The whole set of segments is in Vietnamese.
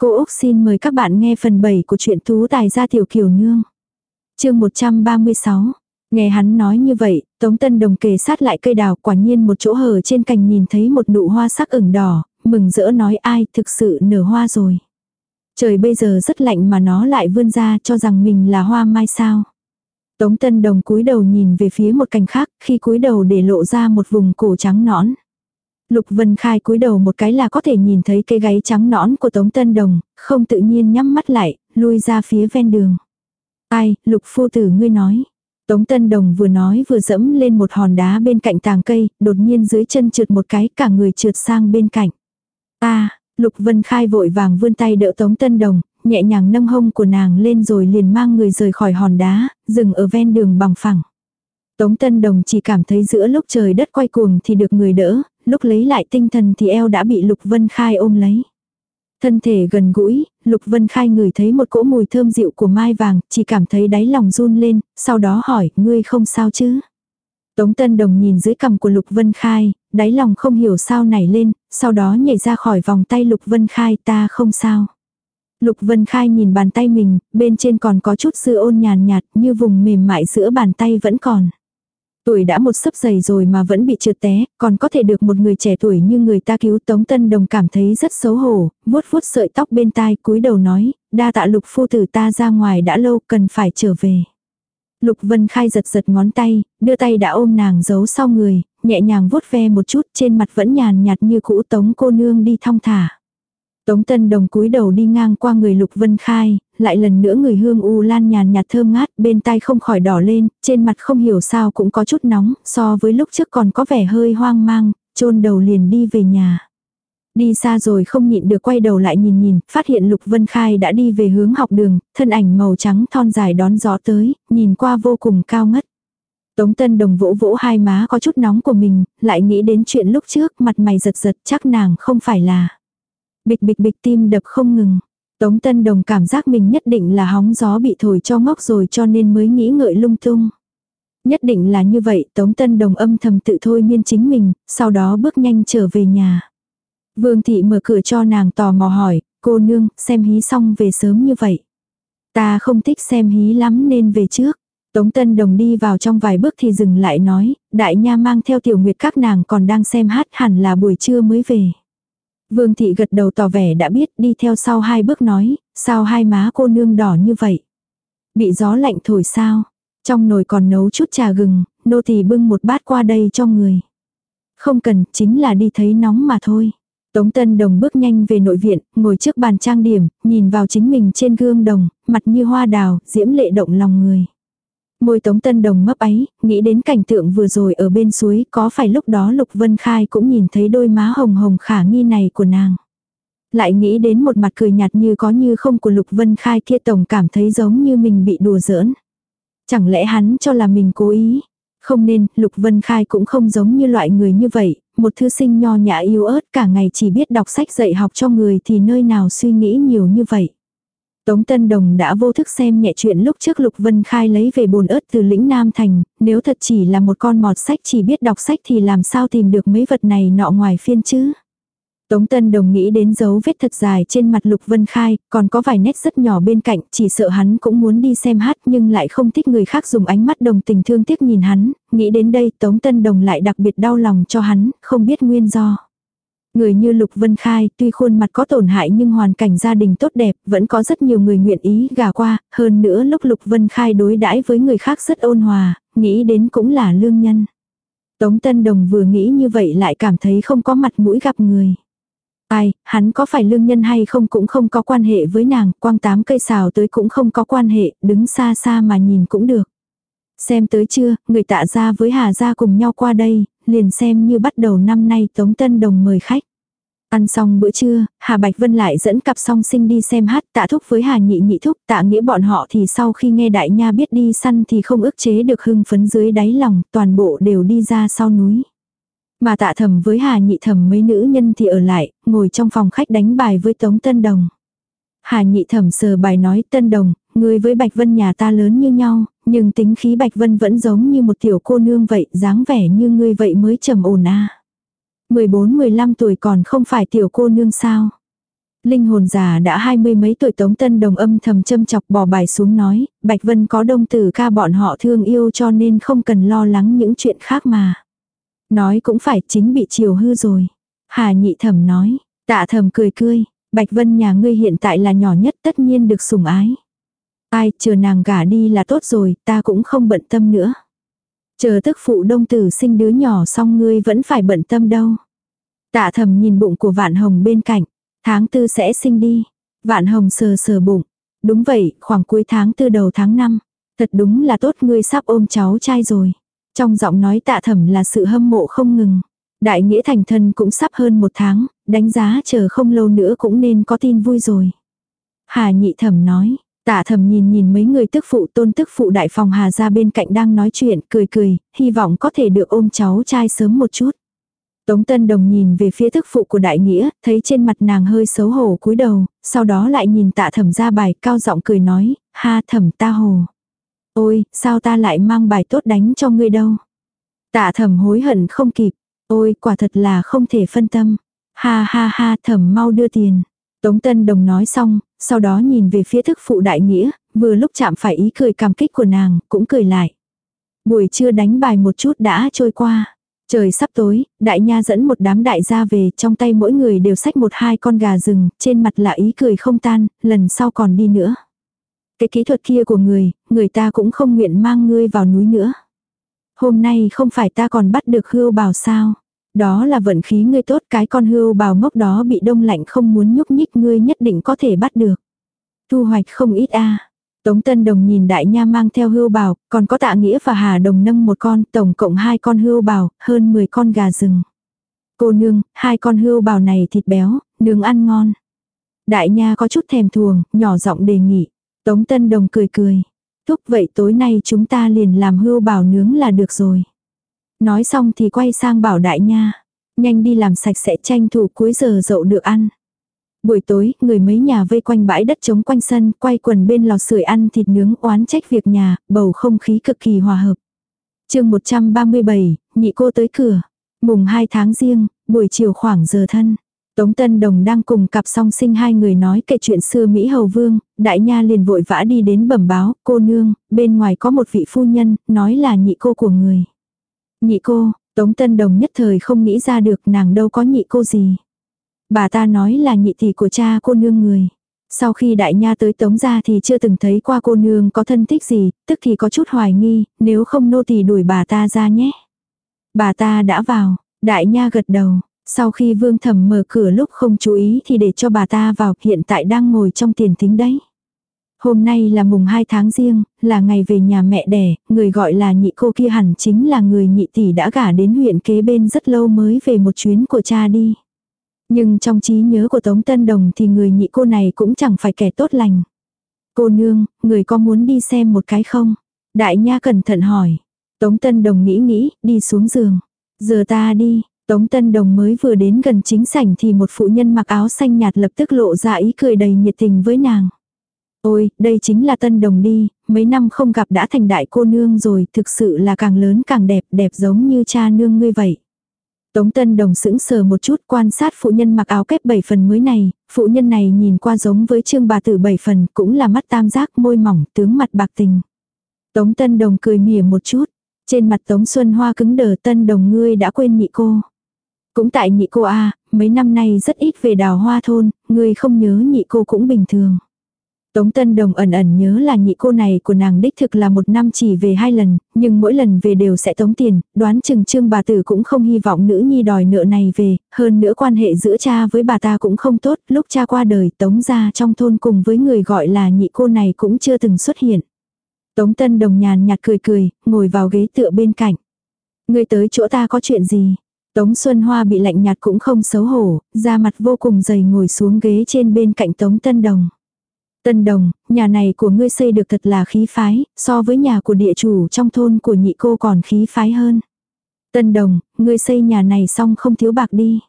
Cô Úc xin mời các bạn nghe phần 7 của truyện Tú Tài gia tiểu kiều nương. chương 136. Nghe hắn nói như vậy, Tống Tân Đồng kề sát lại cây đào quả nhiên một chỗ hở trên cành nhìn thấy một nụ hoa sắc ửng đỏ, mừng rỡ nói ai thực sự nở hoa rồi. Trời bây giờ rất lạnh mà nó lại vươn ra cho rằng mình là hoa mai sao. Tống Tân Đồng cúi đầu nhìn về phía một cành khác, khi cúi đầu để lộ ra một vùng cổ trắng nõn. Lục Vân Khai cúi đầu một cái là có thể nhìn thấy cái gáy trắng nõn của Tống Tân Đồng, không tự nhiên nhắm mắt lại, lui ra phía ven đường. Ai, Lục Phu Tử ngươi nói. Tống Tân Đồng vừa nói vừa dẫm lên một hòn đá bên cạnh tàng cây, đột nhiên dưới chân trượt một cái, cả người trượt sang bên cạnh. Ta, Lục Vân Khai vội vàng vươn tay đỡ Tống Tân Đồng, nhẹ nhàng nâng hông của nàng lên rồi liền mang người rời khỏi hòn đá, dừng ở ven đường bằng phẳng. Tống Tân Đồng chỉ cảm thấy giữa lúc trời đất quay cuồng thì được người đỡ, lúc lấy lại tinh thần thì eo đã bị Lục Vân Khai ôm lấy. Thân thể gần gũi, Lục Vân Khai ngửi thấy một cỗ mùi thơm dịu của mai vàng, chỉ cảm thấy đáy lòng run lên, sau đó hỏi, ngươi không sao chứ? Tống Tân Đồng nhìn dưới cằm của Lục Vân Khai, đáy lòng không hiểu sao nảy lên, sau đó nhảy ra khỏi vòng tay Lục Vân Khai ta không sao. Lục Vân Khai nhìn bàn tay mình, bên trên còn có chút sữa ôn nhàn nhạt như vùng mềm mại giữa bàn tay vẫn còn. Tuổi đã một sấp dày rồi mà vẫn bị trượt té, còn có thể được một người trẻ tuổi như người ta cứu Tống Tân Đồng cảm thấy rất xấu hổ, vuốt vuốt sợi tóc bên tai cúi đầu nói, đa tạ lục phu tử ta ra ngoài đã lâu cần phải trở về. Lục Vân Khai giật giật ngón tay, đưa tay đã ôm nàng giấu sau người, nhẹ nhàng vuốt ve một chút trên mặt vẫn nhàn nhạt như cũ Tống cô nương đi thong thả. Tống Tân Đồng cúi đầu đi ngang qua người Lục Vân Khai, lại lần nữa người hương u lan nhàn nhạt thơm ngát, bên tai không khỏi đỏ lên, trên mặt không hiểu sao cũng có chút nóng, so với lúc trước còn có vẻ hơi hoang mang, chôn đầu liền đi về nhà. Đi xa rồi không nhịn được quay đầu lại nhìn nhìn, phát hiện Lục Vân Khai đã đi về hướng học đường, thân ảnh màu trắng thon dài đón gió tới, nhìn qua vô cùng cao ngất. Tống Tân Đồng vỗ vỗ hai má có chút nóng của mình, lại nghĩ đến chuyện lúc trước, mặt mày giật giật chắc nàng không phải là. Bịch bịch bịch tim đập không ngừng. Tống Tân Đồng cảm giác mình nhất định là hóng gió bị thổi cho ngốc rồi cho nên mới nghĩ ngợi lung tung. Nhất định là như vậy, Tống Tân Đồng âm thầm tự thôi miên chính mình, sau đó bước nhanh trở về nhà. Vương Thị mở cửa cho nàng tò mò hỏi, cô nương, xem hí xong về sớm như vậy. Ta không thích xem hí lắm nên về trước. Tống Tân Đồng đi vào trong vài bước thì dừng lại nói, đại nha mang theo tiểu nguyệt các nàng còn đang xem hát hẳn là buổi trưa mới về. Vương thị gật đầu tỏ vẻ đã biết đi theo sau hai bước nói, sao hai má cô nương đỏ như vậy. Bị gió lạnh thổi sao, trong nồi còn nấu chút trà gừng, nô tỳ bưng một bát qua đây cho người. Không cần, chính là đi thấy nóng mà thôi. Tống Tân Đồng bước nhanh về nội viện, ngồi trước bàn trang điểm, nhìn vào chính mình trên gương đồng, mặt như hoa đào, diễm lệ động lòng người. Môi Tống Tân Đồng mấp ấy, nghĩ đến cảnh tượng vừa rồi ở bên suối, có phải lúc đó Lục Vân Khai cũng nhìn thấy đôi má hồng hồng khả nghi này của nàng. Lại nghĩ đến một mặt cười nhạt như có như không của Lục Vân Khai kia tổng cảm thấy giống như mình bị đùa giỡn. Chẳng lẽ hắn cho là mình cố ý? Không nên, Lục Vân Khai cũng không giống như loại người như vậy, một thư sinh nho nhã yếu ớt cả ngày chỉ biết đọc sách dạy học cho người thì nơi nào suy nghĩ nhiều như vậy. Tống Tân Đồng đã vô thức xem nhẹ chuyện lúc trước Lục Vân Khai lấy về bồn ớt từ lĩnh Nam Thành, nếu thật chỉ là một con mọt sách chỉ biết đọc sách thì làm sao tìm được mấy vật này nọ ngoài phiên chứ. Tống Tân Đồng nghĩ đến dấu vết thật dài trên mặt Lục Vân Khai, còn có vài nét rất nhỏ bên cạnh, chỉ sợ hắn cũng muốn đi xem hát nhưng lại không thích người khác dùng ánh mắt đồng tình thương tiếc nhìn hắn, nghĩ đến đây Tống Tân Đồng lại đặc biệt đau lòng cho hắn, không biết nguyên do. Người như Lục Vân Khai, tuy khuôn mặt có tổn hại nhưng hoàn cảnh gia đình tốt đẹp, vẫn có rất nhiều người nguyện ý gả qua, hơn nữa lúc Lục Vân Khai đối đãi với người khác rất ôn hòa, nghĩ đến cũng là lương nhân. Tống Tân Đồng vừa nghĩ như vậy lại cảm thấy không có mặt mũi gặp người. Ai, hắn có phải lương nhân hay không cũng không có quan hệ với nàng, quang tám cây xào tới cũng không có quan hệ, đứng xa xa mà nhìn cũng được. Xem tới chưa, người tạ ra với Hà ra cùng nhau qua đây, liền xem như bắt đầu năm nay Tống Tân Đồng mời khách. Ăn xong bữa trưa, Hà Bạch Vân lại dẫn cặp song sinh đi xem hát tạ thúc với Hà Nhị Nhị thúc tạ nghĩa bọn họ thì sau khi nghe đại nha biết đi săn thì không ức chế được hưng phấn dưới đáy lòng, toàn bộ đều đi ra sau núi. Mà tạ thầm với Hà Nhị thầm mấy nữ nhân thì ở lại, ngồi trong phòng khách đánh bài với Tống Tân Đồng. Hà Nhị thầm sờ bài nói Tân Đồng, người với Bạch Vân nhà ta lớn như nhau, nhưng tính khí Bạch Vân vẫn giống như một tiểu cô nương vậy, dáng vẻ như ngươi vậy mới trầm ổn à. 14-15 tuổi còn không phải tiểu cô nương sao. Linh hồn già đã hai mươi mấy tuổi Tống Tân Đồng âm thầm châm chọc bỏ bài xuống nói, Bạch Vân có đông tử ca bọn họ thương yêu cho nên không cần lo lắng những chuyện khác mà. Nói cũng phải chính bị chiều hư rồi. Hà nhị thẩm nói, tạ thầm cười cười, Bạch Vân nhà ngươi hiện tại là nhỏ nhất tất nhiên được sủng ái. Ai, chờ nàng gả đi là tốt rồi, ta cũng không bận tâm nữa. Chờ tức phụ đông tử sinh đứa nhỏ xong ngươi vẫn phải bận tâm đâu. Tạ thầm nhìn bụng của vạn hồng bên cạnh. Tháng tư sẽ sinh đi. Vạn hồng sờ sờ bụng. Đúng vậy, khoảng cuối tháng tư đầu tháng năm. Thật đúng là tốt ngươi sắp ôm cháu trai rồi. Trong giọng nói tạ thầm là sự hâm mộ không ngừng. Đại nghĩa thành thân cũng sắp hơn một tháng, đánh giá chờ không lâu nữa cũng nên có tin vui rồi. Hà nhị thẩm nói, tạ thẩm nhìn nhìn mấy người tức phụ tôn tức phụ đại phòng Hà ra bên cạnh đang nói chuyện, cười cười, hy vọng có thể được ôm cháu trai sớm một chút. Tống Tân Đồng nhìn về phía thức phụ của Đại Nghĩa, thấy trên mặt nàng hơi xấu hổ cúi đầu, sau đó lại nhìn tạ thẩm ra bài cao giọng cười nói, ha thẩm ta hồ. Ôi, sao ta lại mang bài tốt đánh cho ngươi đâu. Tạ thẩm hối hận không kịp, ôi quả thật là không thể phân tâm. Ha ha ha thẩm mau đưa tiền. Tống Tân Đồng nói xong, sau đó nhìn về phía thức phụ Đại Nghĩa, vừa lúc chạm phải ý cười cảm kích của nàng, cũng cười lại. Buổi trưa đánh bài một chút đã trôi qua. Trời sắp tối, đại nha dẫn một đám đại gia về, trong tay mỗi người đều xách một hai con gà rừng, trên mặt là ý cười không tan, lần sau còn đi nữa. Cái kỹ thuật kia của người, người ta cũng không nguyện mang ngươi vào núi nữa. Hôm nay không phải ta còn bắt được hươu bào sao. Đó là vận khí ngươi tốt cái con hươu bào ngốc đó bị đông lạnh không muốn nhúc nhích ngươi nhất định có thể bắt được. Thu hoạch không ít a Tống Tân Đồng nhìn đại nha mang theo hươu bào, còn có tạ nghĩa và Hà Đồng nâng một con, tổng cộng hai con hươu bào, hơn 10 con gà rừng. Cô nương, hai con hươu bào này thịt béo, nướng ăn ngon. Đại nha có chút thèm thuồng, nhỏ giọng đề nghị. Tống Tân Đồng cười cười. Thúc vậy tối nay chúng ta liền làm hươu bào nướng là được rồi. Nói xong thì quay sang bảo đại nha. Nhanh đi làm sạch sẽ tranh thủ cuối giờ dậu được ăn. Buổi tối, người mấy nhà vây quanh bãi đất trống quanh sân, quay quần bên lò sưởi ăn thịt nướng oán trách việc nhà, bầu không khí cực kỳ hòa hợp. chương 137, nhị cô tới cửa. Mùng 2 tháng riêng, buổi chiều khoảng giờ thân. Tống Tân Đồng đang cùng cặp song sinh hai người nói kể chuyện xưa Mỹ Hầu Vương, đại nha liền vội vã đi đến bẩm báo, cô nương, bên ngoài có một vị phu nhân, nói là nhị cô của người. Nhị cô, Tống Tân Đồng nhất thời không nghĩ ra được nàng đâu có nhị cô gì. Bà ta nói là nhị tỷ của cha cô nương người. Sau khi đại nha tới tống ra thì chưa từng thấy qua cô nương có thân thích gì, tức thì có chút hoài nghi, nếu không nô tỳ đuổi bà ta ra nhé. Bà ta đã vào, đại nha gật đầu, sau khi vương thẩm mở cửa lúc không chú ý thì để cho bà ta vào, hiện tại đang ngồi trong tiền thính đấy. Hôm nay là mùng 2 tháng riêng, là ngày về nhà mẹ đẻ, người gọi là nhị cô kia hẳn chính là người nhị tỷ đã gả đến huyện kế bên rất lâu mới về một chuyến của cha đi. Nhưng trong trí nhớ của Tống Tân Đồng thì người nhị cô này cũng chẳng phải kẻ tốt lành. Cô nương, người có muốn đi xem một cái không? Đại nha cẩn thận hỏi. Tống Tân Đồng nghĩ nghĩ, đi xuống giường. Giờ ta đi, Tống Tân Đồng mới vừa đến gần chính sảnh thì một phụ nhân mặc áo xanh nhạt lập tức lộ ra ý cười đầy nhiệt tình với nàng. Ôi, đây chính là Tân Đồng đi, mấy năm không gặp đã thành đại cô nương rồi, thực sự là càng lớn càng đẹp, đẹp giống như cha nương ngươi vậy. Tống Tân Đồng sững sờ một chút quan sát phụ nhân mặc áo kép bảy phần mới này, phụ nhân này nhìn qua giống với trương bà tử bảy phần, cũng là mắt tam giác môi mỏng, tướng mặt bạc tình. Tống Tân Đồng cười mỉa một chút, trên mặt Tống Xuân Hoa cứng đờ Tân Đồng ngươi đã quên nhị cô. Cũng tại nhị cô a mấy năm nay rất ít về đào hoa thôn, ngươi không nhớ nhị cô cũng bình thường. Tống Tân Đồng ẩn ẩn nhớ là nhị cô này của nàng đích thực là một năm chỉ về hai lần, nhưng mỗi lần về đều sẽ tống tiền, đoán chừng trương bà tử cũng không hy vọng nữ nhi đòi nợ này về, hơn nữa quan hệ giữa cha với bà ta cũng không tốt, lúc cha qua đời tống ra trong thôn cùng với người gọi là nhị cô này cũng chưa từng xuất hiện. Tống Tân Đồng nhàn nhạt cười cười, ngồi vào ghế tựa bên cạnh. Người tới chỗ ta có chuyện gì? Tống Xuân Hoa bị lạnh nhạt cũng không xấu hổ, da mặt vô cùng dày ngồi xuống ghế trên bên cạnh Tống Tân Đồng. Tân đồng, nhà này của ngươi xây được thật là khí phái, so với nhà của địa chủ trong thôn của nhị cô còn khí phái hơn. Tân đồng, ngươi xây nhà này xong không thiếu bạc đi.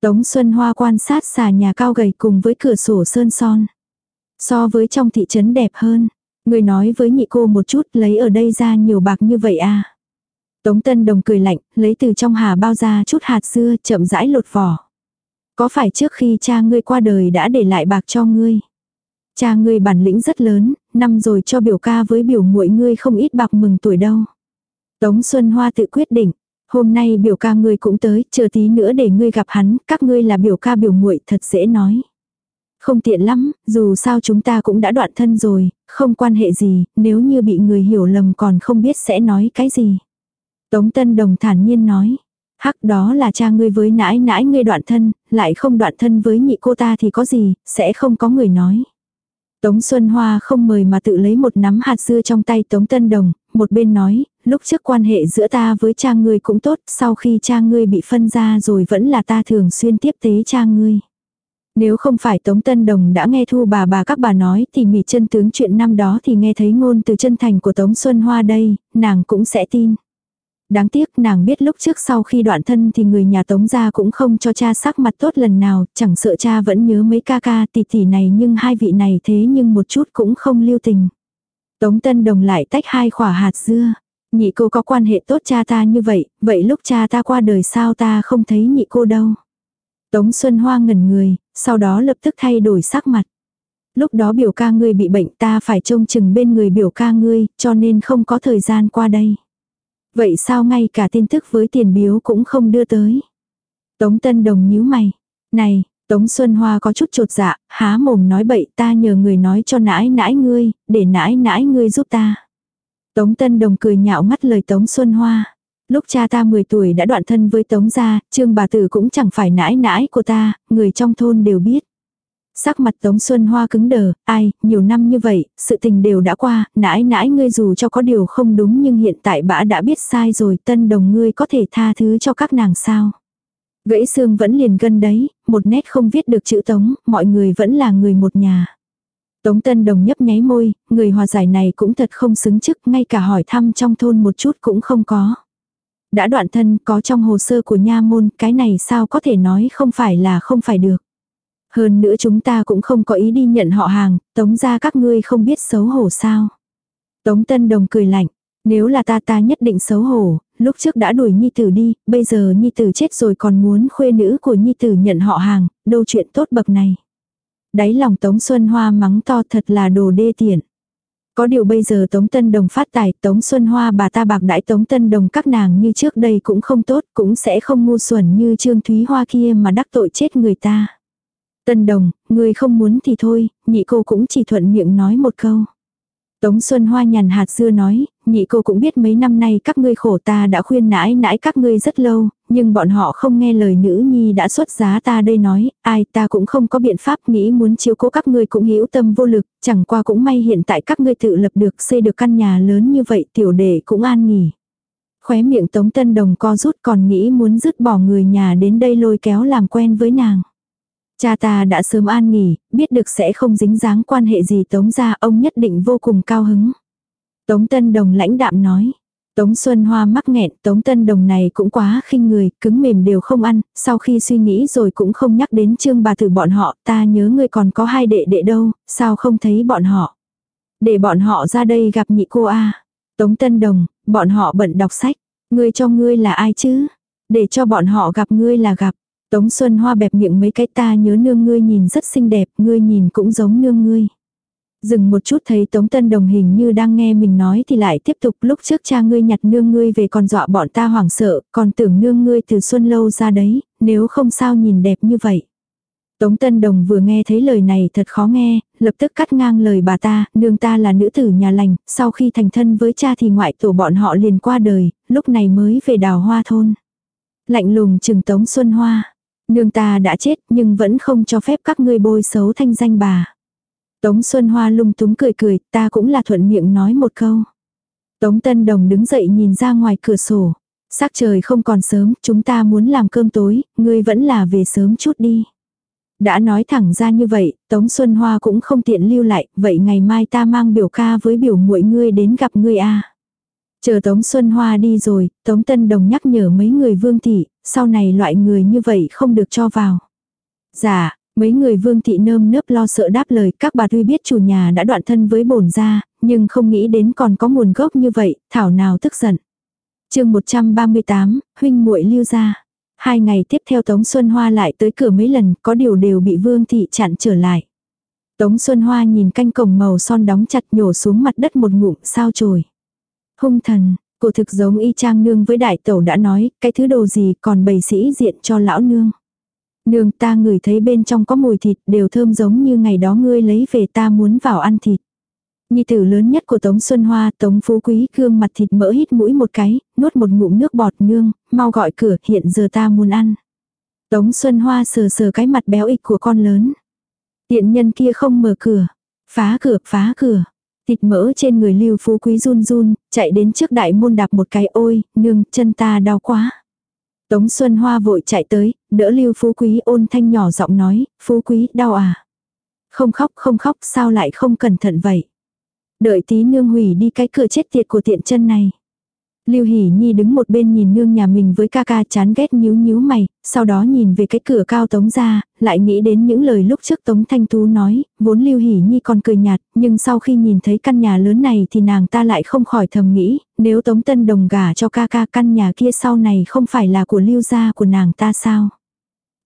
Tống Xuân Hoa quan sát xà nhà cao gầy cùng với cửa sổ sơn son. So với trong thị trấn đẹp hơn. Ngươi nói với nhị cô một chút lấy ở đây ra nhiều bạc như vậy à. Tống Tân Đồng cười lạnh, lấy từ trong hà bao ra chút hạt dưa chậm rãi lột vỏ. Có phải trước khi cha ngươi qua đời đã để lại bạc cho ngươi? Cha ngươi bản lĩnh rất lớn, năm rồi cho biểu ca với biểu muội ngươi không ít bạc mừng tuổi đâu. Tống Xuân Hoa tự quyết định, hôm nay biểu ca ngươi cũng tới, chờ tí nữa để ngươi gặp hắn, các ngươi là biểu ca biểu muội thật dễ nói. Không tiện lắm, dù sao chúng ta cũng đã đoạn thân rồi, không quan hệ gì, nếu như bị người hiểu lầm còn không biết sẽ nói cái gì. Tống Tân Đồng thản nhiên nói, hắc đó là cha ngươi với nãi nãi ngươi đoạn thân, lại không đoạn thân với nhị cô ta thì có gì, sẽ không có người nói. Tống Xuân Hoa không mời mà tự lấy một nắm hạt dưa trong tay Tống Tân Đồng, một bên nói, lúc trước quan hệ giữa ta với cha ngươi cũng tốt, sau khi cha ngươi bị phân ra rồi vẫn là ta thường xuyên tiếp tế cha ngươi. Nếu không phải Tống Tân Đồng đã nghe thu bà bà các bà nói thì mỉ chân tướng chuyện năm đó thì nghe thấy ngôn từ chân thành của Tống Xuân Hoa đây, nàng cũng sẽ tin. Đáng tiếc nàng biết lúc trước sau khi đoạn thân thì người nhà Tống gia cũng không cho cha sắc mặt tốt lần nào, chẳng sợ cha vẫn nhớ mấy ca ca tỷ tỷ này nhưng hai vị này thế nhưng một chút cũng không lưu tình. Tống Tân Đồng lại tách hai khỏa hạt dưa. Nhị cô có quan hệ tốt cha ta như vậy, vậy lúc cha ta qua đời sao ta không thấy nhị cô đâu. Tống Xuân Hoa ngẩn người, sau đó lập tức thay đổi sắc mặt. Lúc đó biểu ca ngươi bị bệnh ta phải trông chừng bên người biểu ca ngươi, cho nên không có thời gian qua đây. Vậy sao ngay cả tin tức với tiền biếu cũng không đưa tới. Tống Tân Đồng nhíu mày. Này, Tống Xuân Hoa có chút trột dạ, há mồm nói bậy ta nhờ người nói cho nãi nãi ngươi, để nãi nãi ngươi giúp ta. Tống Tân Đồng cười nhạo ngắt lời Tống Xuân Hoa. Lúc cha ta 10 tuổi đã đoạn thân với Tống gia, trương bà tử cũng chẳng phải nãi nãi của ta, người trong thôn đều biết. Sắc mặt Tống Xuân Hoa cứng đờ, ai, nhiều năm như vậy, sự tình đều đã qua, nãi nãi ngươi dù cho có điều không đúng nhưng hiện tại bã đã biết sai rồi, tân đồng ngươi có thể tha thứ cho các nàng sao. Gãy xương vẫn liền gân đấy, một nét không viết được chữ Tống, mọi người vẫn là người một nhà. Tống Tân Đồng nhấp nháy môi, người hòa giải này cũng thật không xứng chức, ngay cả hỏi thăm trong thôn một chút cũng không có. Đã đoạn thân có trong hồ sơ của nha môn, cái này sao có thể nói không phải là không phải được. Hơn nữa chúng ta cũng không có ý đi nhận họ hàng, tống ra các ngươi không biết xấu hổ sao. Tống Tân Đồng cười lạnh, nếu là ta ta nhất định xấu hổ, lúc trước đã đuổi Nhi Tử đi, bây giờ Nhi Tử chết rồi còn muốn khuê nữ của Nhi Tử nhận họ hàng, đâu chuyện tốt bậc này. Đáy lòng Tống Xuân Hoa mắng to thật là đồ đê tiện. Có điều bây giờ Tống Tân Đồng phát tài, Tống Xuân Hoa bà ta bạc đãi Tống Tân Đồng các nàng như trước đây cũng không tốt, cũng sẽ không ngu xuẩn như Trương Thúy Hoa kia mà đắc tội chết người ta. Tân Đồng, người không muốn thì thôi, nhị cô cũng chỉ thuận miệng nói một câu. Tống Xuân Hoa nhàn hạt dưa nói, nhị cô cũng biết mấy năm nay các ngươi khổ ta đã khuyên nãi nãi các ngươi rất lâu, nhưng bọn họ không nghe lời nữ nhi đã xuất giá ta đây nói, ai ta cũng không có biện pháp nghĩ muốn chiếu cố các ngươi cũng hữu tâm vô lực, chẳng qua cũng may hiện tại các ngươi tự lập được xây được căn nhà lớn như vậy tiểu đệ cũng an nghỉ. Khóe miệng Tống Tân Đồng co rút còn nghĩ muốn dứt bỏ người nhà đến đây lôi kéo làm quen với nàng. Cha ta đã sớm an nghỉ, biết được sẽ không dính dáng quan hệ gì Tống ra ông nhất định vô cùng cao hứng. Tống Tân Đồng lãnh đạm nói. Tống Xuân Hoa mắc nghẹn, Tống Tân Đồng này cũng quá khinh người, cứng mềm đều không ăn, sau khi suy nghĩ rồi cũng không nhắc đến trương bà tử bọn họ, ta nhớ người còn có hai đệ đệ đâu, sao không thấy bọn họ. Để bọn họ ra đây gặp nhị cô a Tống Tân Đồng, bọn họ bận đọc sách, ngươi cho ngươi là ai chứ? Để cho bọn họ gặp ngươi là gặp. Tống Xuân Hoa bẹp miệng mấy cái ta nhớ nương ngươi nhìn rất xinh đẹp, ngươi nhìn cũng giống nương ngươi. Dừng một chút thấy Tống Tân Đồng hình như đang nghe mình nói thì lại tiếp tục lúc trước cha ngươi nhặt nương ngươi về còn dọa bọn ta hoảng sợ, còn tưởng nương ngươi từ xuân lâu ra đấy, nếu không sao nhìn đẹp như vậy. Tống Tân Đồng vừa nghe thấy lời này thật khó nghe, lập tức cắt ngang lời bà ta, nương ta là nữ tử nhà lành, sau khi thành thân với cha thì ngoại tổ bọn họ liền qua đời, lúc này mới về đào hoa thôn. Lạnh lùng chừng Tống Xuân Hoa. Nương ta đã chết nhưng vẫn không cho phép các ngươi bôi xấu thanh danh bà. Tống Xuân Hoa lung túng cười cười, ta cũng là thuận miệng nói một câu. Tống Tân Đồng đứng dậy nhìn ra ngoài cửa sổ. Sắc trời không còn sớm, chúng ta muốn làm cơm tối, ngươi vẫn là về sớm chút đi. Đã nói thẳng ra như vậy, Tống Xuân Hoa cũng không tiện lưu lại, vậy ngày mai ta mang biểu ca với biểu muội ngươi đến gặp ngươi a. Chờ Tống Xuân Hoa đi rồi, Tống Tân Đồng nhắc nhở mấy người vương thị, sau này loại người như vậy không được cho vào. Dạ, mấy người vương thị nơm nớp lo sợ đáp lời các bà tuy biết chủ nhà đã đoạn thân với bổn ra, nhưng không nghĩ đến còn có nguồn gốc như vậy, thảo nào tức giận. chương 138, huynh muội lưu ra. Hai ngày tiếp theo Tống Xuân Hoa lại tới cửa mấy lần, có điều đều bị Vương Thị chặn trở lại. Tống Xuân Hoa nhìn canh cổng màu son đóng chặt nhổ xuống mặt đất một ngụm sao trồi. Hung thần, cô thực giống y trang nương với đại tẩu đã nói, cái thứ đồ gì còn bày sĩ diện cho lão nương. Nương ta ngửi thấy bên trong có mùi thịt đều thơm giống như ngày đó ngươi lấy về ta muốn vào ăn thịt. Nhi tử lớn nhất của Tống Xuân Hoa, Tống Phú Quý gương mặt thịt mỡ hít mũi một cái, nuốt một ngụm nước bọt nương, mau gọi cửa, hiện giờ ta muốn ăn. Tống Xuân Hoa sờ sờ cái mặt béo ịch của con lớn. Tiện nhân kia không mở cửa. Phá cửa, phá cửa. Thịt mỡ trên người Lưu Phú Quý run run, chạy đến trước đại môn đạp một cái ôi, nương, chân ta đau quá. Tống Xuân Hoa vội chạy tới, đỡ Lưu Phú Quý ôn thanh nhỏ giọng nói, Phú Quý, đau à? Không khóc, không khóc, sao lại không cẩn thận vậy? Đợi tí nương hủy đi cái cửa chết tiệt của tiện chân này. Lưu Hỷ Nhi đứng một bên nhìn nương nhà mình với ca ca chán ghét nhíu nhíu mày, sau đó nhìn về cái cửa cao tống ra, lại nghĩ đến những lời lúc trước tống thanh tú nói, vốn Lưu Hỷ Nhi còn cười nhạt, nhưng sau khi nhìn thấy căn nhà lớn này thì nàng ta lại không khỏi thầm nghĩ, nếu tống tân đồng gả cho ca ca căn nhà kia sau này không phải là của Lưu gia của nàng ta sao?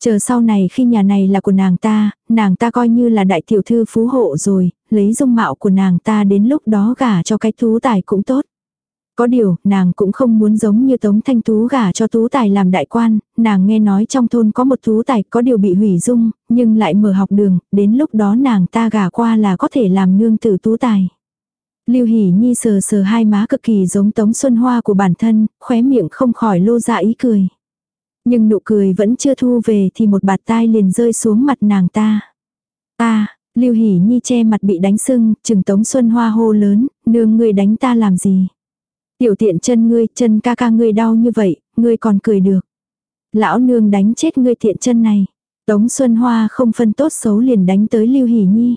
Chờ sau này khi nhà này là của nàng ta, nàng ta coi như là đại tiểu thư phú hộ rồi, lấy dung mạo của nàng ta đến lúc đó gả cho cái thú tài cũng tốt. Có điều, nàng cũng không muốn giống như Tống Thanh Tú gả cho Tú Tài làm đại quan, nàng nghe nói trong thôn có một Tú Tài có điều bị hủy dung, nhưng lại mở học đường, đến lúc đó nàng ta gả qua là có thể làm nương tử Tú Tài. Lưu Hỷ Nhi sờ sờ hai má cực kỳ giống Tống Xuân Hoa của bản thân, khóe miệng không khỏi lô ra ý cười. Nhưng nụ cười vẫn chưa thu về thì một bạt tai liền rơi xuống mặt nàng ta. Ta, Lưu Hỷ Nhi che mặt bị đánh sưng, chừng Tống Xuân Hoa hô lớn, nương người đánh ta làm gì? Tiểu tiện chân ngươi, chân ca ca ngươi đau như vậy, ngươi còn cười được. Lão nương đánh chết ngươi tiện chân này. Tống Xuân Hoa không phân tốt xấu liền đánh tới Lưu Hỷ Nhi.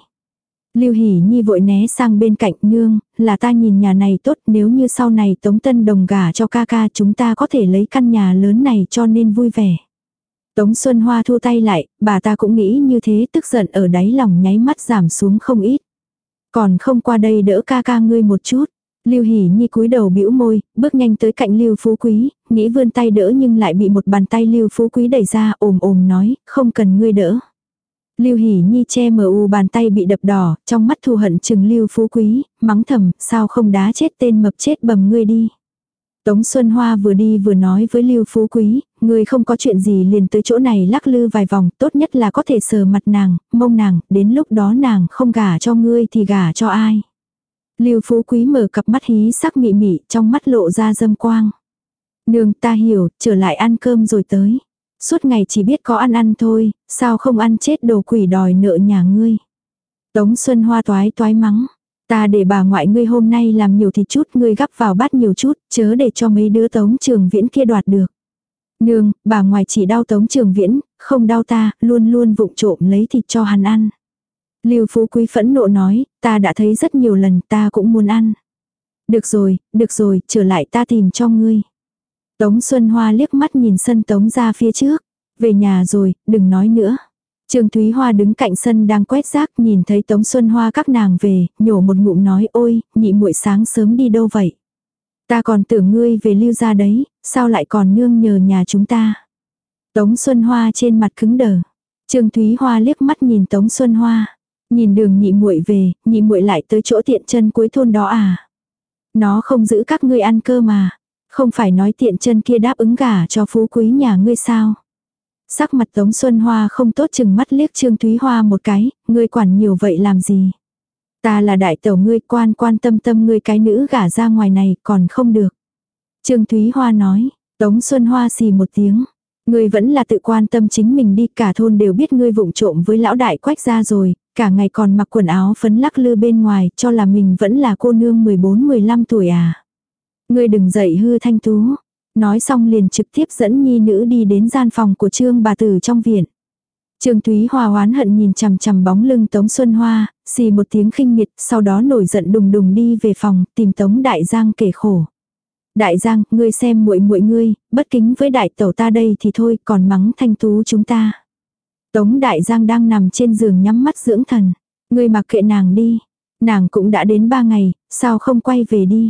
Lưu Hỷ Nhi vội né sang bên cạnh nương, là ta nhìn nhà này tốt nếu như sau này Tống Tân Đồng gả cho ca ca chúng ta có thể lấy căn nhà lớn này cho nên vui vẻ. Tống Xuân Hoa thu tay lại, bà ta cũng nghĩ như thế tức giận ở đáy lòng nháy mắt giảm xuống không ít. Còn không qua đây đỡ ca ca ngươi một chút. Lưu Hỷ Nhi cúi đầu bĩu môi, bước nhanh tới cạnh Lưu Phú Quý, nghĩ vươn tay đỡ nhưng lại bị một bàn tay Lưu Phú Quý đẩy ra ồm ồm nói, không cần ngươi đỡ. Lưu Hỷ Nhi che mờ u bàn tay bị đập đỏ, trong mắt thù hận chừng Lưu Phú Quý, mắng thầm, sao không đá chết tên mập chết bầm ngươi đi. Tống Xuân Hoa vừa đi vừa nói với Lưu Phú Quý, ngươi không có chuyện gì liền tới chỗ này lắc lư vài vòng, tốt nhất là có thể sờ mặt nàng, mông nàng, đến lúc đó nàng không gả cho ngươi thì gả cho ai. Lưu Phú Quý mở cặp mắt hí sắc mị mị, trong mắt lộ ra dâm quang. Nương ta hiểu, trở lại ăn cơm rồi tới. Suốt ngày chỉ biết có ăn ăn thôi, sao không ăn chết đồ quỷ đòi nợ nhà ngươi. Tống Xuân Hoa toái toái mắng. Ta để bà ngoại ngươi hôm nay làm nhiều thịt chút ngươi gắp vào bát nhiều chút, chớ để cho mấy đứa tống trường viễn kia đoạt được. Nương, bà ngoại chỉ đau tống trường viễn, không đau ta, luôn luôn vụng trộm lấy thịt cho hắn ăn. Lưu Phú Quý phẫn nộ nói, ta đã thấy rất nhiều lần ta cũng muốn ăn. Được rồi, được rồi, trở lại ta tìm cho ngươi. Tống Xuân Hoa liếc mắt nhìn sân Tống ra phía trước. Về nhà rồi, đừng nói nữa. Trương Thúy Hoa đứng cạnh sân đang quét rác nhìn thấy Tống Xuân Hoa các nàng về, nhổ một ngụm nói ôi, nhị muội sáng sớm đi đâu vậy? Ta còn tưởng ngươi về lưu ra đấy, sao lại còn nương nhờ nhà chúng ta? Tống Xuân Hoa trên mặt cứng đờ. Trương Thúy Hoa liếc mắt nhìn Tống Xuân Hoa. Nhìn đường nhị muội về, nhị muội lại tới chỗ tiện chân cuối thôn đó à? Nó không giữ các ngươi ăn cơ mà. Không phải nói tiện chân kia đáp ứng gả cho phú quý nhà ngươi sao? Sắc mặt Tống Xuân Hoa không tốt chừng mắt liếc Trương Thúy Hoa một cái, ngươi quản nhiều vậy làm gì? Ta là đại tẩu ngươi quan quan tâm tâm ngươi cái nữ gả ra ngoài này còn không được. Trương Thúy Hoa nói, Tống Xuân Hoa xì một tiếng. Ngươi vẫn là tự quan tâm chính mình đi cả thôn đều biết ngươi vụng trộm với lão đại quách ra rồi, cả ngày còn mặc quần áo phấn lắc lư bên ngoài cho là mình vẫn là cô nương 14-15 tuổi à. Ngươi đừng dậy hư thanh tú. Nói xong liền trực tiếp dẫn nhi nữ đi đến gian phòng của trương bà tử trong viện. Trương Thúy Hoa oán hận nhìn chằm chằm bóng lưng Tống Xuân Hoa, xì một tiếng khinh miệt, sau đó nổi giận đùng đùng đi về phòng, tìm Tống Đại Giang kể khổ. Đại Giang, ngươi xem muội muội ngươi, bất kính với đại tẩu ta đây thì thôi, còn mắng thanh tú chúng ta. Tống Đại Giang đang nằm trên giường nhắm mắt dưỡng thần. Ngươi mặc kệ nàng đi. Nàng cũng đã đến ba ngày, sao không quay về đi.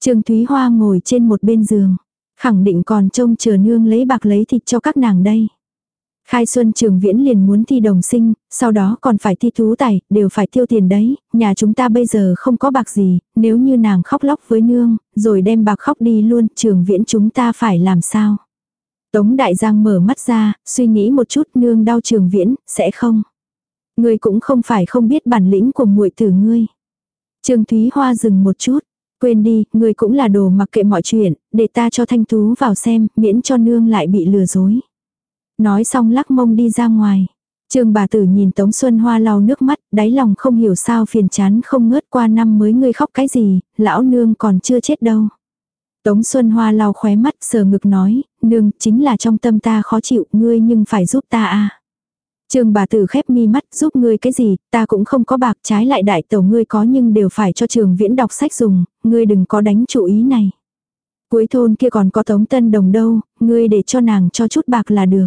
Trương Thúy Hoa ngồi trên một bên giường. Khẳng định còn trông chờ nương lấy bạc lấy thịt cho các nàng đây. Khai xuân trường viễn liền muốn thi đồng sinh, sau đó còn phải thi thú tài, đều phải tiêu tiền đấy, nhà chúng ta bây giờ không có bạc gì, nếu như nàng khóc lóc với nương, rồi đem bạc khóc đi luôn, trường viễn chúng ta phải làm sao? Tống đại giang mở mắt ra, suy nghĩ một chút nương đau trường viễn, sẽ không. Ngươi cũng không phải không biết bản lĩnh của muội tử ngươi. Trương Thúy Hoa dừng một chút, quên đi, ngươi cũng là đồ mặc kệ mọi chuyện, để ta cho thanh tú vào xem, miễn cho nương lại bị lừa dối. Nói xong lắc mông đi ra ngoài. Trương bà tử nhìn Tống Xuân Hoa lau nước mắt, đáy lòng không hiểu sao phiền chán không ngớt qua năm mới ngươi khóc cái gì, lão nương còn chưa chết đâu. Tống Xuân Hoa lau khóe mắt sờ ngực nói, nương chính là trong tâm ta khó chịu, ngươi nhưng phải giúp ta a. Trương bà tử khép mi mắt giúp ngươi cái gì, ta cũng không có bạc trái lại đại tẩu ngươi có nhưng đều phải cho trường viễn đọc sách dùng, ngươi đừng có đánh chủ ý này. Cuối thôn kia còn có tống tân đồng đâu, ngươi để cho nàng cho chút bạc là được.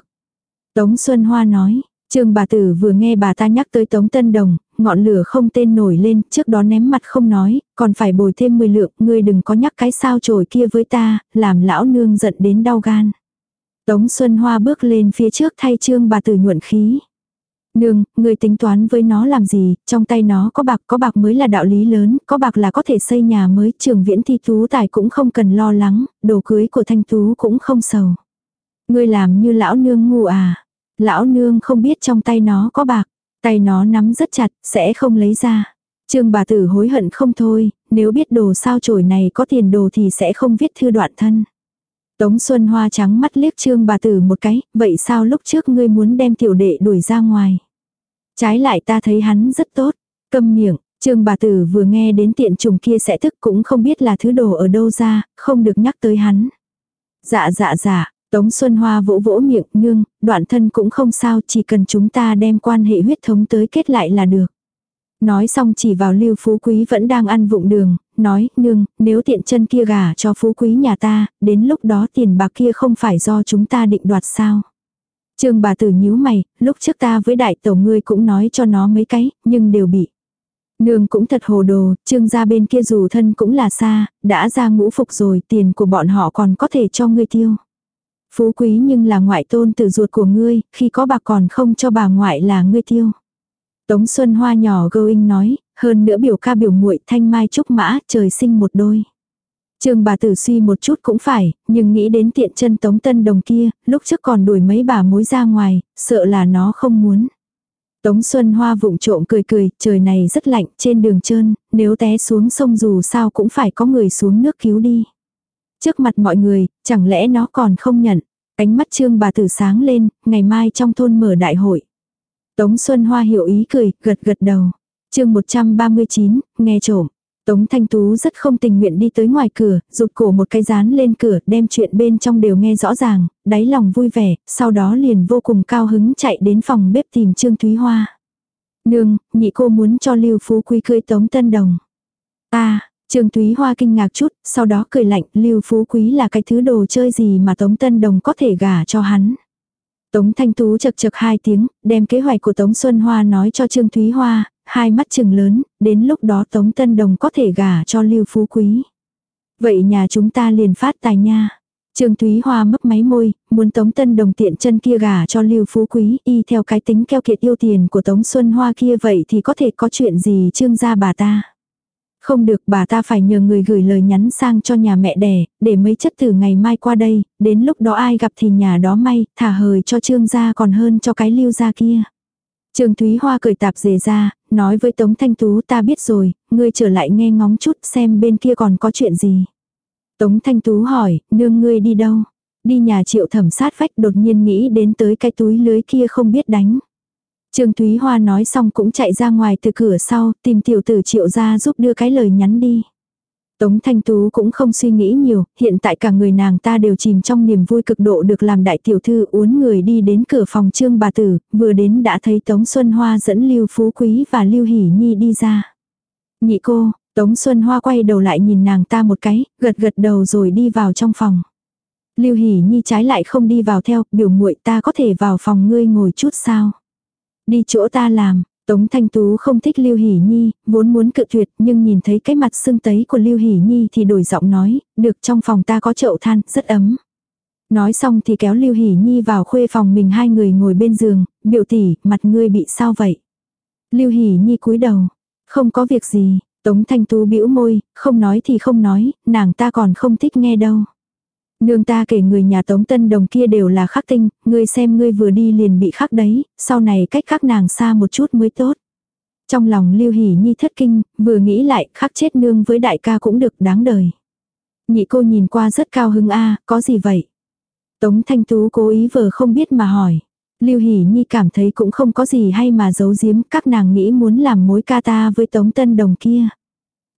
Tống Xuân Hoa nói, Trương bà tử vừa nghe bà ta nhắc tới Tống Tân Đồng, ngọn lửa không tên nổi lên, trước đó ném mặt không nói, còn phải bồi thêm 10 lượng, ngươi đừng có nhắc cái sao trồi kia với ta, làm lão nương giận đến đau gan. Tống Xuân Hoa bước lên phía trước thay Trương bà tử nhuận khí. Nương, người tính toán với nó làm gì, trong tay nó có bạc, có bạc mới là đạo lý lớn, có bạc là có thể xây nhà mới, trường viễn thi tú tài cũng không cần lo lắng, đồ cưới của thanh tú cũng không sầu. Ngươi làm như lão nương ngu à, Lão nương không biết trong tay nó có bạc, tay nó nắm rất chặt, sẽ không lấy ra. Trương bà tử hối hận không thôi, nếu biết đồ sao chổi này có tiền đồ thì sẽ không viết thư đoạn thân. Tống Xuân Hoa trắng mắt liếc trương bà tử một cái, vậy sao lúc trước ngươi muốn đem tiểu đệ đuổi ra ngoài. Trái lại ta thấy hắn rất tốt, câm miệng, trương bà tử vừa nghe đến tiện trùng kia sẽ thức cũng không biết là thứ đồ ở đâu ra, không được nhắc tới hắn. Dạ dạ dạ, Tống Xuân Hoa vỗ vỗ miệng, nương, đoạn thân cũng không sao, chỉ cần chúng ta đem quan hệ huyết thống tới kết lại là được. Nói xong chỉ vào lưu phú quý vẫn đang ăn vụng đường, nói, nương, nếu tiện chân kia gả cho phú quý nhà ta, đến lúc đó tiền bạc kia không phải do chúng ta định đoạt sao. Trương bà tử nhíu mày, lúc trước ta với đại tổ ngươi cũng nói cho nó mấy cái, nhưng đều bị. Nương cũng thật hồ đồ, trương gia bên kia dù thân cũng là xa, đã ra ngũ phục rồi, tiền của bọn họ còn có thể cho ngươi tiêu. Phú quý nhưng là ngoại tôn tử ruột của ngươi, khi có bạc còn không cho bà ngoại là ngươi tiêu. Tống Xuân Hoa nhỏ going nói, hơn nữa biểu ca biểu muội thanh mai trúc mã, trời sinh một đôi. Trương bà tử suy một chút cũng phải, nhưng nghĩ đến tiện chân Tống Tân Đồng kia, lúc trước còn đuổi mấy bà mối ra ngoài, sợ là nó không muốn. Tống Xuân Hoa vụng trộm cười cười, trời này rất lạnh, trên đường trơn, nếu té xuống sông dù sao cũng phải có người xuống nước cứu đi. Trước mặt mọi người, chẳng lẽ nó còn không nhận. Ánh mắt trương bà tử sáng lên, ngày mai trong thôn mở đại hội. Tống Xuân Hoa hiểu ý cười, gật gật đầu. chương 139, nghe trộm. Tống Thanh Tú rất không tình nguyện đi tới ngoài cửa, rụt cổ một cái dán lên cửa, đem chuyện bên trong đều nghe rõ ràng, đáy lòng vui vẻ, sau đó liền vô cùng cao hứng chạy đến phòng bếp tìm Trương Thúy Hoa. Nương, nhị cô muốn cho Lưu Phú Quý cưới Tống Tân Đồng. Ta, Trương Thúy Hoa kinh ngạc chút, sau đó cười lạnh, Lưu Phú Quý là cái thứ đồ chơi gì mà Tống Tân Đồng có thể gả cho hắn. Tống Thanh Tú chật chật hai tiếng, đem kế hoạch của Tống Xuân Hoa nói cho Trương Thúy Hoa, hai mắt trừng lớn, đến lúc đó Tống Tân Đồng có thể gả cho Lưu Phú Quý. Vậy nhà chúng ta liền phát tài nha. Trương Thúy Hoa mấp máy môi, muốn Tống Tân Đồng tiện chân kia gả cho Lưu Phú Quý, y theo cái tính keo kiệt yêu tiền của Tống Xuân Hoa kia vậy thì có thể có chuyện gì trương gia bà ta. Không được bà ta phải nhờ người gửi lời nhắn sang cho nhà mẹ đẻ, để mấy chất thử ngày mai qua đây, đến lúc đó ai gặp thì nhà đó may, thả hời cho trương gia còn hơn cho cái lưu gia kia. Trương Thúy Hoa cười tạp dề ra, nói với Tống Thanh Tú ta biết rồi, ngươi trở lại nghe ngóng chút xem bên kia còn có chuyện gì. Tống Thanh Tú hỏi, nương ngươi đi đâu? Đi nhà triệu thẩm sát vách đột nhiên nghĩ đến tới cái túi lưới kia không biết đánh. Trương Thúy Hoa nói xong cũng chạy ra ngoài từ cửa sau, tìm tiểu tử triệu ra giúp đưa cái lời nhắn đi. Tống Thanh Tú cũng không suy nghĩ nhiều, hiện tại cả người nàng ta đều chìm trong niềm vui cực độ được làm đại tiểu thư uốn người đi đến cửa phòng trương bà tử, vừa đến đã thấy Tống Xuân Hoa dẫn Lưu Phú Quý và Lưu Hỷ Nhi đi ra. Nhị cô, Tống Xuân Hoa quay đầu lại nhìn nàng ta một cái, gật gật đầu rồi đi vào trong phòng. Lưu Hỷ Nhi trái lại không đi vào theo, biểu muội ta có thể vào phòng ngươi ngồi chút sao. Đi chỗ ta làm, Tống Thanh Tú không thích Lưu Hỷ Nhi, vốn muốn cự tuyệt nhưng nhìn thấy cái mặt sưng tấy của Lưu Hỷ Nhi thì đổi giọng nói, được trong phòng ta có chậu than, rất ấm. Nói xong thì kéo Lưu Hỷ Nhi vào khuê phòng mình hai người ngồi bên giường, biểu tỷ, mặt ngươi bị sao vậy? Lưu Hỷ Nhi cúi đầu, không có việc gì, Tống Thanh Tú bĩu môi, không nói thì không nói, nàng ta còn không thích nghe đâu. Nương ta kể người nhà Tống Tân Đồng kia đều là khắc tinh, ngươi xem ngươi vừa đi liền bị khắc đấy, sau này cách khắc nàng xa một chút mới tốt. Trong lòng Lưu Hỷ Nhi thất kinh, vừa nghĩ lại khắc chết nương với đại ca cũng được đáng đời. Nhị cô nhìn qua rất cao hứng a có gì vậy? Tống Thanh Tú cố ý vờ không biết mà hỏi. Lưu Hỷ Nhi cảm thấy cũng không có gì hay mà giấu giếm, các nàng nghĩ muốn làm mối ca ta với Tống Tân Đồng kia.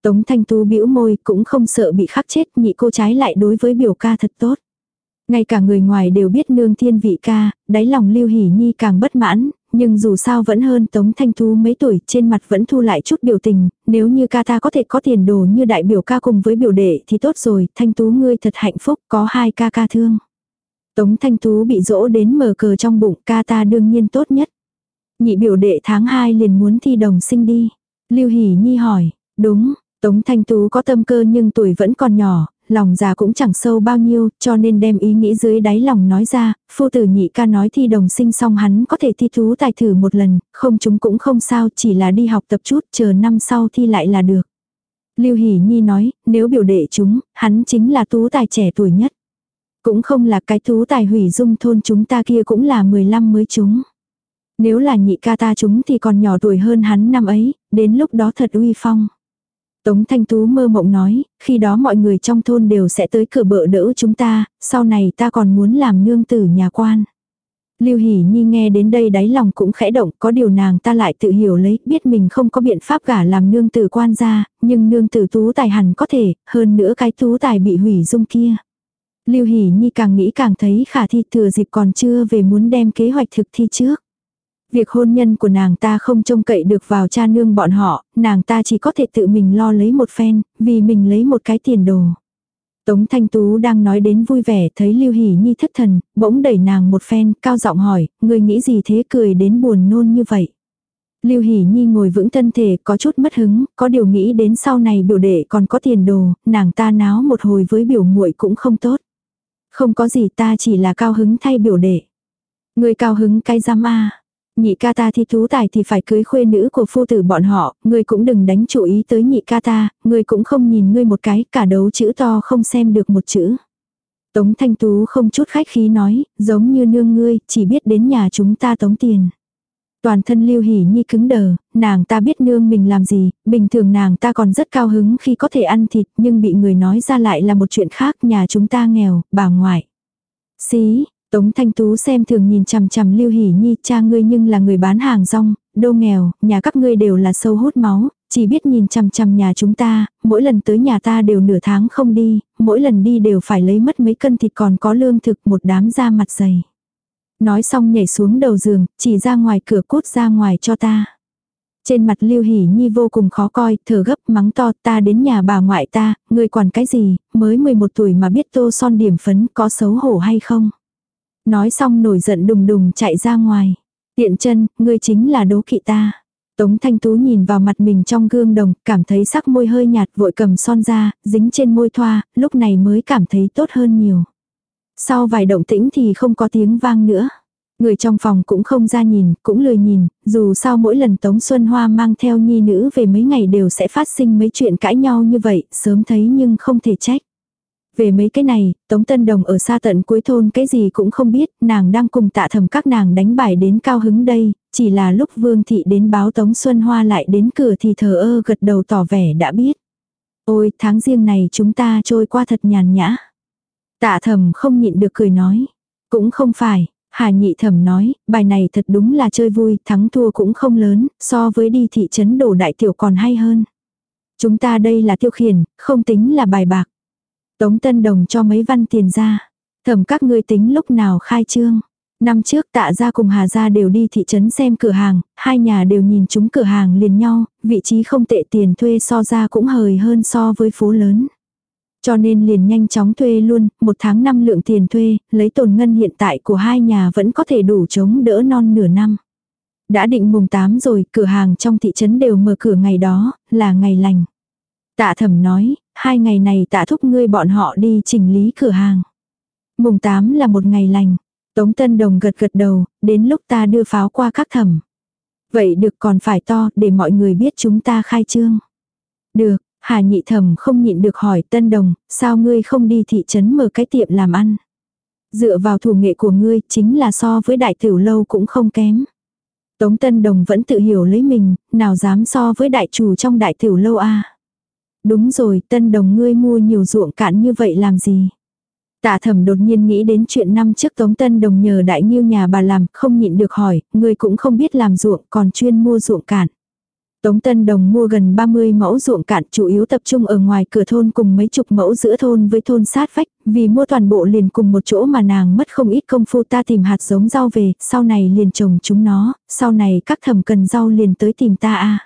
Tống Thanh Tú bĩu môi cũng không sợ bị khắc chết nhị cô trái lại đối với biểu ca thật tốt. Ngay cả người ngoài đều biết nương thiên vị ca, đáy lòng Lưu Hỷ Nhi càng bất mãn, nhưng dù sao vẫn hơn Tống Thanh Tú mấy tuổi trên mặt vẫn thu lại chút biểu tình, nếu như ca ta có thể có tiền đồ như đại biểu ca cùng với biểu đệ thì tốt rồi, Thanh Tú ngươi thật hạnh phúc, có hai ca ca thương. Tống Thanh Tú bị dỗ đến mở cờ trong bụng ca ta đương nhiên tốt nhất. Nhị biểu đệ tháng 2 liền muốn thi đồng sinh đi. Lưu Hỷ Nhi hỏi, đúng, Tống Thanh Tú có tâm cơ nhưng tuổi vẫn còn nhỏ, lòng già cũng chẳng sâu bao nhiêu, cho nên đem ý nghĩ dưới đáy lòng nói ra, phu tử nhị ca nói thi đồng sinh xong hắn có thể thi thú tài thử một lần, không chúng cũng không sao, chỉ là đi học tập chút, chờ năm sau thi lại là được. Lưu Hỷ Nhi nói, nếu biểu đệ chúng, hắn chính là tú tài trẻ tuổi nhất. Cũng không là cái tú tài hủy dung thôn chúng ta kia cũng là 15 mới chúng. Nếu là nhị ca ta chúng thì còn nhỏ tuổi hơn hắn năm ấy, đến lúc đó thật uy phong. Tống Thanh Tú mơ mộng nói, khi đó mọi người trong thôn đều sẽ tới cửa bợ đỡ chúng ta, sau này ta còn muốn làm nương tử nhà quan. Lưu Hỷ Nhi nghe đến đây đáy lòng cũng khẽ động, có điều nàng ta lại tự hiểu lấy, biết mình không có biện pháp gả làm nương tử quan gia, nhưng nương tử tú tài hẳn có thể, hơn nữa cái tú tài bị hủy dung kia. Lưu Hỷ Nhi càng nghĩ càng thấy khả thi thừa dịp còn chưa về muốn đem kế hoạch thực thi trước. Việc hôn nhân của nàng ta không trông cậy được vào cha nương bọn họ, nàng ta chỉ có thể tự mình lo lấy một phen, vì mình lấy một cái tiền đồ. Tống Thanh Tú đang nói đến vui vẻ thấy Lưu Hỷ Nhi thất thần, bỗng đẩy nàng một phen, cao giọng hỏi, người nghĩ gì thế cười đến buồn nôn như vậy. Lưu Hỷ Nhi ngồi vững thân thể có chút mất hứng, có điều nghĩ đến sau này biểu đệ còn có tiền đồ, nàng ta náo một hồi với biểu muội cũng không tốt. Không có gì ta chỉ là cao hứng thay biểu đệ. Người cao hứng cái giam a Nhị ca ta thi thú tài thì phải cưới khuê nữ của phu tử bọn họ, ngươi cũng đừng đánh chủ ý tới nhị ca ta, ngươi cũng không nhìn ngươi một cái, cả đấu chữ to không xem được một chữ. Tống Thanh Tú không chút khách khí nói, giống như nương ngươi, chỉ biết đến nhà chúng ta tống tiền. Toàn thân Lưu Hỷ Nhi cứng đờ, nàng ta biết nương mình làm gì, bình thường nàng ta còn rất cao hứng khi có thể ăn thịt, nhưng bị người nói ra lại là một chuyện khác, nhà chúng ta nghèo, bà ngoại. Xí, Tống Thanh Tú xem thường nhìn chằm chằm Lưu Hỷ Nhi, cha ngươi nhưng là người bán hàng rong, đô nghèo, nhà các ngươi đều là sâu hút máu, chỉ biết nhìn chằm chằm nhà chúng ta, mỗi lần tới nhà ta đều nửa tháng không đi, mỗi lần đi đều phải lấy mất mấy cân thịt còn có lương thực một đám da mặt dày. Nói xong nhảy xuống đầu giường, chỉ ra ngoài cửa cút ra ngoài cho ta. Trên mặt Lưu Hỷ Nhi vô cùng khó coi, thở gấp mắng to ta đến nhà bà ngoại ta, ngươi quản cái gì, mới 11 tuổi mà biết tô son điểm phấn có xấu hổ hay không. Nói xong nổi giận đùng đùng chạy ra ngoài. Tiện chân, ngươi chính là đố kỵ ta. Tống Thanh Tú nhìn vào mặt mình trong gương đồng, cảm thấy sắc môi hơi nhạt vội cầm son ra, dính trên môi thoa, lúc này mới cảm thấy tốt hơn nhiều. Sau vài động tĩnh thì không có tiếng vang nữa. Người trong phòng cũng không ra nhìn, cũng lười nhìn, dù sao mỗi lần Tống Xuân Hoa mang theo nhi nữ về mấy ngày đều sẽ phát sinh mấy chuyện cãi nhau như vậy, sớm thấy nhưng không thể trách. Về mấy cái này, Tống Tân Đồng ở xa tận cuối thôn cái gì cũng không biết, nàng đang cùng tạ thầm các nàng đánh bài đến cao hứng đây, chỉ là lúc Vương Thị đến báo Tống Xuân Hoa lại đến cửa thì thờ ơ gật đầu tỏ vẻ đã biết. Ôi, tháng riêng này chúng ta trôi qua thật nhàn nhã. Tạ thầm không nhịn được cười nói. Cũng không phải, Hà nhị thẩm nói, bài này thật đúng là chơi vui, thắng thua cũng không lớn, so với đi thị trấn đổ đại tiểu còn hay hơn. Chúng ta đây là tiêu khiển, không tính là bài bạc. Tống Tân Đồng cho mấy văn tiền ra. Thẩm các ngươi tính lúc nào khai trương. Năm trước tạ gia cùng Hà gia đều đi thị trấn xem cửa hàng, hai nhà đều nhìn chúng cửa hàng liền nhau, vị trí không tệ tiền thuê so ra cũng hời hơn so với phố lớn. Cho nên liền nhanh chóng thuê luôn, một tháng năm lượng tiền thuê, lấy tồn ngân hiện tại của hai nhà vẫn có thể đủ chống đỡ non nửa năm. Đã định mùng 8 rồi, cửa hàng trong thị trấn đều mở cửa ngày đó, là ngày lành. Tạ thẩm nói, hai ngày này tạ thúc ngươi bọn họ đi chỉnh lý cửa hàng. Mùng 8 là một ngày lành. Tống Tân Đồng gật gật đầu, đến lúc ta đưa pháo qua các thẩm. Vậy được còn phải to, để mọi người biết chúng ta khai trương. Được, Hà nhị thẩm không nhịn được hỏi Tân Đồng, sao ngươi không đi thị trấn mở cái tiệm làm ăn. Dựa vào thủ nghệ của ngươi, chính là so với đại tiểu lâu cũng không kém. Tống Tân Đồng vẫn tự hiểu lấy mình, nào dám so với đại chủ trong đại tiểu lâu a Đúng rồi, Tân Đồng ngươi mua nhiều ruộng cạn như vậy làm gì? Tạ thẩm đột nhiên nghĩ đến chuyện năm trước Tống Tân Đồng nhờ đại nghiêu nhà bà làm, không nhịn được hỏi, người cũng không biết làm ruộng, còn chuyên mua ruộng cạn. Tống Tân Đồng mua gần 30 mẫu ruộng cạn chủ yếu tập trung ở ngoài cửa thôn cùng mấy chục mẫu giữa thôn với thôn sát vách, vì mua toàn bộ liền cùng một chỗ mà nàng mất không ít công phu ta tìm hạt giống rau về, sau này liền trồng chúng nó, sau này các thẩm cần rau liền tới tìm ta a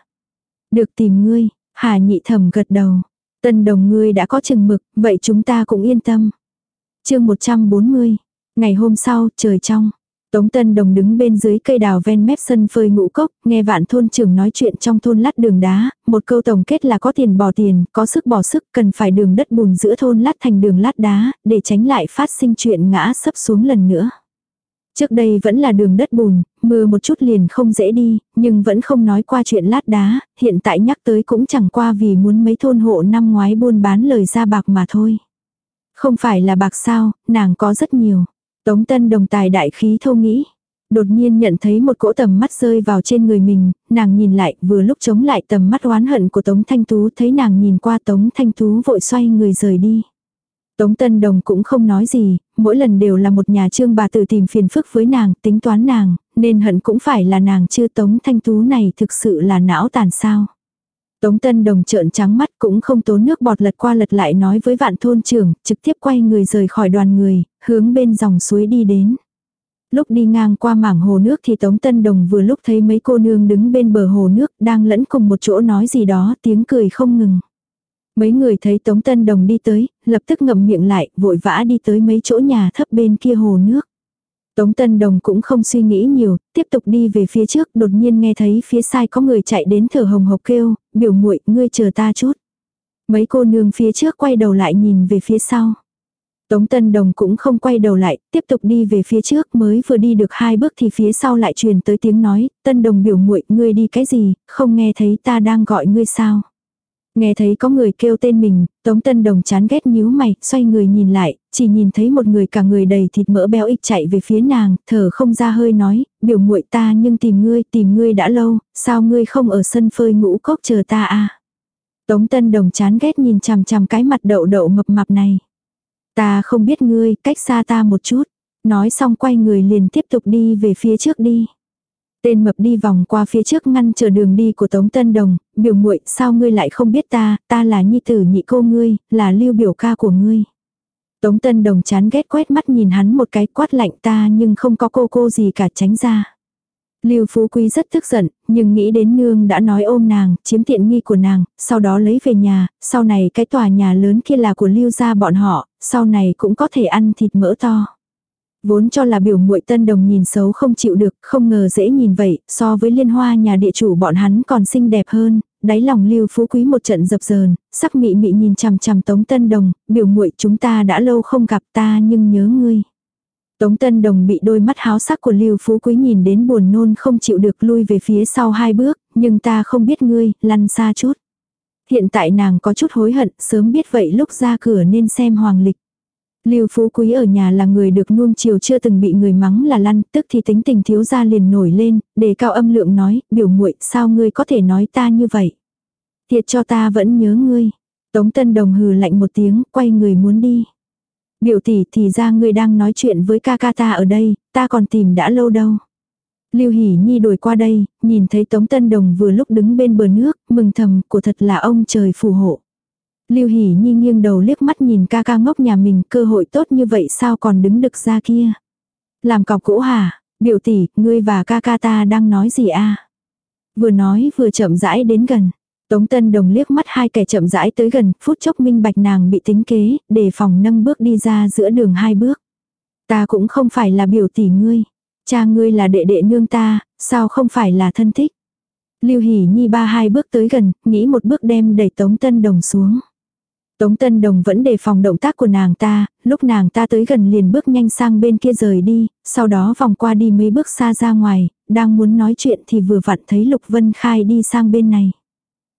Được tìm ngươi, Hà nhị thẩm gật đầu. Tân đồng ngươi đã có chừng mực, vậy chúng ta cũng yên tâm. chương 140, ngày hôm sau, trời trong. Tống Tân Đồng đứng bên dưới cây đào ven mép sân phơi ngũ cốc, nghe vạn thôn trưởng nói chuyện trong thôn lát đường đá, một câu tổng kết là có tiền bỏ tiền, có sức bỏ sức, cần phải đường đất bùn giữa thôn lát thành đường lát đá, để tránh lại phát sinh chuyện ngã sấp xuống lần nữa. Trước đây vẫn là đường đất bùn, mưa một chút liền không dễ đi, nhưng vẫn không nói qua chuyện lát đá, hiện tại nhắc tới cũng chẳng qua vì muốn mấy thôn hộ năm ngoái buôn bán lời ra bạc mà thôi. Không phải là bạc sao, nàng có rất nhiều. Tống Tân đồng tài đại khí thô nghĩ. Đột nhiên nhận thấy một cỗ tầm mắt rơi vào trên người mình, nàng nhìn lại vừa lúc chống lại tầm mắt oán hận của Tống Thanh Tú thấy nàng nhìn qua Tống Thanh Tú vội xoay người rời đi. Tống Tân Đồng cũng không nói gì, mỗi lần đều là một nhà trương bà tự tìm phiền phức với nàng, tính toán nàng, nên hận cũng phải là nàng chứ Tống Thanh Tú này thực sự là não tàn sao. Tống Tân Đồng trợn trắng mắt cũng không tốn nước bọt lật qua lật lại nói với vạn thôn trưởng, trực tiếp quay người rời khỏi đoàn người, hướng bên dòng suối đi đến. Lúc đi ngang qua mảng hồ nước thì Tống Tân Đồng vừa lúc thấy mấy cô nương đứng bên bờ hồ nước đang lẫn cùng một chỗ nói gì đó tiếng cười không ngừng. Mấy người thấy Tống Tân Đồng đi tới, lập tức ngậm miệng lại, vội vã đi tới mấy chỗ nhà thấp bên kia hồ nước. Tống Tân Đồng cũng không suy nghĩ nhiều, tiếp tục đi về phía trước, đột nhiên nghe thấy phía sai có người chạy đến thở hồng hộc kêu, biểu muội ngươi chờ ta chút. Mấy cô nương phía trước quay đầu lại nhìn về phía sau. Tống Tân Đồng cũng không quay đầu lại, tiếp tục đi về phía trước mới vừa đi được hai bước thì phía sau lại truyền tới tiếng nói, Tân Đồng biểu muội ngươi đi cái gì, không nghe thấy ta đang gọi ngươi sao. Nghe thấy có người kêu tên mình, Tống Tân Đồng chán ghét nhíu mày, xoay người nhìn lại, chỉ nhìn thấy một người cả người đầy thịt mỡ béo ích chạy về phía nàng, thở không ra hơi nói, biểu muội ta nhưng tìm ngươi, tìm ngươi đã lâu, sao ngươi không ở sân phơi ngũ cốc chờ ta à? Tống Tân Đồng chán ghét nhìn chằm chằm cái mặt đậu đậu mập mạp này. Ta không biết ngươi, cách xa ta một chút. Nói xong quay người liền tiếp tục đi về phía trước đi. Tên mập đi vòng qua phía trước ngăn chờ đường đi của Tống Tân Đồng, biểu muội sao ngươi lại không biết ta, ta là nhi tử nhị cô ngươi, là lưu biểu ca của ngươi. Tống Tân Đồng chán ghét quét mắt nhìn hắn một cái quát lạnh ta nhưng không có cô cô gì cả tránh ra. Lưu Phú Quý rất tức giận, nhưng nghĩ đến nương đã nói ôm nàng, chiếm tiện nghi của nàng, sau đó lấy về nhà, sau này cái tòa nhà lớn kia là của Lưu gia bọn họ, sau này cũng có thể ăn thịt mỡ to. Vốn cho là biểu muội tân đồng nhìn xấu không chịu được, không ngờ dễ nhìn vậy, so với liên hoa nhà địa chủ bọn hắn còn xinh đẹp hơn, đáy lòng lưu phú quý một trận dập dờn, sắc mị mị nhìn chằm chằm tống tân đồng, biểu muội chúng ta đã lâu không gặp ta nhưng nhớ ngươi. Tống Tân Đồng bị đôi mắt háo sắc của Lưu Phú Quý nhìn đến buồn nôn không chịu được lui về phía sau hai bước, nhưng ta không biết ngươi, lăn xa chút. Hiện tại nàng có chút hối hận, sớm biết vậy lúc ra cửa nên xem hoàng lịch. Lưu Phú Quý ở nhà là người được nuông chiều chưa từng bị người mắng là lăn, tức thì tính tình thiếu gia liền nổi lên, đề cao âm lượng nói, biểu muội sao ngươi có thể nói ta như vậy. Thiệt cho ta vẫn nhớ ngươi. Tống Tân Đồng hừ lạnh một tiếng, quay người muốn đi. Biểu tỷ thì ra ngươi đang nói chuyện với ca ca ta ở đây, ta còn tìm đã lâu đâu. Lưu Hỷ Nhi đuổi qua đây, nhìn thấy Tống Tân Đồng vừa lúc đứng bên bờ nước, mừng thầm, của thật là ông trời phù hộ. Lưu Hỷ Nhi nghiêng đầu liếc mắt nhìn ca ca ngốc nhà mình, cơ hội tốt như vậy sao còn đứng được ra kia. Làm cọc gỗ hả, biểu tỷ, ngươi và ca ca ta đang nói gì a? Vừa nói vừa chậm rãi đến gần. Tống Tân Đồng liếc mắt hai kẻ chậm rãi tới gần, phút chốc minh bạch nàng bị tính kế, để phòng nâng bước đi ra giữa đường hai bước. Ta cũng không phải là biểu tỷ ngươi. Cha ngươi là đệ đệ nương ta, sao không phải là thân thích. Lưu Hỷ Nhi ba hai bước tới gần, nghĩ một bước đem đẩy Tống Tân Đồng xuống. Tống Tân Đồng vẫn đề phòng động tác của nàng ta, lúc nàng ta tới gần liền bước nhanh sang bên kia rời đi, sau đó vòng qua đi mấy bước xa ra ngoài, đang muốn nói chuyện thì vừa vặn thấy Lục Vân Khai đi sang bên này.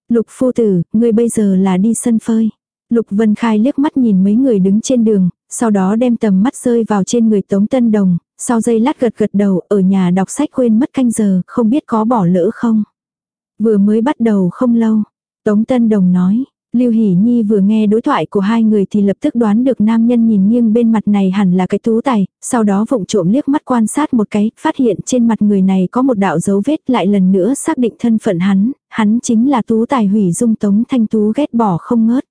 Lục phu tử, ngươi bây giờ là đi sân phơi. Lục Vân Khai liếc mắt nhìn mấy người đứng trên đường, sau đó đem tầm mắt rơi vào trên người Tống Tân Đồng, sau giây lát gật gật đầu ở nhà đọc sách quên mất canh giờ, không biết có bỏ lỡ không. Vừa mới bắt đầu không lâu, Tống Tân Đồng nói, Lưu Hỷ Nhi vừa nghe đối thoại của hai người thì lập tức đoán được nam nhân nhìn nghiêng bên mặt này hẳn là cái tú tài, sau đó vụng trộm liếc mắt quan sát một cái, phát hiện trên mặt người này có một đạo dấu vết lại lần nữa xác định thân phận hắn, hắn chính là tú tài hủy dung tống thanh tú ghét bỏ không ngớt.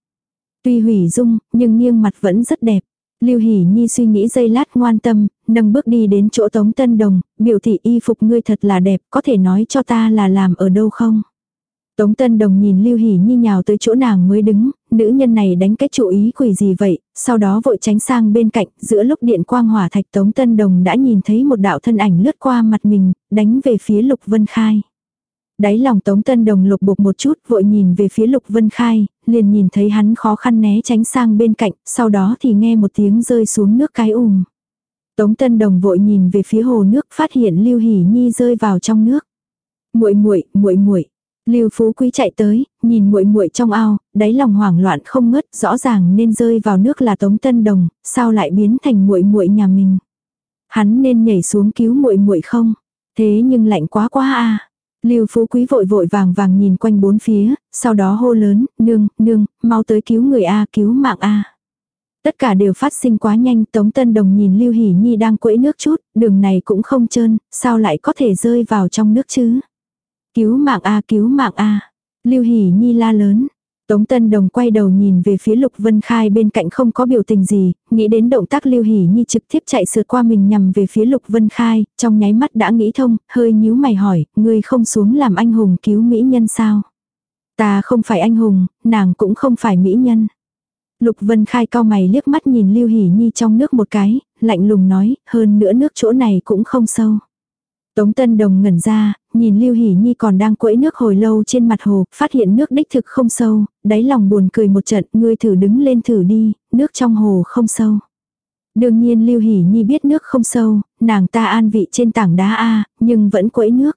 Tuy hủy dung, nhưng nghiêng mặt vẫn rất đẹp. Lưu Hỷ Nhi suy nghĩ giây lát ngoan tâm, nâng bước đi đến chỗ Tống Tân Đồng, biểu thị y phục ngươi thật là đẹp, có thể nói cho ta là làm ở đâu không? Tống Tân Đồng nhìn Lưu Hỷ Nhi nhào tới chỗ nàng mới đứng, nữ nhân này đánh cái chủ ý quỷ gì vậy, sau đó vội tránh sang bên cạnh, giữa lúc điện quang hỏa thạch Tống Tân Đồng đã nhìn thấy một đạo thân ảnh lướt qua mặt mình, đánh về phía Lục Vân Khai. Đáy lòng Tống Tân Đồng lục bục một chút vội nhìn về phía Lục Vân Khai, liền nhìn thấy hắn khó khăn né tránh sang bên cạnh, sau đó thì nghe một tiếng rơi xuống nước cái ùm. Tống Tân Đồng vội nhìn về phía hồ nước phát hiện Lưu Hỷ Nhi rơi vào trong nước. Muội muội, muội muội. Lưu Phú Quý chạy tới, nhìn muội muội trong ao, đáy lòng hoảng loạn không ngớt, rõ ràng nên rơi vào nước là Tống Tân Đồng, sao lại biến thành muội muội nhà mình? Hắn nên nhảy xuống cứu muội muội không? Thế nhưng lạnh quá quá a. Lưu Phú Quý vội vội vàng vàng nhìn quanh bốn phía, sau đó hô lớn, nương, nương, mau tới cứu người A, cứu mạng A. Tất cả đều phát sinh quá nhanh, Tống Tân Đồng nhìn Lưu Hỷ Nhi đang quẫy nước chút, đường này cũng không trơn, sao lại có thể rơi vào trong nước chứ? Cứu mạng A, cứu mạng A. Lưu Hỷ Nhi la lớn, Tống Tân Đồng quay đầu nhìn về phía Lục Vân Khai bên cạnh không có biểu tình gì, nghĩ đến động tác Lưu Hỷ Nhi trực tiếp chạy sượt qua mình nhằm về phía Lục Vân Khai, trong nháy mắt đã nghĩ thông, hơi nhíu mày hỏi, ngươi không xuống làm anh hùng cứu mỹ nhân sao? Ta không phải anh hùng, nàng cũng không phải mỹ nhân. Lục Vân Khai cao mày liếc mắt nhìn Lưu Hỷ Nhi trong nước một cái, lạnh lùng nói, hơn nữa nước chỗ này cũng không sâu. Tống Tân Đồng ngẩn ra, nhìn Lưu Hỷ Nhi còn đang quẫy nước hồi lâu trên mặt hồ, phát hiện nước đích thực không sâu, đáy lòng buồn cười một trận, ngươi thử đứng lên thử đi, nước trong hồ không sâu. Đương nhiên Lưu Hỷ Nhi biết nước không sâu, nàng ta an vị trên tảng đá A, nhưng vẫn quẫy nước.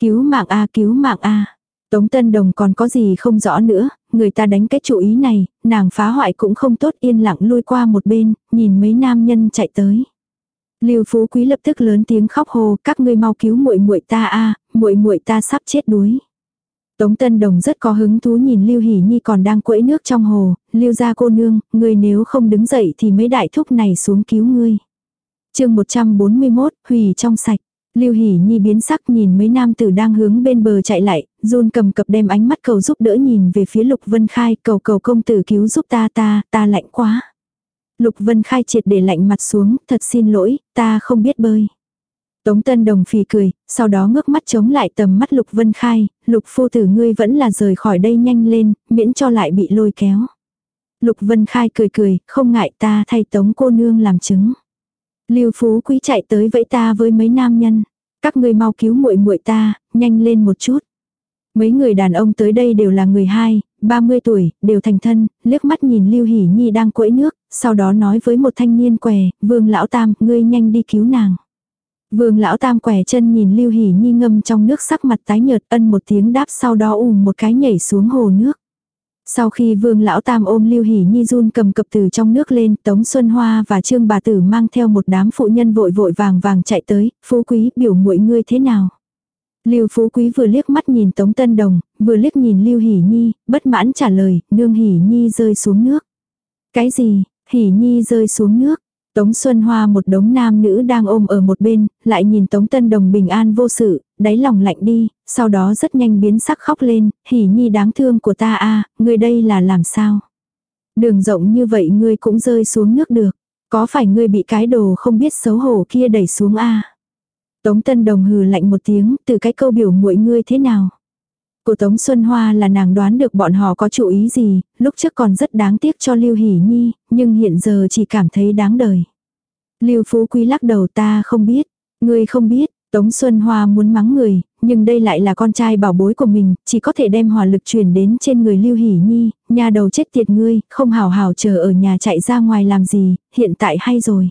Cứu mạng A cứu mạng A. Tống Tân Đồng còn có gì không rõ nữa, người ta đánh cái chủ ý này, nàng phá hoại cũng không tốt yên lặng lui qua một bên, nhìn mấy nam nhân chạy tới. Lưu Phú Quý lập tức lớn tiếng khóc hô, các ngươi mau cứu muội muội ta a, muội muội ta sắp chết đuối. Tống Tân Đồng rất có hứng thú nhìn Lưu Hỷ Nhi còn đang quẫy nước trong hồ, Lưu gia cô nương, ngươi nếu không đứng dậy thì mấy đại thúc này xuống cứu ngươi. Chương 141, hủy trong sạch. Lưu Hỷ Nhi biến sắc nhìn mấy nam tử đang hướng bên bờ chạy lại, run cầm cập đem ánh mắt cầu giúp đỡ nhìn về phía Lục Vân Khai, cầu cầu công tử cứu giúp ta ta, ta lạnh quá. Lục Vân Khai triệt để lạnh mặt xuống, thật xin lỗi, ta không biết bơi. Tống Tân Đồng phì cười, sau đó ngước mắt chống lại tầm mắt Lục Vân Khai, Lục phu tử ngươi vẫn là rời khỏi đây nhanh lên, miễn cho lại bị lôi kéo. Lục Vân Khai cười cười, không ngại ta thay Tống cô nương làm chứng. Lưu Phú Quý chạy tới vẫy ta với mấy nam nhân, các ngươi mau cứu muội muội ta, nhanh lên một chút. Mấy người đàn ông tới đây đều là người hai, 30 tuổi, đều thành thân, liếc mắt nhìn Lưu Hỷ Nhi đang quẫy nước, sau đó nói với một thanh niên què, vương lão tam, ngươi nhanh đi cứu nàng. Vương lão tam quẻ chân nhìn Lưu Hỷ Nhi ngâm trong nước sắc mặt tái nhợt ân một tiếng đáp sau đó ùm một cái nhảy xuống hồ nước. Sau khi vương lão tam ôm Lưu Hỷ Nhi run cầm cập từ trong nước lên, Tống Xuân Hoa và Trương bà tử mang theo một đám phụ nhân vội vội vàng vàng chạy tới, phú quý biểu muội ngươi thế nào. Lưu Phú Quý vừa liếc mắt nhìn Tống Tân Đồng, vừa liếc nhìn Lưu Hỷ Nhi, bất mãn trả lời, nương Hỷ Nhi rơi xuống nước. Cái gì, Hỉ Nhi rơi xuống nước. Tống Xuân Hoa một đống nam nữ đang ôm ở một bên, lại nhìn Tống Tân Đồng bình an vô sự, đáy lòng lạnh đi, sau đó rất nhanh biến sắc khóc lên, Hỉ Nhi đáng thương của ta a, người đây là làm sao? Đường rộng như vậy ngươi cũng rơi xuống nước được, có phải ngươi bị cái đồ không biết xấu hổ kia đẩy xuống a? Tống Tân Đồng hừ lạnh một tiếng, từ cái câu biểu muội ngươi thế nào? Của Tống Xuân Hoa là nàng đoán được bọn họ có chủ ý gì, lúc trước còn rất đáng tiếc cho Lưu Hỷ Nhi, nhưng hiện giờ chỉ cảm thấy đáng đời. Lưu Phú Quý lắc đầu ta không biết, ngươi không biết, Tống Xuân Hoa muốn mắng người, nhưng đây lại là con trai bảo bối của mình, chỉ có thể đem hỏa lực chuyển đến trên người Lưu Hỷ Nhi, nhà đầu chết tiệt ngươi, không hào hào chờ ở nhà chạy ra ngoài làm gì, hiện tại hay rồi.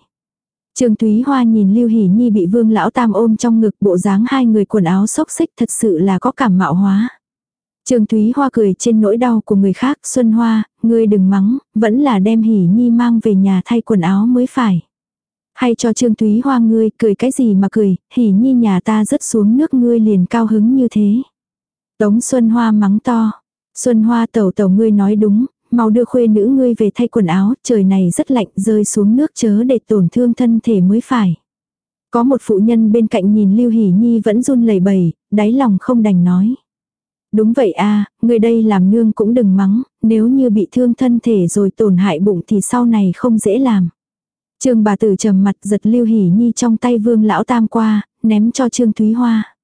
Trương Thúy Hoa nhìn Lưu Hỷ Nhi bị Vương lão tam ôm trong ngực, bộ dáng hai người quần áo xốc xích thật sự là có cảm mạo hóa. Trương Thúy Hoa cười trên nỗi đau của người khác, Xuân Hoa, ngươi đừng mắng, vẫn là đem hỉ Nhi mang về nhà thay quần áo mới phải. Hay cho Trương Thúy Hoa ngươi, cười cái gì mà cười, hỉ Nhi nhà ta rớt xuống nước ngươi liền cao hứng như thế. Tống Xuân Hoa mắng to. Xuân Hoa tẩu tẩu ngươi nói đúng, mau đưa khuê nữ ngươi về thay quần áo, trời này rất lạnh rơi xuống nước chớ để tổn thương thân thể mới phải. Có một phụ nhân bên cạnh nhìn Lưu Hỷ Nhi vẫn run lẩy bẩy, đáy lòng không đành nói. Đúng vậy a, người đây làm nương cũng đừng mắng, nếu như bị thương thân thể rồi tổn hại bụng thì sau này không dễ làm. Trương bà tử trầm mặt giật Lưu hỉ Nhi trong tay Vương lão tam qua, ném cho Trương Thúy Hoa.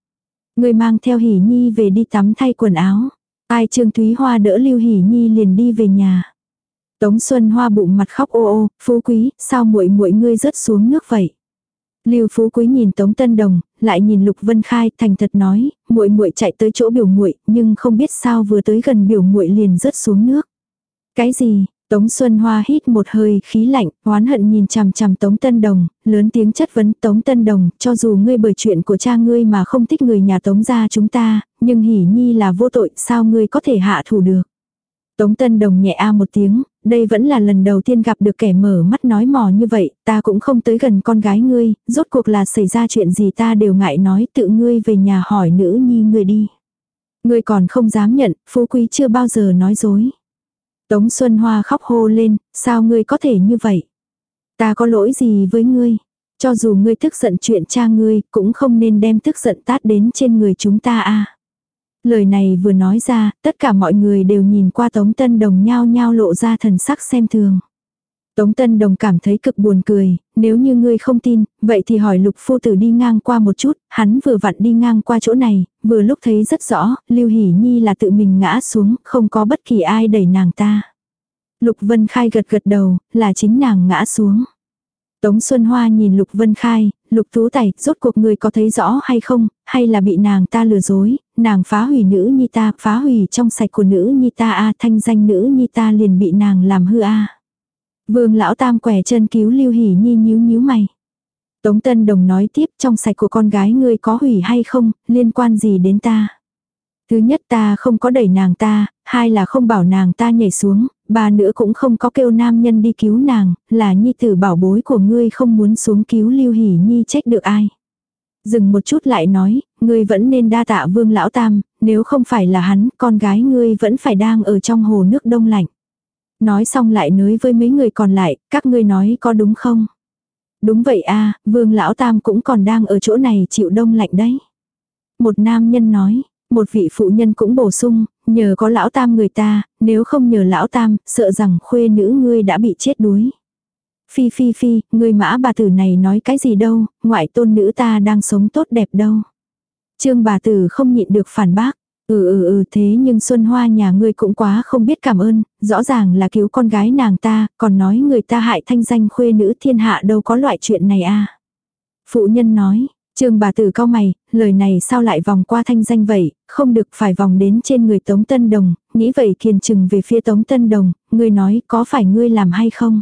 Người mang theo hỉ Nhi về đi tắm thay quần áo. Ai Trương Thúy Hoa đỡ Lưu hỉ Nhi liền đi về nhà. Tống Xuân Hoa bụng mặt khóc ô ô, "Phú quý, sao muội muội ngươi rớt xuống nước vậy?" Lưu Phú Quý nhìn Tống Tân Đồng, lại nhìn Lục Vân Khai, thành thật nói, muội muội chạy tới chỗ biểu muội, nhưng không biết sao vừa tới gần biểu muội liền rớt xuống nước. Cái gì? Tống Xuân Hoa hít một hơi khí lạnh, oán hận nhìn chằm chằm Tống Tân Đồng, lớn tiếng chất vấn Tống Tân Đồng, cho dù ngươi bởi chuyện của cha ngươi mà không thích người nhà Tống gia chúng ta, nhưng hỉ nhi là vô tội, sao ngươi có thể hạ thủ được. Tống Tân Đồng nhẹ a một tiếng, đây vẫn là lần đầu tiên gặp được kẻ mở mắt nói mò như vậy, ta cũng không tới gần con gái ngươi, rốt cuộc là xảy ra chuyện gì ta đều ngại nói tự ngươi về nhà hỏi nữ nhi ngươi đi. Ngươi còn không dám nhận, phú quý chưa bao giờ nói dối. Tống Xuân Hoa khóc hô lên, sao ngươi có thể như vậy? Ta có lỗi gì với ngươi? Cho dù ngươi tức giận chuyện cha ngươi, cũng không nên đem tức giận tát đến trên người chúng ta a. Lời này vừa nói ra, tất cả mọi người đều nhìn qua Tống Tân Đồng nhao nhao lộ ra thần sắc xem thường. Tống Tân Đồng cảm thấy cực buồn cười, nếu như ngươi không tin, vậy thì hỏi lục phu tử đi ngang qua một chút, hắn vừa vặn đi ngang qua chỗ này, vừa lúc thấy rất rõ, Lưu Hỷ Nhi là tự mình ngã xuống, không có bất kỳ ai đẩy nàng ta. Lục Vân Khai gật gật đầu, là chính nàng ngã xuống. Tống Xuân Hoa nhìn Lục Vân Khai, Lục Tú Tài, rốt cuộc người có thấy rõ hay không, hay là bị nàng ta lừa dối, nàng phá hủy nữ nhi ta, phá hủy trong sạch của nữ nhi ta a thanh danh nữ nhi ta liền bị nàng làm hư a. Vương lão tam quẻ chân cứu Lưu hỉ Nhi nhíu nhíu mày. Tống Tân Đồng nói tiếp trong sạch của con gái ngươi có hủy hay không, liên quan gì đến ta. Thứ nhất ta không có đẩy nàng ta, hai là không bảo nàng ta nhảy xuống, ba nữa cũng không có kêu nam nhân đi cứu nàng, là nhi tử bảo bối của ngươi không muốn xuống cứu Lưu hỉ Nhi trách được ai. Dừng một chút lại nói, ngươi vẫn nên đa tạ vương lão tam, nếu không phải là hắn, con gái ngươi vẫn phải đang ở trong hồ nước đông lạnh. Nói xong lại nói với mấy người còn lại, các ngươi nói có đúng không? Đúng vậy a vương lão tam cũng còn đang ở chỗ này chịu đông lạnh đấy. Một nam nhân nói, một vị phụ nhân cũng bổ sung, nhờ có lão tam người ta, nếu không nhờ lão tam, sợ rằng khuê nữ ngươi đã bị chết đuối. Phi phi phi, người mã bà tử này nói cái gì đâu, ngoại tôn nữ ta đang sống tốt đẹp đâu. Trương bà tử không nhịn được phản bác. Ừ ừ ừ thế nhưng Xuân Hoa nhà ngươi cũng quá không biết cảm ơn, rõ ràng là cứu con gái nàng ta, còn nói người ta hại thanh danh khuê nữ thiên hạ đâu có loại chuyện này à. Phụ nhân nói, Trương bà tử cao mày, lời này sao lại vòng qua thanh danh vậy, không được phải vòng đến trên người Tống Tân Đồng, nghĩ vậy kiền chừng về phía Tống Tân Đồng, ngươi nói có phải ngươi làm hay không?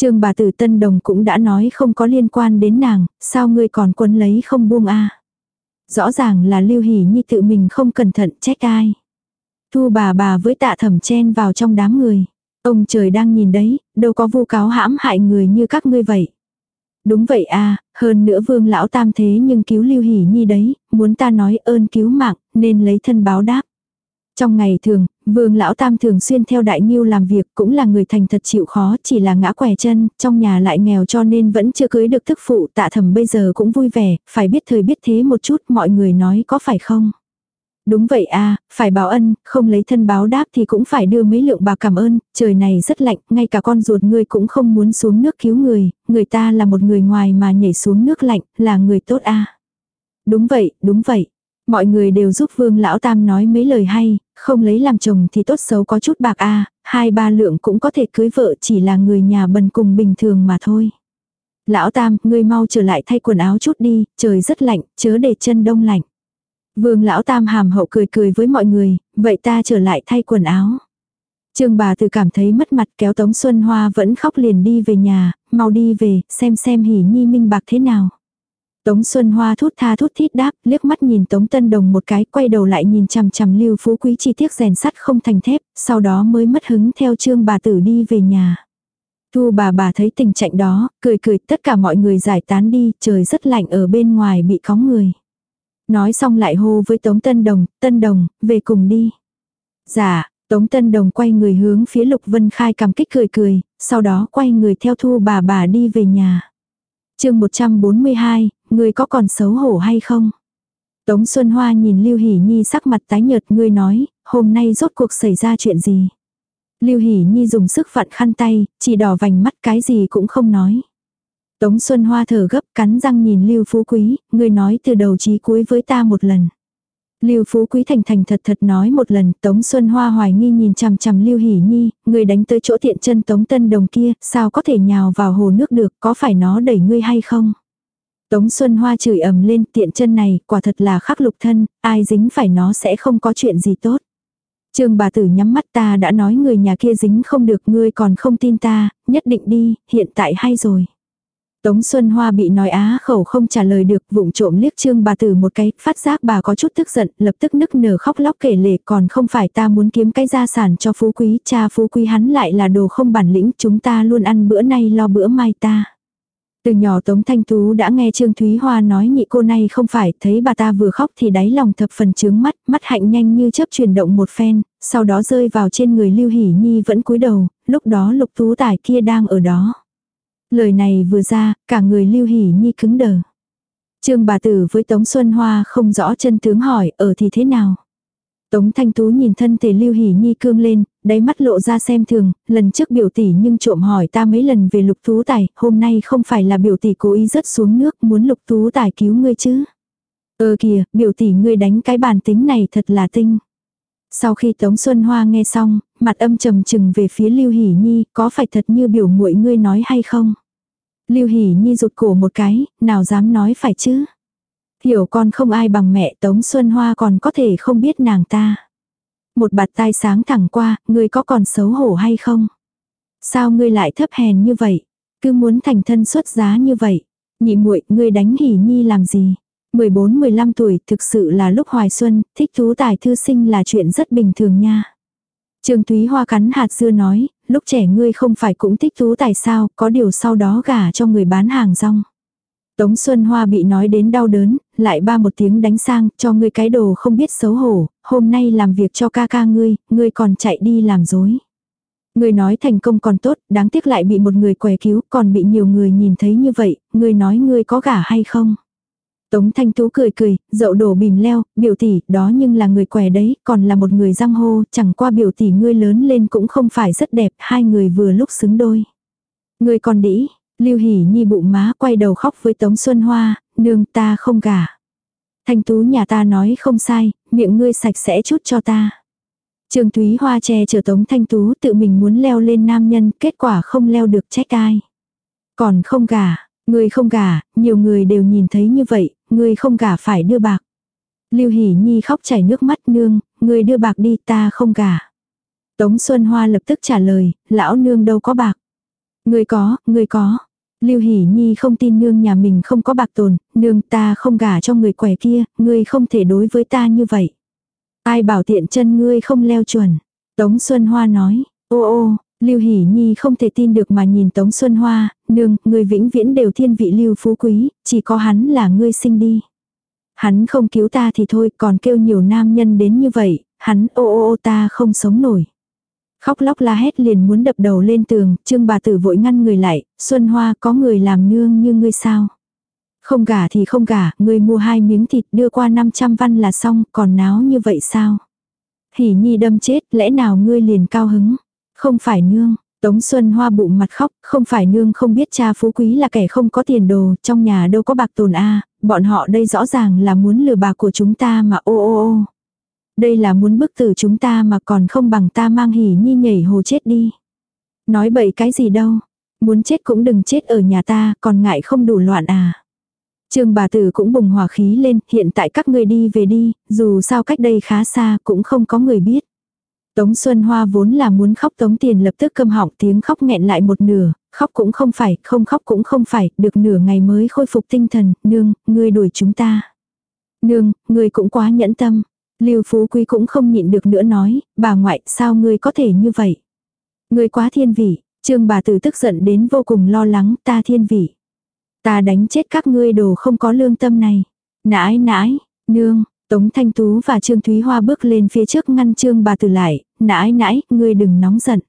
Trương bà tử Tân Đồng cũng đã nói không có liên quan đến nàng, sao ngươi còn quấn lấy không buông a? Rõ ràng là Lưu Hỷ Nhi tự mình không cẩn thận trách ai. Thu bà bà với tạ thẩm chen vào trong đám người. Ông trời đang nhìn đấy, đâu có vu cáo hãm hại người như các ngươi vậy. Đúng vậy à, hơn nữa vương lão tam thế nhưng cứu Lưu hỉ Nhi đấy, muốn ta nói ơn cứu mạng, nên lấy thân báo đáp. Trong ngày thường, vương lão tam thường xuyên theo đại nghiêu làm việc cũng là người thành thật chịu khó chỉ là ngã quẻ chân, trong nhà lại nghèo cho nên vẫn chưa cưới được thức phụ tạ thầm bây giờ cũng vui vẻ, phải biết thời biết thế một chút mọi người nói có phải không. Đúng vậy à, phải báo ân, không lấy thân báo đáp thì cũng phải đưa mấy lượng bạc cảm ơn, trời này rất lạnh, ngay cả con ruột ngươi cũng không muốn xuống nước cứu người, người ta là một người ngoài mà nhảy xuống nước lạnh, là người tốt à. Đúng vậy, đúng vậy. Mọi người đều giúp vương lão tam nói mấy lời hay, không lấy làm chồng thì tốt xấu có chút bạc à, hai ba lượng cũng có thể cưới vợ chỉ là người nhà bần cùng bình thường mà thôi. Lão Tam, ngươi mau trở lại thay quần áo chút đi, trời rất lạnh, chớ để chân đông lạnh. Vương Lão Tam hàm hậu cười cười với mọi người, vậy ta trở lại thay quần áo. Trương bà từ cảm thấy mất mặt kéo Tống Xuân Hoa vẫn khóc liền đi về nhà, mau đi về, xem xem hỉ nhi minh bạc thế nào. Tống Xuân Hoa thút tha thút thít đáp, liếc mắt nhìn Tống Tân Đồng một cái, quay đầu lại nhìn chằm chằm Lưu Phú Quý chi tiết rèn sắt không thành thép, sau đó mới mất hứng theo Trương bà tử đi về nhà. Thu bà bà thấy tình trạng đó, cười cười tất cả mọi người giải tán đi, trời rất lạnh ở bên ngoài bị cóng người. Nói xong lại hô với Tống Tân Đồng, Tân Đồng, về cùng đi. Dạ, Tống Tân Đồng quay người hướng phía Lục Vân Khai cảm kích cười cười, sau đó quay người theo thu bà bà đi về nhà. chương 142, người có còn xấu hổ hay không? Tống Xuân Hoa nhìn Lưu Hỷ Nhi sắc mặt tái nhợt ngươi nói, hôm nay rốt cuộc xảy ra chuyện gì? Lưu Hỷ Nhi dùng sức vặn khăn tay, chỉ đỏ vành mắt cái gì cũng không nói. Tống Xuân Hoa thở gấp cắn răng nhìn Lưu Phú Quý, Người nói từ đầu chí cuối với ta một lần. Lưu Phú Quý thành thành thật thật nói một lần, Tống Xuân Hoa hoài nghi nhìn chằm chằm Lưu Hỷ Nhi, người đánh tới chỗ tiện chân Tống Tân Đồng kia, sao có thể nhào vào hồ nước được, có phải nó đẩy ngươi hay không? Tống Xuân Hoa chửi ầm lên tiện chân này, quả thật là khắc lục thân, ai dính phải nó sẽ không có chuyện gì tốt. Trương bà tử nhắm mắt ta đã nói người nhà kia dính không được ngươi còn không tin ta, nhất định đi, hiện tại hay rồi. Tống Xuân Hoa bị nói á khẩu không trả lời được vụng trộm liếc trương bà tử một cái, phát giác bà có chút tức giận, lập tức nức nở khóc lóc kể lể còn không phải ta muốn kiếm cái gia sản cho phú quý, cha phú quý hắn lại là đồ không bản lĩnh, chúng ta luôn ăn bữa nay lo bữa mai ta. Từ nhỏ Tống Thanh Tú đã nghe Trương Thúy Hoa nói nhị cô này không phải, thấy bà ta vừa khóc thì đáy lòng thập phần trướng mắt, mắt hạnh nhanh như chớp chuyển động một phen, sau đó rơi vào trên người Lưu Hỷ Nhi vẫn cúi đầu, lúc đó Lục Tú Tài kia đang ở đó. Lời này vừa ra, cả người Lưu hỉ Nhi cứng đờ. Trương bà tử với Tống Xuân Hoa không rõ chân tướng hỏi, ở thì thế nào? Tống Thanh Tú nhìn thân thể Lưu Hỷ Nhi cương lên, đáy mắt lộ ra xem thường, lần trước biểu tỷ nhưng trộm hỏi ta mấy lần về lục tú tài, hôm nay không phải là biểu tỷ cố ý rớt xuống nước muốn lục tú tài cứu ngươi chứ. Ơ kìa, biểu tỷ ngươi đánh cái bàn tính này thật là tinh. Sau khi Tống Xuân Hoa nghe xong, mặt âm trầm trừng về phía Lưu Hỷ Nhi, có phải thật như biểu muội ngươi nói hay không? Lưu Hỷ Nhi rụt cổ một cái, nào dám nói phải chứ? Hiểu con không ai bằng mẹ Tống Xuân Hoa còn có thể không biết nàng ta. Một bạt tai sáng thẳng qua, ngươi có còn xấu hổ hay không? Sao ngươi lại thấp hèn như vậy? Cứ muốn thành thân xuất giá như vậy. Nhị muội ngươi đánh hỉ nhi làm gì? 14-15 tuổi thực sự là lúc hoài xuân, thích thú tài thư sinh là chuyện rất bình thường nha. Trương Thúy Hoa cắn hạt dưa nói, lúc trẻ ngươi không phải cũng thích thú tài sao, có điều sau đó gả cho người bán hàng rong. Tống Xuân Hoa bị nói đến đau đớn, lại ba một tiếng đánh sang, cho ngươi cái đồ không biết xấu hổ, hôm nay làm việc cho ca ca ngươi, ngươi còn chạy đi làm dối. Ngươi nói thành công còn tốt, đáng tiếc lại bị một người què cứu, còn bị nhiều người nhìn thấy như vậy, ngươi nói ngươi có gả hay không? Tống Thanh Tú cười cười, dậu đổ bìm leo, biểu tỷ, đó nhưng là người què đấy, còn là một người răng hô, chẳng qua biểu tỷ ngươi lớn lên cũng không phải rất đẹp, hai người vừa lúc xứng đôi. Ngươi còn đĩ, Lưu Hỷ Nhi bụng má quay đầu khóc với Tống Xuân Hoa, nương ta không gả. Thanh Tú nhà ta nói không sai, miệng ngươi sạch sẽ chút cho ta. Trương Thúy Hoa che chở Tống Thanh Tú tự mình muốn leo lên nam nhân, kết quả không leo được trách ai. Còn không gả, ngươi không gả, nhiều người đều nhìn thấy như vậy, ngươi không gả phải đưa bạc. Lưu Hỷ Nhi khóc chảy nước mắt nương, ngươi đưa bạc đi ta không gả. Tống Xuân Hoa lập tức trả lời, lão nương đâu có bạc. Ngươi có, ngươi có. Lưu Hỷ Nhi không tin nương nhà mình không có bạc tồn, nương ta không gả cho người quẻ kia, ngươi không thể đối với ta như vậy. Ai bảo tiện chân ngươi không leo chuẩn. Tống Xuân Hoa nói, ô ô, Lưu Hỷ Nhi không thể tin được mà nhìn Tống Xuân Hoa, nương, người vĩnh viễn đều thiên vị Lưu Phú Quý, chỉ có hắn là ngươi sinh đi. Hắn không cứu ta thì thôi, còn kêu nhiều nam nhân đến như vậy, hắn ô ô ô ta không sống nổi. Khóc lóc la hét liền muốn đập đầu lên tường, trương bà tử vội ngăn người lại, Xuân Hoa có người làm nương như ngươi sao. Không gả thì không gả, ngươi mua hai miếng thịt đưa qua 500 văn là xong, còn náo như vậy sao? Hỉ nhi đâm chết, lẽ nào ngươi liền cao hứng? Không phải nương, Tống Xuân Hoa bụng mặt khóc, không phải nương không biết cha phú quý là kẻ không có tiền đồ, trong nhà đâu có bạc tồn a bọn họ đây rõ ràng là muốn lừa bạc của chúng ta mà ô ô ô. Đây là muốn bức tử chúng ta mà còn không bằng ta mang hỉ nhi nhảy hồ chết đi. Nói bậy cái gì đâu. Muốn chết cũng đừng chết ở nhà ta, còn ngại không đủ loạn à. Trương bà tử cũng bùng hòa khí lên, hiện tại các ngươi đi về đi, dù sao cách đây khá xa cũng không có người biết. Tống Xuân Hoa vốn là muốn khóc Tống Tiền lập tức câm họng tiếng khóc nghẹn lại một nửa, khóc cũng không phải, không khóc cũng không phải, được nửa ngày mới khôi phục tinh thần, nương, ngươi đuổi chúng ta. Nương, ngươi cũng quá nhẫn tâm. Lưu Phú Quý cũng không nhịn được nữa nói, bà ngoại, sao ngươi có thể như vậy? Ngươi quá thiên vị, trương bà tử tức giận đến vô cùng lo lắng, ta thiên vị. Ta đánh chết các ngươi đồ không có lương tâm này. Nãi nãi, nương, Tống Thanh Tú và Trương Thúy Hoa bước lên phía trước ngăn Trương bà tử lại, nãi nãi, ngươi đừng nóng giận.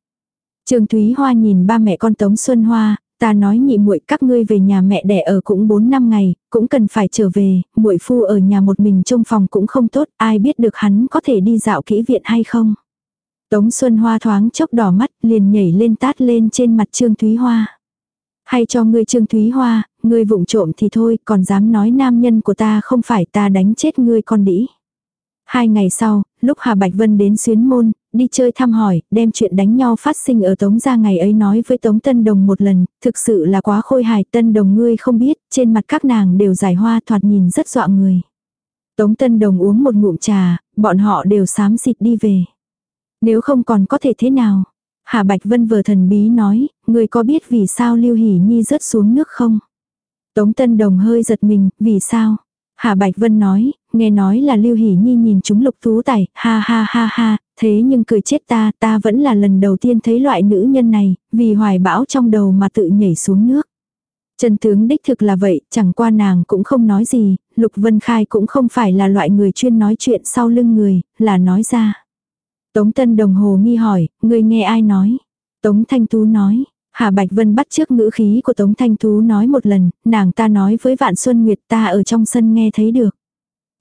Trương Thúy Hoa nhìn ba mẹ con Tống Xuân Hoa, ta nói nhị muội các ngươi về nhà mẹ đẻ ở cũng 4 năm ngày, cũng cần phải trở về, muội phu ở nhà một mình trong phòng cũng không tốt, ai biết được hắn có thể đi dạo kỹ viện hay không. Tống Xuân Hoa thoáng chốc đỏ mắt, liền nhảy lên tát lên trên mặt Trương Thúy Hoa. Hay cho ngươi Trương Thúy Hoa, ngươi vụng trộm thì thôi, còn dám nói nam nhân của ta không phải ta đánh chết ngươi con đĩ. Hai ngày sau, lúc Hà Bạch Vân đến xuyến môn, đi chơi thăm hỏi, đem chuyện đánh nhau phát sinh ở Tống gia ngày ấy nói với Tống Tân Đồng một lần, thực sự là quá khôi hài Tân Đồng ngươi không biết, trên mặt các nàng đều giải hoa thoạt nhìn rất dọa người. Tống Tân Đồng uống một ngụm trà, bọn họ đều xám xịt đi về. Nếu không còn có thể thế nào? Hà Bạch Vân vừa thần bí nói, ngươi có biết vì sao Lưu Hỷ Nhi rớt xuống nước không? Tống Tân Đồng hơi giật mình, vì sao? Hà Bạch Vân nói, nghe nói là Lưu Hỷ Nhi nhìn chúng lục tú tài, ha ha ha ha, thế nhưng cười chết ta, ta vẫn là lần đầu tiên thấy loại nữ nhân này, vì hoài bão trong đầu mà tự nhảy xuống nước. Trần tướng đích thực là vậy, chẳng qua nàng cũng không nói gì, Lục Vân Khai cũng không phải là loại người chuyên nói chuyện sau lưng người, là nói ra. Tống Tân Đồng Hồ nghi hỏi, người nghe ai nói? Tống Thanh Tú nói, Hà Bạch Vân bắt trước ngữ khí của Tống Thanh Tú nói một lần, nàng ta nói với Vạn Xuân Nguyệt ta ở trong sân nghe thấy được.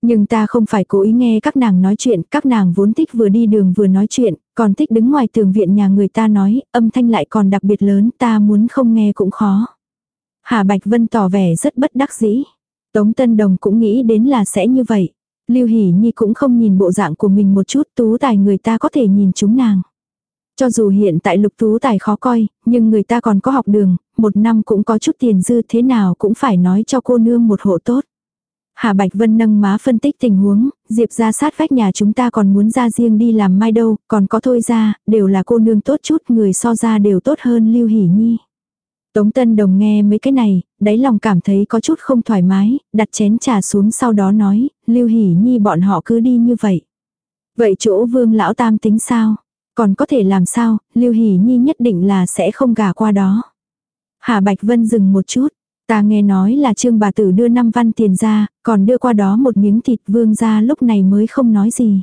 Nhưng ta không phải cố ý nghe các nàng nói chuyện, các nàng vốn thích vừa đi đường vừa nói chuyện, còn thích đứng ngoài tường viện nhà người ta nói, âm thanh lại còn đặc biệt lớn, ta muốn không nghe cũng khó. Hà Bạch Vân tỏ vẻ rất bất đắc dĩ. Tống Tân Đồng cũng nghĩ đến là sẽ như vậy. Lưu Hỷ Nhi cũng không nhìn bộ dạng của mình một chút, tú tài người ta có thể nhìn chúng nàng. Cho dù hiện tại lục tú tài khó coi, nhưng người ta còn có học đường, một năm cũng có chút tiền dư thế nào cũng phải nói cho cô nương một hộ tốt. Hà Bạch Vân nâng má phân tích tình huống, Diệp ra sát vách nhà chúng ta còn muốn ra riêng đi làm mai đâu, còn có thôi ra, đều là cô nương tốt chút, người so ra đều tốt hơn Lưu Hỷ Nhi. Tống Tân Đồng nghe mấy cái này, đáy lòng cảm thấy có chút không thoải mái, đặt chén trà xuống sau đó nói, Lưu Hỷ Nhi bọn họ cứ đi như vậy. Vậy chỗ vương lão tam tính sao? Còn có thể làm sao, Lưu Hỷ Nhi nhất định là sẽ không gả qua đó. Hà Bạch Vân dừng một chút, ta nghe nói là trương bà tử đưa 5 văn tiền ra, còn đưa qua đó một miếng thịt vương ra lúc này mới không nói gì.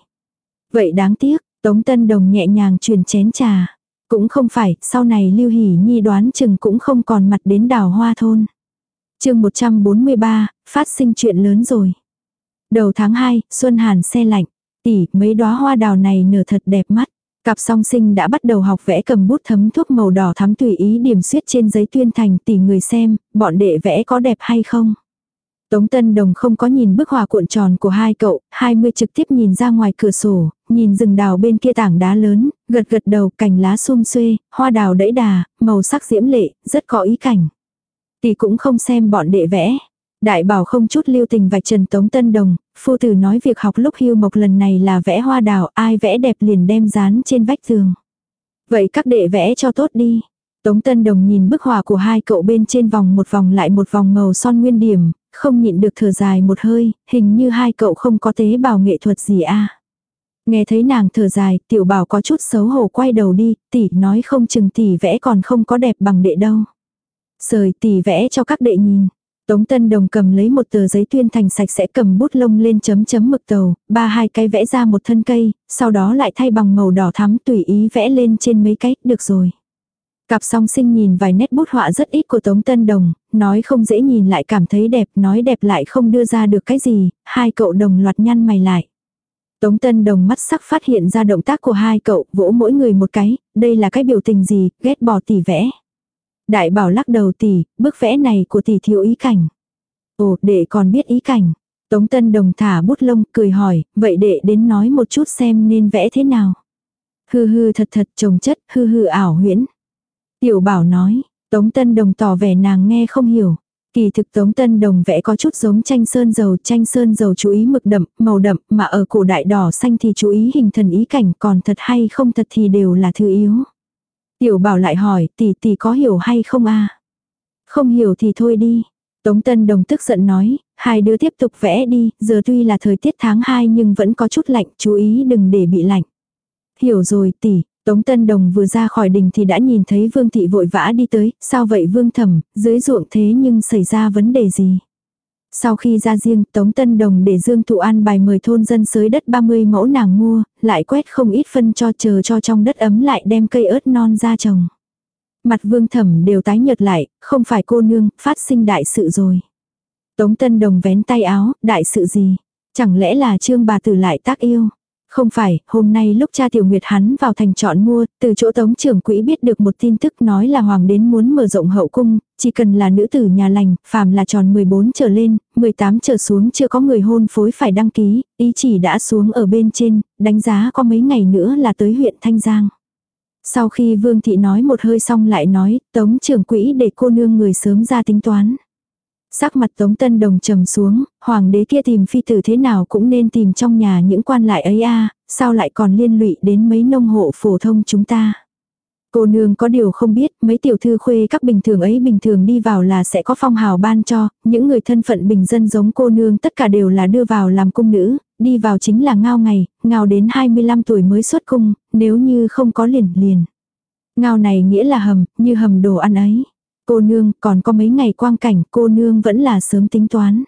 Vậy đáng tiếc, Tống Tân Đồng nhẹ nhàng truyền chén trà. Cũng không phải, sau này Lưu Hỷ Nhi đoán chừng cũng không còn mặt đến đảo hoa thôn. chương 143, phát sinh chuyện lớn rồi. Đầu tháng 2, Xuân Hàn xe lạnh. tỉ mấy đóa hoa đào này nở thật đẹp mắt. Cặp song sinh đã bắt đầu học vẽ cầm bút thấm thuốc màu đỏ thắm tùy ý điểm xuyết trên giấy tuyên thành tỉ người xem, bọn đệ vẽ có đẹp hay không. Tống Tân Đồng không có nhìn bức họa cuộn tròn của hai cậu, hai mươi trực tiếp nhìn ra ngoài cửa sổ, nhìn rừng đào bên kia tảng đá lớn, gật gật đầu cành lá xum xuê, hoa đào đẫy đà, màu sắc diễm lệ, rất có ý cảnh. Tỷ cũng không xem bọn đệ vẽ, Đại bảo không chút lưu tình vạch trần Tống Tân Đồng, phu tử nói việc học lúc hưu mộc lần này là vẽ hoa đào, ai vẽ đẹp liền đem dán trên vách tường. Vậy các đệ vẽ cho tốt đi. Tống Tân Đồng nhìn bức họa của hai cậu bên trên vòng một vòng lại một vòng màu son nguyên điểm, không nhịn được thở dài một hơi, hình như hai cậu không có tế bào nghệ thuật gì a. Nghe thấy nàng thở dài, tiểu bảo có chút xấu hổ quay đầu đi, tỷ nói không chừng tỷ vẽ còn không có đẹp bằng đệ đâu. Sời tỷ vẽ cho các đệ nhìn. Tống Tân Đồng cầm lấy một tờ giấy tuyên thành sạch sẽ cầm bút lông lên chấm chấm mực tàu, ba hai cái vẽ ra một thân cây, sau đó lại thay bằng màu đỏ thắm tùy ý vẽ lên trên mấy cái, được rồi. Cặp song sinh nhìn vài nét bút họa rất ít của Tống Tân Đồng, nói không dễ nhìn lại cảm thấy đẹp, nói đẹp lại không đưa ra được cái gì, hai cậu đồng loạt nhăn mày lại. Tống Tân Đồng mắt sắc phát hiện ra động tác của hai cậu, vỗ mỗi người một cái, đây là cái biểu tình gì, ghét bỏ tỉ vẽ. Đại bảo lắc đầu tỷ, bức vẽ này của tỷ thiếu ý cảnh. Ồ, đệ còn biết ý cảnh. Tống Tân Đồng thả bút lông, cười hỏi, vậy đệ đến nói một chút xem nên vẽ thế nào. Hư hư thật thật trồng chất, hư hư ảo huyễn. Tiểu bảo nói, Tống Tân Đồng tỏ vẻ nàng nghe không hiểu. Kỳ thực Tống Tân Đồng vẽ có chút giống tranh sơn dầu, tranh sơn dầu chú ý mực đậm, màu đậm, mà ở cổ đại đỏ xanh thì chú ý hình thần ý cảnh, còn thật hay không thật thì đều là thứ yếu. Tiểu bảo lại hỏi, tỷ tỷ có hiểu hay không a Không hiểu thì thôi đi. Tống Tân Đồng tức giận nói, hai đứa tiếp tục vẽ đi, giờ tuy là thời tiết tháng 2 nhưng vẫn có chút lạnh, chú ý đừng để bị lạnh. Hiểu rồi tỷ, Tống Tân Đồng vừa ra khỏi đình thì đã nhìn thấy Vương Thị vội vã đi tới, sao vậy Vương Thẩm, dưới ruộng thế nhưng xảy ra vấn đề gì? Sau khi ra riêng, Tống Tân Đồng để Dương Thụ An bài mời thôn dân sới đất 30 mẫu nàng mua, lại quét không ít phân cho chờ cho trong đất ấm lại đem cây ớt non ra trồng. Mặt Vương Thẩm đều tái nhợt lại, không phải cô nương, phát sinh đại sự rồi. Tống Tân Đồng vén tay áo, đại sự gì? Chẳng lẽ là trương bà tử lại tác yêu? Không phải, hôm nay lúc cha Tiểu Nguyệt hắn vào thành chọn mua, từ chỗ tống trưởng quỹ biết được một tin tức nói là hoàng đến muốn mở rộng hậu cung, chỉ cần là nữ tử nhà lành, phàm là tròn 14 trở lên, 18 trở xuống chưa có người hôn phối phải đăng ký, ý chỉ đã xuống ở bên trên, đánh giá có mấy ngày nữa là tới huyện Thanh Giang. Sau khi Vương Thị nói một hơi xong lại nói, tống trưởng quỹ để cô nương người sớm ra tính toán. Sắc mặt Tống Tân Đồng trầm xuống, hoàng đế kia tìm phi tử thế nào cũng nên tìm trong nhà những quan lại ấy a sao lại còn liên lụy đến mấy nông hộ phổ thông chúng ta. Cô nương có điều không biết, mấy tiểu thư khuê các bình thường ấy bình thường đi vào là sẽ có phong hào ban cho, những người thân phận bình dân giống cô nương tất cả đều là đưa vào làm cung nữ, đi vào chính là ngao ngày, ngao đến 25 tuổi mới xuất cung, nếu như không có liền liền. Ngao này nghĩa là hầm, như hầm đồ ăn ấy. Cô nương, còn có mấy ngày quang cảnh, cô nương vẫn là sớm tính toán.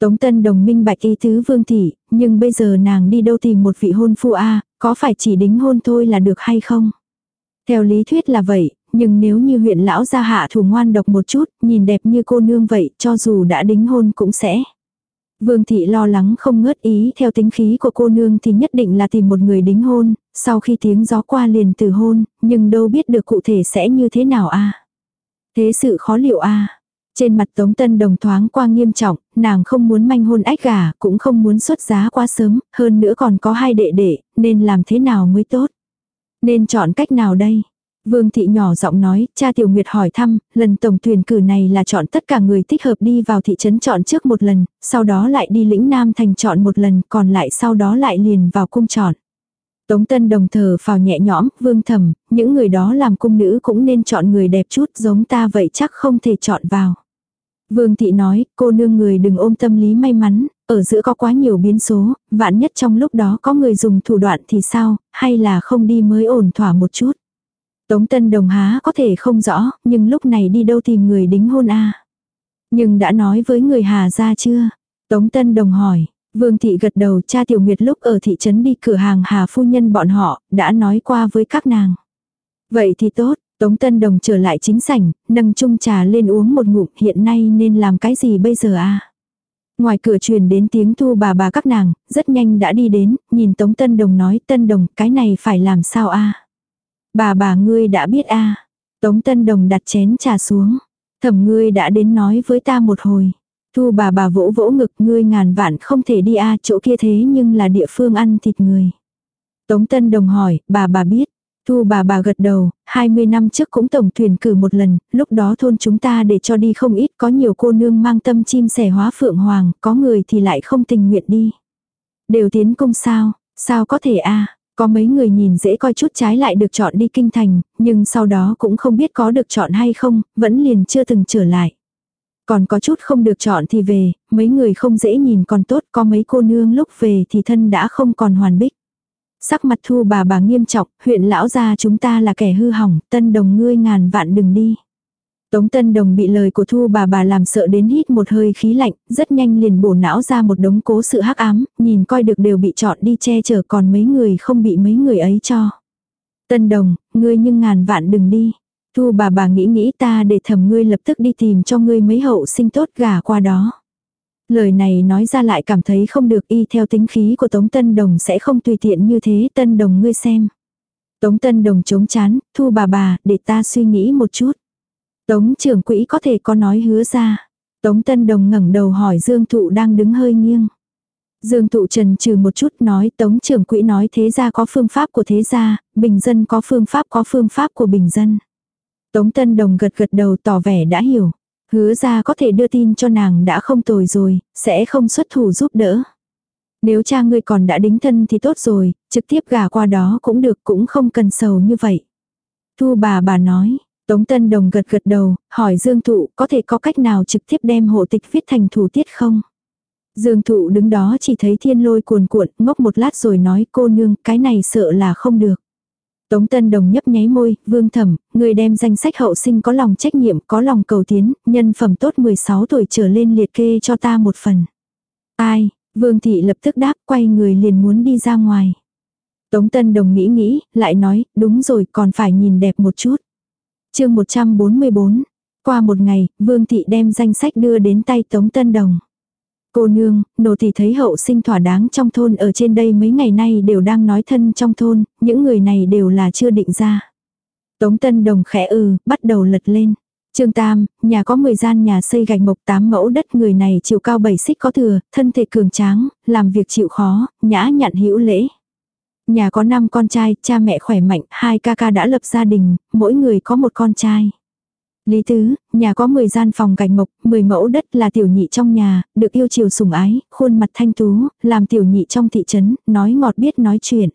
Tống Tân Đồng minh bạch y tứ vương thị, nhưng bây giờ nàng đi đâu tìm một vị hôn phu a có phải chỉ đính hôn thôi là được hay không? Theo lý thuyết là vậy, nhưng nếu như huyện lão gia hạ thủ ngoan độc một chút, nhìn đẹp như cô nương vậy, cho dù đã đính hôn cũng sẽ. Vương thị lo lắng không ngớt ý theo tính khí của cô nương thì nhất định là tìm một người đính hôn, sau khi tiếng gió qua liền từ hôn, nhưng đâu biết được cụ thể sẽ như thế nào a Thế sự khó liệu a Trên mặt Tống Tân Đồng thoáng qua nghiêm trọng, nàng không muốn manh hôn ách gà, cũng không muốn xuất giá quá sớm, hơn nữa còn có hai đệ đệ, nên làm thế nào mới tốt. Nên chọn cách nào đây? Vương thị nhỏ giọng nói, cha Tiểu Nguyệt hỏi thăm, lần tổng tuyển cử này là chọn tất cả người thích hợp đi vào thị trấn chọn trước một lần, sau đó lại đi lĩnh Nam thành chọn một lần, còn lại sau đó lại liền vào cung chọn. Tống Tân đồng thờ phào nhẹ nhõm, vương thầm, những người đó làm cung nữ cũng nên chọn người đẹp chút giống ta vậy chắc không thể chọn vào. Vương thị nói, cô nương người đừng ôm tâm lý may mắn, ở giữa có quá nhiều biến số, vạn nhất trong lúc đó có người dùng thủ đoạn thì sao, hay là không đi mới ổn thỏa một chút. Tống Tân Đồng há có thể không rõ, nhưng lúc này đi đâu tìm người đính hôn a Nhưng đã nói với người Hà ra chưa? Tống Tân Đồng hỏi, Vương Thị gật đầu cha Tiểu Nguyệt lúc ở thị trấn đi cửa hàng Hà Phu Nhân bọn họ, đã nói qua với các nàng. Vậy thì tốt, Tống Tân Đồng trở lại chính sảnh, nâng chung trà lên uống một ngụm hiện nay nên làm cái gì bây giờ a Ngoài cửa truyền đến tiếng thu bà bà các nàng, rất nhanh đã đi đến, nhìn Tống Tân Đồng nói Tân Đồng cái này phải làm sao a Bà bà ngươi đã biết a Tống Tân Đồng đặt chén trà xuống. Thẩm ngươi đã đến nói với ta một hồi. Thu bà bà vỗ vỗ ngực ngươi ngàn vạn không thể đi a chỗ kia thế nhưng là địa phương ăn thịt người. Tống Tân Đồng hỏi, bà bà biết. Thu bà bà gật đầu, 20 năm trước cũng tổng thuyền cử một lần, lúc đó thôn chúng ta để cho đi không ít có nhiều cô nương mang tâm chim sẻ hóa phượng hoàng, có người thì lại không tình nguyện đi. Đều tiến công sao, sao có thể a có mấy người nhìn dễ coi chút trái lại được chọn đi kinh thành, nhưng sau đó cũng không biết có được chọn hay không, vẫn liền chưa từng trở lại. Còn có chút không được chọn thì về, mấy người không dễ nhìn còn tốt, có mấy cô nương lúc về thì thân đã không còn hoàn bích. Sắc mặt thu bà bà nghiêm trọng, huyện lão gia chúng ta là kẻ hư hỏng, tân đồng ngươi ngàn vạn đừng đi. Tống Tân Đồng bị lời của Thu bà bà làm sợ đến hít một hơi khí lạnh, rất nhanh liền bổ não ra một đống cố sự hắc ám, nhìn coi được đều bị chọn đi che chở còn mấy người không bị mấy người ấy cho. Tân Đồng, ngươi nhưng ngàn vạn đừng đi. Thu bà bà nghĩ nghĩ ta để thầm ngươi lập tức đi tìm cho ngươi mấy hậu sinh tốt gà qua đó. Lời này nói ra lại cảm thấy không được y theo tính khí của Tống Tân Đồng sẽ không tùy tiện như thế Tân Đồng ngươi xem. Tống Tân Đồng chống chán, thu bà bà, để ta suy nghĩ một chút. Tống trưởng quỹ có thể có nói hứa ra. Tống Tân Đồng ngẩng đầu hỏi Dương Thụ đang đứng hơi nghiêng. Dương Thụ trần trừ một chút nói Tống trưởng quỹ nói thế gia có phương pháp của thế gia, bình dân có phương pháp có phương pháp của bình dân. Tống Tân Đồng gật gật đầu tỏ vẻ đã hiểu. Hứa ra có thể đưa tin cho nàng đã không tồi rồi, sẽ không xuất thủ giúp đỡ. Nếu cha ngươi còn đã đính thân thì tốt rồi, trực tiếp gả qua đó cũng được cũng không cần sầu như vậy. Thu bà bà nói, Tống Tân Đồng gật gật đầu, hỏi Dương Thụ có thể có cách nào trực tiếp đem hộ tịch viết thành thủ tiết không? Dương Thụ đứng đó chỉ thấy thiên lôi cuồn cuộn, ngốc một lát rồi nói cô nương cái này sợ là không được. Tống Tân Đồng nhấp nháy môi, vương thẩm, người đem danh sách hậu sinh có lòng trách nhiệm, có lòng cầu tiến, nhân phẩm tốt 16 tuổi trở lên liệt kê cho ta một phần. Ai, vương thị lập tức đáp quay người liền muốn đi ra ngoài. Tống Tân Đồng nghĩ nghĩ, lại nói, đúng rồi còn phải nhìn đẹp một chút. chương 144, qua một ngày, vương thị đem danh sách đưa đến tay Tống Tân Đồng. Cô nương, nô thì thấy hậu sinh thỏa đáng trong thôn ở trên đây mấy ngày nay đều đang nói thân trong thôn, những người này đều là chưa định ra. Tống Tân Đồng khẽ ừ, bắt đầu lật lên. Trương Tam, nhà có 10 gian nhà xây gạch mộc 8 mẫu đất người này chiều cao 7 xích có thừa, thân thể cường tráng, làm việc chịu khó, nhã nhặn hữu lễ. Nhà có 5 con trai, cha mẹ khỏe mạnh, hai ca ca đã lập gia đình, mỗi người có một con trai. Lý Tứ, nhà có 10 gian phòng gạch mộc, 10 mẫu đất là tiểu nhị trong nhà, được yêu chiều sủng ái, khuôn mặt thanh tú, làm tiểu nhị trong thị trấn, nói ngọt biết nói chuyện.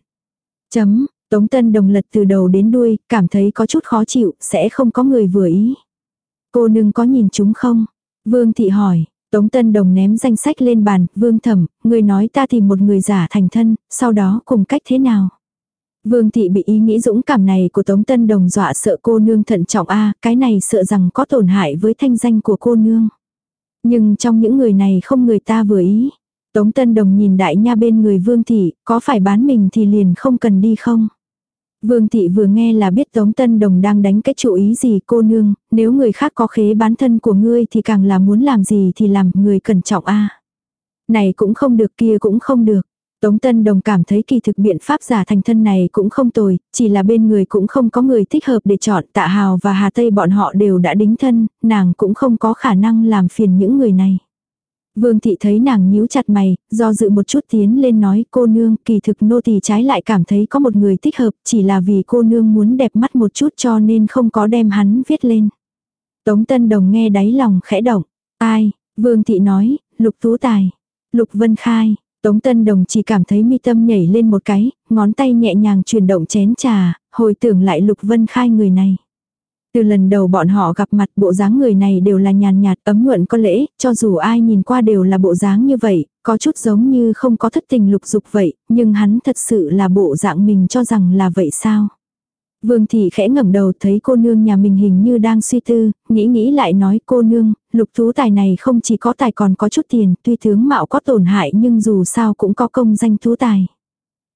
Chấm, Tống Tân Đồng lật từ đầu đến đuôi, cảm thấy có chút khó chịu, sẽ không có người vừa ý. Cô nương có nhìn chúng không? Vương Thị hỏi, Tống Tân Đồng ném danh sách lên bàn, Vương Thẩm, người nói ta tìm một người giả thành thân, sau đó cùng cách thế nào? Vương thị bị ý nghĩ dũng cảm này của Tống Tân Đồng dọa sợ cô nương thận trọng a cái này sợ rằng có tổn hại với thanh danh của cô nương. Nhưng trong những người này không người ta vừa ý. Tống Tân Đồng nhìn đại nha bên người Vương thị, có phải bán mình thì liền không cần đi không? Vương thị vừa nghe là biết Tống Tân Đồng đang đánh cái chủ ý gì cô nương, nếu người khác có khế bán thân của ngươi thì càng là muốn làm gì thì làm người cẩn trọng a. Này cũng không được kia cũng không được. Tống Tân Đồng cảm thấy kỳ thực biện pháp giả thành thân này cũng không tồi, chỉ là bên người cũng không có người thích hợp để chọn tạ hào và hà tây bọn họ đều đã đính thân, nàng cũng không có khả năng làm phiền những người này. Vương thị thấy nàng nhíu chặt mày, do dự một chút tiến lên nói cô nương kỳ thực nô tỳ trái lại cảm thấy có một người thích hợp chỉ là vì cô nương muốn đẹp mắt một chút cho nên không có đem hắn viết lên. Tống Tân Đồng nghe đáy lòng khẽ động. Ai? Vương thị nói, Lục Tú Tài. Lục Vân Khai, Tống Tân Đồng chỉ cảm thấy mi tâm nhảy lên một cái, ngón tay nhẹ nhàng chuyển động chén trà, hồi tưởng lại Lục Vân Khai người này. Từ lần đầu bọn họ gặp mặt bộ dáng người này đều là nhàn nhạt ấm nhuận có lễ, cho dù ai nhìn qua đều là bộ dáng như vậy, có chút giống như không có thất tình lục dục vậy, nhưng hắn thật sự là bộ dạng mình cho rằng là vậy sao. Vương thị khẽ ngẩng đầu thấy cô nương nhà mình hình như đang suy tư, nghĩ nghĩ lại nói cô nương, lục tú tài này không chỉ có tài còn có chút tiền, tuy tướng mạo có tổn hại nhưng dù sao cũng có công danh tú tài.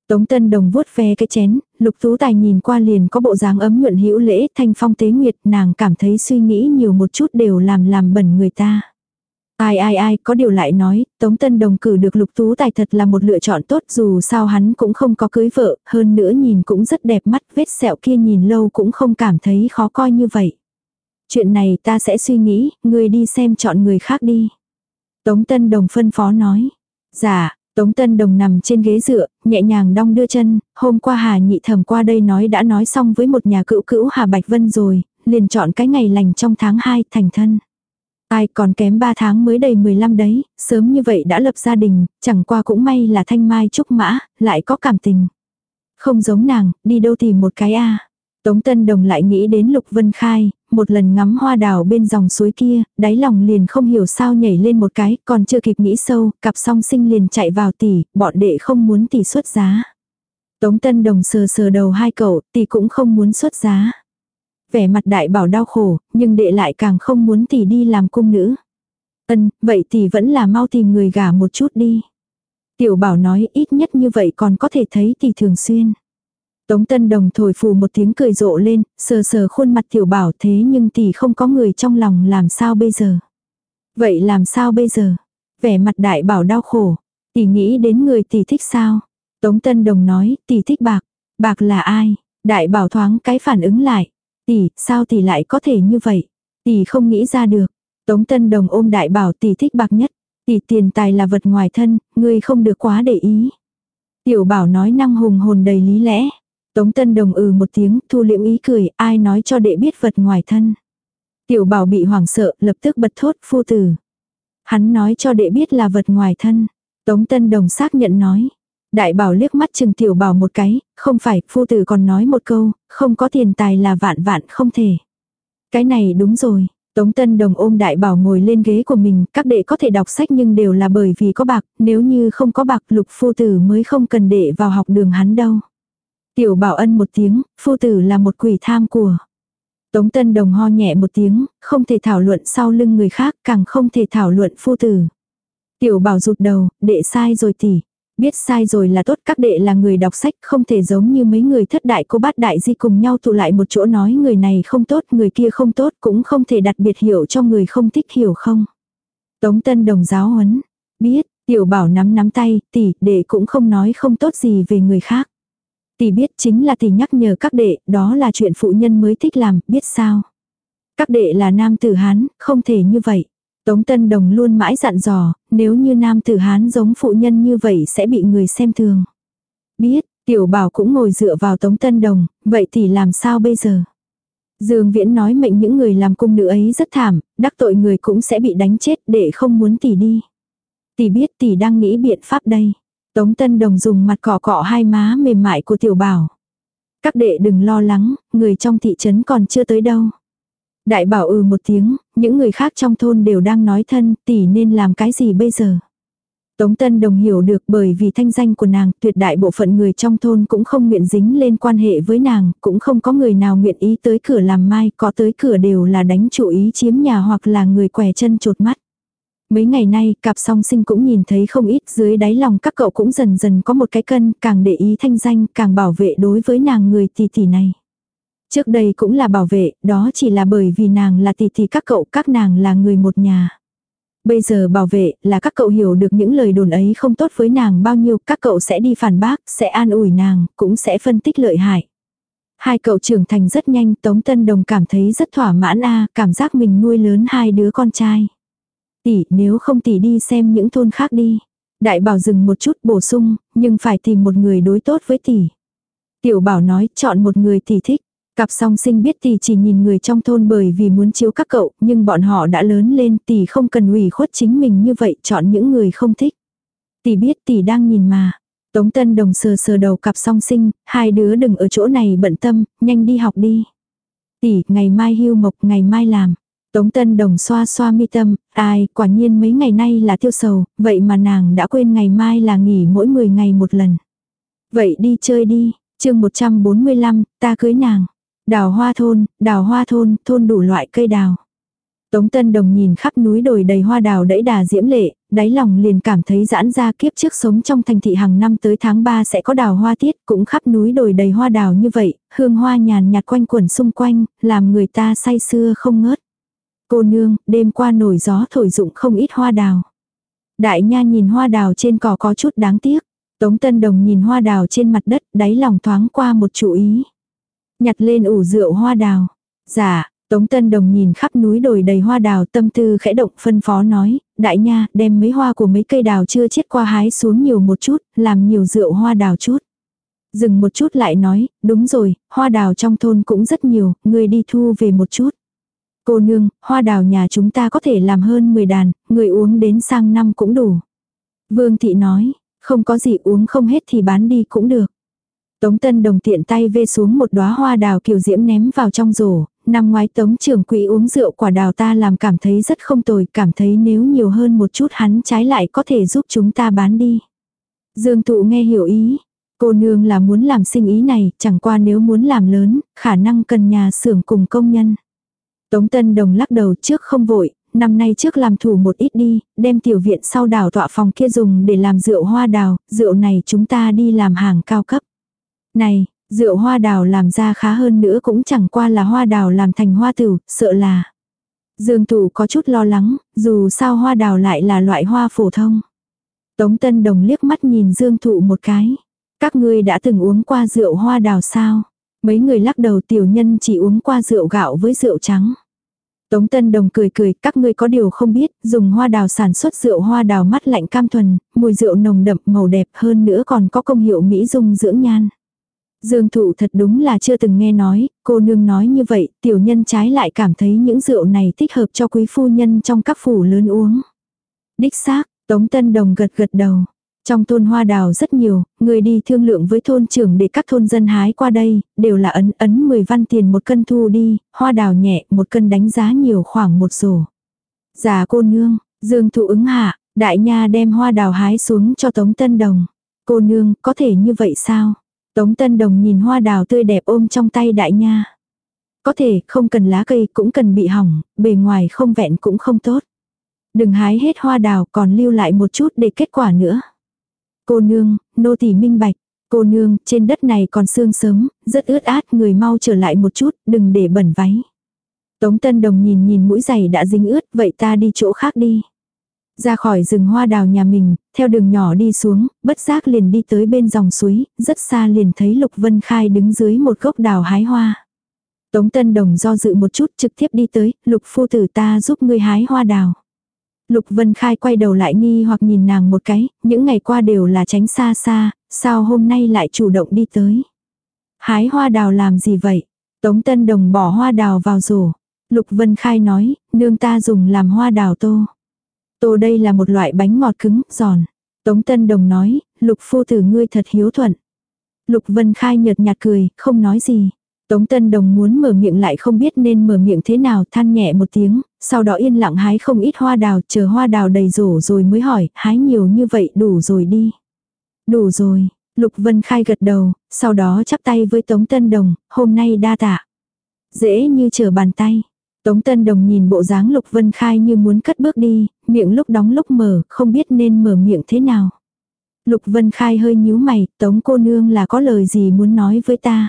Tống Tân Đồng vuốt ve cái chén, lục tú tài nhìn qua liền có bộ dáng ấm nhuận hữu lễ thanh phong tế nguyệt nàng cảm thấy suy nghĩ nhiều một chút đều làm làm bẩn người ta. Ai ai ai, có điều lại nói, Tống Tân Đồng cử được lục tú tài thật là một lựa chọn tốt dù sao hắn cũng không có cưới vợ, hơn nữa nhìn cũng rất đẹp mắt, vết sẹo kia nhìn lâu cũng không cảm thấy khó coi như vậy. Chuyện này ta sẽ suy nghĩ, ngươi đi xem chọn người khác đi. Tống Tân Đồng phân phó nói. Dạ, Tống Tân Đồng nằm trên ghế dựa, nhẹ nhàng đong đưa chân, hôm qua Hà nhị thẩm qua đây nói đã nói xong với một nhà cữu cữu Hà Bạch Vân rồi, liền chọn cái ngày lành trong tháng 2 thành thân. Ai còn kém 3 tháng mới đầy 15 đấy, sớm như vậy đã lập gia đình, chẳng qua cũng may là thanh mai trúc mã, lại có cảm tình. Không giống nàng, đi đâu tìm một cái a Tống Tân Đồng lại nghĩ đến Lục Vân Khai, một lần ngắm hoa đào bên dòng suối kia, đáy lòng liền không hiểu sao nhảy lên một cái, còn chưa kịp nghĩ sâu, cặp song sinh liền chạy vào tỷ, bọn đệ không muốn tỷ xuất giá. Tống Tân Đồng sờ sờ đầu hai cậu, tỷ cũng không muốn xuất giá vẻ mặt đại bảo đau khổ, nhưng đệ lại càng không muốn tỷ đi làm cung nữ. Ân, vậy tỷ vẫn là mau tìm người gả một chút đi. Tiểu bảo nói ít nhất như vậy còn có thể thấy tỷ thường xuyên. Tống Tân Đồng thổi phù một tiếng cười rộ lên, sờ sờ khuôn mặt tiểu bảo thế nhưng tỷ không có người trong lòng làm sao bây giờ. Vậy làm sao bây giờ? Vẻ mặt đại bảo đau khổ. Tỷ nghĩ đến người tỷ thích sao? Tống Tân Đồng nói, tỷ thích bạc. Bạc là ai? Đại bảo thoáng cái phản ứng lại. Tỷ, sao tỷ lại có thể như vậy? Tỷ không nghĩ ra được. Tống Tân Đồng ôm đại bảo tỷ thích bạc nhất. Tỷ tiền tài là vật ngoài thân, ngươi không được quá để ý. Tiểu bảo nói năng hùng hồn đầy lý lẽ. Tống Tân Đồng ừ một tiếng, thu liễm ý cười, ai nói cho đệ biết vật ngoài thân. Tiểu bảo bị hoảng sợ, lập tức bật thốt phu tử. Hắn nói cho đệ biết là vật ngoài thân. Tống Tân Đồng xác nhận nói. Đại bảo liếc mắt chừng tiểu bảo một cái, không phải, phu tử còn nói một câu, không có tiền tài là vạn vạn không thể. Cái này đúng rồi. Tống Tân Đồng ôm đại bảo ngồi lên ghế của mình, các đệ có thể đọc sách nhưng đều là bởi vì có bạc, nếu như không có bạc lục phu tử mới không cần đệ vào học đường hắn đâu. Tiểu bảo ân một tiếng, phu tử là một quỷ tham của. Tống Tân Đồng ho nhẹ một tiếng, không thể thảo luận sau lưng người khác, càng không thể thảo luận phu tử. Tiểu bảo rụt đầu, đệ sai rồi tỷ. Biết sai rồi là tốt các đệ là người đọc sách không thể giống như mấy người thất đại cô bát đại di cùng nhau tụ lại một chỗ nói người này không tốt người kia không tốt cũng không thể đặt biệt hiểu cho người không thích hiểu không. Tống Tân Đồng giáo huấn. Biết, tiểu bảo nắm nắm tay, tỷ, đệ cũng không nói không tốt gì về người khác. Tỷ biết chính là tỷ nhắc nhở các đệ, đó là chuyện phụ nhân mới thích làm, biết sao. Các đệ là nam tử Hán, không thể như vậy. Tống Tân Đồng luôn mãi dặn dò, nếu như nam tử Hán giống phụ nhân như vậy sẽ bị người xem thường. Biết, tiểu bảo cũng ngồi dựa vào Tống Tân Đồng, vậy thì làm sao bây giờ? Dương Viễn nói mệnh những người làm cung nữ ấy rất thảm, đắc tội người cũng sẽ bị đánh chết để không muốn tỷ đi. Tỷ biết tỷ đang nghĩ biện pháp đây. Tống Tân Đồng dùng mặt cọ cọ hai má mềm mại của tiểu bảo. Các đệ đừng lo lắng, người trong thị trấn còn chưa tới đâu. Đại bảo ừ một tiếng, những người khác trong thôn đều đang nói thân, tỷ nên làm cái gì bây giờ. Tống Tân Đồng hiểu được bởi vì thanh danh của nàng, tuyệt đại bộ phận người trong thôn cũng không nguyện dính lên quan hệ với nàng, cũng không có người nào nguyện ý tới cửa làm mai, có tới cửa đều là đánh chủ ý chiếm nhà hoặc là người quẻ chân chột mắt. Mấy ngày nay, cặp song sinh cũng nhìn thấy không ít dưới đáy lòng các cậu cũng dần dần có một cái cân, càng để ý thanh danh, càng bảo vệ đối với nàng người tỷ tỷ này. Trước đây cũng là bảo vệ, đó chỉ là bởi vì nàng là tỷ tỷ các cậu, các nàng là người một nhà. Bây giờ bảo vệ là các cậu hiểu được những lời đồn ấy không tốt với nàng bao nhiêu, các cậu sẽ đi phản bác, sẽ an ủi nàng, cũng sẽ phân tích lợi hại. Hai cậu trưởng thành rất nhanh, Tống Tân Đồng cảm thấy rất thỏa mãn a cảm giác mình nuôi lớn hai đứa con trai. Tỷ, nếu không tỷ đi xem những thôn khác đi. Đại bảo dừng một chút bổ sung, nhưng phải tìm một người đối tốt với tỷ. Tiểu bảo nói, chọn một người tỷ thích. Cặp song sinh biết tỷ chỉ nhìn người trong thôn bởi vì muốn chiếu các cậu, nhưng bọn họ đã lớn lên tỷ không cần ủy khuất chính mình như vậy chọn những người không thích. Tỷ biết tỷ đang nhìn mà. Tống Tân Đồng sờ sờ đầu cặp song sinh, hai đứa đừng ở chỗ này bận tâm, nhanh đi học đi. Tỷ, ngày mai hưu mộc, ngày mai làm. Tống Tân Đồng xoa xoa mi tâm, ai, quả nhiên mấy ngày nay là tiêu sầu, vậy mà nàng đã quên ngày mai là nghỉ mỗi 10 ngày một lần. Vậy đi chơi đi, chương 145, ta cưới nàng. Đào hoa thôn, đào hoa thôn, thôn đủ loại cây đào. Tống Tân Đồng nhìn khắp núi đồi đầy hoa đào đẫy đà diễm lệ, đáy lòng liền cảm thấy giãn ra kiếp trước sống trong thành thị hàng năm tới tháng 3 sẽ có đào hoa tiết, cũng khắp núi đồi đầy hoa đào như vậy, hương hoa nhàn nhạt quanh quẩn xung quanh, làm người ta say sưa không ngớt. Cô nương, đêm qua nổi gió thổi dụng không ít hoa đào. Đại nha nhìn hoa đào trên cỏ có chút đáng tiếc. Tống Tân Đồng nhìn hoa đào trên mặt đất, đáy lòng thoáng qua một chú ý. Nhặt lên ủ rượu hoa đào. Dạ, Tống Tân Đồng nhìn khắp núi đồi đầy hoa đào tâm tư khẽ động phân phó nói, đại nha, đem mấy hoa của mấy cây đào chưa chết qua hái xuống nhiều một chút, làm nhiều rượu hoa đào chút. Dừng một chút lại nói, đúng rồi, hoa đào trong thôn cũng rất nhiều, người đi thu về một chút. Cô nương, hoa đào nhà chúng ta có thể làm hơn 10 đàn, người uống đến sang năm cũng đủ. Vương thị nói, không có gì uống không hết thì bán đi cũng được. Tống Tân Đồng tiện tay vê xuống một đóa hoa đào kiều diễm ném vào trong rổ, năm ngoái Tống trưởng quỹ uống rượu quả đào ta làm cảm thấy rất không tồi, cảm thấy nếu nhiều hơn một chút hắn trái lại có thể giúp chúng ta bán đi. Dương Tụ nghe hiểu ý, cô nương là muốn làm sinh ý này, chẳng qua nếu muốn làm lớn, khả năng cần nhà xưởng cùng công nhân. Tống Tân Đồng lắc đầu trước không vội, năm nay trước làm thủ một ít đi, đem tiểu viện sau đào tọa phòng kia dùng để làm rượu hoa đào, rượu này chúng ta đi làm hàng cao cấp. Này, rượu hoa đào làm ra khá hơn nữa cũng chẳng qua là hoa đào làm thành hoa tử, sợ là. Dương Thủ có chút lo lắng, dù sao hoa đào lại là loại hoa phổ thông. Tống Tân Đồng liếc mắt nhìn Dương Thụ một cái. Các ngươi đã từng uống qua rượu hoa đào sao? Mấy người lắc đầu tiểu nhân chỉ uống qua rượu gạo với rượu trắng. Tống Tân Đồng cười cười, các ngươi có điều không biết, dùng hoa đào sản xuất rượu hoa đào mắt lạnh cam thuần, mùi rượu nồng đậm màu đẹp hơn nữa còn có công hiệu mỹ dung dưỡng nhan. Dương thụ thật đúng là chưa từng nghe nói, cô nương nói như vậy, tiểu nhân trái lại cảm thấy những rượu này thích hợp cho quý phu nhân trong các phủ lớn uống. Đích xác, Tống Tân Đồng gật gật đầu. Trong thôn hoa đào rất nhiều, người đi thương lượng với thôn trưởng để các thôn dân hái qua đây, đều là ấn ấn 10 văn tiền một cân thu đi, hoa đào nhẹ, một cân đánh giá nhiều khoảng một rổ. Già dạ cô nương, Dương thụ ứng hạ, đại nha đem hoa đào hái xuống cho Tống Tân Đồng. Cô nương, có thể như vậy sao? Tống Tân Đồng nhìn hoa đào tươi đẹp ôm trong tay đại nha. Có thể, không cần lá cây cũng cần bị hỏng, bề ngoài không vẹn cũng không tốt. Đừng hái hết hoa đào còn lưu lại một chút để kết quả nữa. Cô nương, nô tỳ minh bạch. Cô nương, trên đất này còn sương sớm, rất ướt át, người mau trở lại một chút, đừng để bẩn váy. Tống Tân Đồng nhìn nhìn mũi giày đã dính ướt, vậy ta đi chỗ khác đi. Ra khỏi rừng hoa đào nhà mình, theo đường nhỏ đi xuống, bất giác liền đi tới bên dòng suối, rất xa liền thấy Lục Vân Khai đứng dưới một gốc đào hái hoa. Tống Tân Đồng do dự một chút trực tiếp đi tới, Lục phu tử ta giúp ngươi hái hoa đào. Lục Vân Khai quay đầu lại nghi hoặc nhìn nàng một cái, những ngày qua đều là tránh xa xa, sao hôm nay lại chủ động đi tới. Hái hoa đào làm gì vậy? Tống Tân Đồng bỏ hoa đào vào rổ. Lục Vân Khai nói, nương ta dùng làm hoa đào tô. Tô đây là một loại bánh ngọt cứng, giòn. Tống Tân Đồng nói, Lục phu tử ngươi thật hiếu thuận. Lục Vân Khai nhợt nhạt cười, không nói gì. Tống Tân Đồng muốn mở miệng lại không biết nên mở miệng thế nào than nhẹ một tiếng, sau đó yên lặng hái không ít hoa đào, chờ hoa đào đầy rổ rồi mới hỏi, hái nhiều như vậy đủ rồi đi. Đủ rồi, Lục Vân Khai gật đầu, sau đó chắp tay với Tống Tân Đồng, hôm nay đa tạ. Dễ như trở bàn tay. Tống Tân Đồng nhìn bộ dáng Lục Vân Khai như muốn cất bước đi, miệng lúc đóng lúc mở, không biết nên mở miệng thế nào. Lục Vân Khai hơi nhíu mày, Tống cô nương là có lời gì muốn nói với ta.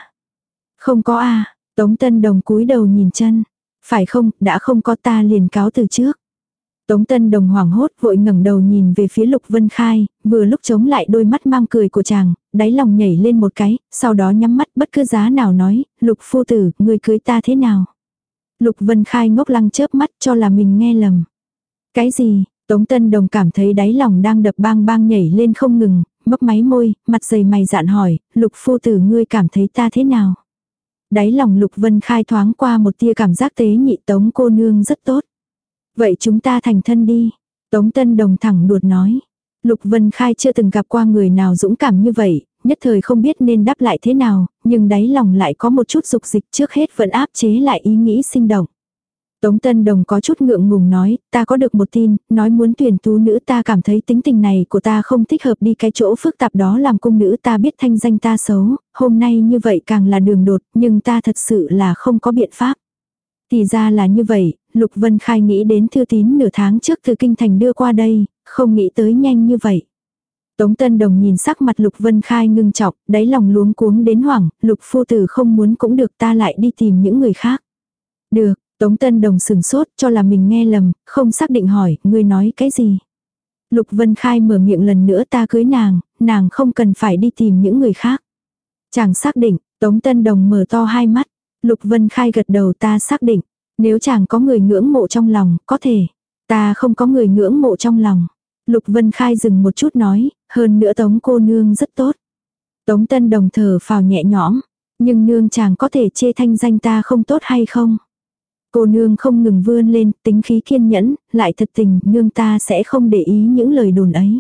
Không có a à, Tống Tân Đồng cúi đầu nhìn chân. Phải không, đã không có ta liền cáo từ trước. Tống Tân Đồng hoảng hốt vội ngẩng đầu nhìn về phía Lục Vân Khai, vừa lúc chống lại đôi mắt mang cười của chàng, đáy lòng nhảy lên một cái, sau đó nhắm mắt bất cứ giá nào nói, Lục phu tử, người cưới ta thế nào? Lục Vân Khai ngốc lăng chớp mắt cho là mình nghe lầm. Cái gì? Tống Tân Đồng cảm thấy đáy lòng đang đập bang bang nhảy lên không ngừng, mấp máy môi, mặt dày mày dạn hỏi, Lục phu tử ngươi cảm thấy ta thế nào? Đáy lòng Lục Vân Khai thoáng qua một tia cảm giác tế nhị Tống cô nương rất tốt. Vậy chúng ta thành thân đi. Tống Tân Đồng thẳng đuột nói. Lục Vân Khai chưa từng gặp qua người nào dũng cảm như vậy, nhất thời không biết nên đáp lại thế nào, nhưng đáy lòng lại có một chút dục dịch trước hết vẫn áp chế lại ý nghĩ sinh động. Tống Tân Đồng có chút ngượng ngùng nói, ta có được một tin, nói muốn tuyển tú nữ ta cảm thấy tính tình này của ta không thích hợp đi cái chỗ phức tạp đó làm cung nữ ta biết thanh danh ta xấu, hôm nay như vậy càng là đường đột, nhưng ta thật sự là không có biện pháp. Thì ra là như vậy, Lục Vân Khai nghĩ đến thư tín nửa tháng trước từ kinh thành đưa qua đây, không nghĩ tới nhanh như vậy. Tống Tân Đồng nhìn sắc mặt Lục Vân Khai ngưng trọng, đáy lòng luống cuống đến hoảng, Lục phu tử không muốn cũng được ta lại đi tìm những người khác. Được, Tống Tân Đồng sừng sốt cho là mình nghe lầm, không xác định hỏi, ngươi nói cái gì. Lục Vân Khai mở miệng lần nữa ta cưới nàng, nàng không cần phải đi tìm những người khác. Chàng xác định, Tống Tân Đồng mở to hai mắt. Lục Vân Khai gật đầu ta xác định. Nếu chàng có người ngưỡng mộ trong lòng, có thể. Ta không có người ngưỡng mộ trong lòng. Lục Vân Khai dừng một chút nói, hơn nữa Tống cô nương rất tốt. Tống Tân Đồng thở phào nhẹ nhõm. Nhưng nương chàng có thể chê thanh danh ta không tốt hay không? Cô nương không ngừng vươn lên, tính khí kiên nhẫn, lại thật tình, nương ta sẽ không để ý những lời đồn ấy.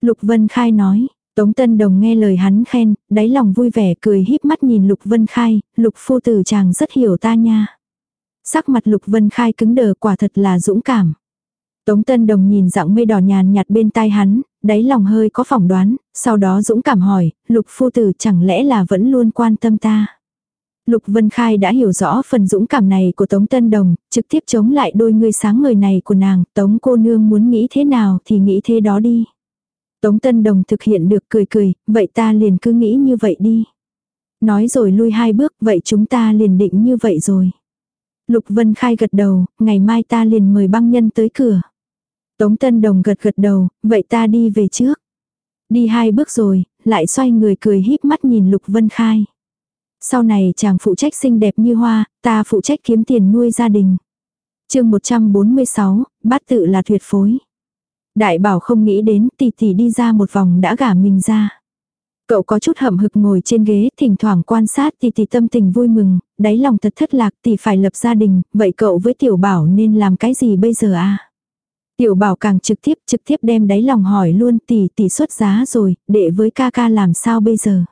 Lục Vân Khai nói, Tống Tân Đồng nghe lời hắn khen, đáy lòng vui vẻ cười híp mắt nhìn Lục Vân Khai, Lục phu tử chàng rất hiểu ta nha. Sắc mặt Lục Vân Khai cứng đờ quả thật là dũng cảm. Tống Tân Đồng nhìn dạng mây đỏ nhàn nhạt bên tai hắn, đáy lòng hơi có phỏng đoán, sau đó dũng cảm hỏi, Lục phu tử chẳng lẽ là vẫn luôn quan tâm ta. Lục Vân Khai đã hiểu rõ phần dũng cảm này của Tống Tân Đồng, trực tiếp chống lại đôi người sáng người này của nàng, Tống cô nương muốn nghĩ thế nào thì nghĩ thế đó đi. Tống Tân Đồng thực hiện được cười cười, vậy ta liền cứ nghĩ như vậy đi. Nói rồi lui hai bước, vậy chúng ta liền định như vậy rồi. Lục Vân Khai gật đầu, ngày mai ta liền mời băng nhân tới cửa. Tống Tân Đồng gật gật đầu, vậy ta đi về trước. Đi hai bước rồi, lại xoay người cười híp mắt nhìn Lục Vân Khai. Sau này chàng phụ trách xinh đẹp như hoa, ta phụ trách kiếm tiền nuôi gia đình. chương 146, bát tự là tuyệt phối. Đại bảo không nghĩ đến tỷ tỷ đi ra một vòng đã gả mình ra. Cậu có chút hậm hực ngồi trên ghế, thỉnh thoảng quan sát tỷ tỷ tâm tình vui mừng, đáy lòng thật thất lạc tỷ phải lập gia đình, vậy cậu với tiểu bảo nên làm cái gì bây giờ à? Tiểu bảo càng trực tiếp trực tiếp đem đáy lòng hỏi luôn tỷ tỷ xuất giá rồi, đệ với ca ca làm sao bây giờ?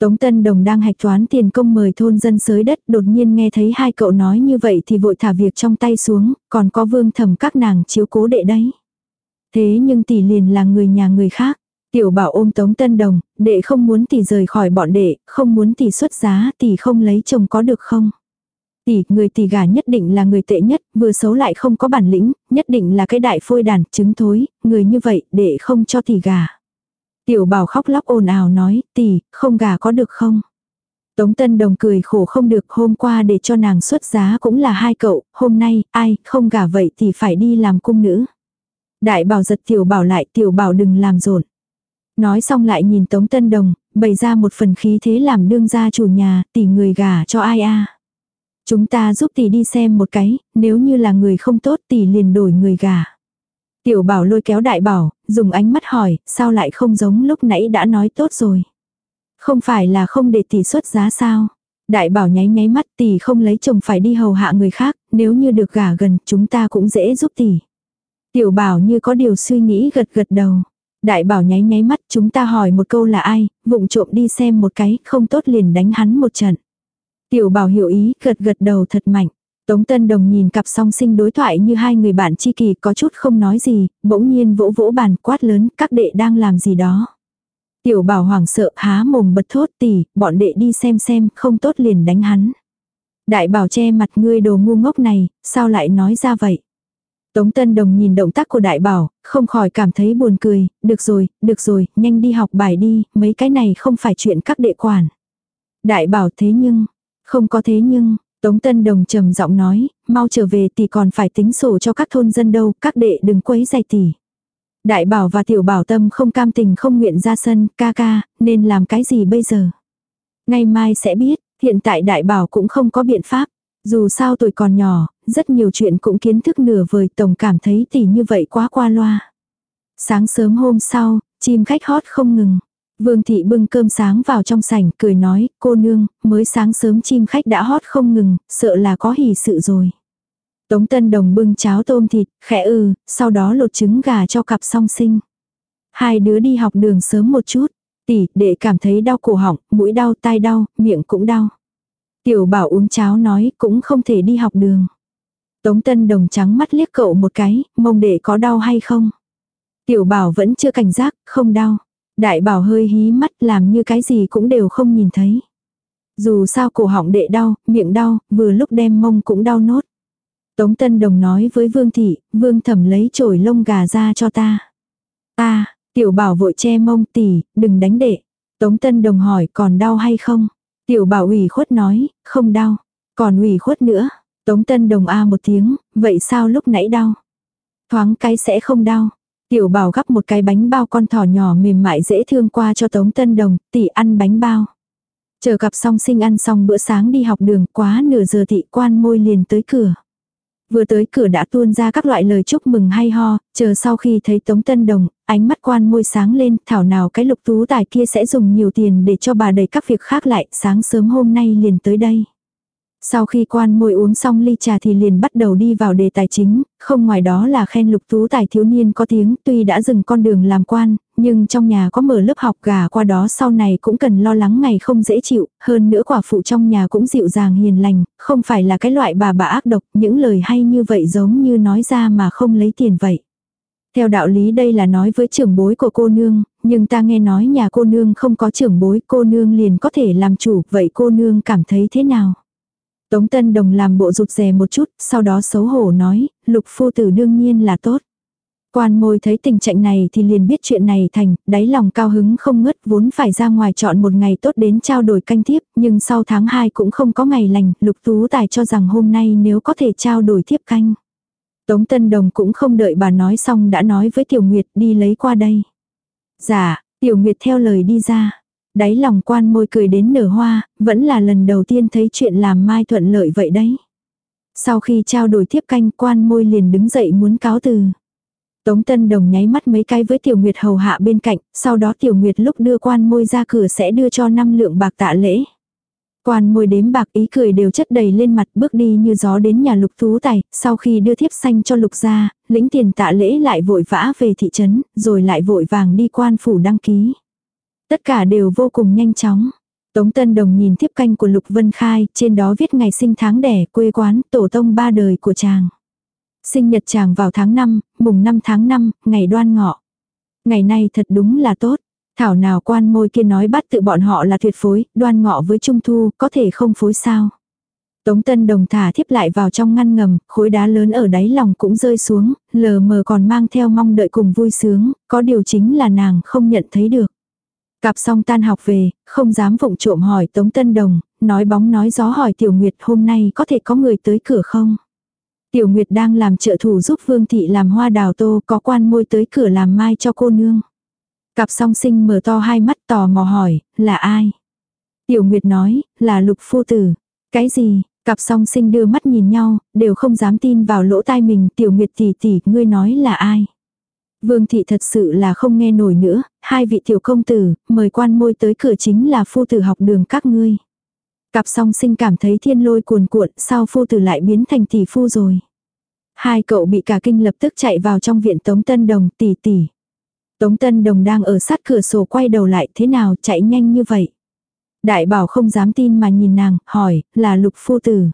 Tống Tân Đồng đang hạch toán tiền công mời thôn dân sới đất, đột nhiên nghe thấy hai cậu nói như vậy thì vội thả việc trong tay xuống, còn có vương Thẩm các nàng chiếu cố đệ đấy. Thế nhưng tỷ liền là người nhà người khác. Tiểu bảo ôm Tống Tân Đồng, đệ không muốn tỷ rời khỏi bọn đệ, không muốn tỷ xuất giá, tỷ không lấy chồng có được không? Tỷ, người tỷ gà nhất định là người tệ nhất, vừa xấu lại không có bản lĩnh, nhất định là cái đại phôi đàn, trứng thối, người như vậy, để không cho tỷ gà. Tiểu bảo khóc lóc ồn ào nói, tỷ, không gà có được không? Tống Tân Đồng cười khổ không được hôm qua để cho nàng xuất giá cũng là hai cậu, hôm nay, ai, không gả vậy thì phải đi làm cung nữ. Đại bảo giật tiểu bảo lại, tiểu bảo đừng làm rộn. Nói xong lại nhìn Tống Tân Đồng, bày ra một phần khí thế làm đương gia chủ nhà, tỷ người gả cho ai a Chúng ta giúp tỷ đi xem một cái, nếu như là người không tốt tỷ liền đổi người gả. Tiểu bảo lôi kéo đại bảo, dùng ánh mắt hỏi, sao lại không giống lúc nãy đã nói tốt rồi. Không phải là không để tỷ xuất giá sao. Đại bảo nháy nháy mắt tỷ không lấy chồng phải đi hầu hạ người khác, nếu như được gả gần chúng ta cũng dễ giúp tỷ. Tiểu bảo như có điều suy nghĩ gật gật đầu. Đại bảo nháy nháy mắt chúng ta hỏi một câu là ai, vụng trộm đi xem một cái, không tốt liền đánh hắn một trận. Tiểu bảo hiểu ý, gật gật đầu thật mạnh. Tống Tân Đồng nhìn cặp song sinh đối thoại như hai người bạn chi kỳ có chút không nói gì, bỗng nhiên vỗ vỗ bàn quát lớn các đệ đang làm gì đó. Tiểu bảo hoảng sợ há mồm bật thốt tỉ, bọn đệ đi xem xem, không tốt liền đánh hắn. Đại bảo che mặt ngươi đồ ngu ngốc này, sao lại nói ra vậy? Tống Tân Đồng nhìn động tác của đại bảo, không khỏi cảm thấy buồn cười, được rồi, được rồi, nhanh đi học bài đi, mấy cái này không phải chuyện các đệ quản. Đại bảo thế nhưng, không có thế nhưng, Tống Tân Đồng trầm giọng nói, mau trở về tỷ còn phải tính sổ cho các thôn dân đâu, các đệ đừng quấy dày tỷ. Đại bảo và tiểu bảo tâm không cam tình không nguyện ra sân, ca ca, nên làm cái gì bây giờ? Ngày mai sẽ biết, hiện tại đại bảo cũng không có biện pháp. Dù sao tuổi còn nhỏ, rất nhiều chuyện cũng kiến thức nửa vời tổng cảm thấy tỷ như vậy quá qua loa. Sáng sớm hôm sau, chim khách hót không ngừng. Vương thị bưng cơm sáng vào trong sảnh, cười nói, cô nương, mới sáng sớm chim khách đã hót không ngừng, sợ là có hỉ sự rồi. Tống Tân Đồng bưng cháo tôm thịt, khẽ ừ, sau đó lột trứng gà cho cặp song sinh. Hai đứa đi học đường sớm một chút, tỷ, để cảm thấy đau cổ họng, mũi đau, tai đau, miệng cũng đau. Tiểu bảo uống cháo nói cũng không thể đi học đường. Tống Tân Đồng trắng mắt liếc cậu một cái, mông đệ có đau hay không? Tiểu bảo vẫn chưa cảnh giác, không đau. Đại bảo hơi hí mắt làm như cái gì cũng đều không nhìn thấy. Dù sao cổ họng đệ đau, miệng đau, vừa lúc đem mông cũng đau nốt. Tống Tân Đồng nói với Vương Thị, Vương Thẩm lấy chổi lông gà ra cho ta. Ta, tiểu bảo vội che mông tỷ, đừng đánh đệ. Tống Tân Đồng hỏi còn đau hay không? Tiểu bảo ủy khuất nói, không đau. Còn ủy khuất nữa. Tống Tân Đồng a một tiếng, vậy sao lúc nãy đau? Thoáng cái sẽ không đau. Tiểu bảo gắp một cái bánh bao con thỏ nhỏ mềm mại dễ thương qua cho Tống Tân Đồng, tỷ ăn bánh bao. Chờ cặp song sinh ăn xong bữa sáng đi học đường quá nửa giờ thị quan môi liền tới cửa. Vừa tới cửa đã tuôn ra các loại lời chúc mừng hay ho, chờ sau khi thấy Tống Tân Đồng, ánh mắt quan môi sáng lên, thảo nào cái lục tú tài kia sẽ dùng nhiều tiền để cho bà đầy các việc khác lại, sáng sớm hôm nay liền tới đây. Sau khi quan môi uống xong ly trà thì liền bắt đầu đi vào đề tài chính, không ngoài đó là khen lục tú tài thiếu niên có tiếng tuy đã dừng con đường làm quan, nhưng trong nhà có mở lớp học gà qua đó sau này cũng cần lo lắng ngày không dễ chịu, hơn nữa quả phụ trong nhà cũng dịu dàng hiền lành, không phải là cái loại bà bà ác độc, những lời hay như vậy giống như nói ra mà không lấy tiền vậy. Theo đạo lý đây là nói với trưởng bối của cô nương, nhưng ta nghe nói nhà cô nương không có trưởng bối cô nương liền có thể làm chủ, vậy cô nương cảm thấy thế nào? Tống Tân Đồng làm bộ rụt rè một chút, sau đó xấu hổ nói, lục phu tử đương nhiên là tốt. Quan môi thấy tình trạng này thì liền biết chuyện này thành, đáy lòng cao hứng không ngớt vốn phải ra ngoài chọn một ngày tốt đến trao đổi canh thiếp, nhưng sau tháng 2 cũng không có ngày lành, lục tú tài cho rằng hôm nay nếu có thể trao đổi thiếp canh. Tống Tân Đồng cũng không đợi bà nói xong đã nói với Tiểu Nguyệt đi lấy qua đây. Dạ, Tiểu Nguyệt theo lời đi ra đáy lòng quan môi cười đến nở hoa, vẫn là lần đầu tiên thấy chuyện làm mai thuận lợi vậy đấy. Sau khi trao đổi tiếp canh quan môi liền đứng dậy muốn cáo từ. Tống Tân Đồng nháy mắt mấy cái với Tiểu Nguyệt hầu hạ bên cạnh, sau đó Tiểu Nguyệt lúc đưa quan môi ra cửa sẽ đưa cho năm lượng bạc tạ lễ. Quan môi đếm bạc ý cười đều chất đầy lên mặt bước đi như gió đến nhà lục tú tài, sau khi đưa thiếp xanh cho lục ra, lĩnh tiền tạ lễ lại vội vã về thị trấn, rồi lại vội vàng đi quan phủ đăng ký. Tất cả đều vô cùng nhanh chóng. Tống Tân Đồng nhìn thiếp canh của Lục Vân Khai, trên đó viết ngày sinh tháng đẻ, quê quán, tổ tông ba đời của chàng. Sinh nhật chàng vào tháng 5, mùng 5 tháng 5, ngày đoan ngọ. Ngày này thật đúng là tốt. Thảo nào quan môi kia nói bắt tự bọn họ là tuyệt phối, đoan ngọ với trung thu, có thể không phối sao. Tống Tân Đồng thả thiếp lại vào trong ngăn ngầm, khối đá lớn ở đáy lòng cũng rơi xuống, lờ mờ còn mang theo mong đợi cùng vui sướng, có điều chính là nàng không nhận thấy được. Cặp xong tan học về, không dám vụng trộm hỏi Tống Tân Đồng, nói bóng nói gió hỏi Tiểu Nguyệt hôm nay có thể có người tới cửa không? Tiểu Nguyệt đang làm trợ thủ giúp Vương Thị làm hoa đào tô có quan môi tới cửa làm mai cho cô nương. Cặp song sinh mở to hai mắt tò mò hỏi, là ai? Tiểu Nguyệt nói, là lục phu tử. Cái gì? Cặp song sinh đưa mắt nhìn nhau, đều không dám tin vào lỗ tai mình. Tiểu Nguyệt tỷ tỷ, ngươi nói là ai? Vương thị thật sự là không nghe nổi nữa, hai vị tiểu công tử, mời quan môi tới cửa chính là phu tử học đường các ngươi. Cặp song sinh cảm thấy thiên lôi cuồn cuộn, sao phu tử lại biến thành tỷ phu rồi. Hai cậu bị cả kinh lập tức chạy vào trong viện Tống Tân Đồng tỷ tỷ. Tống Tân Đồng đang ở sát cửa sổ quay đầu lại thế nào chạy nhanh như vậy. Đại bảo không dám tin mà nhìn nàng, hỏi, là lục phu tử.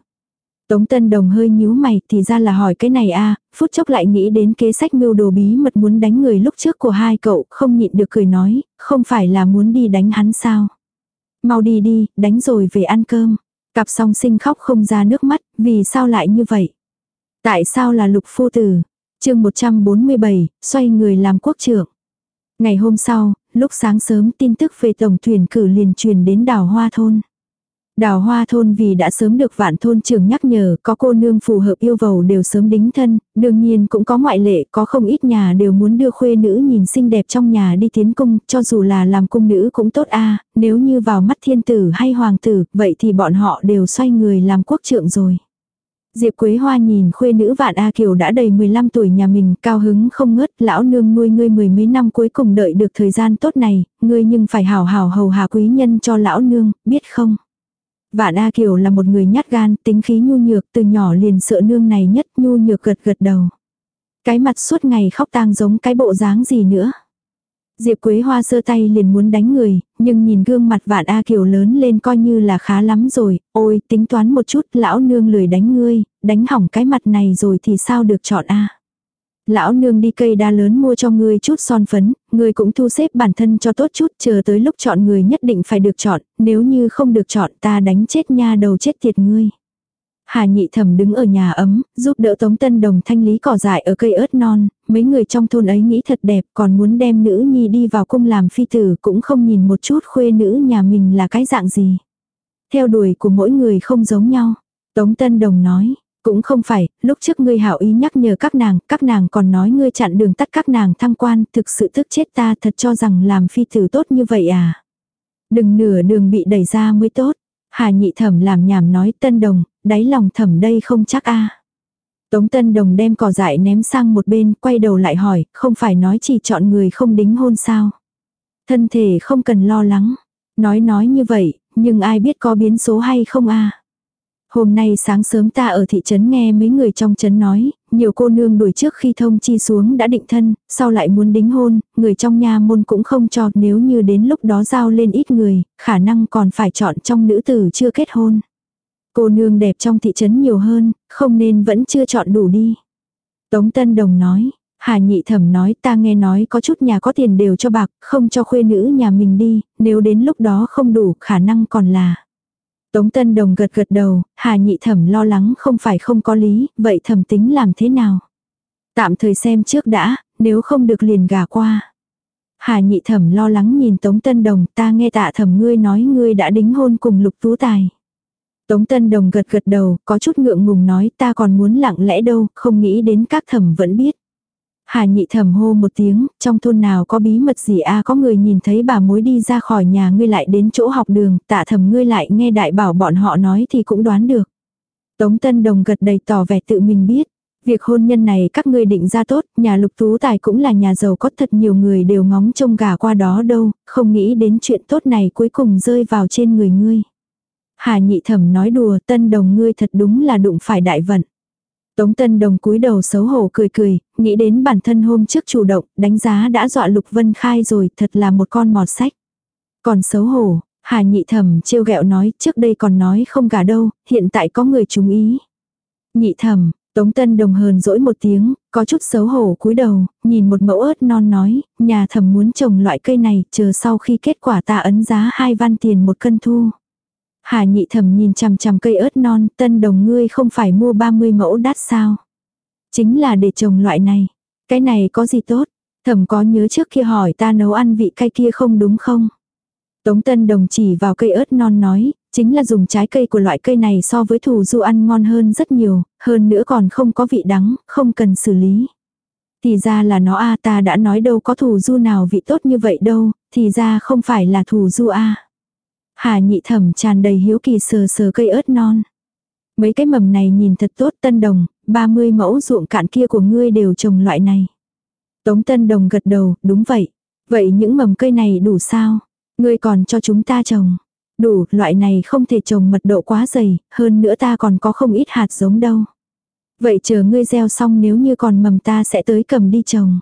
Tống Tân Đồng hơi nhíu mày, thì ra là hỏi cái này a phút chốc lại nghĩ đến kế sách mưu đồ bí mật muốn đánh người lúc trước của hai cậu, không nhịn được cười nói, không phải là muốn đi đánh hắn sao. Mau đi đi, đánh rồi về ăn cơm. Cặp song sinh khóc không ra nước mắt, vì sao lại như vậy? Tại sao là lục phu tử? chương 147, xoay người làm quốc trưởng. Ngày hôm sau, lúc sáng sớm tin tức về tổng tuyển cử liền truyền đến đảo Hoa Thôn. Đào hoa thôn vì đã sớm được vạn thôn trưởng nhắc nhở, có cô nương phù hợp yêu cầu đều sớm đính thân, đương nhiên cũng có ngoại lệ, có không ít nhà đều muốn đưa khuê nữ nhìn xinh đẹp trong nhà đi tiến cung, cho dù là làm cung nữ cũng tốt a nếu như vào mắt thiên tử hay hoàng tử, vậy thì bọn họ đều xoay người làm quốc trượng rồi. Diệp Quế Hoa nhìn khuê nữ vạn A Kiều đã đầy 15 tuổi nhà mình, cao hứng không ngớt, lão nương nuôi ngươi mười mấy năm cuối cùng đợi được thời gian tốt này, ngươi nhưng phải hào hào hầu hà quý nhân cho lão nương, biết không? Vạn A Kiều là một người nhát gan, tính khí nhu nhược, từ nhỏ liền sợ nương này nhất nhu nhược gật gật đầu. Cái mặt suốt ngày khóc tang giống cái bộ dáng gì nữa. Diệp Quế Hoa sơ tay liền muốn đánh người, nhưng nhìn gương mặt vạn A Kiều lớn lên coi như là khá lắm rồi, ôi tính toán một chút lão nương lười đánh ngươi, đánh hỏng cái mặt này rồi thì sao được chọn A. Lão nương đi cây đa lớn mua cho ngươi chút son phấn, ngươi cũng thu xếp bản thân cho tốt chút, chờ tới lúc chọn người nhất định phải được chọn, nếu như không được chọn ta đánh chết nha đầu chết tiệt ngươi. Hà nhị thẩm đứng ở nhà ấm, giúp đỡ Tống Tân Đồng thanh lý cỏ dại ở cây ớt non, mấy người trong thôn ấy nghĩ thật đẹp còn muốn đem nữ nhi đi vào cung làm phi tử cũng không nhìn một chút khuê nữ nhà mình là cái dạng gì. Theo đuổi của mỗi người không giống nhau. Tống Tân Đồng nói, cũng không phải, lúc trước ngươi hảo ý nhắc nhở các nàng, các nàng còn nói ngươi chặn đường tắt các nàng thăng quan, thực sự tức chết ta thật cho rằng làm phi tử tốt như vậy à. Đừng nửa đường bị đẩy ra mới tốt. Hà nhị thẩm làm nhảm nói tân đồng, đáy lòng thẩm đây không chắc a Tống tân đồng đem cỏ dại ném sang một bên, quay đầu lại hỏi, không phải nói chỉ chọn người không đính hôn sao. Thân thể không cần lo lắng. Nói nói như vậy, nhưng ai biết có biến số hay không a Hôm nay sáng sớm ta ở thị trấn nghe mấy người trong trấn nói, nhiều cô nương đuổi trước khi thông chi xuống đã định thân, sau lại muốn đính hôn, người trong nhà môn cũng không cho nếu như đến lúc đó giao lên ít người, khả năng còn phải chọn trong nữ tử chưa kết hôn. Cô nương đẹp trong thị trấn nhiều hơn, không nên vẫn chưa chọn đủ đi. Tống Tân Đồng nói, Hà nhị thẩm nói ta nghe nói có chút nhà có tiền đều cho bạc, không cho khuê nữ nhà mình đi, nếu đến lúc đó không đủ khả năng còn là. Tống Tân Đồng gật gật đầu, Hà Nhị Thẩm lo lắng không phải không có lý, vậy thẩm tính làm thế nào? Tạm thời xem trước đã, nếu không được liền gả qua. Hà Nhị Thẩm lo lắng nhìn Tống Tân Đồng, ta nghe tạ thẩm ngươi nói ngươi đã đính hôn cùng Lục Tú Tài. Tống Tân Đồng gật gật đầu, có chút ngượng ngùng nói ta còn muốn lặng lẽ đâu, không nghĩ đến các thẩm vẫn biết. Hà nhị thầm hô một tiếng, trong thôn nào có bí mật gì a có người nhìn thấy bà mối đi ra khỏi nhà ngươi lại đến chỗ học đường, tạ thầm ngươi lại nghe đại bảo bọn họ nói thì cũng đoán được. Tống Tân Đồng gật đầy tỏ vẻ tự mình biết. Việc hôn nhân này các ngươi định ra tốt, nhà lục tú tài cũng là nhà giàu có thật nhiều người đều ngóng trông gà qua đó đâu, không nghĩ đến chuyện tốt này cuối cùng rơi vào trên người ngươi. Hà nhị thẩm nói đùa tân đồng ngươi thật đúng là đụng phải đại vận. Tống tân đồng cúi đầu xấu hổ cười cười, nghĩ đến bản thân hôm trước chủ động, đánh giá đã dọa lục vân khai rồi, thật là một con mọt sách. Còn xấu hổ, Hà nhị thẩm trêu ghẹo nói, trước đây còn nói không gả đâu, hiện tại có người chú ý. Nhị thẩm, Tống Tân Đồng hờn dỗi một tiếng, có chút xấu hổ cúi đầu, nhìn một mẫu ớt non nói, nhà thẩm muốn trồng loại cây này, chờ sau khi kết quả ta ấn giá hai văn tiền một cân thu. Hà nhị thẩm nhìn chằm chằm cây ớt non, Tân Đồng ngươi không phải mua 30 mẫu đắt sao? Chính là để trồng loại này. Cái này có gì tốt? Thẩm có nhớ trước kia hỏi ta nấu ăn vị cay kia không đúng không? Tống Tân Đồng chỉ vào cây ớt non nói, chính là dùng trái cây của loại cây này so với thủ du ăn ngon hơn rất nhiều, hơn nữa còn không có vị đắng, không cần xử lý. Thì ra là nó a ta đã nói đâu có thủ du nào vị tốt như vậy đâu, thì ra không phải là thủ du a. Hà nhị thẩm tràn đầy hiếu kỳ sờ sờ cây ớt non. Mấy cái mầm này nhìn thật tốt tân đồng, 30 mẫu ruộng cạn kia của ngươi đều trồng loại này. Tống tân đồng gật đầu, đúng vậy. Vậy những mầm cây này đủ sao? Ngươi còn cho chúng ta trồng. Đủ, loại này không thể trồng mật độ quá dày, hơn nữa ta còn có không ít hạt giống đâu. Vậy chờ ngươi gieo xong nếu như còn mầm ta sẽ tới cầm đi trồng.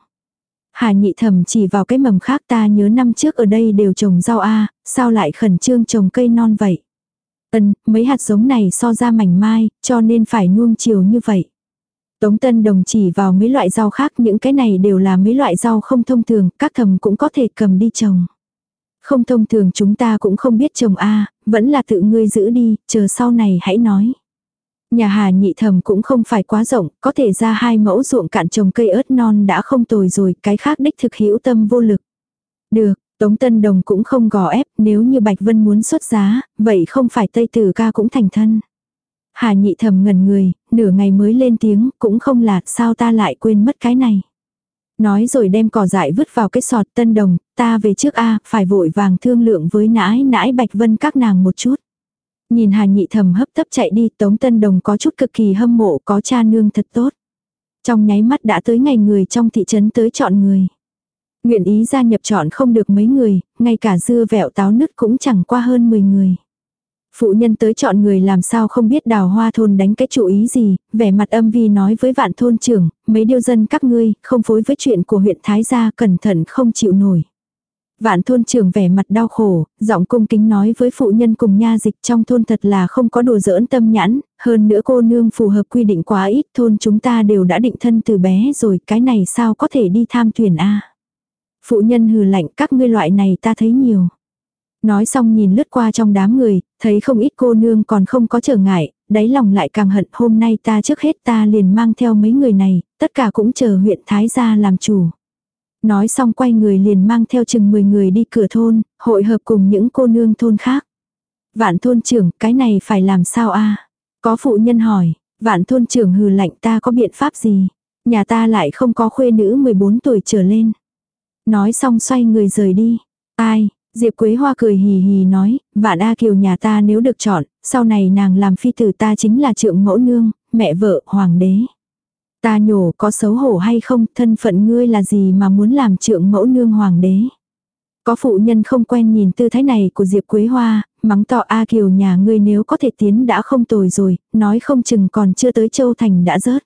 Hà nhị thẩm chỉ vào cái mầm khác ta nhớ năm trước ở đây đều trồng rau A, sao lại khẩn trương trồng cây non vậy? Ân, mấy hạt giống này so ra mảnh mai, cho nên phải nuông chiều như vậy. Tống Tân Đồng chỉ vào mấy loại rau khác, những cái này đều là mấy loại rau không thông thường, các thầm cũng có thể cầm đi trồng. Không thông thường chúng ta cũng không biết trồng A, vẫn là tự ngươi giữ đi, chờ sau này hãy nói. Nhà Hà nhị thầm cũng không phải quá rộng, có thể ra hai mẫu ruộng cạn trồng cây ớt non đã không tồi rồi, cái khác đích thực hữu tâm vô lực. Được, Tống Tân Đồng cũng không gò ép, nếu như Bạch Vân muốn xuất giá, vậy không phải Tây Tử ca cũng thành thân. Hà nhị thầm ngẩn người, nửa ngày mới lên tiếng, cũng không là sao ta lại quên mất cái này. Nói rồi đem cỏ dại vứt vào cái sọt tân đồng, ta về trước a phải vội vàng thương lượng với nãi nãi Bạch Vân các nàng một chút. Nhìn Hà Nhị Thầm hấp tấp chạy đi, Tống Tân Đồng có chút cực kỳ hâm mộ có cha nương thật tốt. Trong nháy mắt đã tới ngày người trong thị trấn tới chọn người. Nguyện ý gia nhập chọn không được mấy người, ngay cả dưa vẹo táo nứt cũng chẳng qua hơn 10 người. Phụ nhân tới chọn người làm sao không biết đào hoa thôn đánh cái chủ ý gì, vẻ mặt âm vi nói với vạn thôn trưởng, mấy điêu dân các ngươi, không phối với chuyện của huyện Thái gia cẩn thận không chịu nổi. Vạn thôn trưởng vẻ mặt đau khổ, giọng cung kính nói với phụ nhân cùng nha dịch trong thôn thật là không có đồ dỡn tâm nhãn, hơn nữa cô nương phù hợp quy định quá ít thôn chúng ta đều đã định thân từ bé rồi cái này sao có thể đi tham tuyển a Phụ nhân hừ lạnh các ngươi loại này ta thấy nhiều. Nói xong nhìn lướt qua trong đám người, thấy không ít cô nương còn không có trở ngại, đáy lòng lại càng hận hôm nay ta trước hết ta liền mang theo mấy người này, tất cả cũng chờ huyện Thái gia làm chủ. Nói xong quay người liền mang theo chừng 10 người đi cửa thôn, hội hợp cùng những cô nương thôn khác. Vạn thôn trưởng, cái này phải làm sao a Có phụ nhân hỏi, vạn thôn trưởng hừ lạnh ta có biện pháp gì? Nhà ta lại không có khuê nữ 14 tuổi trở lên. Nói xong xoay người rời đi. Ai, Diệp Quế Hoa cười hì hì nói, vạn A Kiều nhà ta nếu được chọn, sau này nàng làm phi tử ta chính là trượng mẫu nương, mẹ vợ, hoàng đế. Ta nhổ có xấu hổ hay không, thân phận ngươi là gì mà muốn làm trượng mẫu nương hoàng đế. Có phụ nhân không quen nhìn tư thái này của Diệp Quế Hoa, mắng to A Kiều nhà ngươi nếu có thể tiến đã không tồi rồi, nói không chừng còn chưa tới Châu Thành đã rớt.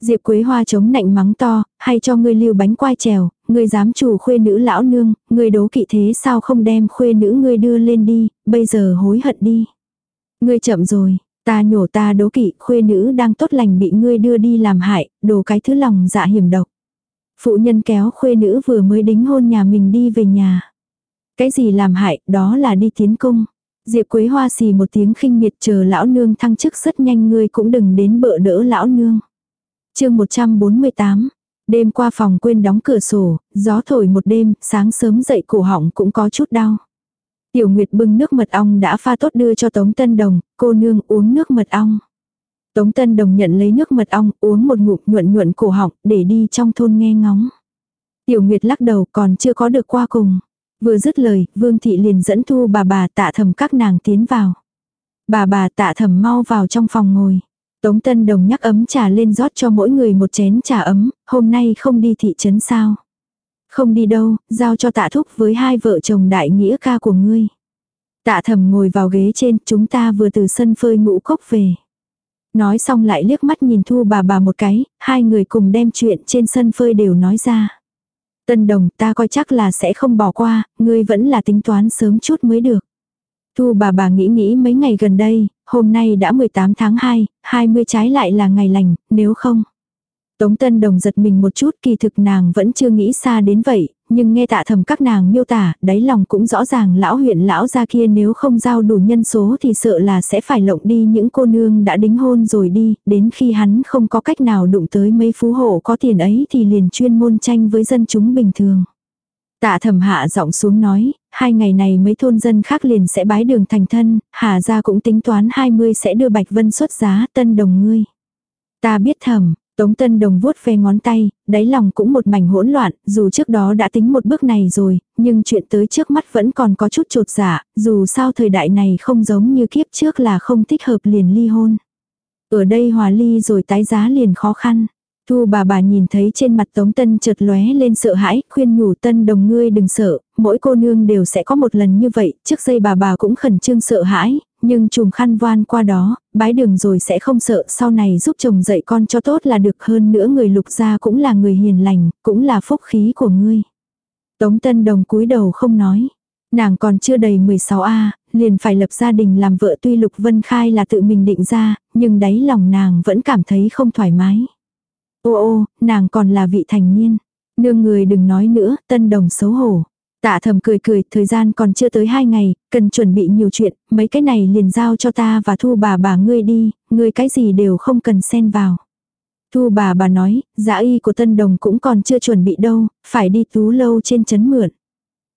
Diệp Quế Hoa chống nạnh mắng to, hay cho ngươi lưu bánh quai trèo, ngươi dám chủ khuê nữ lão nương, ngươi đố kỵ thế sao không đem khuê nữ ngươi đưa lên đi, bây giờ hối hận đi. Ngươi chậm rồi, ta nhổ ta đố kỵ, khuê nữ đang tốt lành bị ngươi đưa đi làm hại, đồ cái thứ lòng dạ hiểm độc. Phụ nhân kéo khuê nữ vừa mới đính hôn nhà mình đi về nhà. Cái gì làm hại, đó là đi tiến cung. Diệp Quế Hoa xì một tiếng khinh miệt chờ lão nương thăng chức rất nhanh ngươi cũng đừng đến bợ đỡ lão nương chương 148. Đêm qua phòng quên đóng cửa sổ, gió thổi một đêm, sáng sớm dậy cổ họng cũng có chút đau. Tiểu Nguyệt bưng nước mật ong đã pha tốt đưa cho Tống Tân Đồng, cô nương uống nước mật ong. Tống Tân Đồng nhận lấy nước mật ong, uống một ngụm nhuận nhuận cổ họng, để đi trong thôn nghe ngóng. Tiểu Nguyệt lắc đầu còn chưa có được qua cùng. Vừa dứt lời, Vương Thị liền dẫn thu bà bà tạ thầm các nàng tiến vào. Bà bà tạ thầm mau vào trong phòng ngồi. Tống Tân Đồng nhắc ấm trà lên rót cho mỗi người một chén trà ấm, hôm nay không đi thị trấn sao. Không đi đâu, giao cho tạ thúc với hai vợ chồng đại nghĩa ca của ngươi. Tạ thầm ngồi vào ghế trên, chúng ta vừa từ sân phơi ngũ cốc về. Nói xong lại liếc mắt nhìn thu bà bà một cái, hai người cùng đem chuyện trên sân phơi đều nói ra. Tân đồng ta coi chắc là sẽ không bỏ qua, ngươi vẫn là tính toán sớm chút mới được. Thu bà bà nghĩ nghĩ mấy ngày gần đây, hôm nay đã 18 tháng 2, 20 trái lại là ngày lành, nếu không. Tống Tân Đồng giật mình một chút kỳ thực nàng vẫn chưa nghĩ xa đến vậy, nhưng nghe tạ thầm các nàng miêu tả, đáy lòng cũng rõ ràng lão huyện lão gia kia nếu không giao đủ nhân số thì sợ là sẽ phải lộng đi những cô nương đã đính hôn rồi đi, đến khi hắn không có cách nào đụng tới mấy phú hộ có tiền ấy thì liền chuyên môn tranh với dân chúng bình thường. Tạ thầm hạ giọng xuống nói, hai ngày này mấy thôn dân khác liền sẽ bái đường thành thân, hà gia cũng tính toán 20 sẽ đưa Bạch Vân xuất giá tân đồng ngươi. Ta biết thầm, Tống Tân Đồng vuốt ve ngón tay, đáy lòng cũng một mảnh hỗn loạn, dù trước đó đã tính một bước này rồi, nhưng chuyện tới trước mắt vẫn còn có chút trột dạ, dù sao thời đại này không giống như kiếp trước là không thích hợp liền ly hôn. Ở đây hòa ly rồi tái giá liền khó khăn. Thu bà bà nhìn thấy trên mặt Tống Tân chợt lóe lên sợ hãi, khuyên nhủ Tân đồng ngươi đừng sợ, mỗi cô nương đều sẽ có một lần như vậy, trước dây bà bà cũng khẩn trương sợ hãi, nhưng chùm khăn voan qua đó, bái đường rồi sẽ không sợ, sau này giúp chồng dạy con cho tốt là được hơn nữa người lục gia cũng là người hiền lành, cũng là phúc khí của ngươi. Tống Tân Đồng cúi đầu không nói. Nàng còn chưa đầy 16A, liền phải lập gia đình làm vợ tuy Lục Vân Khai là tự mình định ra, nhưng đáy lòng nàng vẫn cảm thấy không thoải mái. Ô ô, nàng còn là vị thành niên. Nương người đừng nói nữa, Tân Đồng xấu hổ. Tạ thầm cười cười, thời gian còn chưa tới hai ngày, cần chuẩn bị nhiều chuyện, mấy cái này liền giao cho ta và thu bà bà ngươi đi, ngươi cái gì đều không cần xen vào. Thu bà bà nói, giá y của tân đồng cũng còn chưa chuẩn bị đâu, phải đi tú lâu trên chấn mượn.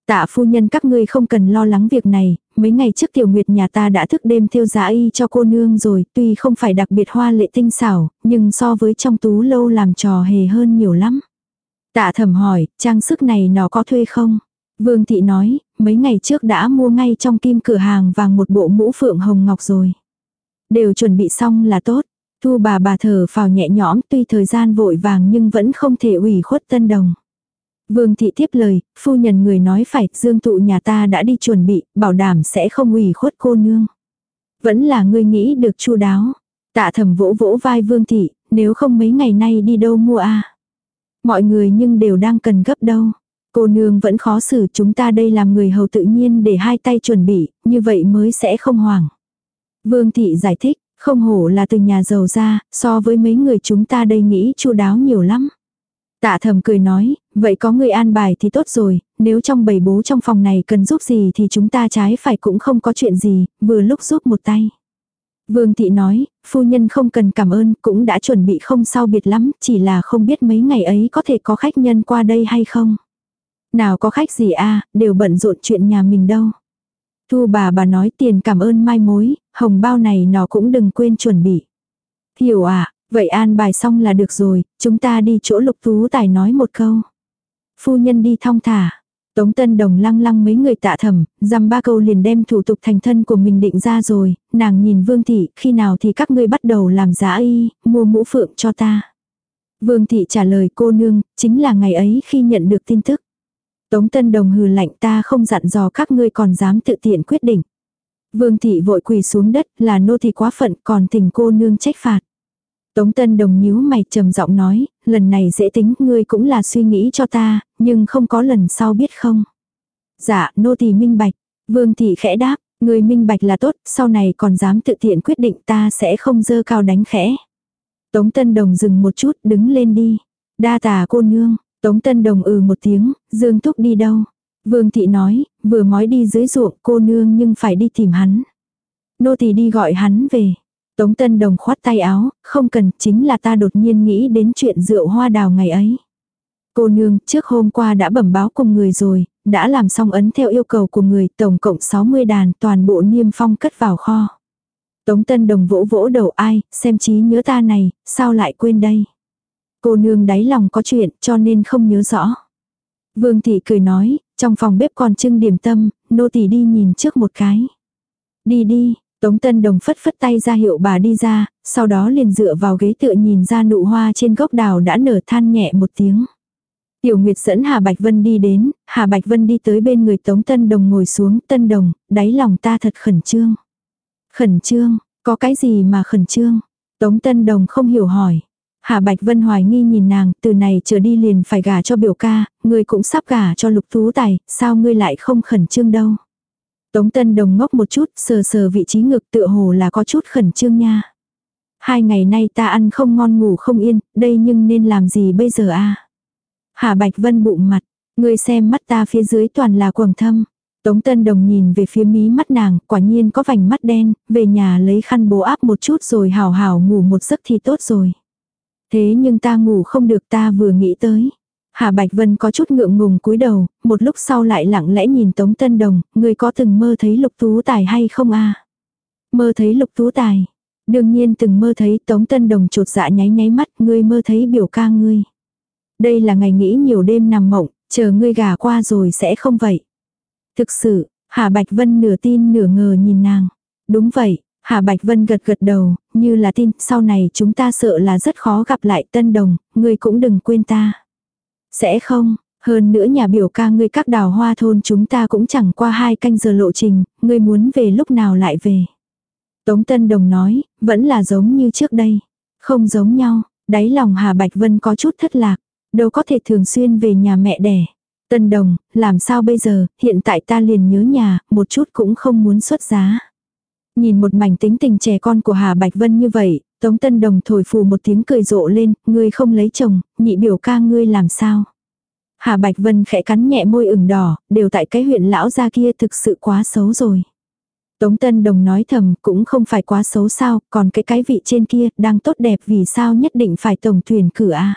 Tạ phu nhân các ngươi không cần lo lắng việc này, mấy ngày trước tiểu nguyệt nhà ta đã thức đêm thiêu giá dạ y cho cô nương rồi, tuy không phải đặc biệt hoa lệ tinh xảo, nhưng so với trong tú lâu làm trò hề hơn nhiều lắm. Tạ thầm hỏi, trang sức này nó có thuê không? Vương thị nói, mấy ngày trước đã mua ngay trong kim cửa hàng vàng một bộ mũ phượng hồng ngọc rồi. Đều chuẩn bị xong là tốt. Thu bà bà thở phào nhẹ nhõm tuy thời gian vội vàng nhưng vẫn không thể ủy khuất tân đồng. Vương thị tiếp lời, phu nhân người nói phải, dương tụ nhà ta đã đi chuẩn bị, bảo đảm sẽ không ủy khuất cô nương. Vẫn là người nghĩ được chu đáo. Tạ thầm vỗ vỗ vai vương thị, nếu không mấy ngày nay đi đâu mua a Mọi người nhưng đều đang cần gấp đâu. Cô nương vẫn khó xử chúng ta đây làm người hầu tự nhiên để hai tay chuẩn bị, như vậy mới sẽ không hoảng. Vương thị giải thích, không hổ là từ nhà giàu ra, so với mấy người chúng ta đây nghĩ chu đáo nhiều lắm. Tạ thầm cười nói, vậy có người an bài thì tốt rồi, nếu trong bầy bố trong phòng này cần giúp gì thì chúng ta trái phải cũng không có chuyện gì, vừa lúc giúp một tay. Vương thị nói, phu nhân không cần cảm ơn, cũng đã chuẩn bị không sao biệt lắm, chỉ là không biết mấy ngày ấy có thể có khách nhân qua đây hay không. Nào có khách gì a đều bận rộn chuyện nhà mình đâu. Thu bà bà nói tiền cảm ơn mai mối, hồng bao này nó cũng đừng quên chuẩn bị. Hiểu à, vậy an bài xong là được rồi, chúng ta đi chỗ lục tú tài nói một câu. Phu nhân đi thong thả. Tống Tân Đồng lăng lăng mấy người tạ thầm, dăm ba câu liền đem thủ tục thành thân của mình định ra rồi, nàng nhìn Vương Thị, khi nào thì các ngươi bắt đầu làm giá y, mua mũ phượng cho ta. Vương Thị trả lời cô nương, chính là ngày ấy khi nhận được tin tức. Tống Tân Đồng hừ lạnh ta không dặn dò các ngươi còn dám tự tiện quyết định. Vương thị vội quỳ xuống đất là nô thì quá phận còn tình cô nương trách phạt. Tống Tân Đồng nhíu mày trầm giọng nói, lần này dễ tính ngươi cũng là suy nghĩ cho ta, nhưng không có lần sau biết không. Dạ, nô tỳ minh bạch. Vương thị khẽ đáp, ngươi minh bạch là tốt, sau này còn dám tự tiện quyết định ta sẽ không dơ cao đánh khẽ. Tống Tân Đồng dừng một chút, đứng lên đi. Đa tà cô nương, Tống Tân Đồng ừ một tiếng, Dương Thúc đi đâu? Vương Thị nói, vừa mói đi dưới ruộng cô nương nhưng phải đi tìm hắn. Nô tỳ đi gọi hắn về. Tống Tân Đồng khoát tay áo, không cần, chính là ta đột nhiên nghĩ đến chuyện rượu hoa đào ngày ấy. Cô nương, trước hôm qua đã bẩm báo cùng người rồi, đã làm xong ấn theo yêu cầu của người, tổng cộng 60 đàn, toàn bộ niêm phong cất vào kho. Tống Tân Đồng vỗ vỗ đầu ai, xem trí nhớ ta này, sao lại quên đây. Cô nương đáy lòng có chuyện cho nên không nhớ rõ. Vương thị cười nói, trong phòng bếp còn trưng điểm tâm, nô tỳ đi nhìn trước một cái. Đi đi, Tống Tân Đồng phất phất tay ra hiệu bà đi ra, sau đó liền dựa vào ghế tựa nhìn ra nụ hoa trên gốc đào đã nở than nhẹ một tiếng. Tiểu Nguyệt dẫn Hà Bạch Vân đi đến, Hà Bạch Vân đi tới bên người Tống Tân Đồng ngồi xuống, Tân Đồng, đáy lòng ta thật khẩn trương. Khẩn trương, có cái gì mà khẩn trương? Tống Tân Đồng không hiểu hỏi. Hà Bạch Vân hoài nghi nhìn nàng, từ này trở đi liền phải gả cho biểu ca, ngươi cũng sắp gả cho lục tú tài, sao ngươi lại không khẩn trương đâu. Tống Tân Đồng ngốc một chút, sờ sờ vị trí ngực tựa hồ là có chút khẩn trương nha. Hai ngày nay ta ăn không ngon ngủ không yên, đây nhưng nên làm gì bây giờ a? Hà Bạch Vân bụng mặt, ngươi xem mắt ta phía dưới toàn là quầng thâm. Tống Tân Đồng nhìn về phía mí mắt nàng, quả nhiên có vành mắt đen, về nhà lấy khăn bố áp một chút rồi hào hào ngủ một giấc thì tốt rồi. Thế nhưng ta ngủ không được ta vừa nghĩ tới. Hà Bạch Vân có chút ngượng ngùng cúi đầu, một lúc sau lại lặng lẽ nhìn Tống Tân Đồng, người có từng mơ thấy lục tú tài hay không a Mơ thấy lục tú tài. Đương nhiên từng mơ thấy Tống Tân Đồng trột dạ nháy nháy mắt, ngươi mơ thấy biểu ca ngươi. Đây là ngày nghĩ nhiều đêm nằm mộng, chờ ngươi gà qua rồi sẽ không vậy. Thực sự, Hà Bạch Vân nửa tin nửa ngờ nhìn nàng. Đúng vậy, Hà Bạch Vân gật gật đầu, như là tin, sau này chúng ta sợ là rất khó gặp lại tân đồng, ngươi cũng đừng quên ta. Sẽ không, hơn nữa nhà biểu ca ngươi các đào hoa thôn chúng ta cũng chẳng qua hai canh giờ lộ trình, ngươi muốn về lúc nào lại về. Tống Tân Đồng nói, vẫn là giống như trước đây. Không giống nhau, đáy lòng Hà Bạch Vân có chút thất lạc, đâu có thể thường xuyên về nhà mẹ đẻ. Tân Đồng, làm sao bây giờ, hiện tại ta liền nhớ nhà, một chút cũng không muốn xuất giá. Nhìn một mảnh tính tình trẻ con của Hà Bạch Vân như vậy, Tống Tân Đồng thổi phù một tiếng cười rộ lên, ngươi không lấy chồng, nhị biểu ca ngươi làm sao. Hà Bạch Vân khẽ cắn nhẹ môi ửng đỏ, đều tại cái huyện lão gia kia thực sự quá xấu rồi. Tống Tân Đồng nói thầm cũng không phải quá xấu sao, còn cái cái vị trên kia đang tốt đẹp vì sao nhất định phải tổng tuyển cử a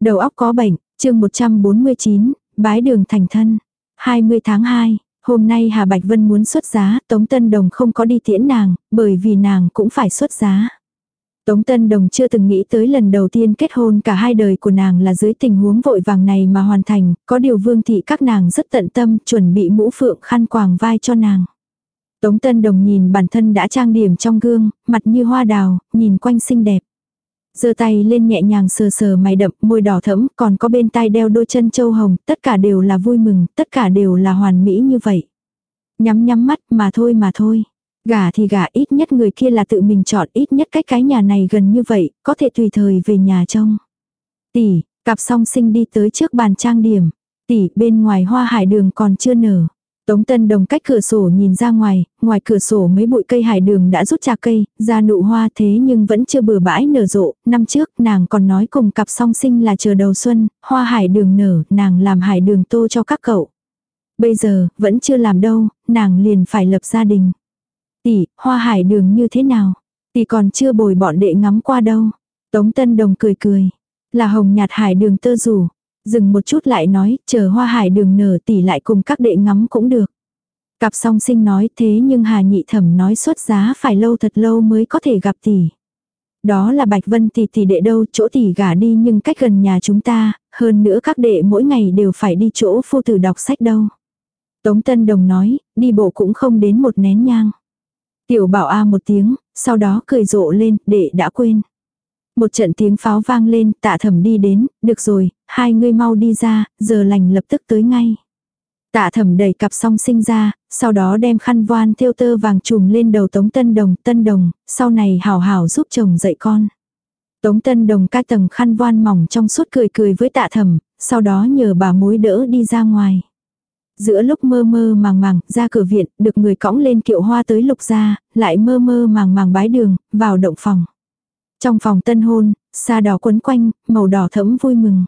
Đầu óc có bệnh, chương 149, bái đường thành thân. 20 tháng 2, hôm nay Hà Bạch Vân muốn xuất giá, Tống Tân Đồng không có đi tiễn nàng, bởi vì nàng cũng phải xuất giá. Tống Tân Đồng chưa từng nghĩ tới lần đầu tiên kết hôn cả hai đời của nàng là dưới tình huống vội vàng này mà hoàn thành, có điều vương thị các nàng rất tận tâm chuẩn bị mũ phượng khăn quàng vai cho nàng. Tống Tân Đồng nhìn bản thân đã trang điểm trong gương, mặt như hoa đào, nhìn quanh xinh đẹp giơ tay lên nhẹ nhàng sờ sờ mày đậm, môi đỏ thẫm, còn có bên tai đeo đôi chân châu hồng, tất cả đều là vui mừng, tất cả đều là hoàn mỹ như vậy. Nhắm nhắm mắt mà thôi mà thôi. Gả thì gả ít nhất người kia là tự mình chọn ít nhất cách cái nhà này gần như vậy, có thể tùy thời về nhà trông. Tỷ, cặp song sinh đi tới trước bàn trang điểm. Tỷ, bên ngoài hoa hải đường còn chưa nở. Tống Tân Đồng cách cửa sổ nhìn ra ngoài, ngoài cửa sổ mấy bụi cây hải đường đã rút trà cây, ra nụ hoa thế nhưng vẫn chưa bừa bãi nở rộ, năm trước nàng còn nói cùng cặp song sinh là chờ đầu xuân, hoa hải đường nở, nàng làm hải đường tô cho các cậu. Bây giờ, vẫn chưa làm đâu, nàng liền phải lập gia đình. Tỷ, hoa hải đường như thế nào? Tỷ còn chưa bồi bọn đệ ngắm qua đâu. Tống Tân Đồng cười cười. Là hồng nhạt hải đường tơ rủ. Dừng một chút lại nói, chờ hoa hải đường nở tỷ lại cùng các đệ ngắm cũng được. Cặp song sinh nói thế nhưng Hà Nhị Thẩm nói xuất giá phải lâu thật lâu mới có thể gặp tỷ. Đó là Bạch Vân tỷ tỷ đệ đâu, chỗ tỷ gả đi nhưng cách gần nhà chúng ta, hơn nữa các đệ mỗi ngày đều phải đi chỗ phu tử đọc sách đâu. Tống Tân Đồng nói, đi bộ cũng không đến một nén nhang. Tiểu bảo a một tiếng, sau đó cười rộ lên, đệ đã quên. Một trận tiếng pháo vang lên, tạ thẩm đi đến, được rồi, hai ngươi mau đi ra, giờ lành lập tức tới ngay. Tạ thẩm đẩy cặp song sinh ra, sau đó đem khăn voan thêu tơ vàng trùm lên đầu tống tân đồng, tân đồng, sau này hảo hảo giúp chồng dạy con. Tống tân đồng ca tầng khăn voan mỏng trong suốt cười cười với tạ thẩm, sau đó nhờ bà mối đỡ đi ra ngoài. Giữa lúc mơ mơ màng màng ra cửa viện, được người cõng lên kiệu hoa tới lục ra, lại mơ mơ màng màng bái đường, vào động phòng. Trong phòng tân hôn, xa đỏ quấn quanh, màu đỏ thẫm vui mừng.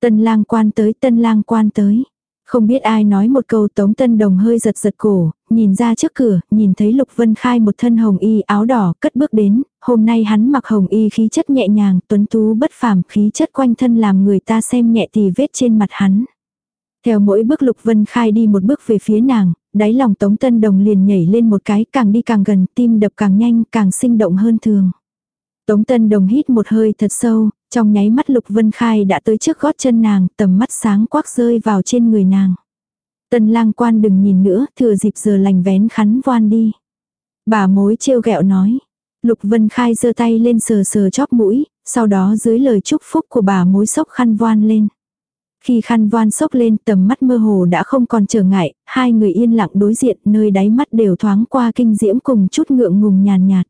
Tân lang quan tới, tân lang quan tới. Không biết ai nói một câu tống tân đồng hơi giật giật cổ, nhìn ra trước cửa, nhìn thấy Lục Vân Khai một thân hồng y áo đỏ cất bước đến, hôm nay hắn mặc hồng y khí chất nhẹ nhàng, tuấn tú bất phàm khí chất quanh thân làm người ta xem nhẹ tì vết trên mặt hắn. Theo mỗi bước Lục Vân Khai đi một bước về phía nàng, đáy lòng Tống Tân Đồng liền nhảy lên một cái, càng đi càng gần, tim đập càng nhanh, càng sinh động hơn thường. Tống Tân Đồng hít một hơi thật sâu, trong nháy mắt Lục Vân Khai đã tới trước gót chân nàng, tầm mắt sáng quắc rơi vào trên người nàng. Tân lang quan đừng nhìn nữa, thừa dịp giờ lành vén khắn voan đi. Bà mối trêu ghẹo nói. Lục Vân Khai giơ tay lên sờ sờ chóp mũi, sau đó dưới lời chúc phúc của bà mối sốc khăn voan lên. Khi khăn voan sốc lên tầm mắt mơ hồ đã không còn trở ngại, hai người yên lặng đối diện nơi đáy mắt đều thoáng qua kinh diễm cùng chút ngượng ngùng nhàn nhạt,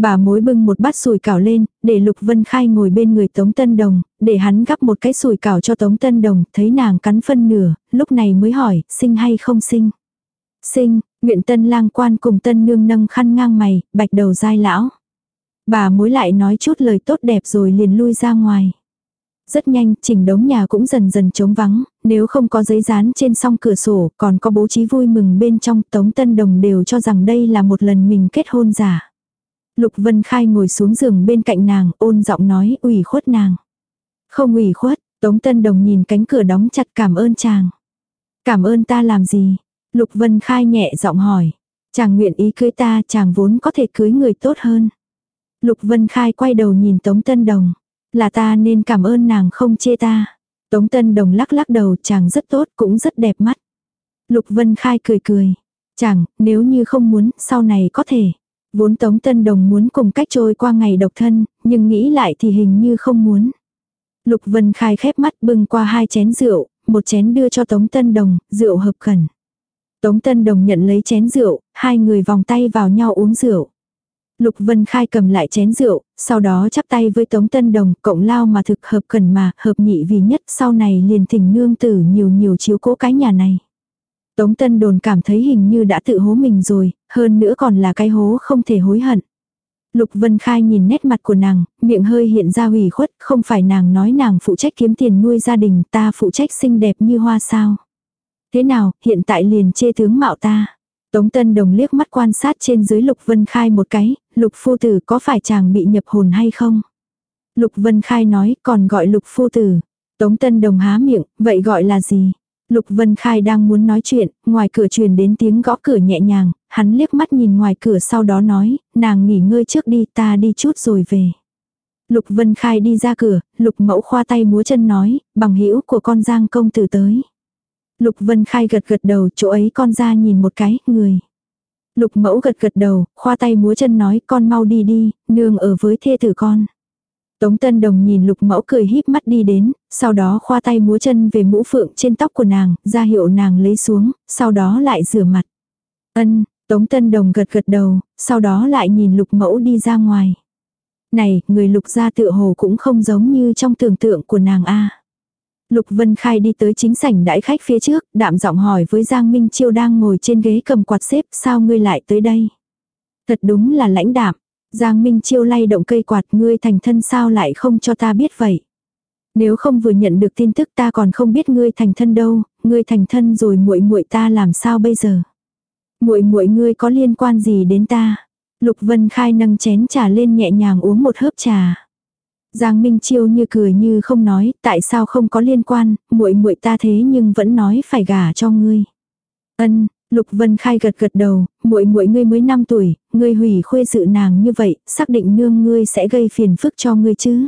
Bà mối bưng một bát sùi cảo lên, để Lục Vân Khai ngồi bên người Tống Tân Đồng, để hắn gắp một cái sùi cảo cho Tống Tân Đồng, thấy nàng cắn phân nửa, lúc này mới hỏi, sinh hay không sinh. Sinh, nguyện tân lang quan cùng tân nương nâng khăn ngang mày, bạch đầu dai lão. Bà mối lại nói chút lời tốt đẹp rồi liền lui ra ngoài. Rất nhanh, chỉnh đống nhà cũng dần dần trống vắng, nếu không có giấy dán trên song cửa sổ, còn có bố trí vui mừng bên trong, Tống Tân Đồng đều cho rằng đây là một lần mình kết hôn giả. Lục Vân Khai ngồi xuống giường bên cạnh nàng, ôn giọng nói ủy khuất nàng. Không ủy khuất, Tống Tân Đồng nhìn cánh cửa đóng chặt cảm ơn chàng. Cảm ơn ta làm gì? Lục Vân Khai nhẹ giọng hỏi. Chàng nguyện ý cưới ta, chàng vốn có thể cưới người tốt hơn. Lục Vân Khai quay đầu nhìn Tống Tân Đồng. Là ta nên cảm ơn nàng không chê ta. Tống Tân Đồng lắc lắc đầu chàng rất tốt cũng rất đẹp mắt. Lục Vân Khai cười cười. Chàng, nếu như không muốn, sau này có thể. Vốn Tống Tân Đồng muốn cùng cách trôi qua ngày độc thân, nhưng nghĩ lại thì hình như không muốn. Lục Vân Khai khép mắt bưng qua hai chén rượu, một chén đưa cho Tống Tân Đồng, rượu hợp khẩn. Tống Tân Đồng nhận lấy chén rượu, hai người vòng tay vào nhau uống rượu. Lục Vân Khai cầm lại chén rượu, sau đó chắp tay với Tống Tân Đồng, cộng lao mà thực hợp cần mà, hợp nhị vì nhất, sau này liền thỉnh nương tử nhiều nhiều chiếu cố cái nhà này. Tống Tân Đồn cảm thấy hình như đã tự hố mình rồi, hơn nữa còn là cái hố không thể hối hận. Lục Vân Khai nhìn nét mặt của nàng, miệng hơi hiện ra ủy khuất, không phải nàng nói nàng phụ trách kiếm tiền nuôi gia đình, ta phụ trách xinh đẹp như hoa sao. Thế nào, hiện tại liền chê tướng mạo ta. Tống Tân Đồng liếc mắt quan sát trên dưới Lục Vân Khai một cái, Lục Phu Tử có phải chàng bị nhập hồn hay không? Lục Vân Khai nói còn gọi Lục Phu Tử. Tống Tân Đồng há miệng, vậy gọi là gì? Lục Vân Khai đang muốn nói chuyện, ngoài cửa truyền đến tiếng gõ cửa nhẹ nhàng, hắn liếc mắt nhìn ngoài cửa sau đó nói, nàng nghỉ ngơi trước đi ta đi chút rồi về. Lục Vân Khai đi ra cửa, Lục Mẫu khoa tay múa chân nói, bằng hữu của con Giang công tử tới. Lục Vân Khai gật gật đầu, chỗ ấy con ra nhìn một cái, người. Lục Mẫu gật gật đầu, khoa tay múa chân nói, con mau đi đi, nương ở với thê tử con. Tống Tân Đồng nhìn lục mẫu cười híp mắt đi đến, sau đó khoa tay múa chân về mũ phượng trên tóc của nàng, ra hiệu nàng lấy xuống, sau đó lại rửa mặt. Ân, Tống Tân Đồng gật gật đầu, sau đó lại nhìn lục mẫu đi ra ngoài. Này, người lục gia tựa hồ cũng không giống như trong tưởng tượng của nàng a. Lục Vân Khai đi tới chính sảnh đãi khách phía trước, đạm giọng hỏi với Giang Minh Chiêu đang ngồi trên ghế cầm quạt xếp, sao ngươi lại tới đây? Thật đúng là lãnh đạm, Giang Minh Chiêu lay động cây quạt ngươi thành thân sao lại không cho ta biết vậy. Nếu không vừa nhận được tin tức ta còn không biết ngươi thành thân đâu, ngươi thành thân rồi muội muội ta làm sao bây giờ. Muội muội ngươi có liên quan gì đến ta? Lục Vân Khai nâng chén trà lên nhẹ nhàng uống một hớp trà. Giang Minh Chiêu như cười như không nói, tại sao không có liên quan, muội muội ta thế nhưng vẫn nói phải gả cho ngươi. Ân, Lục Vân Khai gật gật đầu, muội muội ngươi mới 5 tuổi, ngươi hủy khuê dự nàng như vậy, xác định nương ngươi sẽ gây phiền phức cho ngươi chứ.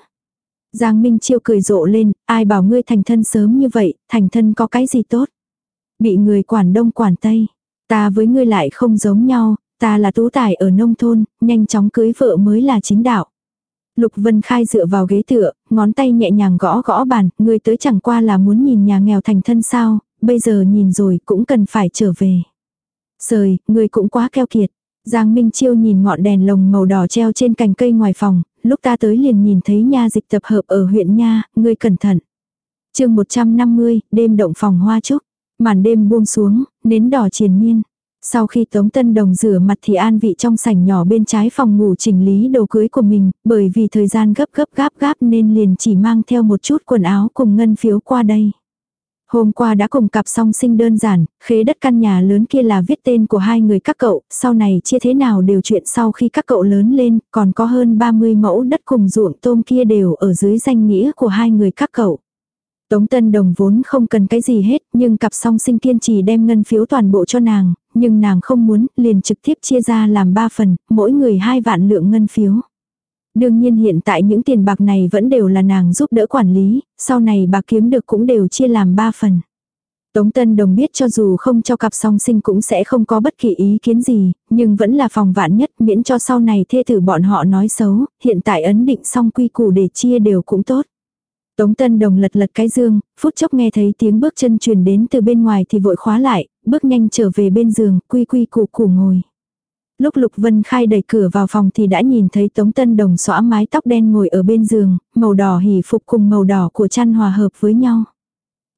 Giang Minh Chiêu cười rộ lên, ai bảo ngươi thành thân sớm như vậy, thành thân có cái gì tốt. Bị người quản đông quản tây, ta với ngươi lại không giống nhau, ta là tú tài ở nông thôn, nhanh chóng cưới vợ mới là chính đạo. Lục Vân Khai dựa vào ghế tựa, ngón tay nhẹ nhàng gõ gõ bàn, ngươi tới chẳng qua là muốn nhìn nhà nghèo thành thân sao, bây giờ nhìn rồi cũng cần phải trở về. Sời, người cũng quá keo kiệt. Giang Minh Chiêu nhìn ngọn đèn lồng màu đỏ treo trên cành cây ngoài phòng, lúc ta tới liền nhìn thấy nha dịch tập hợp ở huyện nha, ngươi cẩn thận. chương 150, đêm động phòng hoa trúc. Màn đêm buông xuống, nến đỏ triền miên. Sau khi Tống Tân Đồng rửa mặt thì an vị trong sảnh nhỏ bên trái phòng ngủ chỉnh lý đồ cưới của mình, bởi vì thời gian gấp gấp gáp gáp nên liền chỉ mang theo một chút quần áo cùng ngân phiếu qua đây. Hôm qua đã cùng cặp song sinh đơn giản, khế đất căn nhà lớn kia là viết tên của hai người các cậu, sau này chia thế nào đều chuyện sau khi các cậu lớn lên, còn có hơn 30 mẫu đất cùng ruộng tôm kia đều ở dưới danh nghĩa của hai người các cậu. Tống Tân Đồng vốn không cần cái gì hết, nhưng cặp song sinh kiên trì đem ngân phiếu toàn bộ cho nàng, nhưng nàng không muốn, liền trực tiếp chia ra làm ba phần, mỗi người hai vạn lượng ngân phiếu. Đương nhiên hiện tại những tiền bạc này vẫn đều là nàng giúp đỡ quản lý, sau này bà kiếm được cũng đều chia làm ba phần. Tống Tân Đồng biết cho dù không cho cặp song sinh cũng sẽ không có bất kỳ ý kiến gì, nhưng vẫn là phòng vạn nhất miễn cho sau này thê tử bọn họ nói xấu, hiện tại ấn định xong quy củ để chia đều cũng tốt. Tống Tân Đồng lật lật cái dương, phút chốc nghe thấy tiếng bước chân truyền đến từ bên ngoài thì vội khóa lại, bước nhanh trở về bên giường, quy quy củ củ ngồi. Lúc Lục Vân Khai đẩy cửa vào phòng thì đã nhìn thấy Tống Tân Đồng xõa mái tóc đen ngồi ở bên giường, màu đỏ hỉ phục cùng màu đỏ của chăn hòa hợp với nhau.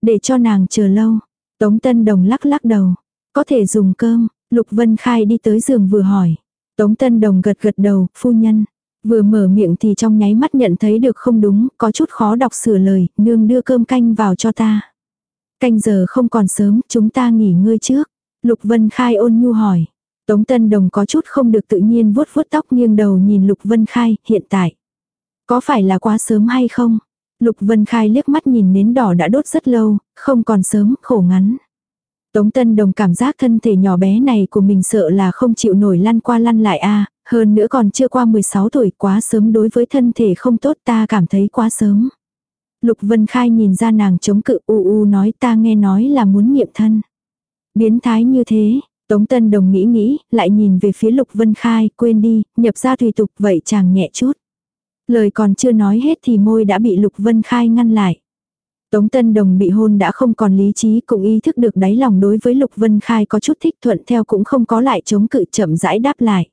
Để cho nàng chờ lâu. Tống Tân Đồng lắc lắc đầu. Có thể dùng cơm. Lục Vân Khai đi tới giường vừa hỏi. Tống Tân Đồng gật gật đầu, phu nhân. Vừa mở miệng thì trong nháy mắt nhận thấy được không đúng, có chút khó đọc sửa lời, nương đưa cơm canh vào cho ta. Canh giờ không còn sớm, chúng ta nghỉ ngơi trước. Lục Vân Khai ôn nhu hỏi. Tống Tân Đồng có chút không được tự nhiên vuốt vuốt tóc nghiêng đầu nhìn Lục Vân Khai, hiện tại. Có phải là quá sớm hay không? Lục Vân Khai liếc mắt nhìn nến đỏ đã đốt rất lâu, không còn sớm, khổ ngắn. Tống Tân Đồng cảm giác thân thể nhỏ bé này của mình sợ là không chịu nổi lăn qua lăn lại a hơn nữa còn chưa qua 16 tuổi quá sớm đối với thân thể không tốt ta cảm thấy quá sớm. Lục Vân Khai nhìn ra nàng chống cự u u nói ta nghe nói là muốn nghiệm thân. Biến thái như thế, Tống Tân Đồng nghĩ nghĩ, lại nhìn về phía Lục Vân Khai, quên đi, nhập ra tùy tục vậy chàng nhẹ chút. Lời còn chưa nói hết thì môi đã bị Lục Vân Khai ngăn lại. Tống Tân Đồng bị hôn đã không còn lý trí cũng ý thức được đáy lòng đối với Lục Vân Khai có chút thích thuận theo cũng không có lại chống cự chậm rãi đáp lại.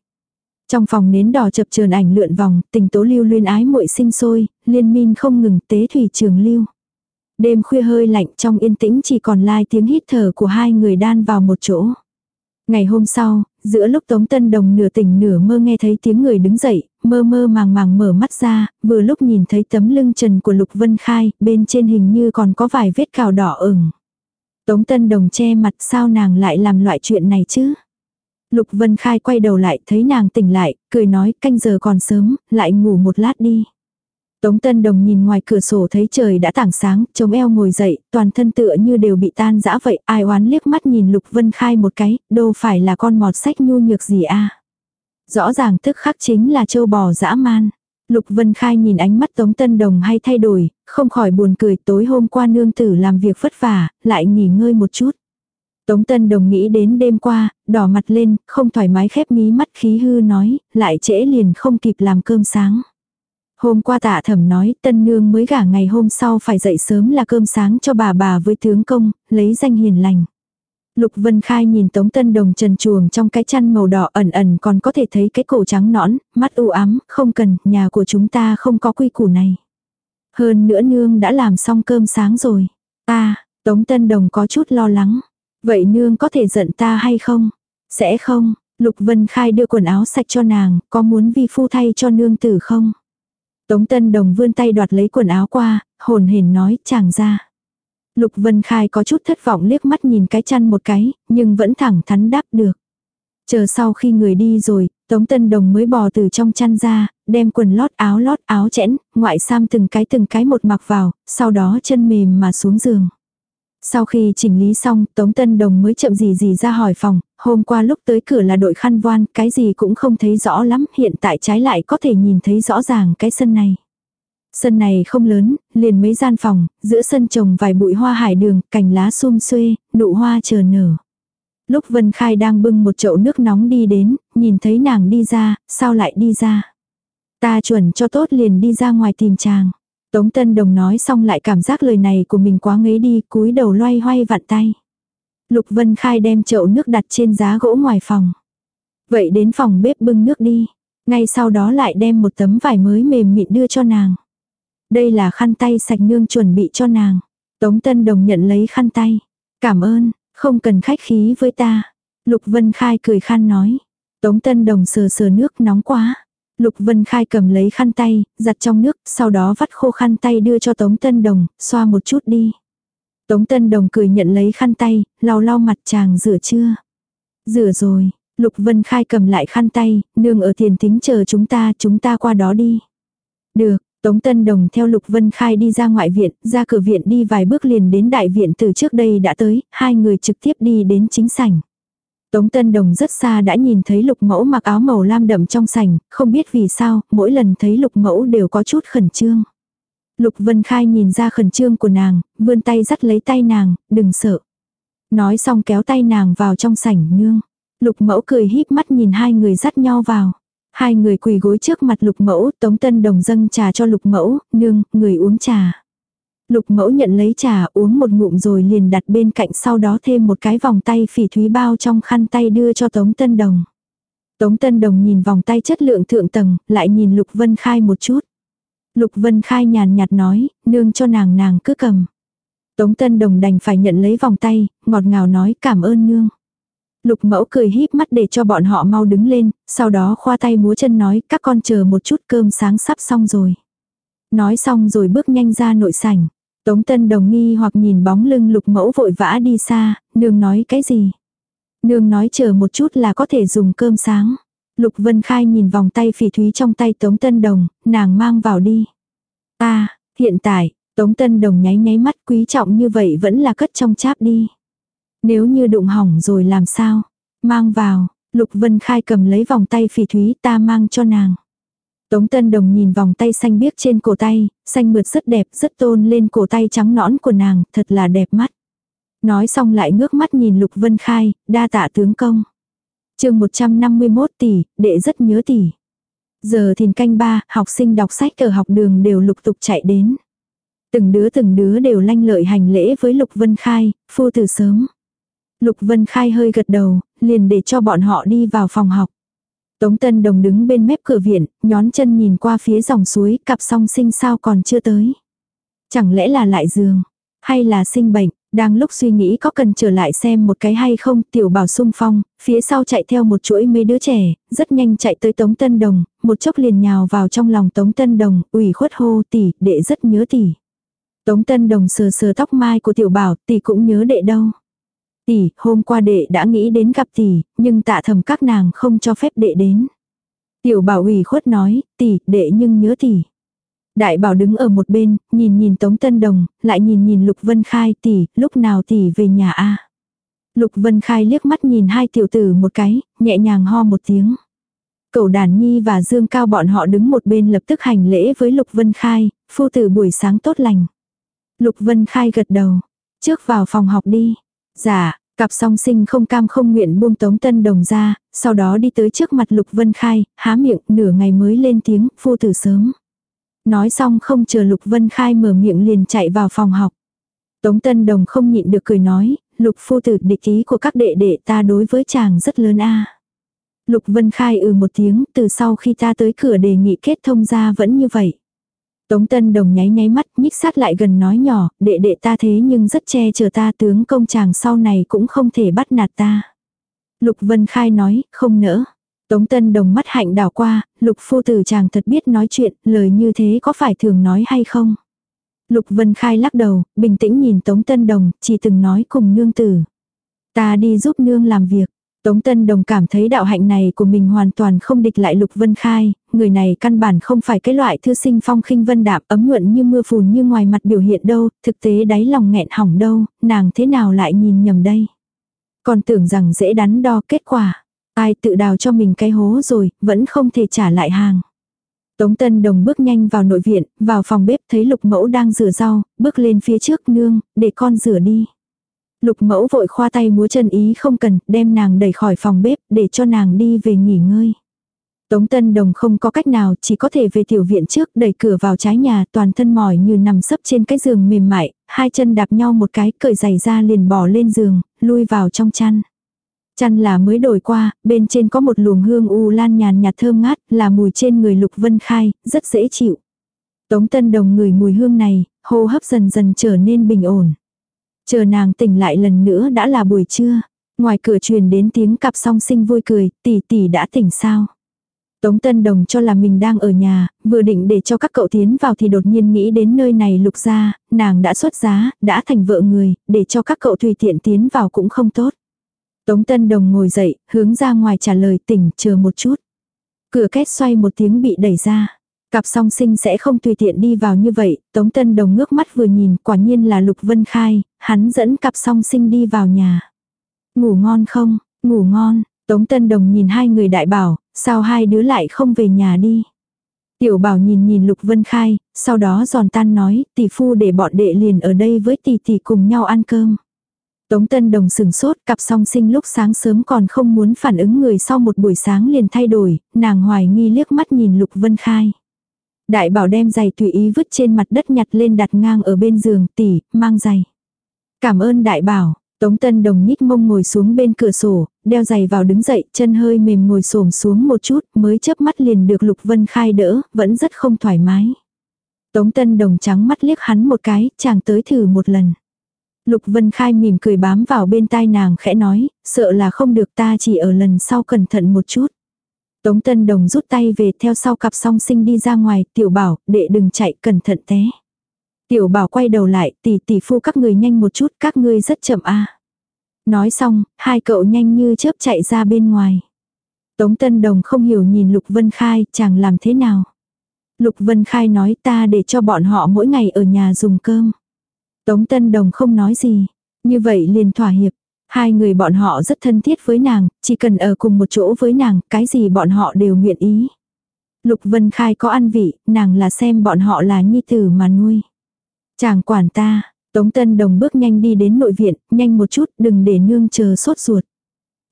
Trong phòng nến đỏ chập chờn ảnh lượn vòng, tình tố lưu luyên ái muội sinh sôi, liên minh không ngừng tế thủy trường lưu. Đêm khuya hơi lạnh trong yên tĩnh chỉ còn lai tiếng hít thở của hai người đan vào một chỗ. Ngày hôm sau, giữa lúc Tống Tân Đồng nửa tỉnh nửa mơ nghe thấy tiếng người đứng dậy, mơ mơ màng màng mở mắt ra, vừa lúc nhìn thấy tấm lưng trần của Lục Vân Khai, bên trên hình như còn có vài vết cào đỏ ửng. Tống Tân Đồng che mặt sao nàng lại làm loại chuyện này chứ? Lục Vân Khai quay đầu lại thấy nàng tỉnh lại, cười nói canh giờ còn sớm, lại ngủ một lát đi. Tống Tân Đồng nhìn ngoài cửa sổ thấy trời đã tảng sáng, chống eo ngồi dậy, toàn thân tựa như đều bị tan dã vậy, ai oán liếc mắt nhìn Lục Vân Khai một cái, đâu phải là con mọt sách nhu nhược gì a Rõ ràng tức khắc chính là châu bò dã man. Lục Vân Khai nhìn ánh mắt Tống Tân Đồng hay thay đổi, không khỏi buồn cười tối hôm qua nương tử làm việc vất vả, lại nghỉ ngơi một chút. Tống Tân Đồng nghĩ đến đêm qua, đỏ mặt lên, không thoải mái khép mí mắt khí hư nói, lại trễ liền không kịp làm cơm sáng. Hôm qua tạ thẩm nói tân nương mới gả ngày hôm sau phải dậy sớm là cơm sáng cho bà bà với tướng công, lấy danh hiền lành. Lục Vân Khai nhìn Tống Tân Đồng trần chuồng trong cái chăn màu đỏ ẩn ẩn còn có thể thấy cái cổ trắng nõn, mắt u ám, không cần, nhà của chúng ta không có quy củ này. Hơn nữa nương đã làm xong cơm sáng rồi. Ta, Tống Tân Đồng có chút lo lắng. Vậy nương có thể giận ta hay không? Sẽ không, Lục Vân Khai đưa quần áo sạch cho nàng, có muốn vi phu thay cho nương tử không? Tống Tân Đồng vươn tay đoạt lấy quần áo qua, hồn hển nói chàng ra. Lục Vân Khai có chút thất vọng liếc mắt nhìn cái chăn một cái, nhưng vẫn thẳng thắn đáp được. Chờ sau khi người đi rồi, Tống Tân Đồng mới bò từ trong chăn ra, đem quần lót áo lót áo chẽn, ngoại sam từng cái từng cái một mặc vào, sau đó chân mềm mà xuống giường. Sau khi chỉnh lý xong, Tống Tân Đồng mới chậm gì gì ra hỏi phòng, hôm qua lúc tới cửa là đội khăn voan, cái gì cũng không thấy rõ lắm, hiện tại trái lại có thể nhìn thấy rõ ràng cái sân này. Sân này không lớn, liền mấy gian phòng, giữa sân trồng vài bụi hoa hải đường, cành lá sum xuê, nụ hoa chờ nở. Lúc Vân Khai đang bưng một chậu nước nóng đi đến, nhìn thấy nàng đi ra, sao lại đi ra? Ta chuẩn cho tốt liền đi ra ngoài tìm chàng. Tống Tân Đồng nói xong lại cảm giác lời này của mình quá ngấy đi, cúi đầu loay hoay vặn tay. Lục Vân Khai đem chậu nước đặt trên giá gỗ ngoài phòng. Vậy đến phòng bếp bưng nước đi. Ngay sau đó lại đem một tấm vải mới mềm mịn đưa cho nàng. Đây là khăn tay sạch nương chuẩn bị cho nàng. Tống Tân Đồng nhận lấy khăn tay. Cảm ơn, không cần khách khí với ta. Lục Vân Khai cười khan nói. Tống Tân Đồng sờ sờ nước nóng quá. Lục Vân Khai cầm lấy khăn tay, giặt trong nước, sau đó vắt khô khăn tay đưa cho Tống Tân Đồng, xoa một chút đi. Tống Tân Đồng cười nhận lấy khăn tay, lau lau mặt chàng rửa chưa? Rửa rồi, Lục Vân Khai cầm lại khăn tay, nương ở tiền tính chờ chúng ta, chúng ta qua đó đi. Được, Tống Tân Đồng theo Lục Vân Khai đi ra ngoại viện, ra cửa viện đi vài bước liền đến đại viện từ trước đây đã tới, hai người trực tiếp đi đến chính sảnh. Tống Tân Đồng rất xa đã nhìn thấy lục mẫu mặc áo màu lam đậm trong sảnh, không biết vì sao, mỗi lần thấy lục mẫu đều có chút khẩn trương. Lục Vân Khai nhìn ra khẩn trương của nàng, vươn tay dắt lấy tay nàng, đừng sợ. Nói xong kéo tay nàng vào trong sảnh nương. Lục mẫu cười híp mắt nhìn hai người dắt nhau vào. Hai người quỳ gối trước mặt lục mẫu, tống tân đồng dâng trà cho lục mẫu, nương, người uống trà. Lục mẫu nhận lấy trà uống một ngụm rồi liền đặt bên cạnh sau đó thêm một cái vòng tay phỉ thúy bao trong khăn tay đưa cho tống tân đồng. Tống tân đồng nhìn vòng tay chất lượng thượng tầng, lại nhìn lục vân khai một chút. Lục vân khai nhàn nhạt nói, nương cho nàng nàng cứ cầm. Tống tân đồng đành phải nhận lấy vòng tay, ngọt ngào nói cảm ơn nương. Lục mẫu cười híp mắt để cho bọn họ mau đứng lên, sau đó khoa tay múa chân nói các con chờ một chút cơm sáng sắp xong rồi. Nói xong rồi bước nhanh ra nội sảnh. Tống tân đồng nghi hoặc nhìn bóng lưng lục mẫu vội vã đi xa, nương nói cái gì. Nương nói chờ một chút là có thể dùng cơm sáng. Lục Vân Khai nhìn vòng tay phỉ thúy trong tay Tống Tân Đồng, nàng mang vào đi. Ta, hiện tại, Tống Tân Đồng nháy nháy mắt quý trọng như vậy vẫn là cất trong cháp đi. Nếu như đụng hỏng rồi làm sao? Mang vào, Lục Vân Khai cầm lấy vòng tay phỉ thúy ta mang cho nàng. Tống Tân Đồng nhìn vòng tay xanh biếc trên cổ tay, xanh mượt rất đẹp, rất tôn lên cổ tay trắng nõn của nàng, thật là đẹp mắt. Nói xong lại ngước mắt nhìn Lục Vân Khai, đa tạ tướng công chương 151 tỷ, đệ rất nhớ tỷ. Giờ thìn canh ba, học sinh đọc sách ở học đường đều lục tục chạy đến. Từng đứa từng đứa đều lanh lợi hành lễ với Lục Vân Khai, phu từ sớm. Lục Vân Khai hơi gật đầu, liền để cho bọn họ đi vào phòng học. Tống Tân Đồng đứng bên mép cửa viện, nhón chân nhìn qua phía dòng suối, cặp song sinh sao còn chưa tới. Chẳng lẽ là lại giường, hay là sinh bệnh, đang lúc suy nghĩ có cần trở lại xem một cái hay không, tiểu bảo sung phong, phía sau chạy theo một chuỗi mấy đứa trẻ, rất nhanh chạy tới Tống Tân Đồng, một chốc liền nhào vào trong lòng Tống Tân Đồng, ủy khuất hô tỷ, đệ rất nhớ tỷ. Tống Tân Đồng sờ sờ tóc mai của tiểu bảo, tỷ cũng nhớ đệ đâu. Tỷ, hôm qua đệ đã nghĩ đến gặp tỷ, nhưng tạ thầm các nàng không cho phép đệ đến. Tiểu bảo ủy khuất nói, tỷ, đệ nhưng nhớ tỷ. Đại bảo đứng ở một bên, nhìn nhìn Tống Tân Đồng, lại nhìn nhìn Lục Vân Khai tỷ, lúc nào tỷ về nhà a Lục Vân Khai liếc mắt nhìn hai tiểu tử một cái, nhẹ nhàng ho một tiếng. Cậu đàn nhi và Dương Cao bọn họ đứng một bên lập tức hành lễ với Lục Vân Khai, phu tử buổi sáng tốt lành. Lục Vân Khai gật đầu, trước vào phòng học đi. Dạ, cặp song sinh không cam không nguyện buông Tống Tân Đồng ra, sau đó đi tới trước mặt Lục Vân Khai, há miệng nửa ngày mới lên tiếng, phu tử sớm. Nói xong không chờ Lục Vân Khai mở miệng liền chạy vào phòng học. Tống Tân Đồng không nhịn được cười nói, Lục phu tử địch ý của các đệ đệ ta đối với chàng rất lớn a. Lục Vân Khai ừ một tiếng, từ sau khi ta tới cửa đề nghị kết thông ra vẫn như vậy. Tống Tân Đồng nháy nháy mắt, nhích sát lại gần nói nhỏ, đệ đệ ta thế nhưng rất che chở ta tướng công chàng sau này cũng không thể bắt nạt ta. Lục Vân Khai nói, không nỡ. Tống Tân Đồng mắt hạnh đảo qua, lục phu tử chàng thật biết nói chuyện, lời như thế có phải thường nói hay không? Lục Vân Khai lắc đầu, bình tĩnh nhìn Tống Tân Đồng, chỉ từng nói cùng nương tử. Ta đi giúp nương làm việc. Tống Tân Đồng cảm thấy đạo hạnh này của mình hoàn toàn không địch lại Lục Vân Khai, người này căn bản không phải cái loại thư sinh phong khinh vân đạm ấm nhuận như mưa phùn như ngoài mặt biểu hiện đâu, thực tế đáy lòng nghẹn hỏng đâu, nàng thế nào lại nhìn nhầm đây. Còn tưởng rằng dễ đắn đo kết quả. Ai tự đào cho mình cái hố rồi, vẫn không thể trả lại hàng. Tống Tân Đồng bước nhanh vào nội viện, vào phòng bếp thấy lục mẫu đang rửa rau, bước lên phía trước nương, để con rửa đi. Lục mẫu vội khoa tay múa chân ý không cần, đem nàng đẩy khỏi phòng bếp, để cho nàng đi về nghỉ ngơi. Tống Tân Đồng không có cách nào, chỉ có thể về tiểu viện trước, đẩy cửa vào trái nhà, toàn thân mỏi như nằm sấp trên cái giường mềm mại, hai chân đạp nhau một cái, cởi giày ra liền bỏ lên giường, lui vào trong chăn. Chăn là mới đổi qua, bên trên có một luồng hương u lan nhàn nhạt thơm ngát, là mùi trên người Lục Vân Khai, rất dễ chịu. Tống Tân Đồng ngửi mùi hương này, hô hấp dần dần trở nên bình ổn. Chờ nàng tỉnh lại lần nữa đã là buổi trưa. Ngoài cửa truyền đến tiếng cặp song sinh vui cười, tỷ tỷ đã tỉnh sao. Tống Tân Đồng cho là mình đang ở nhà, vừa định để cho các cậu tiến vào thì đột nhiên nghĩ đến nơi này lục ra, nàng đã xuất giá, đã thành vợ người, để cho các cậu tùy tiện tiến vào cũng không tốt. Tống Tân Đồng ngồi dậy, hướng ra ngoài trả lời tỉnh, chờ một chút. Cửa két xoay một tiếng bị đẩy ra. Cặp song sinh sẽ không tùy tiện đi vào như vậy, Tống Tân Đồng ngước mắt vừa nhìn, quả nhiên là Lục Vân Khai, hắn dẫn cặp song sinh đi vào nhà. Ngủ ngon không, ngủ ngon, Tống Tân Đồng nhìn hai người đại bảo, sao hai đứa lại không về nhà đi. Tiểu bảo nhìn nhìn Lục Vân Khai, sau đó giòn tan nói, tỷ phu để bọn đệ liền ở đây với tỷ tỷ cùng nhau ăn cơm. Tống Tân Đồng sừng sốt, cặp song sinh lúc sáng sớm còn không muốn phản ứng người sau một buổi sáng liền thay đổi, nàng hoài nghi liếc mắt nhìn Lục Vân Khai. Đại bảo đem giày tùy ý vứt trên mặt đất nhặt lên đặt ngang ở bên giường, tỉ, mang giày. Cảm ơn đại bảo, Tống Tân Đồng nhích mông ngồi xuống bên cửa sổ, đeo giày vào đứng dậy, chân hơi mềm ngồi xổm xuống một chút, mới chớp mắt liền được Lục Vân Khai đỡ, vẫn rất không thoải mái. Tống Tân Đồng trắng mắt liếc hắn một cái, chàng tới thử một lần. Lục Vân Khai mỉm cười bám vào bên tai nàng khẽ nói, sợ là không được ta chỉ ở lần sau cẩn thận một chút. Tống Tân Đồng rút tay về theo sau cặp song sinh đi ra ngoài, tiểu bảo, đệ đừng chạy, cẩn thận té. Tiểu bảo quay đầu lại, tỷ tỷ phu các người nhanh một chút, các ngươi rất chậm a. Nói xong, hai cậu nhanh như chớp chạy ra bên ngoài. Tống Tân Đồng không hiểu nhìn Lục Vân Khai, chàng làm thế nào. Lục Vân Khai nói ta để cho bọn họ mỗi ngày ở nhà dùng cơm. Tống Tân Đồng không nói gì. Như vậy liền thỏa hiệp. Hai người bọn họ rất thân thiết với nàng, chỉ cần ở cùng một chỗ với nàng, cái gì bọn họ đều nguyện ý. Lục Vân Khai có ăn vị, nàng là xem bọn họ là nhi tử mà nuôi. Chàng quản ta, Tống Tân Đồng bước nhanh đi đến nội viện, nhanh một chút, đừng để nương chờ sốt ruột.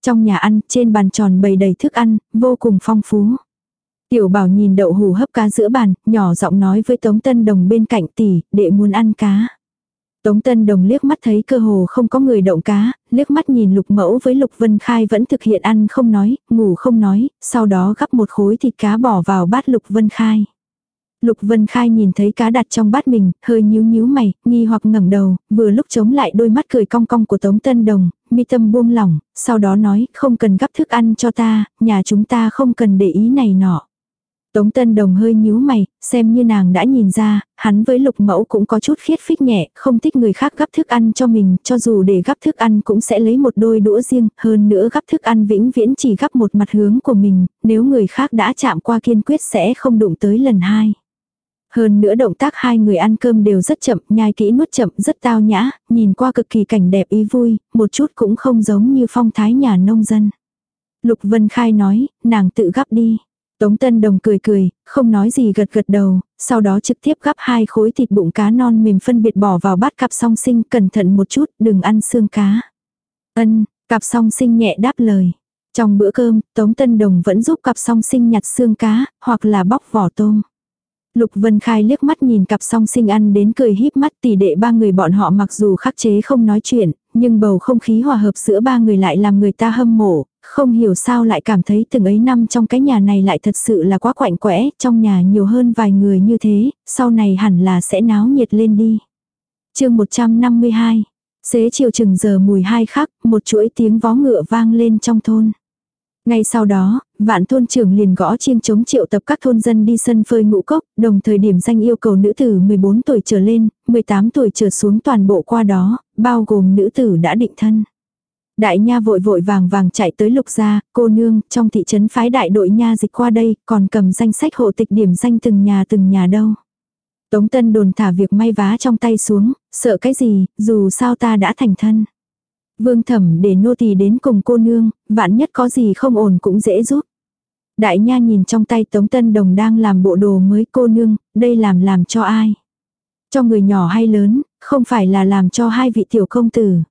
Trong nhà ăn, trên bàn tròn bày đầy thức ăn, vô cùng phong phú. Tiểu bảo nhìn đậu hù hấp cá giữa bàn, nhỏ giọng nói với Tống Tân Đồng bên cạnh tỷ, đệ muốn ăn cá. Tống Tân Đồng liếc mắt thấy cơ hồ không có người động cá, liếc mắt nhìn Lục Mẫu với Lục Vân Khai vẫn thực hiện ăn không nói, ngủ không nói, sau đó gắp một khối thịt cá bỏ vào bát Lục Vân Khai. Lục Vân Khai nhìn thấy cá đặt trong bát mình, hơi nhíu nhíu mày, nghi hoặc ngẩng đầu, vừa lúc chống lại đôi mắt cười cong cong của Tống Tân Đồng, mi tâm buông lỏng, sau đó nói, không cần gắp thức ăn cho ta, nhà chúng ta không cần để ý này nọ. Tống Tân Đồng hơi nhíu mày, xem như nàng đã nhìn ra, hắn với lục mẫu cũng có chút khiết phích nhẹ, không thích người khác gắp thức ăn cho mình, cho dù để gắp thức ăn cũng sẽ lấy một đôi đũa riêng, hơn nữa gắp thức ăn vĩnh viễn chỉ gắp một mặt hướng của mình, nếu người khác đã chạm qua kiên quyết sẽ không đụng tới lần hai. Hơn nữa động tác hai người ăn cơm đều rất chậm, nhai kỹ nuốt chậm, rất tao nhã, nhìn qua cực kỳ cảnh đẹp ý vui, một chút cũng không giống như phong thái nhà nông dân. Lục Vân Khai nói, nàng tự gắp đi. Tống Tân Đồng cười cười, không nói gì gật gật đầu, sau đó trực tiếp gắp hai khối thịt bụng cá non mềm phân biệt bỏ vào bát cặp song sinh, cẩn thận một chút, đừng ăn xương cá. Ân, cặp song sinh nhẹ đáp lời. Trong bữa cơm, Tống Tân Đồng vẫn giúp cặp song sinh nhặt xương cá, hoặc là bóc vỏ tôm. Lục Vân Khai liếc mắt nhìn cặp song sinh ăn đến cười híp mắt tỷ đệ ba người bọn họ mặc dù khắc chế không nói chuyện, nhưng bầu không khí hòa hợp giữa ba người lại làm người ta hâm mộ, không hiểu sao lại cảm thấy từng ấy năm trong cái nhà này lại thật sự là quá quạnh quẽ, trong nhà nhiều hơn vài người như thế, sau này hẳn là sẽ náo nhiệt lên đi. chương 152, xế chiều chừng giờ mùi hai khắc, một chuỗi tiếng vó ngựa vang lên trong thôn. Ngay sau đó, vạn thôn trưởng liền gõ chiêng chống triệu tập các thôn dân đi sân phơi ngũ cốc, đồng thời điểm danh yêu cầu nữ tử 14 tuổi trở lên, 18 tuổi trở xuống toàn bộ qua đó, bao gồm nữ tử đã định thân. Đại nha vội vội vàng vàng chạy tới lục gia, cô nương, trong thị trấn phái đại đội nha dịch qua đây, còn cầm danh sách hộ tịch điểm danh từng nhà từng nhà đâu. Tống Tân đồn thả việc may vá trong tay xuống, sợ cái gì, dù sao ta đã thành thân. Vương thẩm để nô tỳ đến cùng cô nương, vạn nhất có gì không ổn cũng dễ giúp. Đại nha nhìn trong tay Tống Tân Đồng đang làm bộ đồ mới cô nương, đây làm làm cho ai? Cho người nhỏ hay lớn, không phải là làm cho hai vị tiểu công tử.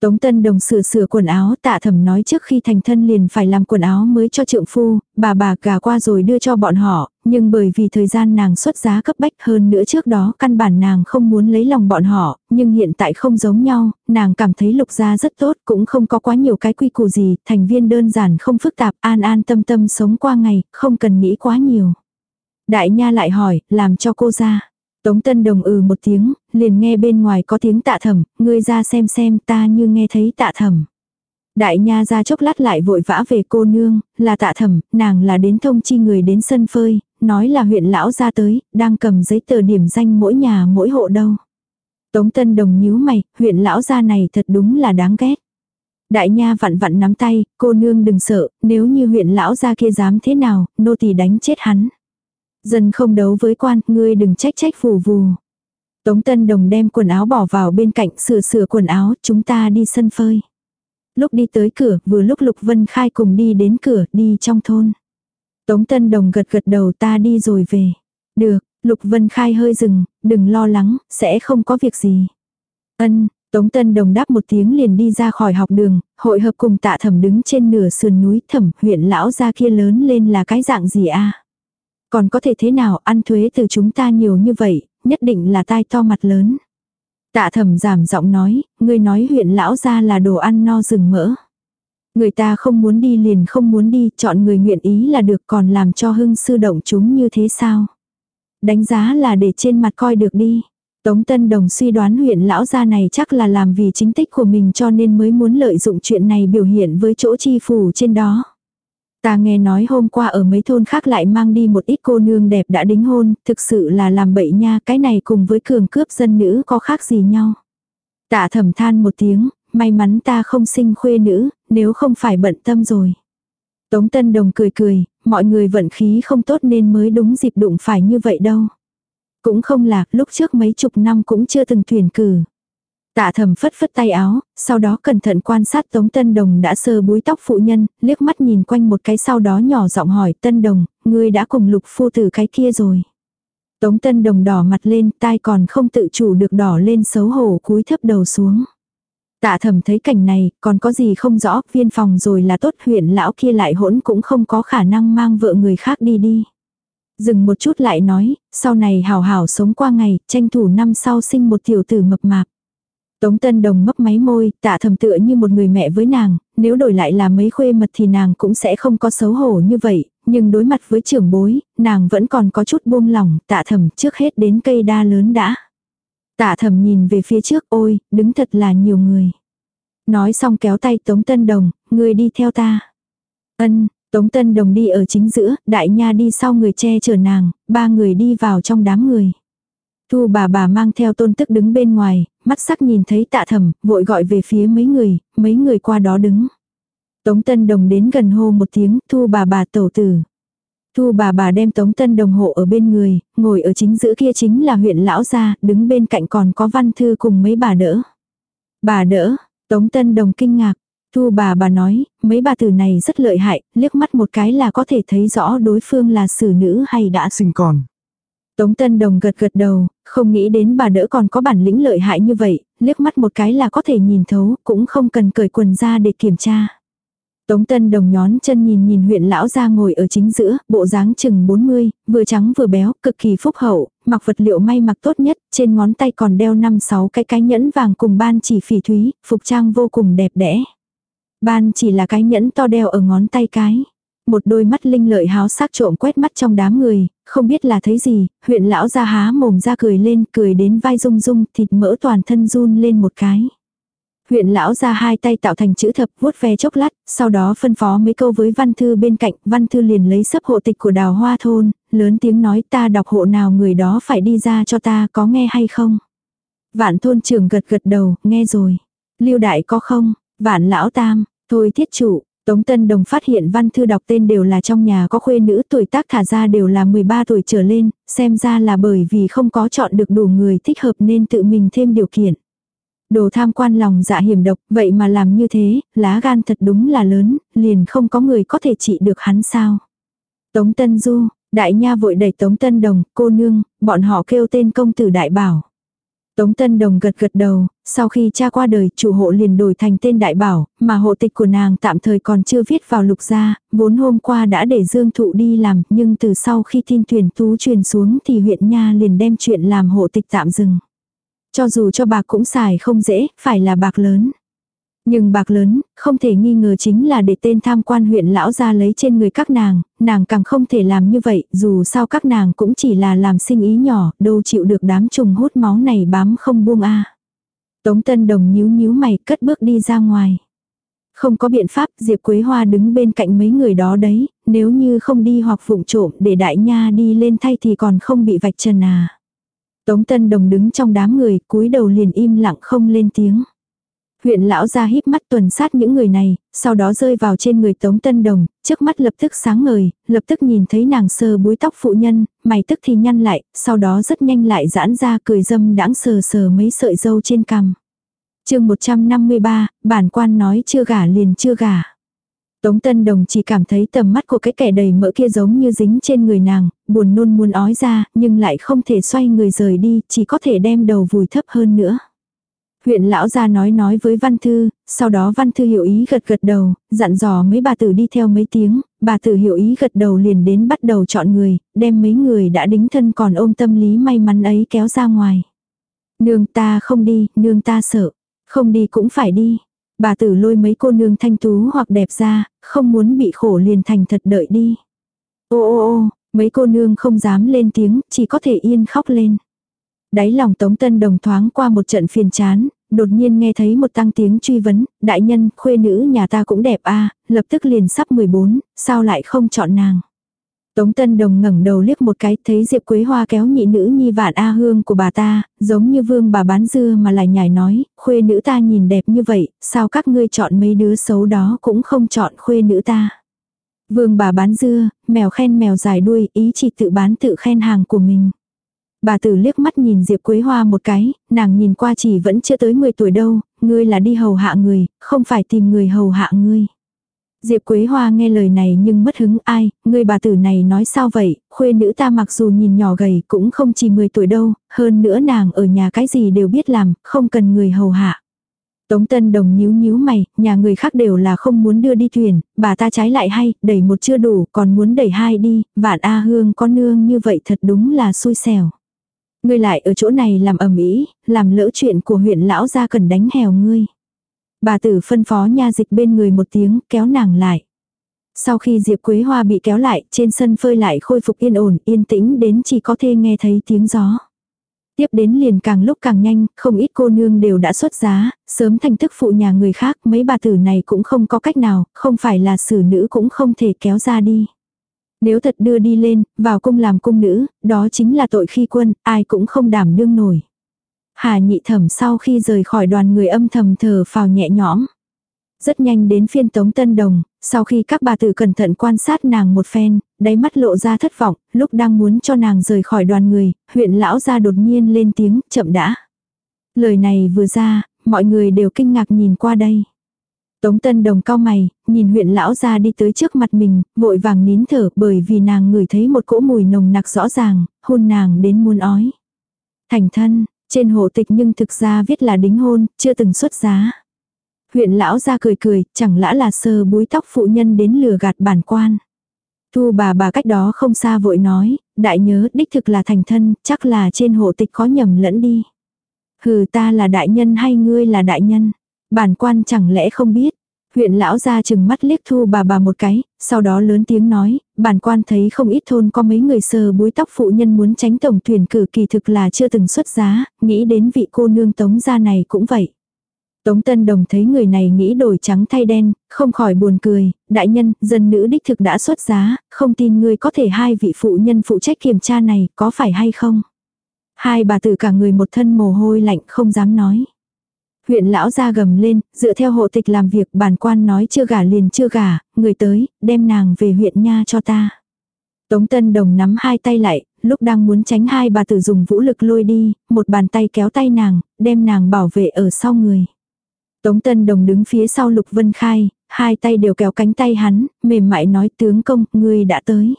Tống Tân Đồng sửa sửa quần áo tạ thẩm nói trước khi thành thân liền phải làm quần áo mới cho trượng phu, bà bà gà qua rồi đưa cho bọn họ, nhưng bởi vì thời gian nàng xuất giá cấp bách hơn nữa trước đó căn bản nàng không muốn lấy lòng bọn họ, nhưng hiện tại không giống nhau, nàng cảm thấy lục gia rất tốt cũng không có quá nhiều cái quy củ gì, thành viên đơn giản không phức tạp, an an tâm tâm sống qua ngày, không cần nghĩ quá nhiều. Đại nha lại hỏi, làm cho cô ra. Tống Tân Đồng ừ một tiếng, liền nghe bên ngoài có tiếng tạ thẩm, ngươi ra xem xem ta như nghe thấy tạ thẩm. Đại nha ra chốc lát lại vội vã về cô nương, là tạ thẩm, nàng là đến thông chi người đến sân phơi, nói là huyện lão ra tới, đang cầm giấy tờ điểm danh mỗi nhà mỗi hộ đâu. Tống Tân Đồng nhíu mày, huyện lão gia này thật đúng là đáng ghét. Đại nha vặn vặn nắm tay, cô nương đừng sợ, nếu như huyện lão gia kia dám thế nào, nô tỳ đánh chết hắn. Dân không đấu với quan, ngươi đừng trách trách phù vù. Tống Tân Đồng đem quần áo bỏ vào bên cạnh sửa sửa quần áo, chúng ta đi sân phơi. Lúc đi tới cửa, vừa lúc Lục Vân Khai cùng đi đến cửa, đi trong thôn. Tống Tân Đồng gật gật đầu ta đi rồi về. Được, Lục Vân Khai hơi dừng, đừng lo lắng, sẽ không có việc gì. Ân, Tống Tân Đồng đáp một tiếng liền đi ra khỏi học đường, hội hợp cùng tạ thẩm đứng trên nửa sườn núi thẩm huyện lão ra kia lớn lên là cái dạng gì a còn có thể thế nào ăn thuế từ chúng ta nhiều như vậy, nhất định là tai to mặt lớn. Tạ thẩm giảm giọng nói, người nói huyện lão ra là đồ ăn no rừng mỡ. Người ta không muốn đi liền không muốn đi, chọn người nguyện ý là được còn làm cho hưng sư động chúng như thế sao. Đánh giá là để trên mặt coi được đi. Tống Tân Đồng suy đoán huyện lão gia này chắc là làm vì chính tích của mình cho nên mới muốn lợi dụng chuyện này biểu hiện với chỗ chi phủ trên đó. Ta nghe nói hôm qua ở mấy thôn khác lại mang đi một ít cô nương đẹp đã đính hôn, thực sự là làm bậy nha, cái này cùng với cường cướp dân nữ có khác gì nhau. Tạ thầm than một tiếng, may mắn ta không sinh khuê nữ, nếu không phải bận tâm rồi. Tống Tân Đồng cười cười, mọi người vận khí không tốt nên mới đúng dịp đụng phải như vậy đâu. Cũng không là, lúc trước mấy chục năm cũng chưa từng tuyển cử. Tạ thầm phất phất tay áo, sau đó cẩn thận quan sát Tống Tân Đồng đã sơ búi tóc phụ nhân, liếc mắt nhìn quanh một cái sau đó nhỏ giọng hỏi Tân Đồng, ngươi đã cùng lục phu tử cái kia rồi. Tống Tân Đồng đỏ mặt lên, tai còn không tự chủ được đỏ lên xấu hổ cúi thấp đầu xuống. Tạ thầm thấy cảnh này, còn có gì không rõ, viên phòng rồi là tốt huyện lão kia lại hỗn cũng không có khả năng mang vợ người khác đi đi. Dừng một chút lại nói, sau này hào hảo sống qua ngày, tranh thủ năm sau sinh một tiểu tử mập mạp. Tống Tân Đồng mấp máy môi, tạ thầm tựa như một người mẹ với nàng, nếu đổi lại là mấy khuê mật thì nàng cũng sẽ không có xấu hổ như vậy, nhưng đối mặt với trưởng bối, nàng vẫn còn có chút buông lỏng, tạ thầm trước hết đến cây đa lớn đã. Tạ thầm nhìn về phía trước, ôi, đứng thật là nhiều người. Nói xong kéo tay Tống Tân Đồng, người đi theo ta. Ân, Tống Tân Đồng đi ở chính giữa, đại nha đi sau người che chở nàng, ba người đi vào trong đám người. Thu bà bà mang theo tôn tức đứng bên ngoài, mắt sắc nhìn thấy tạ thẩm, vội gọi về phía mấy người, mấy người qua đó đứng. Tống Tân Đồng đến gần hô một tiếng, thu bà bà tổ tử. Thu bà bà đem Tống Tân Đồng hộ ở bên người, ngồi ở chính giữa kia chính là huyện lão gia, đứng bên cạnh còn có văn thư cùng mấy bà đỡ. Bà đỡ, Tống Tân Đồng kinh ngạc, Thu bà bà nói, mấy bà tử này rất lợi hại, liếc mắt một cái là có thể thấy rõ đối phương là xử nữ hay đã sinh con. Tống Tân Đồng gật gật đầu, không nghĩ đến bà đỡ còn có bản lĩnh lợi hại như vậy, liếc mắt một cái là có thể nhìn thấu, cũng không cần cởi quần ra để kiểm tra. Tống Tân Đồng nhón chân nhìn nhìn huyện lão ra ngồi ở chính giữa, bộ dáng chừng 40, vừa trắng vừa béo, cực kỳ phúc hậu, mặc vật liệu may mặc tốt nhất, trên ngón tay còn đeo 5-6 cái cái nhẫn vàng cùng ban chỉ phỉ thúy, phục trang vô cùng đẹp đẽ. Ban chỉ là cái nhẫn to đeo ở ngón tay cái. Một đôi mắt linh lợi háo sắc trộm quét mắt trong đám người, không biết là thấy gì, huyện lão ra há mồm ra cười lên, cười đến vai rung rung, thịt mỡ toàn thân run lên một cái. Huyện lão ra hai tay tạo thành chữ thập vuốt ve chốc lát, sau đó phân phó mấy câu với văn thư bên cạnh, văn thư liền lấy sấp hộ tịch của đào hoa thôn, lớn tiếng nói ta đọc hộ nào người đó phải đi ra cho ta có nghe hay không. Vạn thôn trưởng gật gật đầu, nghe rồi. Lưu đại có không, vạn lão tam, thôi thiết chủ, Tống Tân Đồng phát hiện văn thư đọc tên đều là trong nhà có khuê nữ tuổi tác thả ra đều là 13 tuổi trở lên, xem ra là bởi vì không có chọn được đủ người thích hợp nên tự mình thêm điều kiện. Đồ tham quan lòng dạ hiểm độc, vậy mà làm như thế, lá gan thật đúng là lớn, liền không có người có thể trị được hắn sao. Tống Tân Du, đại nha vội đẩy Tống Tân Đồng, cô nương, bọn họ kêu tên công tử đại bảo. Tống Tân Đồng gật gật đầu, sau khi cha qua đời chủ hộ liền đổi thành tên đại bảo, mà hộ tịch của nàng tạm thời còn chưa viết vào lục gia, vốn hôm qua đã để Dương Thụ đi làm, nhưng từ sau khi tin tuyển tú truyền xuống thì huyện nha liền đem chuyện làm hộ tịch tạm dừng. Cho dù cho bạc cũng xài không dễ, phải là bạc lớn. Nhưng bạc lớn, không thể nghi ngờ chính là để tên tham quan huyện lão ra lấy trên người các nàng, nàng càng không thể làm như vậy, dù sao các nàng cũng chỉ là làm sinh ý nhỏ, đâu chịu được đám trùng hút máu này bám không buông a. Tống Tân Đồng nhíu nhíu mày, cất bước đi ra ngoài. Không có biện pháp, Diệp Quế Hoa đứng bên cạnh mấy người đó đấy, nếu như không đi hoặc phụng trộm để đại nha đi lên thay thì còn không bị vạch trần à. Tống Tân Đồng đứng trong đám người, cúi đầu liền im lặng không lên tiếng. Huyện lão ra híp mắt tuần sát những người này, sau đó rơi vào trên người Tống Tân Đồng, trước mắt lập tức sáng ngời, lập tức nhìn thấy nàng sờ búi tóc phụ nhân, mày tức thì nhăn lại, sau đó rất nhanh lại giãn ra cười dâm đãng sờ sờ mấy sợi dâu trên cằm. chương 153, bản quan nói chưa gả liền chưa gả. Tống Tân Đồng chỉ cảm thấy tầm mắt của cái kẻ đầy mỡ kia giống như dính trên người nàng, buồn nôn muốn ói ra, nhưng lại không thể xoay người rời đi, chỉ có thể đem đầu vùi thấp hơn nữa. Huyện lão ra nói nói với Văn Thư, sau đó Văn Thư hiểu ý gật gật đầu, dặn dò mấy bà tử đi theo mấy tiếng, bà tử hiểu ý gật đầu liền đến bắt đầu chọn người, đem mấy người đã đính thân còn ôm tâm lý may mắn ấy kéo ra ngoài. Nương ta không đi, nương ta sợ. Không đi cũng phải đi. Bà tử lôi mấy cô nương thanh tú hoặc đẹp ra, không muốn bị khổ liền thành thật đợi đi. Ô ô ô, mấy cô nương không dám lên tiếng, chỉ có thể yên khóc lên. Đáy lòng Tống Tân Đồng thoáng qua một trận phiền chán, đột nhiên nghe thấy một tăng tiếng truy vấn, đại nhân, khuê nữ nhà ta cũng đẹp a lập tức liền sắp 14, sao lại không chọn nàng. Tống Tân Đồng ngẩng đầu liếc một cái, thấy Diệp Quế Hoa kéo nhị nữ nhi vạn A hương của bà ta, giống như vương bà bán dưa mà lại nhảy nói, khuê nữ ta nhìn đẹp như vậy, sao các ngươi chọn mấy đứa xấu đó cũng không chọn khuê nữ ta. Vương bà bán dưa, mèo khen mèo dài đuôi, ý chỉ tự bán tự khen hàng của mình. Bà tử liếc mắt nhìn Diệp Quế Hoa một cái, nàng nhìn qua chỉ vẫn chưa tới 10 tuổi đâu, ngươi là đi hầu hạ người, không phải tìm người hầu hạ ngươi. Diệp Quế Hoa nghe lời này nhưng mất hứng ai, người bà tử này nói sao vậy, khuê nữ ta mặc dù nhìn nhỏ gầy cũng không chỉ 10 tuổi đâu, hơn nữa nàng ở nhà cái gì đều biết làm, không cần người hầu hạ. Tống Tân Đồng nhíu nhíu mày, nhà người khác đều là không muốn đưa đi thuyền, bà ta trái lại hay, đẩy một chưa đủ, còn muốn đẩy hai đi, vạn A Hương có nương như vậy thật đúng là xui xẻo. Ngươi lại ở chỗ này làm ầm ĩ, làm lỡ chuyện của huyện lão gia cần đánh hèo ngươi. Bà tử phân phó nha dịch bên người một tiếng, kéo nàng lại. Sau khi Diệp Quế Hoa bị kéo lại, trên sân phơi lại khôi phục yên ổn, yên tĩnh đến chỉ có thể nghe thấy tiếng gió. Tiếp đến liền càng lúc càng nhanh, không ít cô nương đều đã xuất giá, sớm thành thức phụ nhà người khác, mấy bà tử này cũng không có cách nào, không phải là xử nữ cũng không thể kéo ra đi. Nếu thật đưa đi lên, vào cung làm cung nữ, đó chính là tội khi quân, ai cũng không đảm đương nổi. Hà nhị thẩm sau khi rời khỏi đoàn người âm thầm thở phào nhẹ nhõm. Rất nhanh đến phiên tống tân đồng, sau khi các bà tử cẩn thận quan sát nàng một phen, đáy mắt lộ ra thất vọng, lúc đang muốn cho nàng rời khỏi đoàn người, huyện lão ra đột nhiên lên tiếng, chậm đã. Lời này vừa ra, mọi người đều kinh ngạc nhìn qua đây. Tống Tân Đồng cao mày, nhìn huyện lão ra đi tới trước mặt mình, vội vàng nín thở bởi vì nàng ngửi thấy một cỗ mùi nồng nặc rõ ràng, hôn nàng đến muôn ói. Thành thân, trên hộ tịch nhưng thực ra viết là đính hôn, chưa từng xuất giá. Huyện lão ra cười cười, chẳng lẽ là sơ búi tóc phụ nhân đến lừa gạt bản quan. Thu bà bà cách đó không xa vội nói, đại nhớ đích thực là thành thân, chắc là trên hộ tịch khó nhầm lẫn đi. Hừ ta là đại nhân hay ngươi là đại nhân? Bản quan chẳng lẽ không biết. Huyện lão ra chừng mắt liếc thu bà bà một cái, sau đó lớn tiếng nói, bản quan thấy không ít thôn có mấy người sờ búi tóc phụ nhân muốn tránh tổng thuyền cử kỳ thực là chưa từng xuất giá, nghĩ đến vị cô nương tống gia này cũng vậy. Tống Tân Đồng thấy người này nghĩ đổi trắng thay đen, không khỏi buồn cười, đại nhân, dân nữ đích thực đã xuất giá, không tin ngươi có thể hai vị phụ nhân phụ trách kiểm tra này, có phải hay không? Hai bà tử cả người một thân mồ hôi lạnh không dám nói. Huyện lão ra gầm lên, dựa theo hộ tịch làm việc bản quan nói chưa gả liền chưa gả, người tới, đem nàng về huyện nha cho ta. Tống Tân Đồng nắm hai tay lại, lúc đang muốn tránh hai bà tử dùng vũ lực lôi đi, một bàn tay kéo tay nàng, đem nàng bảo vệ ở sau người. Tống Tân Đồng đứng phía sau Lục Vân Khai, hai tay đều kéo cánh tay hắn, mềm mại nói tướng công, ngươi đã tới.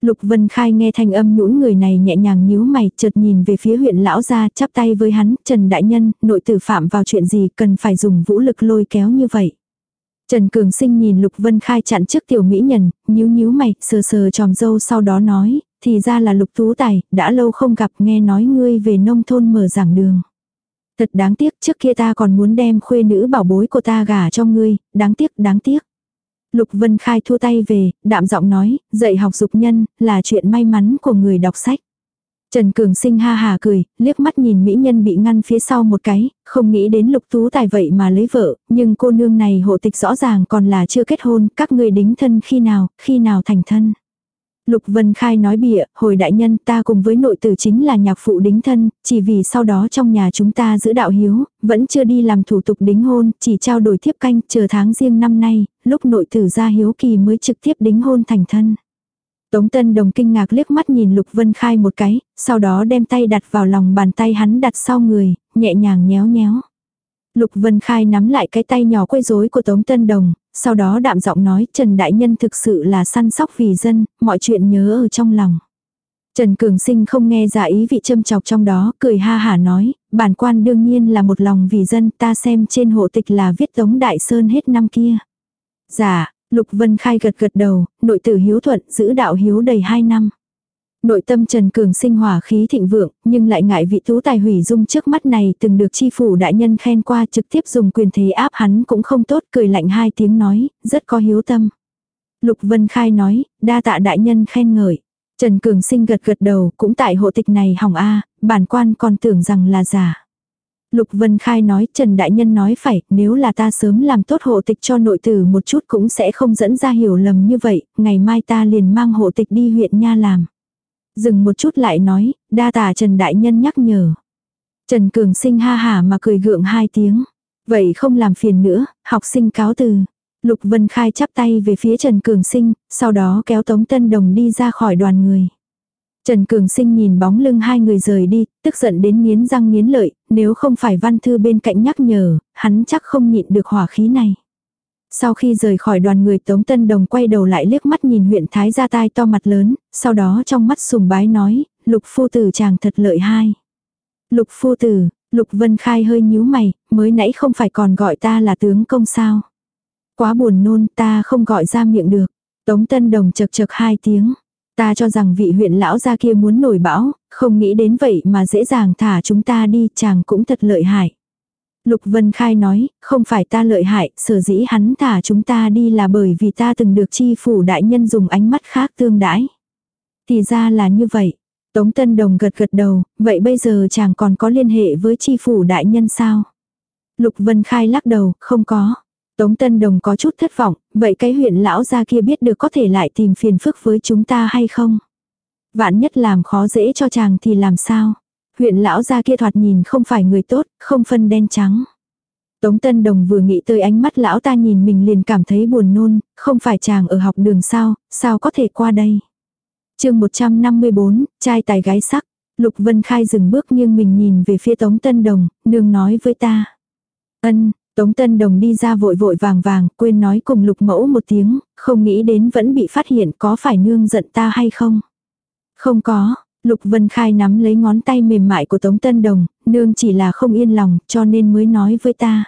Lục Vân Khai nghe thanh âm nhũn người này nhẹ nhàng nhíu mày, chợt nhìn về phía huyện lão gia, chắp tay với hắn, Trần Đại Nhân, nội tử phạm vào chuyện gì cần phải dùng vũ lực lôi kéo như vậy. Trần Cường Sinh nhìn Lục Vân Khai chặn trước tiểu mỹ nhân, nhíu nhíu mày, sờ sờ tròm dâu sau đó nói, thì ra là Lục Tú Tài, đã lâu không gặp nghe nói ngươi về nông thôn mở giảng đường. Thật đáng tiếc, trước kia ta còn muốn đem khuê nữ bảo bối của ta gả cho ngươi, đáng tiếc, đáng tiếc. Lục Vân Khai thua tay về, đạm giọng nói, dạy học dục nhân, là chuyện may mắn của người đọc sách. Trần Cường Sinh ha hà cười, liếc mắt nhìn mỹ nhân bị ngăn phía sau một cái, không nghĩ đến lục tú tài vậy mà lấy vợ, nhưng cô nương này hộ tịch rõ ràng còn là chưa kết hôn, các người đính thân khi nào, khi nào thành thân. Lục Vân Khai nói bịa, hồi đại nhân ta cùng với nội tử chính là nhạc phụ đính thân, chỉ vì sau đó trong nhà chúng ta giữ đạo hiếu, vẫn chưa đi làm thủ tục đính hôn, chỉ trao đổi thiếp canh, chờ tháng riêng năm nay, lúc nội tử ra hiếu kỳ mới trực tiếp đính hôn thành thân. Tống Tân Đồng kinh ngạc liếc mắt nhìn Lục Vân Khai một cái, sau đó đem tay đặt vào lòng bàn tay hắn đặt sau người, nhẹ nhàng nhéo nhéo. Lục Vân Khai nắm lại cái tay nhỏ quấy rối của Tống Tân Đồng, sau đó đạm giọng nói Trần Đại Nhân thực sự là săn sóc vì dân, mọi chuyện nhớ ở trong lòng. Trần Cường Sinh không nghe ra ý vị châm chọc trong đó, cười ha hả nói, bản quan đương nhiên là một lòng vì dân ta xem trên hộ tịch là viết Tống Đại Sơn hết năm kia. Dạ, Lục Vân Khai gật gật đầu, nội tử hiếu thuận giữ đạo hiếu đầy hai năm. Nội tâm Trần Cường sinh hỏa khí thịnh vượng, nhưng lại ngại vị tú tài hủy dung trước mắt này từng được chi phủ đại nhân khen qua trực tiếp dùng quyền thế áp hắn cũng không tốt cười lạnh hai tiếng nói, rất có hiếu tâm. Lục Vân Khai nói, đa tạ đại nhân khen ngợi. Trần Cường sinh gật gật đầu, cũng tại hộ tịch này hỏng a bản quan còn tưởng rằng là giả. Lục Vân Khai nói Trần Đại Nhân nói phải, nếu là ta sớm làm tốt hộ tịch cho nội tử một chút cũng sẽ không dẫn ra hiểu lầm như vậy, ngày mai ta liền mang hộ tịch đi huyện Nha làm. Dừng một chút lại nói, đa tả Trần Đại Nhân nhắc nhở. Trần Cường sinh ha hả mà cười gượng hai tiếng. Vậy không làm phiền nữa, học sinh cáo từ. Lục Vân Khai chắp tay về phía Trần Cường sinh, sau đó kéo Tống Tân Đồng đi ra khỏi đoàn người. Trần Cường Sinh nhìn bóng lưng hai người rời đi, tức giận đến nghiến răng nghiến lợi, nếu không phải văn thư bên cạnh nhắc nhở, hắn chắc không nhịn được hỏa khí này. Sau khi rời khỏi đoàn người Tống Tân Đồng quay đầu lại liếc mắt nhìn huyện Thái ra tai to mặt lớn, sau đó trong mắt sùng bái nói, lục phu tử chàng thật lợi hai. Lục phu tử, lục vân khai hơi nhíu mày, mới nãy không phải còn gọi ta là tướng công sao. Quá buồn nôn ta không gọi ra miệng được. Tống Tân Đồng chật chật hai tiếng. Ta cho rằng vị huyện lão gia kia muốn nổi bão, không nghĩ đến vậy mà dễ dàng thả chúng ta đi, chàng cũng thật lợi hại. Lục Vân Khai nói, không phải ta lợi hại, sở dĩ hắn thả chúng ta đi là bởi vì ta từng được chi phủ đại nhân dùng ánh mắt khác tương đãi. Thì ra là như vậy. Tống Tân Đồng gật gật đầu, vậy bây giờ chàng còn có liên hệ với chi phủ đại nhân sao? Lục Vân Khai lắc đầu, không có. Tống Tân Đồng có chút thất vọng, vậy cái huyện lão gia kia biết được có thể lại tìm phiền phức với chúng ta hay không? Vạn nhất làm khó dễ cho chàng thì làm sao? Huyện lão gia kia thoạt nhìn không phải người tốt, không phân đen trắng. Tống Tân Đồng vừa nghĩ tới ánh mắt lão ta nhìn mình liền cảm thấy buồn nôn, không phải chàng ở học đường sao, sao có thể qua đây? chương 154, trai tài gái sắc. Lục Vân Khai dừng bước nhưng mình nhìn về phía Tống Tân Đồng, nương nói với ta. Ân, Tống Tân Đồng đi ra vội vội vàng vàng, quên nói cùng lục mẫu một tiếng, không nghĩ đến vẫn bị phát hiện có phải nương giận ta hay không. Không có, Lục Vân Khai nắm lấy ngón tay mềm mại của Tống Tân Đồng, nương chỉ là không yên lòng cho nên mới nói với ta.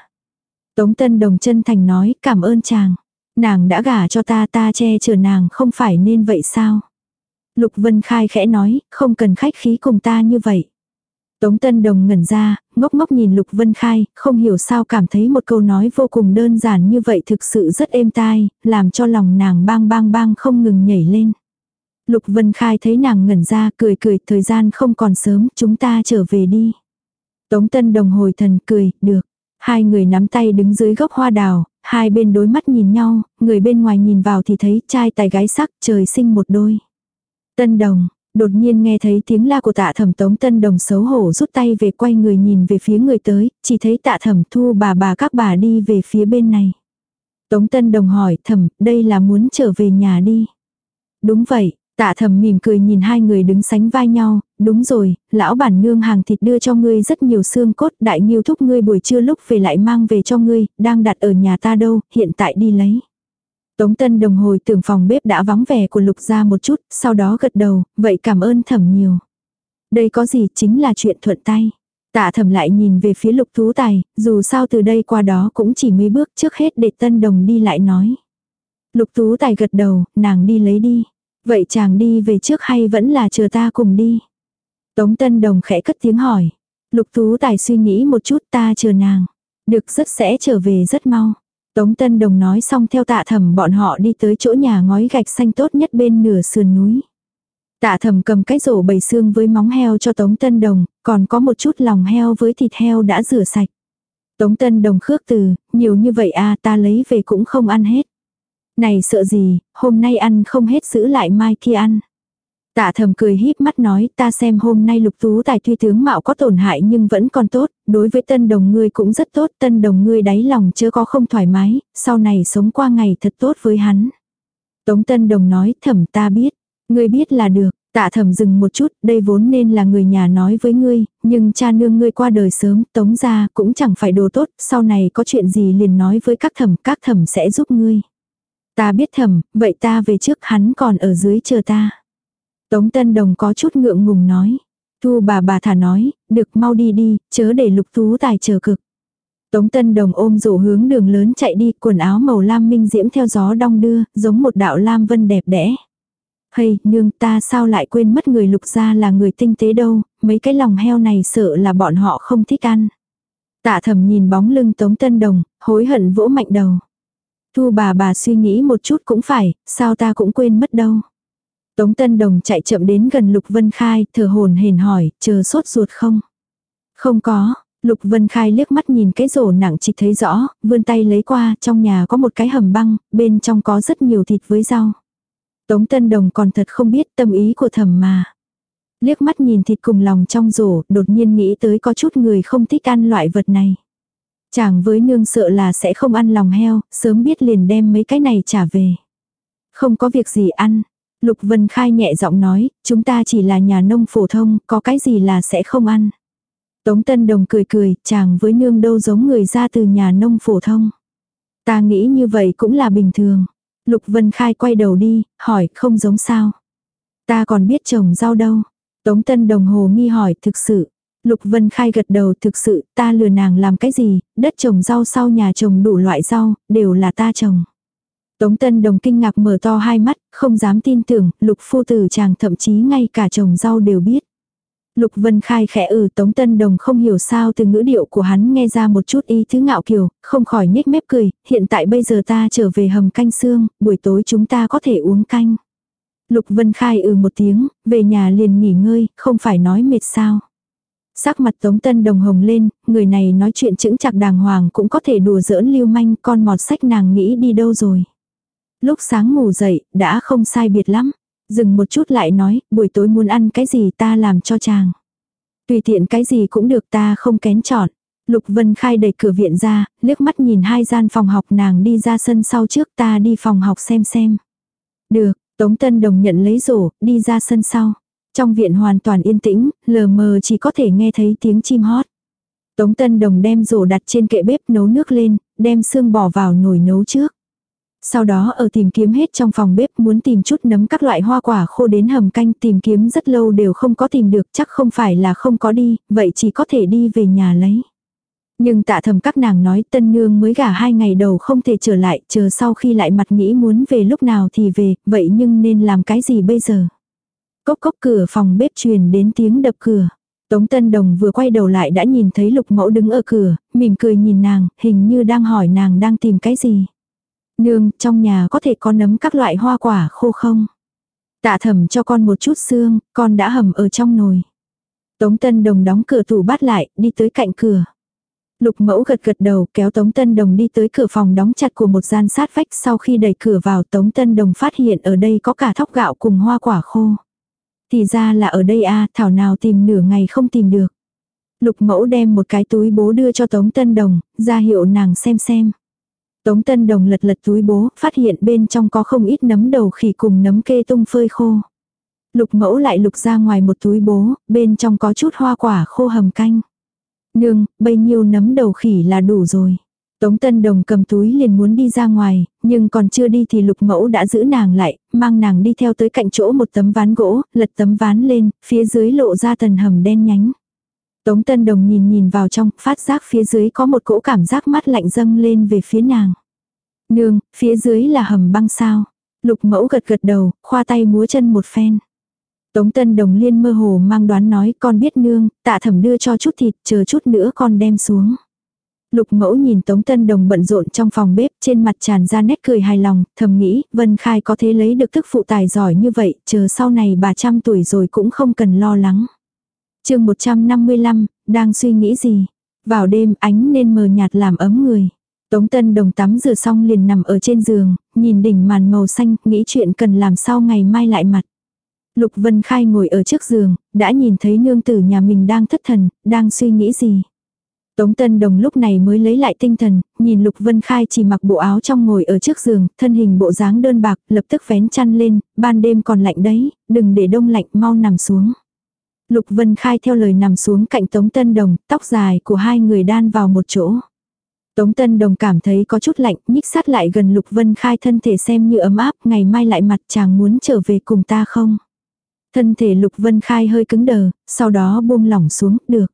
Tống Tân Đồng chân thành nói cảm ơn chàng. Nàng đã gả cho ta ta che chở nàng không phải nên vậy sao? Lục Vân Khai khẽ nói, không cần khách khí cùng ta như vậy. Tống Tân Đồng ngẩn ra, ngốc ngốc nhìn Lục Vân Khai, không hiểu sao cảm thấy một câu nói vô cùng đơn giản như vậy thực sự rất êm tai, làm cho lòng nàng bang bang bang không ngừng nhảy lên. Lục Vân Khai thấy nàng ngẩn ra cười cười thời gian không còn sớm chúng ta trở về đi. Tống Tân Đồng hồi thần cười, được. Hai người nắm tay đứng dưới gốc hoa đào, hai bên đối mắt nhìn nhau, người bên ngoài nhìn vào thì thấy trai tài gái sắc trời sinh một đôi. Tân Đồng, Đột nhiên nghe thấy tiếng la của tạ thẩm tống tân đồng xấu hổ rút tay về quay người nhìn về phía người tới, chỉ thấy tạ thẩm thu bà bà các bà đi về phía bên này. Tống tân đồng hỏi thẩm, đây là muốn trở về nhà đi. Đúng vậy, tạ thẩm mỉm cười nhìn hai người đứng sánh vai nhau, đúng rồi, lão bản nương hàng thịt đưa cho ngươi rất nhiều xương cốt, đại nghiêu thúc ngươi buổi trưa lúc về lại mang về cho ngươi, đang đặt ở nhà ta đâu, hiện tại đi lấy. Tống Tân đồng hồi tưởng phòng bếp đã vắng vẻ của Lục ra một chút, sau đó gật đầu, vậy cảm ơn thẩm nhiều. Đây có gì chính là chuyện thuận tay. Tạ thẩm lại nhìn về phía Lục Tú Tài, dù sao từ đây qua đó cũng chỉ mấy bước trước hết để Tân Đồng đi lại nói. Lục Tú Tài gật đầu, nàng đi lấy đi. Vậy chàng đi về trước hay vẫn là chờ ta cùng đi? Tống Tân Đồng khẽ cất tiếng hỏi. Lục Tú Tài suy nghĩ một chút ta chờ nàng. Được rất sẽ trở về rất mau. Tống Tân Đồng nói xong theo tạ thẩm bọn họ đi tới chỗ nhà ngói gạch xanh tốt nhất bên nửa sườn núi. Tạ thẩm cầm cái rổ bầy xương với móng heo cho Tống Tân Đồng, còn có một chút lòng heo với thịt heo đã rửa sạch. Tống Tân Đồng khước từ, nhiều như vậy à ta lấy về cũng không ăn hết. Này sợ gì, hôm nay ăn không hết giữ lại mai kia ăn. Tạ thầm cười híp mắt nói ta xem hôm nay lục tú tài tuy tướng mạo có tổn hại nhưng vẫn còn tốt, đối với tân đồng ngươi cũng rất tốt, tân đồng ngươi đáy lòng chưa có không thoải mái, sau này sống qua ngày thật tốt với hắn. Tống tân đồng nói thầm ta biết, ngươi biết là được, tạ thầm dừng một chút, đây vốn nên là người nhà nói với ngươi, nhưng cha nương ngươi qua đời sớm, tống ra cũng chẳng phải đồ tốt, sau này có chuyện gì liền nói với các thầm, các thầm sẽ giúp ngươi. Ta biết thầm, vậy ta về trước hắn còn ở dưới chờ ta. Tống Tân Đồng có chút ngượng ngùng nói. Thu bà bà thả nói, được mau đi đi, chớ để lục tú tài chờ cực. Tống Tân Đồng ôm rổ hướng đường lớn chạy đi, quần áo màu lam minh diễm theo gió đong đưa, giống một đạo lam vân đẹp đẽ. Hay, nương ta sao lại quên mất người lục gia là người tinh tế đâu, mấy cái lòng heo này sợ là bọn họ không thích ăn. Tạ thầm nhìn bóng lưng Tống Tân Đồng, hối hận vỗ mạnh đầu. Thu bà bà suy nghĩ một chút cũng phải, sao ta cũng quên mất đâu. Tống Tân Đồng chạy chậm đến gần Lục Vân Khai, thở hồn hển hỏi, chờ sốt ruột không? Không có, Lục Vân Khai liếc mắt nhìn cái rổ nặng chỉ thấy rõ, vươn tay lấy qua, trong nhà có một cái hầm băng, bên trong có rất nhiều thịt với rau. Tống Tân Đồng còn thật không biết tâm ý của thầm mà. Liếc mắt nhìn thịt cùng lòng trong rổ, đột nhiên nghĩ tới có chút người không thích ăn loại vật này. Chàng với nương sợ là sẽ không ăn lòng heo, sớm biết liền đem mấy cái này trả về. Không có việc gì ăn. Lục Vân Khai nhẹ giọng nói, chúng ta chỉ là nhà nông phổ thông, có cái gì là sẽ không ăn. Tống Tân Đồng cười cười, chàng với nương đâu giống người ra từ nhà nông phổ thông. Ta nghĩ như vậy cũng là bình thường. Lục Vân Khai quay đầu đi, hỏi, không giống sao. Ta còn biết trồng rau đâu. Tống Tân Đồng hồ nghi hỏi, thực sự. Lục Vân Khai gật đầu, thực sự, ta lừa nàng làm cái gì, đất trồng rau sau nhà trồng đủ loại rau, đều là ta trồng. Tống Tân Đồng kinh ngạc mở to hai mắt, không dám tin tưởng, lục phu tử chàng thậm chí ngay cả trồng rau đều biết. Lục Vân Khai khẽ ừ Tống Tân Đồng không hiểu sao từ ngữ điệu của hắn nghe ra một chút ý thứ ngạo kiều, không khỏi nhếch mép cười, hiện tại bây giờ ta trở về hầm canh xương, buổi tối chúng ta có thể uống canh. Lục Vân Khai ừ một tiếng, về nhà liền nghỉ ngơi, không phải nói mệt sao. Sắc mặt Tống Tân Đồng hồng lên, người này nói chuyện chững chặt đàng hoàng cũng có thể đùa giỡn lưu manh, con mọt sách nàng nghĩ đi đâu rồi. Lúc sáng ngủ dậy, đã không sai biệt lắm. Dừng một chút lại nói, buổi tối muốn ăn cái gì ta làm cho chàng. Tùy tiện cái gì cũng được ta không kén chọn. Lục Vân Khai đẩy cửa viện ra, liếc mắt nhìn hai gian phòng học nàng đi ra sân sau trước ta đi phòng học xem xem. Được, Tống Tân Đồng nhận lấy rổ, đi ra sân sau. Trong viện hoàn toàn yên tĩnh, lờ mờ chỉ có thể nghe thấy tiếng chim hót. Tống Tân Đồng đem rổ đặt trên kệ bếp nấu nước lên, đem xương bỏ vào nồi nấu trước. Sau đó ở tìm kiếm hết trong phòng bếp muốn tìm chút nấm các loại hoa quả khô đến hầm canh tìm kiếm rất lâu đều không có tìm được chắc không phải là không có đi, vậy chỉ có thể đi về nhà lấy. Nhưng tạ thầm các nàng nói tân nương mới gả hai ngày đầu không thể trở lại, chờ sau khi lại mặt nghĩ muốn về lúc nào thì về, vậy nhưng nên làm cái gì bây giờ? Cốc cốc cửa phòng bếp truyền đến tiếng đập cửa. Tống Tân Đồng vừa quay đầu lại đã nhìn thấy lục mẫu đứng ở cửa, mỉm cười nhìn nàng, hình như đang hỏi nàng đang tìm cái gì. Nương, trong nhà có thể có nấm các loại hoa quả khô không? Tạ thầm cho con một chút xương, con đã hầm ở trong nồi. Tống Tân Đồng đóng cửa tủ bát lại, đi tới cạnh cửa. Lục mẫu gật gật đầu kéo Tống Tân Đồng đi tới cửa phòng đóng chặt của một gian sát vách sau khi đẩy cửa vào Tống Tân Đồng phát hiện ở đây có cả thóc gạo cùng hoa quả khô. Thì ra là ở đây a à, thảo nào tìm nửa ngày không tìm được. Lục mẫu đem một cái túi bố đưa cho Tống Tân Đồng, ra hiệu nàng xem xem. Tống Tân Đồng lật lật túi bố, phát hiện bên trong có không ít nấm đầu khỉ cùng nấm kê tung phơi khô. Lục mẫu lại lục ra ngoài một túi bố, bên trong có chút hoa quả khô hầm canh. Nương, bấy nhiêu nấm đầu khỉ là đủ rồi. Tống Tân Đồng cầm túi liền muốn đi ra ngoài, nhưng còn chưa đi thì lục mẫu đã giữ nàng lại, mang nàng đi theo tới cạnh chỗ một tấm ván gỗ, lật tấm ván lên, phía dưới lộ ra tần hầm đen nhánh. Tống Tân Đồng nhìn nhìn vào trong, phát giác phía dưới có một cỗ cảm giác mắt lạnh dâng lên về phía nàng. Nương, phía dưới là hầm băng sao. Lục mẫu gật gật đầu, khoa tay múa chân một phen. Tống Tân Đồng liên mơ hồ mang đoán nói con biết nương, tạ thẩm đưa cho chút thịt, chờ chút nữa con đem xuống. Lục mẫu nhìn Tống Tân Đồng bận rộn trong phòng bếp, trên mặt tràn ra nét cười hài lòng, thầm nghĩ, Vân Khai có thế lấy được thức phụ tài giỏi như vậy, chờ sau này bà trăm tuổi rồi cũng không cần lo lắng chương 155, đang suy nghĩ gì? Vào đêm ánh nên mờ nhạt làm ấm người. Tống Tân Đồng tắm rửa xong liền nằm ở trên giường, nhìn đỉnh màn màu xanh, nghĩ chuyện cần làm sau ngày mai lại mặt. Lục Vân Khai ngồi ở trước giường, đã nhìn thấy nương tử nhà mình đang thất thần, đang suy nghĩ gì. Tống Tân Đồng lúc này mới lấy lại tinh thần, nhìn Lục Vân Khai chỉ mặc bộ áo trong ngồi ở trước giường, thân hình bộ dáng đơn bạc, lập tức vén chăn lên, ban đêm còn lạnh đấy, đừng để đông lạnh mau nằm xuống. Lục Vân Khai theo lời nằm xuống cạnh Tống Tân Đồng, tóc dài của hai người đan vào một chỗ. Tống Tân Đồng cảm thấy có chút lạnh, nhích sát lại gần Lục Vân Khai thân thể xem như ấm áp, ngày mai lại mặt chàng muốn trở về cùng ta không? Thân thể Lục Vân Khai hơi cứng đờ, sau đó buông lỏng xuống, được.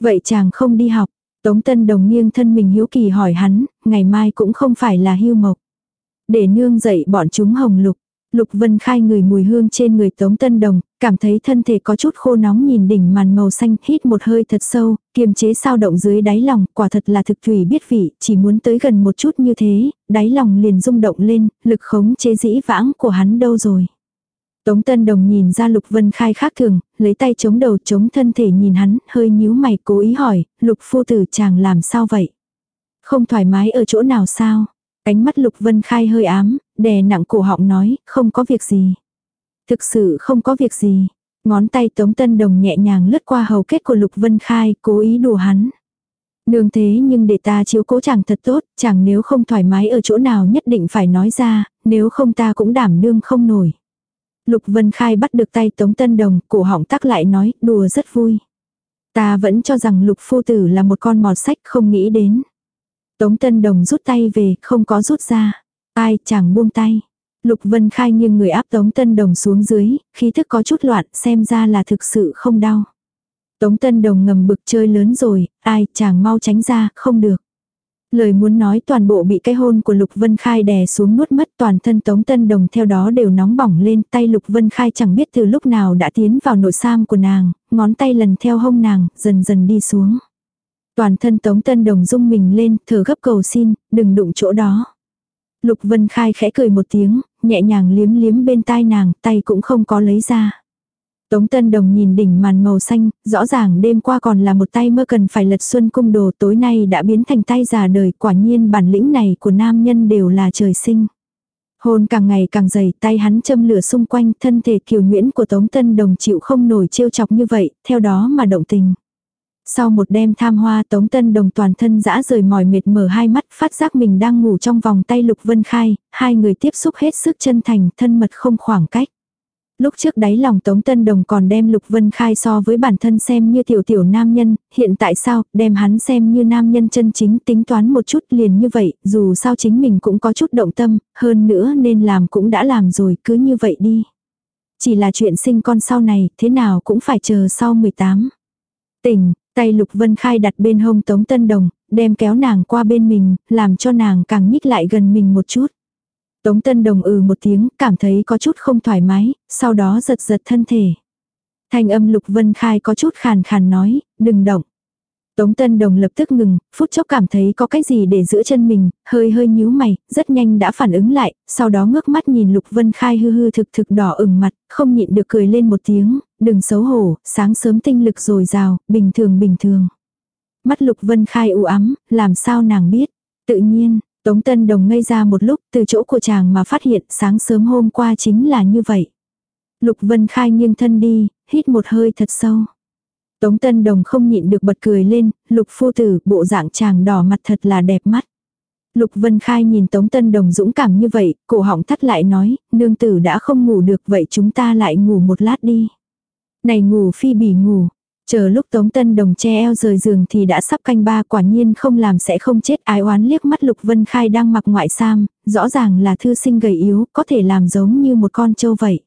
Vậy chàng không đi học. Tống Tân Đồng nghiêng thân mình hiếu kỳ hỏi hắn, ngày mai cũng không phải là hưu mộc. Để nương dậy bọn chúng hồng lục. Lục Vân Khai người mùi hương trên người Tống Tân Đồng, cảm thấy thân thể có chút khô nóng nhìn đỉnh màn màu xanh, hít một hơi thật sâu, kiềm chế sao động dưới đáy lòng, quả thật là thực thủy biết vị, chỉ muốn tới gần một chút như thế, đáy lòng liền rung động lên, lực khống chế dĩ vãng của hắn đâu rồi. Tống Tân Đồng nhìn ra Lục Vân Khai khác thường, lấy tay chống đầu chống thân thể nhìn hắn, hơi nhíu mày cố ý hỏi, Lục phu tử chàng làm sao vậy? Không thoải mái ở chỗ nào sao? Ánh mắt Lục Vân Khai hơi ám, đè nặng cổ họng nói, không có việc gì. Thực sự không có việc gì. Ngón tay Tống Tân Đồng nhẹ nhàng lướt qua hầu kết của Lục Vân Khai, cố ý đùa hắn. Nương thế nhưng để ta chiếu cố chàng thật tốt, chàng nếu không thoải mái ở chỗ nào nhất định phải nói ra, nếu không ta cũng đảm nương không nổi. Lục Vân Khai bắt được tay Tống Tân Đồng, cổ họng tắc lại nói, đùa rất vui. Ta vẫn cho rằng Lục Phu Tử là một con mọt sách không nghĩ đến. Tống Tân Đồng rút tay về, không có rút ra. Ai chẳng buông tay. Lục Vân Khai nghiêng người áp Tống Tân Đồng xuống dưới, khí thức có chút loạn, xem ra là thực sự không đau. Tống Tân Đồng ngầm bực chơi lớn rồi, ai chàng mau tránh ra, không được. Lời muốn nói toàn bộ bị cái hôn của Lục Vân Khai đè xuống nuốt mất toàn thân Tống Tân Đồng theo đó đều nóng bỏng lên tay Lục Vân Khai chẳng biết từ lúc nào đã tiến vào nội sam của nàng, ngón tay lần theo hông nàng, dần dần đi xuống. Toàn thân Tống Tân Đồng rung mình lên, thở gấp cầu xin, đừng đụng chỗ đó. Lục Vân Khai khẽ cười một tiếng, nhẹ nhàng liếm liếm bên tai nàng, tay cũng không có lấy ra. Tống Tân Đồng nhìn đỉnh màn màu xanh, rõ ràng đêm qua còn là một tay mơ cần phải lật xuân cung đồ tối nay đã biến thành tay già đời quả nhiên bản lĩnh này của nam nhân đều là trời sinh. Hôn càng ngày càng dày tay hắn châm lửa xung quanh thân thể kiều nguyễn của Tống Tân Đồng chịu không nổi trêu chọc như vậy, theo đó mà động tình. Sau một đêm tham hoa Tống Tân Đồng toàn thân dã rời mỏi mệt mở hai mắt phát giác mình đang ngủ trong vòng tay Lục Vân Khai, hai người tiếp xúc hết sức chân thành thân mật không khoảng cách. Lúc trước đáy lòng Tống Tân Đồng còn đem Lục Vân Khai so với bản thân xem như tiểu tiểu nam nhân, hiện tại sao, đem hắn xem như nam nhân chân chính tính toán một chút liền như vậy, dù sao chính mình cũng có chút động tâm, hơn nữa nên làm cũng đã làm rồi, cứ như vậy đi. Chỉ là chuyện sinh con sau này, thế nào cũng phải chờ sau 18. Tỉnh, tay Lục Vân Khai đặt bên hông Tống Tân Đồng, đem kéo nàng qua bên mình, làm cho nàng càng nhích lại gần mình một chút. Tống Tân Đồng ừ một tiếng, cảm thấy có chút không thoải mái, sau đó giật giật thân thể. Thanh âm Lục Vân Khai có chút khàn khàn nói, đừng động. Tống Tân Đồng lập tức ngừng, phút chốc cảm thấy có cái gì để giữ chân mình, hơi hơi nhíu mày, rất nhanh đã phản ứng lại, sau đó ngước mắt nhìn Lục Vân Khai hư hư thực thực đỏ ửng mặt, không nhịn được cười lên một tiếng, đừng xấu hổ, sáng sớm tinh lực dồi dào, bình thường bình thường. Mắt Lục Vân Khai u ám, làm sao nàng biết? Tự nhiên, Tống Tân Đồng ngây ra một lúc từ chỗ của chàng mà phát hiện sáng sớm hôm qua chính là như vậy. Lục Vân Khai nghiêng thân đi, hít một hơi thật sâu. Tống Tân Đồng không nhịn được bật cười lên, Lục phu tử bộ dạng chàng đỏ mặt thật là đẹp mắt. Lục Vân Khai nhìn Tống Tân Đồng dũng cảm như vậy, cổ họng thắt lại nói, nương tử đã không ngủ được vậy chúng ta lại ngủ một lát đi. Này ngủ phi bỉ ngủ, Chờ lúc Tống Tân Đồng che eo rời giường thì đã sắp canh ba quả nhiên không làm sẽ không chết ái oán liếc mắt Lục Vân Khai đang mặc ngoại sam, rõ ràng là thư sinh gầy yếu, có thể làm giống như một con trâu vậy.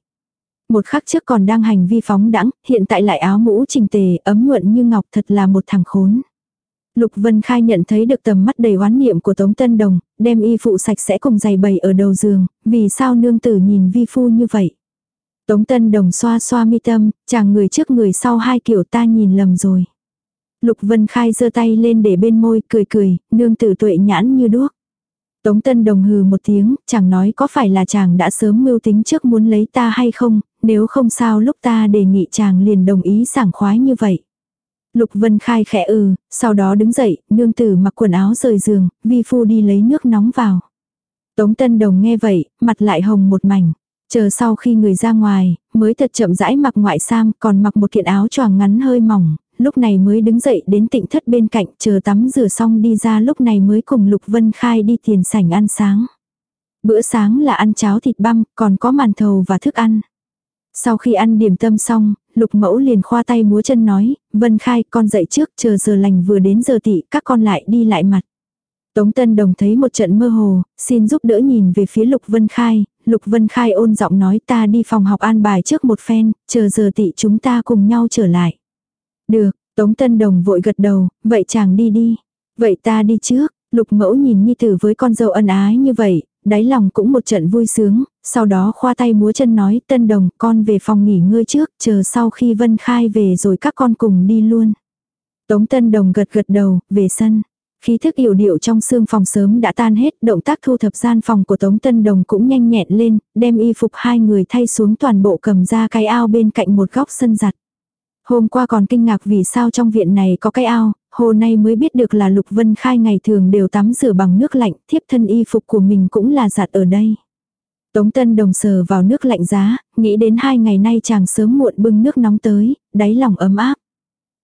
Một khắc trước còn đang hành vi phóng đẳng, hiện tại lại áo mũ trình tề, ấm nhuận như ngọc thật là một thằng khốn. Lục Vân Khai nhận thấy được tầm mắt đầy oán niệm của Tống Tân Đồng, đem y phụ sạch sẽ cùng giày bầy ở đầu giường, vì sao nương tử nhìn vi phu như vậy. Tống Tân Đồng xoa xoa mi tâm, chàng người trước người sau hai kiểu ta nhìn lầm rồi. Lục Vân Khai giơ tay lên để bên môi, cười cười, nương tử tuệ nhãn như đuốc. Tống Tân Đồng hừ một tiếng, chàng nói có phải là chàng đã sớm mưu tính trước muốn lấy ta hay không, nếu không sao lúc ta đề nghị chàng liền đồng ý sảng khoái như vậy. Lục Vân Khai khẽ ừ, sau đó đứng dậy, nương tử mặc quần áo rời giường, vi phu đi lấy nước nóng vào. Tống Tân Đồng nghe vậy, mặt lại hồng một mảnh. Chờ sau khi người ra ngoài, mới thật chậm rãi mặc ngoại sam, còn mặc một kiện áo choàng ngắn hơi mỏng, lúc này mới đứng dậy đến tịnh thất bên cạnh, chờ tắm rửa xong đi ra lúc này mới cùng Lục Vân Khai đi tiền sảnh ăn sáng. Bữa sáng là ăn cháo thịt băm, còn có màn thầu và thức ăn. Sau khi ăn điểm tâm xong, Lục Mẫu liền khoa tay múa chân nói, Vân Khai con dậy trước chờ giờ lành vừa đến giờ tị các con lại đi lại mặt. Tống Tân Đồng thấy một trận mơ hồ, xin giúp đỡ nhìn về phía Lục Vân Khai, Lục Vân Khai ôn giọng nói ta đi phòng học an bài trước một phen, chờ giờ tị chúng ta cùng nhau trở lại. Được, Tống Tân Đồng vội gật đầu, vậy chàng đi đi. Vậy ta đi trước, Lục Mẫu nhìn Nhi Tử với con dâu ân ái như vậy, đáy lòng cũng một trận vui sướng, sau đó khoa tay múa chân nói Tân Đồng con về phòng nghỉ ngơi trước, chờ sau khi Vân Khai về rồi các con cùng đi luôn. Tống Tân Đồng gật gật đầu, về sân. Khí thức yểu điệu trong xương phòng sớm đã tan hết, động tác thu thập gian phòng của Tống Tân Đồng cũng nhanh nhẹn lên, đem y phục hai người thay xuống toàn bộ cầm ra cái ao bên cạnh một góc sân giặt. Hôm qua còn kinh ngạc vì sao trong viện này có cái ao, hồ nay mới biết được là Lục Vân Khai ngày thường đều tắm rửa bằng nước lạnh, thiếp thân y phục của mình cũng là giặt ở đây. Tống Tân Đồng sờ vào nước lạnh giá, nghĩ đến hai ngày nay chàng sớm muộn bưng nước nóng tới, đáy lòng ấm áp.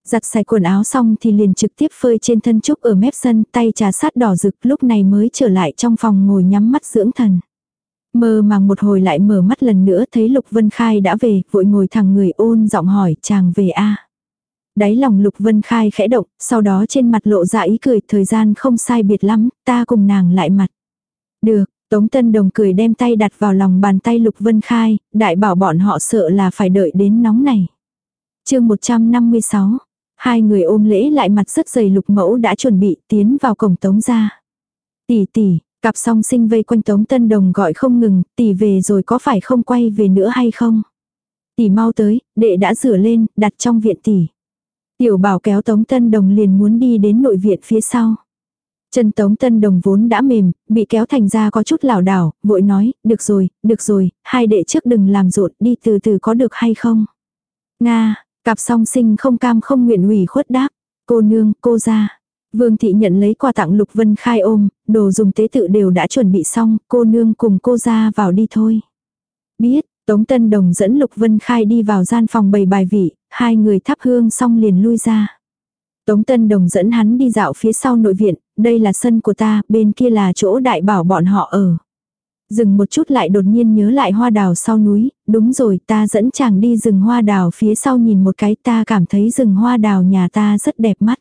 Giặt sạch quần áo xong thì liền trực tiếp phơi trên thân trúc ở mép sân, tay trà sát đỏ rực lúc này mới trở lại trong phòng ngồi nhắm mắt dưỡng thần. Mơ màng một hồi lại mở mắt lần nữa thấy Lục Vân Khai đã về, vội ngồi thẳng người ôn giọng hỏi chàng về a Đáy lòng Lục Vân Khai khẽ động, sau đó trên mặt lộ ra ý cười thời gian không sai biệt lắm, ta cùng nàng lại mặt. Được, Tống Tân Đồng cười đem tay đặt vào lòng bàn tay Lục Vân Khai, đại bảo bọn họ sợ là phải đợi đến nóng này. chương 156, hai người ôm lễ lại mặt rất dày Lục Mẫu đã chuẩn bị tiến vào cổng Tống ra. Tỷ tỷ, cặp song sinh vây quanh Tống Tân Đồng gọi không ngừng, tỷ về rồi có phải không quay về nữa hay không? Tỷ mau tới, đệ đã rửa lên, đặt trong viện tỷ. Tiểu bảo kéo Tống Tân Đồng liền muốn đi đến nội viện phía sau. Chân Tống Tân Đồng vốn đã mềm, bị kéo thành ra có chút lảo đảo, vội nói, được rồi, được rồi, hai đệ trước đừng làm rộn, đi từ từ có được hay không. Nga, cặp song sinh không cam không nguyện ủy khuất đáp, cô nương, cô ra. Vương thị nhận lấy quà tặng Lục Vân Khai ôm, đồ dùng tế tự đều đã chuẩn bị xong, cô nương cùng cô ra vào đi thôi. Biết, Tống Tân Đồng dẫn Lục Vân Khai đi vào gian phòng bày bài vị, hai người thắp hương xong liền lui ra. Tống Tân Đồng dẫn hắn đi dạo phía sau nội viện, đây là sân của ta, bên kia là chỗ đại bảo bọn họ ở. Dừng một chút lại đột nhiên nhớ lại hoa đào sau núi, đúng rồi ta dẫn chàng đi rừng hoa đào phía sau nhìn một cái ta cảm thấy rừng hoa đào nhà ta rất đẹp mắt.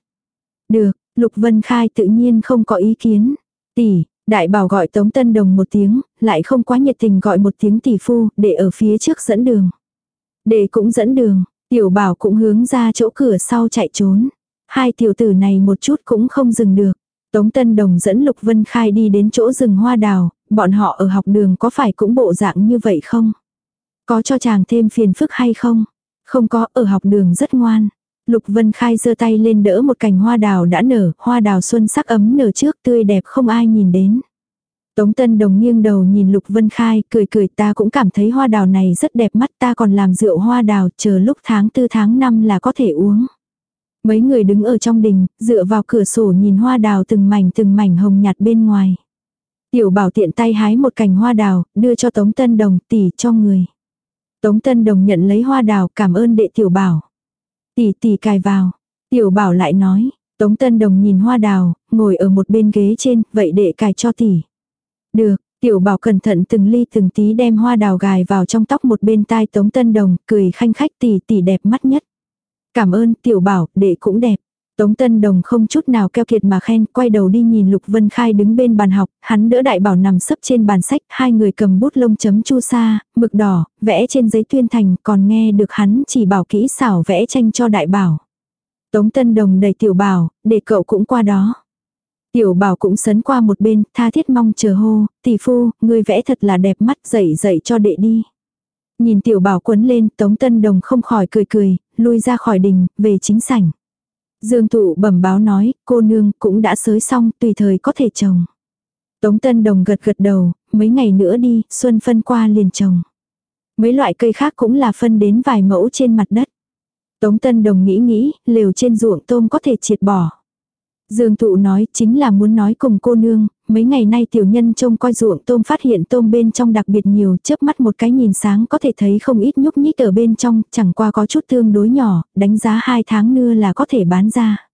Được, Lục Vân Khai tự nhiên không có ý kiến. Tỷ, đại bảo gọi Tống Tân Đồng một tiếng, lại không quá nhiệt tình gọi một tiếng tỷ phu, để ở phía trước dẫn đường. Để cũng dẫn đường, tiểu bảo cũng hướng ra chỗ cửa sau chạy trốn. Hai tiểu tử này một chút cũng không dừng được. Tống Tân Đồng dẫn Lục Vân Khai đi đến chỗ rừng hoa đào, bọn họ ở học đường có phải cũng bộ dạng như vậy không? Có cho chàng thêm phiền phức hay không? Không có, ở học đường rất ngoan. Lục Vân Khai giơ tay lên đỡ một cành hoa đào đã nở, hoa đào xuân sắc ấm nở trước tươi đẹp không ai nhìn đến. Tống Tân Đồng nghiêng đầu nhìn Lục Vân Khai, cười cười ta cũng cảm thấy hoa đào này rất đẹp mắt ta còn làm rượu hoa đào chờ lúc tháng tư tháng năm là có thể uống. Mấy người đứng ở trong đình, dựa vào cửa sổ nhìn hoa đào từng mảnh từng mảnh hồng nhạt bên ngoài. Tiểu bảo tiện tay hái một cành hoa đào, đưa cho Tống Tân Đồng tỷ cho người. Tống Tân Đồng nhận lấy hoa đào cảm ơn đệ tiểu bảo. Tỷ tỷ cài vào. Tiểu bảo lại nói, Tống Tân Đồng nhìn hoa đào, ngồi ở một bên ghế trên, vậy đệ cài cho tỷ. Được, tiểu bảo cẩn thận từng ly từng tí đem hoa đào gài vào trong tóc một bên tai Tống Tân Đồng, cười khanh khách tỷ tỷ đẹp mắt nhất. Cảm ơn tiểu bảo, đệ cũng đẹp. Tống Tân Đồng không chút nào keo kiệt mà khen, quay đầu đi nhìn Lục Vân Khai đứng bên bàn học, hắn đỡ đại bảo nằm sấp trên bàn sách, hai người cầm bút lông chấm chu sa, mực đỏ, vẽ trên giấy tuyên thành, còn nghe được hắn chỉ bảo kỹ xảo vẽ tranh cho đại bảo. Tống Tân Đồng đẩy tiểu bảo, để cậu cũng qua đó. Tiểu bảo cũng sấn qua một bên, tha thiết mong chờ hô, tỷ phu, người vẽ thật là đẹp mắt, dậy dậy cho đệ đi. Nhìn tiểu bảo quấn lên, Tống Tân Đồng không khỏi cười cười, lui ra khỏi đình, về chính sảnh. Dương thụ bẩm báo nói, cô nương cũng đã sới xong, tùy thời có thể trồng. Tống Tân Đồng gật gật đầu, mấy ngày nữa đi, xuân phân qua liền trồng. Mấy loại cây khác cũng là phân đến vài mẫu trên mặt đất. Tống Tân Đồng nghĩ nghĩ, lều trên ruộng tôm có thể triệt bỏ. Dương Thụ nói chính là muốn nói cùng cô nương, mấy ngày nay tiểu nhân trông coi ruộng tôm phát hiện tôm bên trong đặc biệt nhiều, chớp mắt một cái nhìn sáng có thể thấy không ít nhúc nhích ở bên trong, chẳng qua có chút tương đối nhỏ, đánh giá hai tháng nưa là có thể bán ra.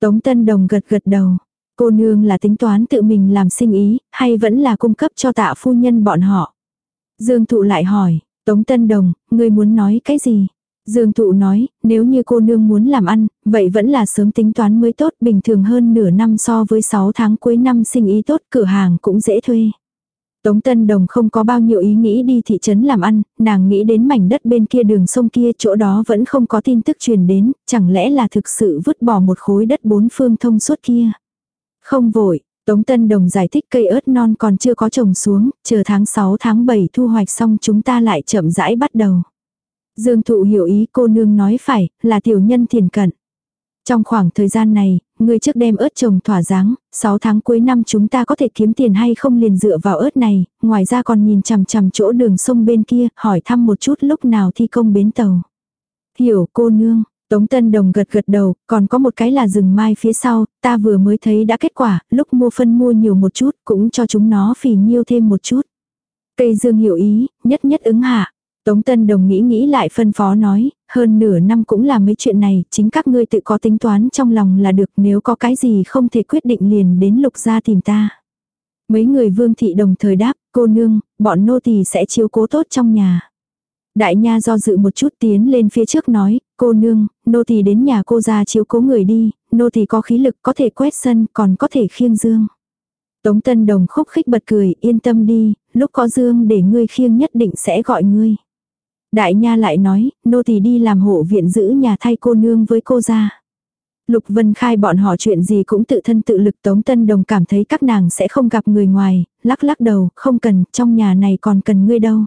Tống Tân Đồng gật gật đầu, cô nương là tính toán tự mình làm sinh ý, hay vẫn là cung cấp cho tạ phu nhân bọn họ. Dương Thụ lại hỏi, Tống Tân Đồng, ngươi muốn nói cái gì? Dương Thụ nói, nếu như cô nương muốn làm ăn, vậy vẫn là sớm tính toán mới tốt, bình thường hơn nửa năm so với 6 tháng cuối năm sinh ý tốt, cửa hàng cũng dễ thuê. Tống Tân Đồng không có bao nhiêu ý nghĩ đi thị trấn làm ăn, nàng nghĩ đến mảnh đất bên kia đường sông kia chỗ đó vẫn không có tin tức truyền đến, chẳng lẽ là thực sự vứt bỏ một khối đất bốn phương thông suốt kia. Không vội, Tống Tân Đồng giải thích cây ớt non còn chưa có trồng xuống, chờ tháng 6 tháng 7 thu hoạch xong chúng ta lại chậm rãi bắt đầu. Dương thụ hiểu ý cô nương nói phải, là tiểu nhân thiền cận. Trong khoảng thời gian này, người trước đem ớt trồng thỏa dáng, 6 tháng cuối năm chúng ta có thể kiếm tiền hay không liền dựa vào ớt này, ngoài ra còn nhìn chằm chằm chỗ đường sông bên kia, hỏi thăm một chút lúc nào thi công bến tàu. Hiểu cô nương, Tống Tân Đồng gật gật đầu, còn có một cái là rừng mai phía sau, ta vừa mới thấy đã kết quả, lúc mua phân mua nhiều một chút, cũng cho chúng nó phì nhiêu thêm một chút. Cây dương hiểu ý, nhất nhất ứng hạ. Tống Tân Đồng nghĩ nghĩ lại phân phó nói, hơn nửa năm cũng là mấy chuyện này, chính các ngươi tự có tính toán trong lòng là được nếu có cái gì không thể quyết định liền đến lục gia tìm ta. Mấy người vương thị đồng thời đáp, cô nương, bọn nô tỳ sẽ chiếu cố tốt trong nhà. Đại nha do dự một chút tiến lên phía trước nói, cô nương, nô tỳ đến nhà cô ra chiếu cố người đi, nô tỳ có khí lực có thể quét sân còn có thể khiêng dương. Tống Tân Đồng khúc khích bật cười, yên tâm đi, lúc có dương để ngươi khiêng nhất định sẽ gọi ngươi. Đại nha lại nói, nô tỳ đi làm hộ viện giữ nhà thay cô nương với cô ra. Lục Vân Khai bọn họ chuyện gì cũng tự thân tự lực Tống Tân Đồng cảm thấy các nàng sẽ không gặp người ngoài, lắc lắc đầu, không cần, trong nhà này còn cần ngươi đâu.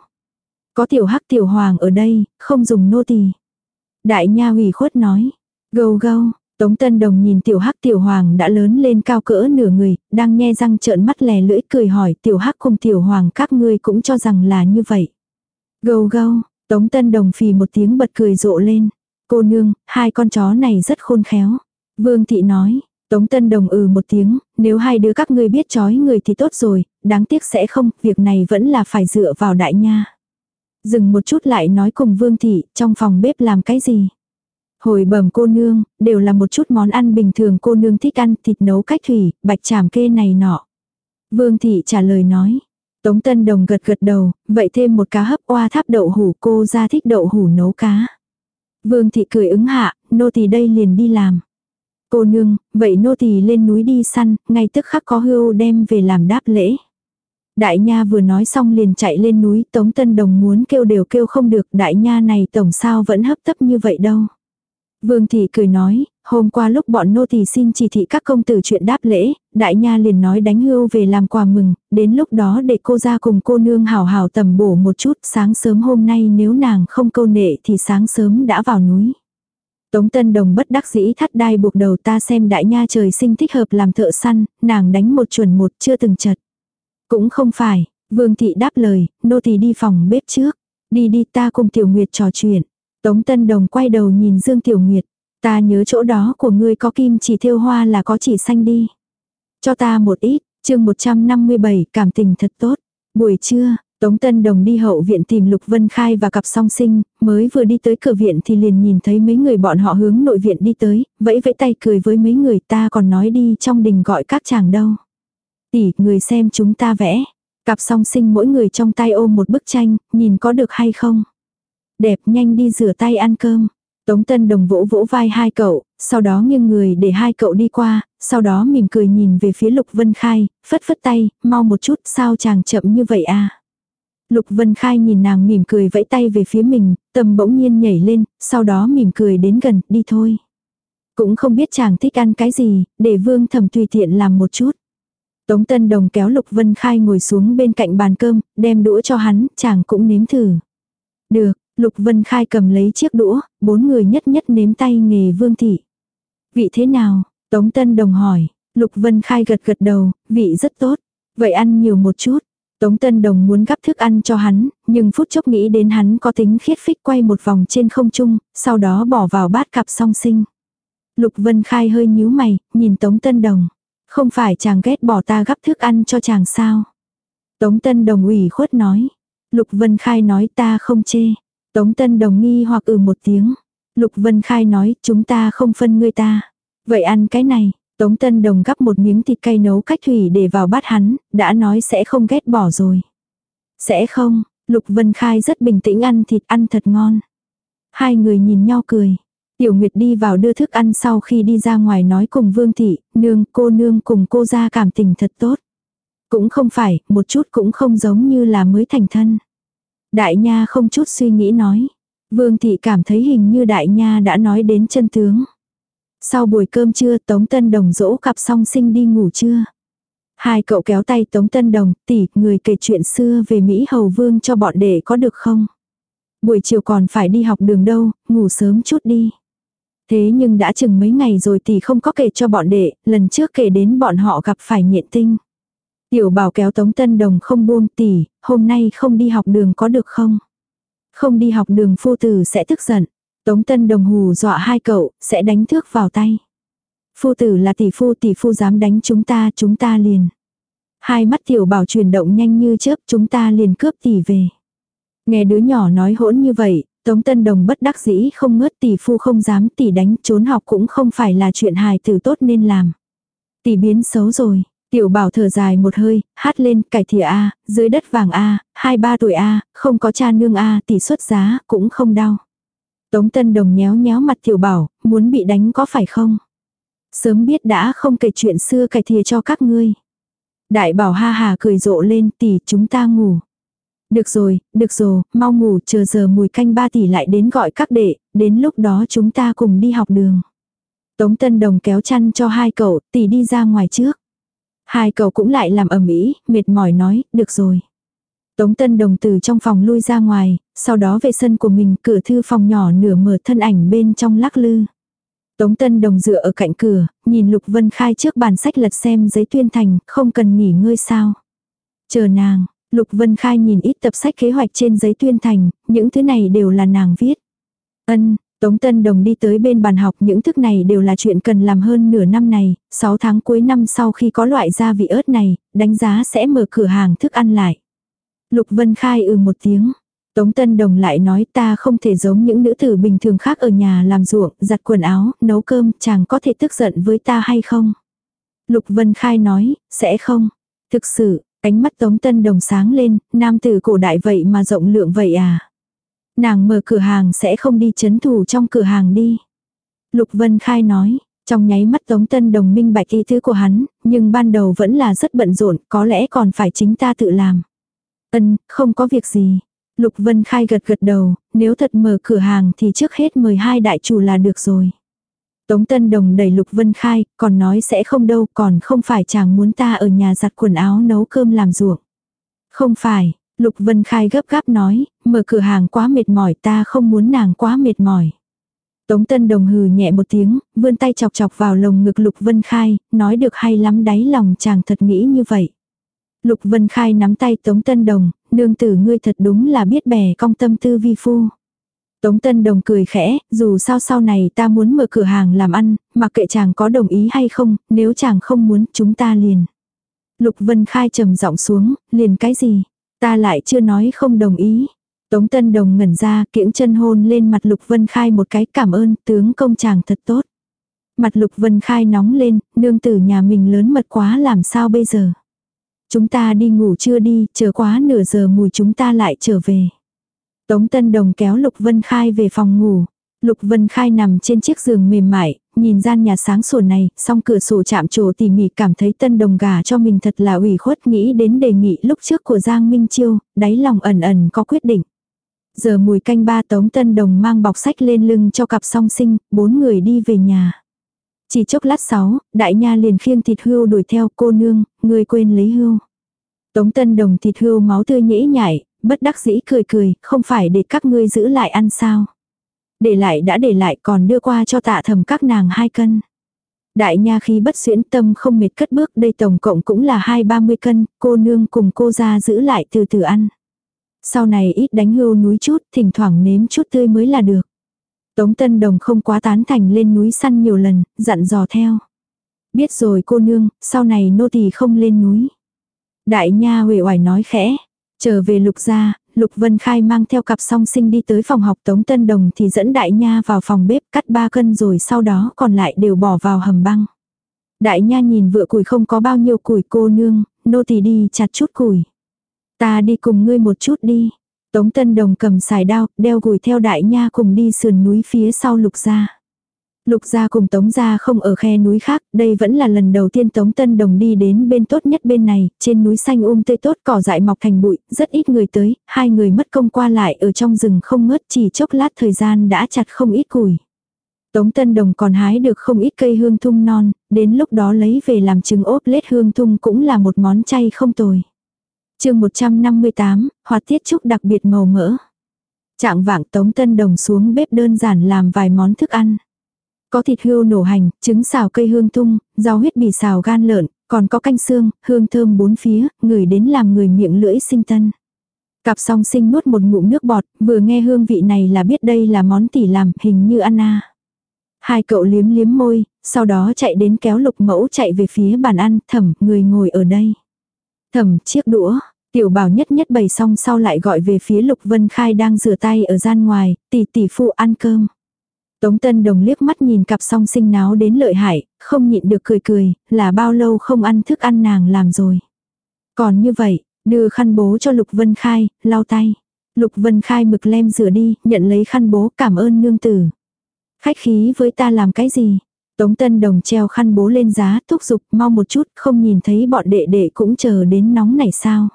Có tiểu hắc tiểu hoàng ở đây, không dùng nô tỳ. Đại nha ủy khuất nói, gâu gâu, Tống Tân Đồng nhìn tiểu hắc tiểu hoàng đã lớn lên cao cỡ nửa người, đang nghe răng trợn mắt lè lưỡi cười hỏi tiểu hắc cùng tiểu hoàng các ngươi cũng cho rằng là như vậy. Gâu gâu, Tống Tân Đồng phì một tiếng bật cười rộ lên. Cô nương, hai con chó này rất khôn khéo. Vương Thị nói, Tống Tân Đồng ừ một tiếng, nếu hai đứa các ngươi biết chói người thì tốt rồi, đáng tiếc sẽ không, việc này vẫn là phải dựa vào đại nha. Dừng một chút lại nói cùng Vương Thị, trong phòng bếp làm cái gì? Hồi bẩm cô nương, đều là một chút món ăn bình thường cô nương thích ăn, thịt nấu cách thủy, bạch chảm kê này nọ. Vương Thị trả lời nói, Tống Tân Đồng gật gật đầu, vậy thêm một cá hấp oa tháp đậu hủ cô ra thích đậu hủ nấu cá. Vương thị cười ứng hạ, nô tỳ đây liền đi làm. Cô nương, vậy nô tỳ lên núi đi săn, ngay tức khắc có hưu đem về làm đáp lễ. Đại nha vừa nói xong liền chạy lên núi, Tống Tân Đồng muốn kêu đều kêu không được, đại nha này tổng sao vẫn hấp tấp như vậy đâu. Vương thị cười nói, hôm qua lúc bọn nô tỳ xin chỉ thị các công tử chuyện đáp lễ, đại nha liền nói đánh hưu về làm quà mừng, đến lúc đó để cô ra cùng cô nương hào hào tầm bổ một chút, sáng sớm hôm nay nếu nàng không câu nệ thì sáng sớm đã vào núi. Tống Tân Đồng bất đắc dĩ thắt đai buộc đầu ta xem đại nha trời sinh thích hợp làm thợ săn, nàng đánh một chuẩn một chưa từng chật. Cũng không phải, Vương Thị đáp lời, nô tỳ đi phòng bếp trước. Đi đi ta cùng Tiểu Nguyệt trò chuyện. Tống Tân Đồng quay đầu nhìn Dương Tiểu Nguyệt. Ta nhớ chỗ đó của ngươi có kim chỉ thêu hoa là có chỉ xanh đi. Cho ta một ít, chương 157, cảm tình thật tốt. Buổi trưa, Tống Tân Đồng đi hậu viện tìm Lục Vân Khai và cặp song sinh, mới vừa đi tới cửa viện thì liền nhìn thấy mấy người bọn họ hướng nội viện đi tới, vẫy vẫy tay cười với mấy người ta còn nói đi trong đình gọi các chàng đâu. Tỷ, người xem chúng ta vẽ. Cặp song sinh mỗi người trong tay ôm một bức tranh, nhìn có được hay không. Đẹp nhanh đi rửa tay ăn cơm. Tống Tân Đồng vỗ vỗ vai hai cậu, sau đó nghiêng người để hai cậu đi qua, sau đó mỉm cười nhìn về phía Lục Vân Khai, phất phất tay, mau một chút, sao chàng chậm như vậy à. Lục Vân Khai nhìn nàng mỉm cười vẫy tay về phía mình, tầm bỗng nhiên nhảy lên, sau đó mỉm cười đến gần, đi thôi. Cũng không biết chàng thích ăn cái gì, để vương thầm tùy tiện làm một chút. Tống Tân Đồng kéo Lục Vân Khai ngồi xuống bên cạnh bàn cơm, đem đũa cho hắn, chàng cũng nếm thử. Được, Lục Vân Khai cầm lấy chiếc đũa, bốn người nhất nhất nếm tay nghề vương thị. Vị thế nào? Tống Tân Đồng hỏi. Lục Vân Khai gật gật đầu, vị rất tốt. Vậy ăn nhiều một chút. Tống Tân Đồng muốn gắp thức ăn cho hắn, nhưng phút chốc nghĩ đến hắn có tính khiết phích quay một vòng trên không trung, sau đó bỏ vào bát cặp song sinh. Lục Vân Khai hơi nhíu mày, nhìn Tống Tân Đồng. Không phải chàng ghét bỏ ta gắp thức ăn cho chàng sao? Tống Tân Đồng ủy khuất nói. Lục Vân Khai nói ta không chê. Tống Tân Đồng nghi hoặc ừ một tiếng. Lục Vân Khai nói chúng ta không phân ngươi ta. Vậy ăn cái này. Tống Tân Đồng gắp một miếng thịt cay nấu cách thủy để vào bát hắn, đã nói sẽ không ghét bỏ rồi. Sẽ không, Lục Vân Khai rất bình tĩnh ăn thịt ăn thật ngon. Hai người nhìn nhau cười. Tiểu Nguyệt đi vào đưa thức ăn sau khi đi ra ngoài nói cùng Vương Thị, nương cô nương cùng cô ra cảm tình thật tốt. Cũng không phải, một chút cũng không giống như là mới thành thân. Đại nha không chút suy nghĩ nói. Vương thị cảm thấy hình như đại nha đã nói đến chân tướng. Sau buổi cơm trưa Tống Tân Đồng dỗ cặp song sinh đi ngủ trưa. Hai cậu kéo tay Tống Tân Đồng, tỷ, người kể chuyện xưa về Mỹ Hầu Vương cho bọn đệ có được không? Buổi chiều còn phải đi học đường đâu, ngủ sớm chút đi. Thế nhưng đã chừng mấy ngày rồi tỷ không có kể cho bọn đệ, lần trước kể đến bọn họ gặp phải nhiệt tinh. Tiểu bảo kéo Tống Tân Đồng không buông tỷ, hôm nay không đi học đường có được không? Không đi học đường phu tử sẽ tức giận. Tống Tân Đồng hù dọa hai cậu, sẽ đánh thước vào tay. Phu tử là tỷ phu tỷ phu dám đánh chúng ta, chúng ta liền. Hai mắt tiểu bảo chuyển động nhanh như chớp, chúng ta liền cướp tỷ về. Nghe đứa nhỏ nói hỗn như vậy, Tống Tân Đồng bất đắc dĩ không ngớt tỷ phu không dám tỷ đánh trốn học cũng không phải là chuyện hài tử tốt nên làm. Tỷ biến xấu rồi, tiểu bảo thở dài một hơi, hát lên cải thìa A, dưới đất vàng A, hai ba tuổi A, không có cha nương A, tỷ xuất giá, cũng không đau. Tống Tân Đồng nhéo nhéo mặt tiểu bảo, muốn bị đánh có phải không? Sớm biết đã không kể chuyện xưa cải thìa cho các ngươi. Đại bảo ha hà cười rộ lên tỷ chúng ta ngủ. Được rồi, được rồi, mau ngủ chờ giờ mùi canh ba tỷ lại đến gọi các đệ, đến lúc đó chúng ta cùng đi học đường. Tống Tân Đồng kéo chăn cho hai cậu, tỷ đi ra ngoài trước. Hai cậu cũng lại làm ầm ĩ, mệt mỏi nói, được rồi. Tống Tân Đồng từ trong phòng lui ra ngoài, sau đó về sân của mình, cửa thư phòng nhỏ nửa mở thân ảnh bên trong lắc lư. Tống Tân Đồng dựa ở cạnh cửa, nhìn Lục Vân Khai trước bàn sách lật xem giấy tuyên thành, không cần nghỉ ngơi sao. Chờ nàng, Lục Vân Khai nhìn ít tập sách kế hoạch trên giấy tuyên thành, những thứ này đều là nàng viết. Ân, Tống Tân Đồng đi tới bên bàn học những thức này đều là chuyện cần làm hơn nửa năm này, 6 tháng cuối năm sau khi có loại gia vị ớt này, đánh giá sẽ mở cửa hàng thức ăn lại. Lục Vân Khai ừ một tiếng. Tống Tân Đồng lại nói ta không thể giống những nữ tử bình thường khác ở nhà làm ruộng, giặt quần áo, nấu cơm, chàng có thể tức giận với ta hay không? Lục Vân Khai nói, sẽ không. Thực sự, ánh mắt Tống Tân Đồng sáng lên, nam tử cổ đại vậy mà rộng lượng vậy à? Nàng mở cửa hàng sẽ không đi chấn thủ trong cửa hàng đi. Lục Vân Khai nói, trong nháy mắt Tống Tân Đồng minh bạch ý thứ của hắn, nhưng ban đầu vẫn là rất bận rộn, có lẽ còn phải chính ta tự làm. Ân, không có việc gì. Lục Vân Khai gật gật đầu, nếu thật mở cửa hàng thì trước hết mời hai đại chủ là được rồi. Tống Tân Đồng đẩy Lục Vân Khai, còn nói sẽ không đâu, còn không phải chàng muốn ta ở nhà giặt quần áo nấu cơm làm ruộng. Không phải, Lục Vân Khai gấp gáp nói, mở cửa hàng quá mệt mỏi ta không muốn nàng quá mệt mỏi. Tống Tân Đồng hừ nhẹ một tiếng, vươn tay chọc chọc vào lồng ngực Lục Vân Khai, nói được hay lắm đáy lòng chàng thật nghĩ như vậy. Lục Vân Khai nắm tay Tống Tân Đồng, nương tử ngươi thật đúng là biết bè cong tâm tư vi phu. Tống Tân Đồng cười khẽ, dù sao sau này ta muốn mở cửa hàng làm ăn, mặc kệ chàng có đồng ý hay không, nếu chàng không muốn chúng ta liền. Lục Vân Khai trầm giọng xuống, liền cái gì? Ta lại chưa nói không đồng ý. Tống Tân Đồng ngẩn ra, kiễng chân hôn lên mặt Lục Vân Khai một cái cảm ơn tướng công chàng thật tốt. Mặt Lục Vân Khai nóng lên, nương tử nhà mình lớn mật quá làm sao bây giờ. Chúng ta đi ngủ chưa đi, chờ quá nửa giờ mùi chúng ta lại trở về. Tống Tân Đồng kéo Lục Vân Khai về phòng ngủ. Lục Vân Khai nằm trên chiếc giường mềm mại, nhìn gian nhà sáng sủa này, song cửa sổ chạm trổ tỉ mỉ cảm thấy Tân Đồng gà cho mình thật là ủy khuất nghĩ đến đề nghị lúc trước của Giang Minh Chiêu, đáy lòng ẩn ẩn có quyết định. Giờ mùi canh ba Tống Tân Đồng mang bọc sách lên lưng cho cặp song sinh, bốn người đi về nhà. Chỉ chốc lát sáu, đại nha liền khiêng thịt hươu đuổi theo cô nương, người quên lấy hươu. Tống Tân Đồng thịt hươu máu tươi nhễ nhại, bất đắc dĩ cười cười, không phải để các ngươi giữ lại ăn sao. Để lại đã để lại còn đưa qua cho tạ thầm các nàng hai cân. Đại nha khi bất xuyễn tâm không mệt cất bước đây tổng cộng cũng là hai ba mươi cân, cô nương cùng cô ra giữ lại từ từ ăn. Sau này ít đánh hưu núi chút, thỉnh thoảng nếm chút tươi mới là được. Tống Tân Đồng không quá tán thành lên núi săn nhiều lần, dặn dò theo. Biết rồi cô nương, sau này nô tỳ không lên núi. Đại nha huệ oải nói khẽ. Trở về lục gia, Lục Vân Khai mang theo cặp song sinh đi tới phòng học Tống Tân Đồng thì dẫn Đại Nha vào phòng bếp cắt ba cân rồi sau đó còn lại đều bỏ vào hầm băng. Đại Nha nhìn vựa củi không có bao nhiêu củi cô nương, nô tỳ đi chặt chút củi. Ta đi cùng ngươi một chút đi. Tống Tân Đồng cầm xài đao, đeo gùi theo Đại Nha cùng đi sườn núi phía sau lục gia. Lục gia cùng Tống gia không ở khe núi khác, đây vẫn là lần đầu tiên Tống Tân Đồng đi đến bên tốt nhất bên này, trên núi xanh um tươi tốt cỏ dại mọc thành bụi, rất ít người tới, hai người mất công qua lại ở trong rừng không ngớt chỉ chốc lát thời gian đã chặt không ít củi. Tống Tân Đồng còn hái được không ít cây hương thung non, đến lúc đó lấy về làm trứng ốp lết hương thung cũng là một món chay không tồi. chương 158, hoạt tiết trúc đặc biệt màu mỡ. Trạng vạng Tống Tân Đồng xuống bếp đơn giản làm vài món thức ăn. Có thịt hươu nổ hành, trứng xào cây hương tung, rau huyết bì xào gan lợn, còn có canh xương, hương thơm bốn phía, người đến làm người miệng lưỡi sinh tân. Cặp song sinh nuốt một ngụm nước bọt, vừa nghe hương vị này là biết đây là món tỉ làm, hình như Anna. À. Hai cậu liếm liếm môi, sau đó chạy đến kéo lục mẫu chạy về phía bàn ăn, thẩm, người ngồi ở đây. Thẩm, chiếc đũa, tiểu bảo nhất nhất bày xong sau lại gọi về phía lục vân khai đang rửa tay ở gian ngoài, tỷ tỷ phụ ăn cơm. Tống Tân Đồng liếc mắt nhìn cặp song sinh náo đến lợi hại, không nhịn được cười cười, là bao lâu không ăn thức ăn nàng làm rồi. Còn như vậy, đưa khăn bố cho Lục Vân Khai, lau tay. Lục Vân Khai mực lem rửa đi, nhận lấy khăn bố cảm ơn nương tử. Khách khí với ta làm cái gì? Tống Tân Đồng treo khăn bố lên giá, thúc giục mau một chút, không nhìn thấy bọn đệ đệ cũng chờ đến nóng này sao.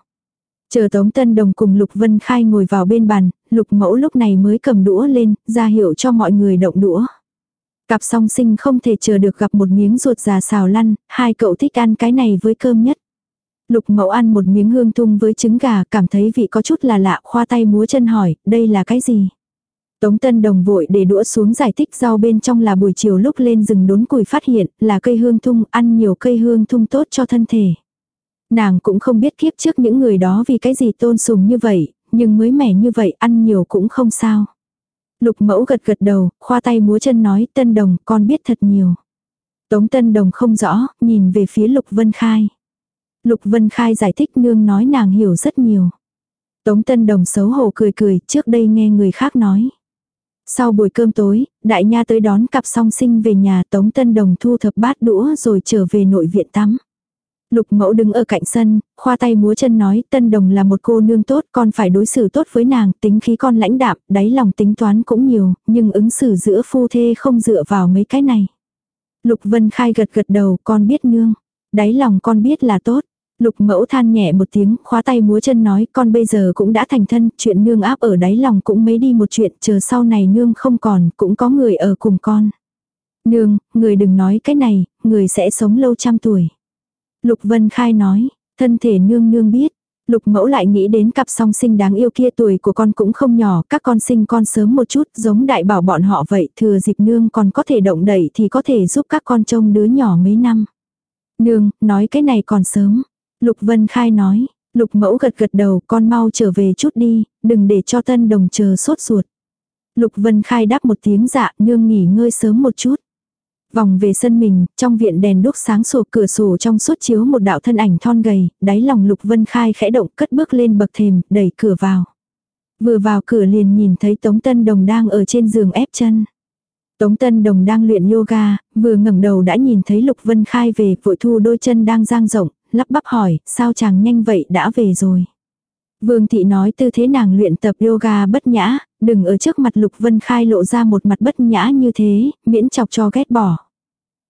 Chờ Tống Tân Đồng cùng Lục Vân Khai ngồi vào bên bàn, Lục Mẫu lúc này mới cầm đũa lên, ra hiệu cho mọi người động đũa. Cặp song sinh không thể chờ được gặp một miếng ruột già xào lăn, hai cậu thích ăn cái này với cơm nhất. Lục Mẫu ăn một miếng hương tung với trứng gà, cảm thấy vị có chút là lạ, khoa tay múa chân hỏi, đây là cái gì? Tống Tân Đồng vội để đũa xuống giải thích rau bên trong là buổi chiều lúc lên rừng đốn củi phát hiện là cây hương thung, ăn nhiều cây hương thung tốt cho thân thể. Nàng cũng không biết kiếp trước những người đó vì cái gì tôn sùng như vậy, nhưng mới mẻ như vậy ăn nhiều cũng không sao. Lục mẫu gật gật đầu, khoa tay múa chân nói Tân Đồng con biết thật nhiều. Tống Tân Đồng không rõ, nhìn về phía Lục Vân Khai. Lục Vân Khai giải thích nương nói nàng hiểu rất nhiều. Tống Tân Đồng xấu hổ cười cười, trước đây nghe người khác nói. Sau buổi cơm tối, đại nha tới đón cặp song sinh về nhà Tống Tân Đồng thu thập bát đũa rồi trở về nội viện tắm. Lục mẫu đứng ở cạnh sân, khoa tay múa chân nói Tân Đồng là một cô nương tốt, con phải đối xử tốt với nàng, tính khí con lãnh đạm, đáy lòng tính toán cũng nhiều, nhưng ứng xử giữa phu thê không dựa vào mấy cái này. Lục Vân Khai gật gật đầu, con biết nương. Đáy lòng con biết là tốt. Lục mẫu than nhẹ một tiếng, khóa tay múa chân nói con bây giờ cũng đã thành thân, chuyện nương áp ở đáy lòng cũng mấy đi một chuyện, chờ sau này nương không còn, cũng có người ở cùng con. Nương, người đừng nói cái này, người sẽ sống lâu trăm tuổi. Lục Vân Khai nói, thân thể nương nương biết. Lục mẫu lại nghĩ đến cặp song sinh đáng yêu kia tuổi của con cũng không nhỏ, các con sinh con sớm một chút giống đại bảo bọn họ vậy, thừa dịp nương còn có thể động đẩy thì có thể giúp các con trông đứa nhỏ mấy năm. Nương, nói cái này còn sớm. Lục Vân Khai nói, lục mẫu gật gật đầu con mau trở về chút đi, đừng để cho tân đồng chờ sốt ruột. Lục Vân Khai đáp một tiếng dạ nương nghỉ ngơi sớm một chút. Vòng về sân mình, trong viện đèn đốt sáng sổ cửa sổ trong suốt chiếu một đạo thân ảnh thon gầy, đáy lòng Lục Vân Khai khẽ động cất bước lên bậc thềm, đẩy cửa vào. Vừa vào cửa liền nhìn thấy Tống Tân Đồng đang ở trên giường ép chân. Tống Tân Đồng đang luyện yoga, vừa ngẩng đầu đã nhìn thấy Lục Vân Khai về, vội thu đôi chân đang giang rộng, lắp bắp hỏi, sao chàng nhanh vậy đã về rồi. Vương thị nói tư thế nàng luyện tập yoga bất nhã, đừng ở trước mặt Lục Vân Khai lộ ra một mặt bất nhã như thế, miễn chọc cho ghét bỏ.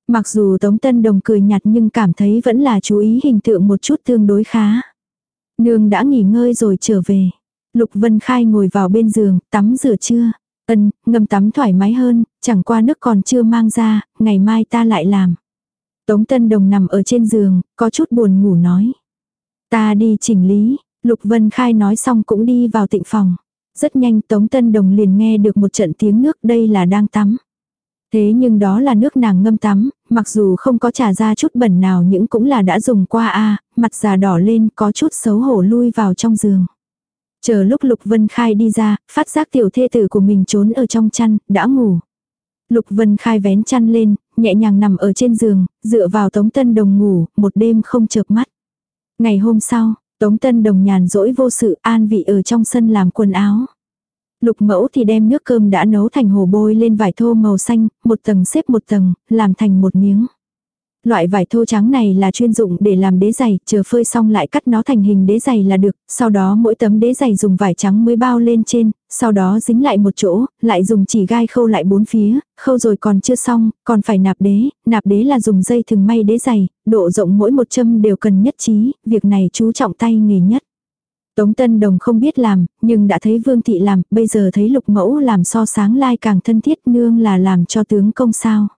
Mặc dù Tống Tân Đồng cười nhạt nhưng cảm thấy vẫn là chú ý hình tượng một chút tương đối khá. Nương đã nghỉ ngơi rồi trở về. Lục Vân Khai ngồi vào bên giường, tắm rửa chưa? Ân, ngâm tắm thoải mái hơn, chẳng qua nước còn chưa mang ra, ngày mai ta lại làm. Tống Tân Đồng nằm ở trên giường, có chút buồn ngủ nói. Ta đi chỉnh lý, Lục Vân Khai nói xong cũng đi vào tịnh phòng. Rất nhanh Tống Tân Đồng liền nghe được một trận tiếng nước đây là đang tắm. Thế nhưng đó là nước nàng ngâm tắm, mặc dù không có trà ra chút bẩn nào những cũng là đã dùng qua a mặt già đỏ lên có chút xấu hổ lui vào trong giường. Chờ lúc Lục Vân Khai đi ra, phát giác tiểu thê tử của mình trốn ở trong chăn, đã ngủ. Lục Vân Khai vén chăn lên, nhẹ nhàng nằm ở trên giường, dựa vào Tống Tân Đồng ngủ, một đêm không chợp mắt. Ngày hôm sau, Tống Tân Đồng nhàn rỗi vô sự an vị ở trong sân làm quần áo. Lục mẫu thì đem nước cơm đã nấu thành hồ bôi lên vải thô màu xanh, một tầng xếp một tầng, làm thành một miếng. Loại vải thô trắng này là chuyên dụng để làm đế giày, chờ phơi xong lại cắt nó thành hình đế giày là được, sau đó mỗi tấm đế giày dùng vải trắng mới bao lên trên, sau đó dính lại một chỗ, lại dùng chỉ gai khâu lại bốn phía, khâu rồi còn chưa xong, còn phải nạp đế, nạp đế là dùng dây thừng may đế dày, độ rộng mỗi một châm đều cần nhất trí, việc này chú trọng tay nghề nhất. Tống Tân Đồng không biết làm, nhưng đã thấy Vương Thị làm, bây giờ thấy Lục Mẫu làm so sáng lai càng thân thiết nương là làm cho tướng công sao.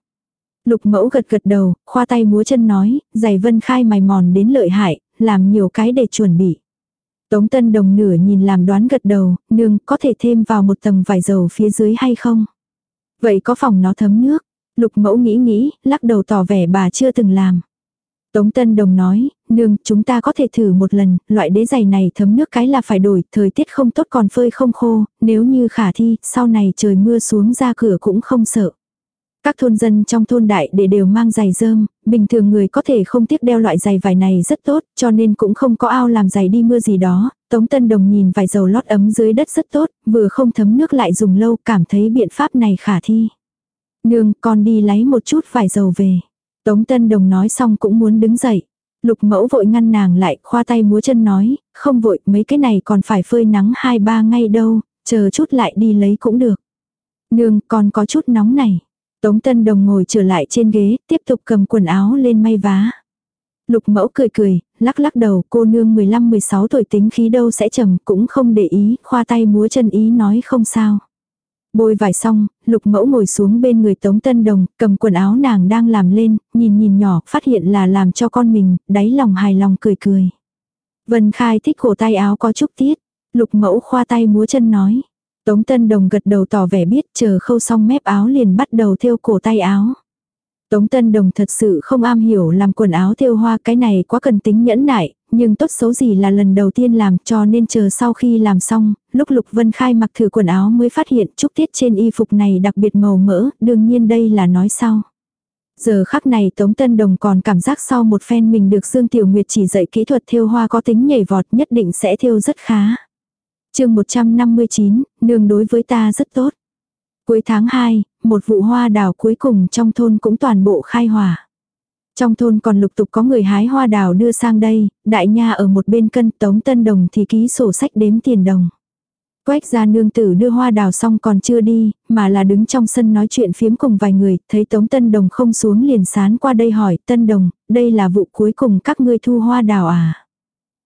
Lục Mẫu gật gật đầu, khoa tay múa chân nói, giày vân khai mài mòn đến lợi hại, làm nhiều cái để chuẩn bị. Tống Tân Đồng nửa nhìn làm đoán gật đầu, nương có thể thêm vào một tầng vải dầu phía dưới hay không? Vậy có phòng nó thấm nước? Lục Mẫu nghĩ nghĩ, lắc đầu tỏ vẻ bà chưa từng làm. Tống Tân Đồng nói, nương, chúng ta có thể thử một lần, loại đế giày này thấm nước cái là phải đổi, thời tiết không tốt còn phơi không khô, nếu như khả thi, sau này trời mưa xuống ra cửa cũng không sợ. Các thôn dân trong thôn đại để đều mang giày rơm, bình thường người có thể không tiếc đeo loại giày vải này rất tốt, cho nên cũng không có ao làm giày đi mưa gì đó. Tống Tân Đồng nhìn vải dầu lót ấm dưới đất rất tốt, vừa không thấm nước lại dùng lâu, cảm thấy biện pháp này khả thi. Nương, con đi lấy một chút vải dầu về. Tống Tân Đồng nói xong cũng muốn đứng dậy. Lục mẫu vội ngăn nàng lại, khoa tay múa chân nói, không vội, mấy cái này còn phải phơi nắng 2-3 ngày đâu, chờ chút lại đi lấy cũng được. Nương, còn có chút nóng này. Tống Tân Đồng ngồi trở lại trên ghế, tiếp tục cầm quần áo lên may vá. Lục mẫu cười cười, lắc lắc đầu, cô nương 15-16 tuổi tính khí đâu sẽ trầm, cũng không để ý, khoa tay múa chân ý nói không sao. Bôi vải xong, lục mẫu ngồi xuống bên người Tống Tân Đồng, cầm quần áo nàng đang làm lên, nhìn nhìn nhỏ, phát hiện là làm cho con mình, đáy lòng hài lòng cười cười. Vân Khai thích cổ tay áo có chút tiết, lục mẫu khoa tay múa chân nói. Tống Tân Đồng gật đầu tỏ vẻ biết chờ khâu xong mép áo liền bắt đầu thêu cổ tay áo. Tống Tân Đồng thật sự không am hiểu làm quần áo thêu hoa cái này quá cần tính nhẫn nại, nhưng tốt xấu gì là lần đầu tiên làm cho nên chờ sau khi làm xong, lúc Lục Vân Khai mặc thử quần áo mới phát hiện chúc tiết trên y phục này đặc biệt màu mỡ, đương nhiên đây là nói sau. Giờ khắc này Tống Tân Đồng còn cảm giác sau một phen mình được Dương Tiểu Nguyệt chỉ dạy kỹ thuật thêu hoa có tính nhảy vọt nhất định sẽ thêu rất khá chương 159, nương đối với ta rất tốt. Cuối tháng 2, một vụ hoa đào cuối cùng trong thôn cũng toàn bộ khai hỏa. Trong thôn còn lục tục có người hái hoa đào đưa sang đây, đại nha ở một bên cân tống tân đồng thì ký sổ sách đếm tiền đồng. Quách gia nương tử đưa hoa đào xong còn chưa đi, mà là đứng trong sân nói chuyện phiếm cùng vài người, thấy Tống Tân Đồng không xuống liền sán qua đây hỏi, Tân Đồng, đây là vụ cuối cùng các ngươi thu hoa đào à?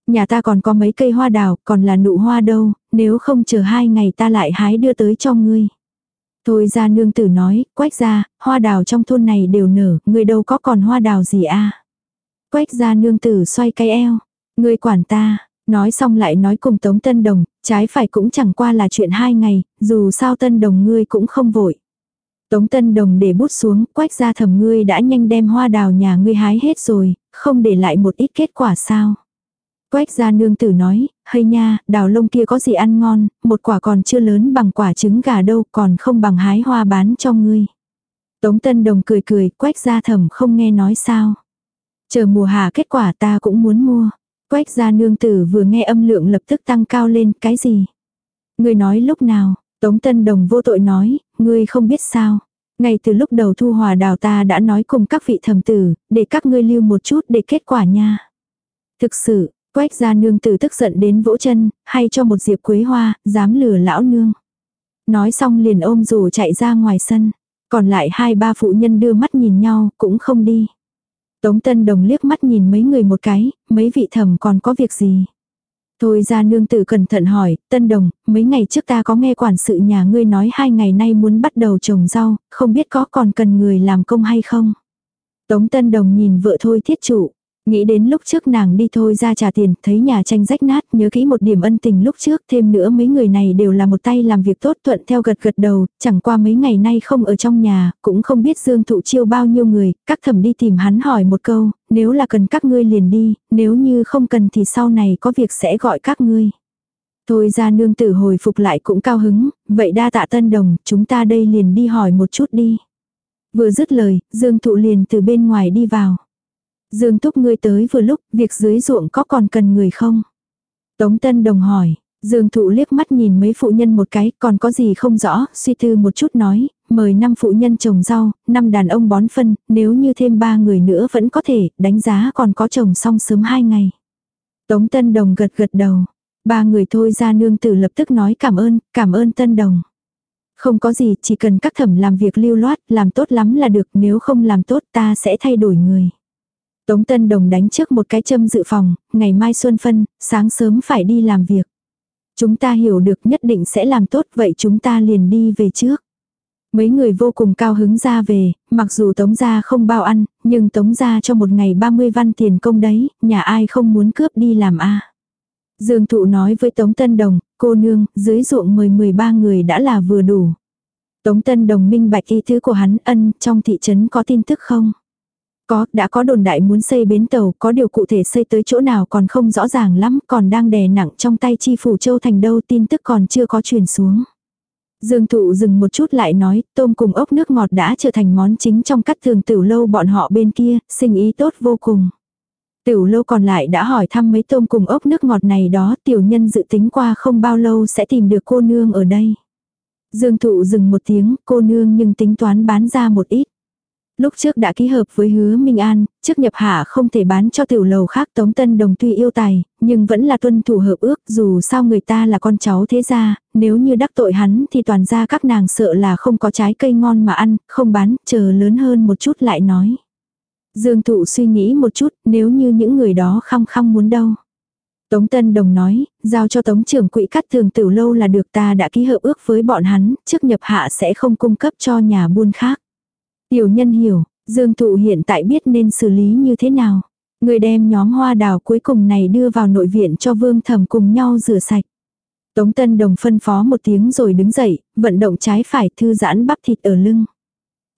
Nhà ta còn có mấy cây hoa đào, còn là nụ hoa đâu, nếu không chờ hai ngày ta lại hái đưa tới cho ngươi. Thôi ra nương tử nói, quách ra, hoa đào trong thôn này đều nở, ngươi đâu có còn hoa đào gì a Quách ra nương tử xoay cái eo, ngươi quản ta, nói xong lại nói cùng Tống Tân Đồng, trái phải cũng chẳng qua là chuyện hai ngày, dù sao Tân Đồng ngươi cũng không vội. Tống Tân Đồng để bút xuống, quách ra thầm ngươi đã nhanh đem hoa đào nhà ngươi hái hết rồi, không để lại một ít kết quả sao. Quách gia nương tử nói, hay nha, đào lông kia có gì ăn ngon, một quả còn chưa lớn bằng quả trứng gà đâu, còn không bằng hái hoa bán cho ngươi. Tống Tân Đồng cười cười, quách gia thẩm không nghe nói sao. Chờ mùa hạ kết quả ta cũng muốn mua. Quách gia nương tử vừa nghe âm lượng lập tức tăng cao lên, cái gì? Ngươi nói lúc nào? Tống Tân Đồng vô tội nói, ngươi không biết sao. Ngay từ lúc đầu thu hòa đào ta đã nói cùng các vị thẩm tử, để các ngươi lưu một chút để kết quả nha. Thực sự, Quách gia nương tử tức giận đến vỗ chân, hay cho một diệp quế hoa, dám lừa lão nương. Nói xong liền ôm rủ chạy ra ngoài sân. Còn lại hai ba phụ nhân đưa mắt nhìn nhau, cũng không đi. Tống Tân Đồng liếc mắt nhìn mấy người một cái, mấy vị thẩm còn có việc gì. Thôi ra nương tử cẩn thận hỏi, Tân Đồng, mấy ngày trước ta có nghe quản sự nhà ngươi nói hai ngày nay muốn bắt đầu trồng rau, không biết có còn cần người làm công hay không. Tống Tân Đồng nhìn vợ thôi thiết chủ, Nghĩ đến lúc trước nàng đi thôi ra trả tiền, thấy nhà tranh rách nát, nhớ kỹ một điểm ân tình lúc trước, thêm nữa mấy người này đều là một tay làm việc tốt thuận theo gật gật đầu, chẳng qua mấy ngày nay không ở trong nhà, cũng không biết Dương Thụ chiêu bao nhiêu người, các thẩm đi tìm hắn hỏi một câu, nếu là cần các ngươi liền đi, nếu như không cần thì sau này có việc sẽ gọi các ngươi. Thôi ra nương tử hồi phục lại cũng cao hứng, vậy đa tạ tân đồng, chúng ta đây liền đi hỏi một chút đi. Vừa dứt lời, Dương Thụ liền từ bên ngoài đi vào. Dương Túc ngươi tới vừa lúc, việc dưới ruộng có còn cần người không? Tống Tân Đồng hỏi, Dương Thụ liếc mắt nhìn mấy phụ nhân một cái, còn có gì không rõ, suy tư một chút nói, mời năm phụ nhân trồng rau, năm đàn ông bón phân, nếu như thêm ba người nữa vẫn có thể, đánh giá còn có trồng xong sớm hai ngày. Tống Tân Đồng gật gật đầu. Ba người thôi ra nương tử lập tức nói cảm ơn, cảm ơn tân đồng. Không có gì, chỉ cần các thẩm làm việc lưu loát, làm tốt lắm là được, nếu không làm tốt ta sẽ thay đổi người. Tống Tân Đồng đánh trước một cái châm dự phòng, ngày mai xuân phân, sáng sớm phải đi làm việc. Chúng ta hiểu được nhất định sẽ làm tốt vậy chúng ta liền đi về trước. Mấy người vô cùng cao hứng ra về, mặc dù tống gia không bao ăn, nhưng tống gia cho một ngày 30 văn tiền công đấy, nhà ai không muốn cướp đi làm a Dương thụ nói với Tống Tân Đồng, cô nương, dưới ruộng mười 13 người đã là vừa đủ. Tống Tân Đồng minh bạch ý thứ của hắn ân, trong thị trấn có tin tức không? Có, đã có đồn đại muốn xây bến tàu, có điều cụ thể xây tới chỗ nào còn không rõ ràng lắm, còn đang đè nặng trong tay chi phủ châu thành đâu tin tức còn chưa có truyền xuống. Dương thụ dừng một chút lại nói, tôm cùng ốc nước ngọt đã trở thành món chính trong các thường tiểu lâu bọn họ bên kia, sinh ý tốt vô cùng. Tiểu lâu còn lại đã hỏi thăm mấy tôm cùng ốc nước ngọt này đó, tiểu nhân dự tính qua không bao lâu sẽ tìm được cô nương ở đây. Dương thụ dừng một tiếng, cô nương nhưng tính toán bán ra một ít. Lúc trước đã ký hợp với hứa Minh An, trước nhập hạ không thể bán cho tiểu lầu khác Tống Tân Đồng tuy yêu tài, nhưng vẫn là tuân thủ hợp ước dù sao người ta là con cháu thế gia, nếu như đắc tội hắn thì toàn ra các nàng sợ là không có trái cây ngon mà ăn, không bán, chờ lớn hơn một chút lại nói. Dương thụ suy nghĩ một chút, nếu như những người đó khăng khăng muốn đâu. Tống Tân Đồng nói, giao cho Tống trưởng quỹ cắt thường tiểu lâu là được ta đã ký hợp ước với bọn hắn, trước nhập hạ sẽ không cung cấp cho nhà buôn khác. Tiểu nhân hiểu, Dương Thụ hiện tại biết nên xử lý như thế nào. Người đem nhóm hoa đào cuối cùng này đưa vào nội viện cho Vương Thẩm cùng nhau rửa sạch. Tống Tân Đồng phân phó một tiếng rồi đứng dậy, vận động trái phải thư giãn bắp thịt ở lưng.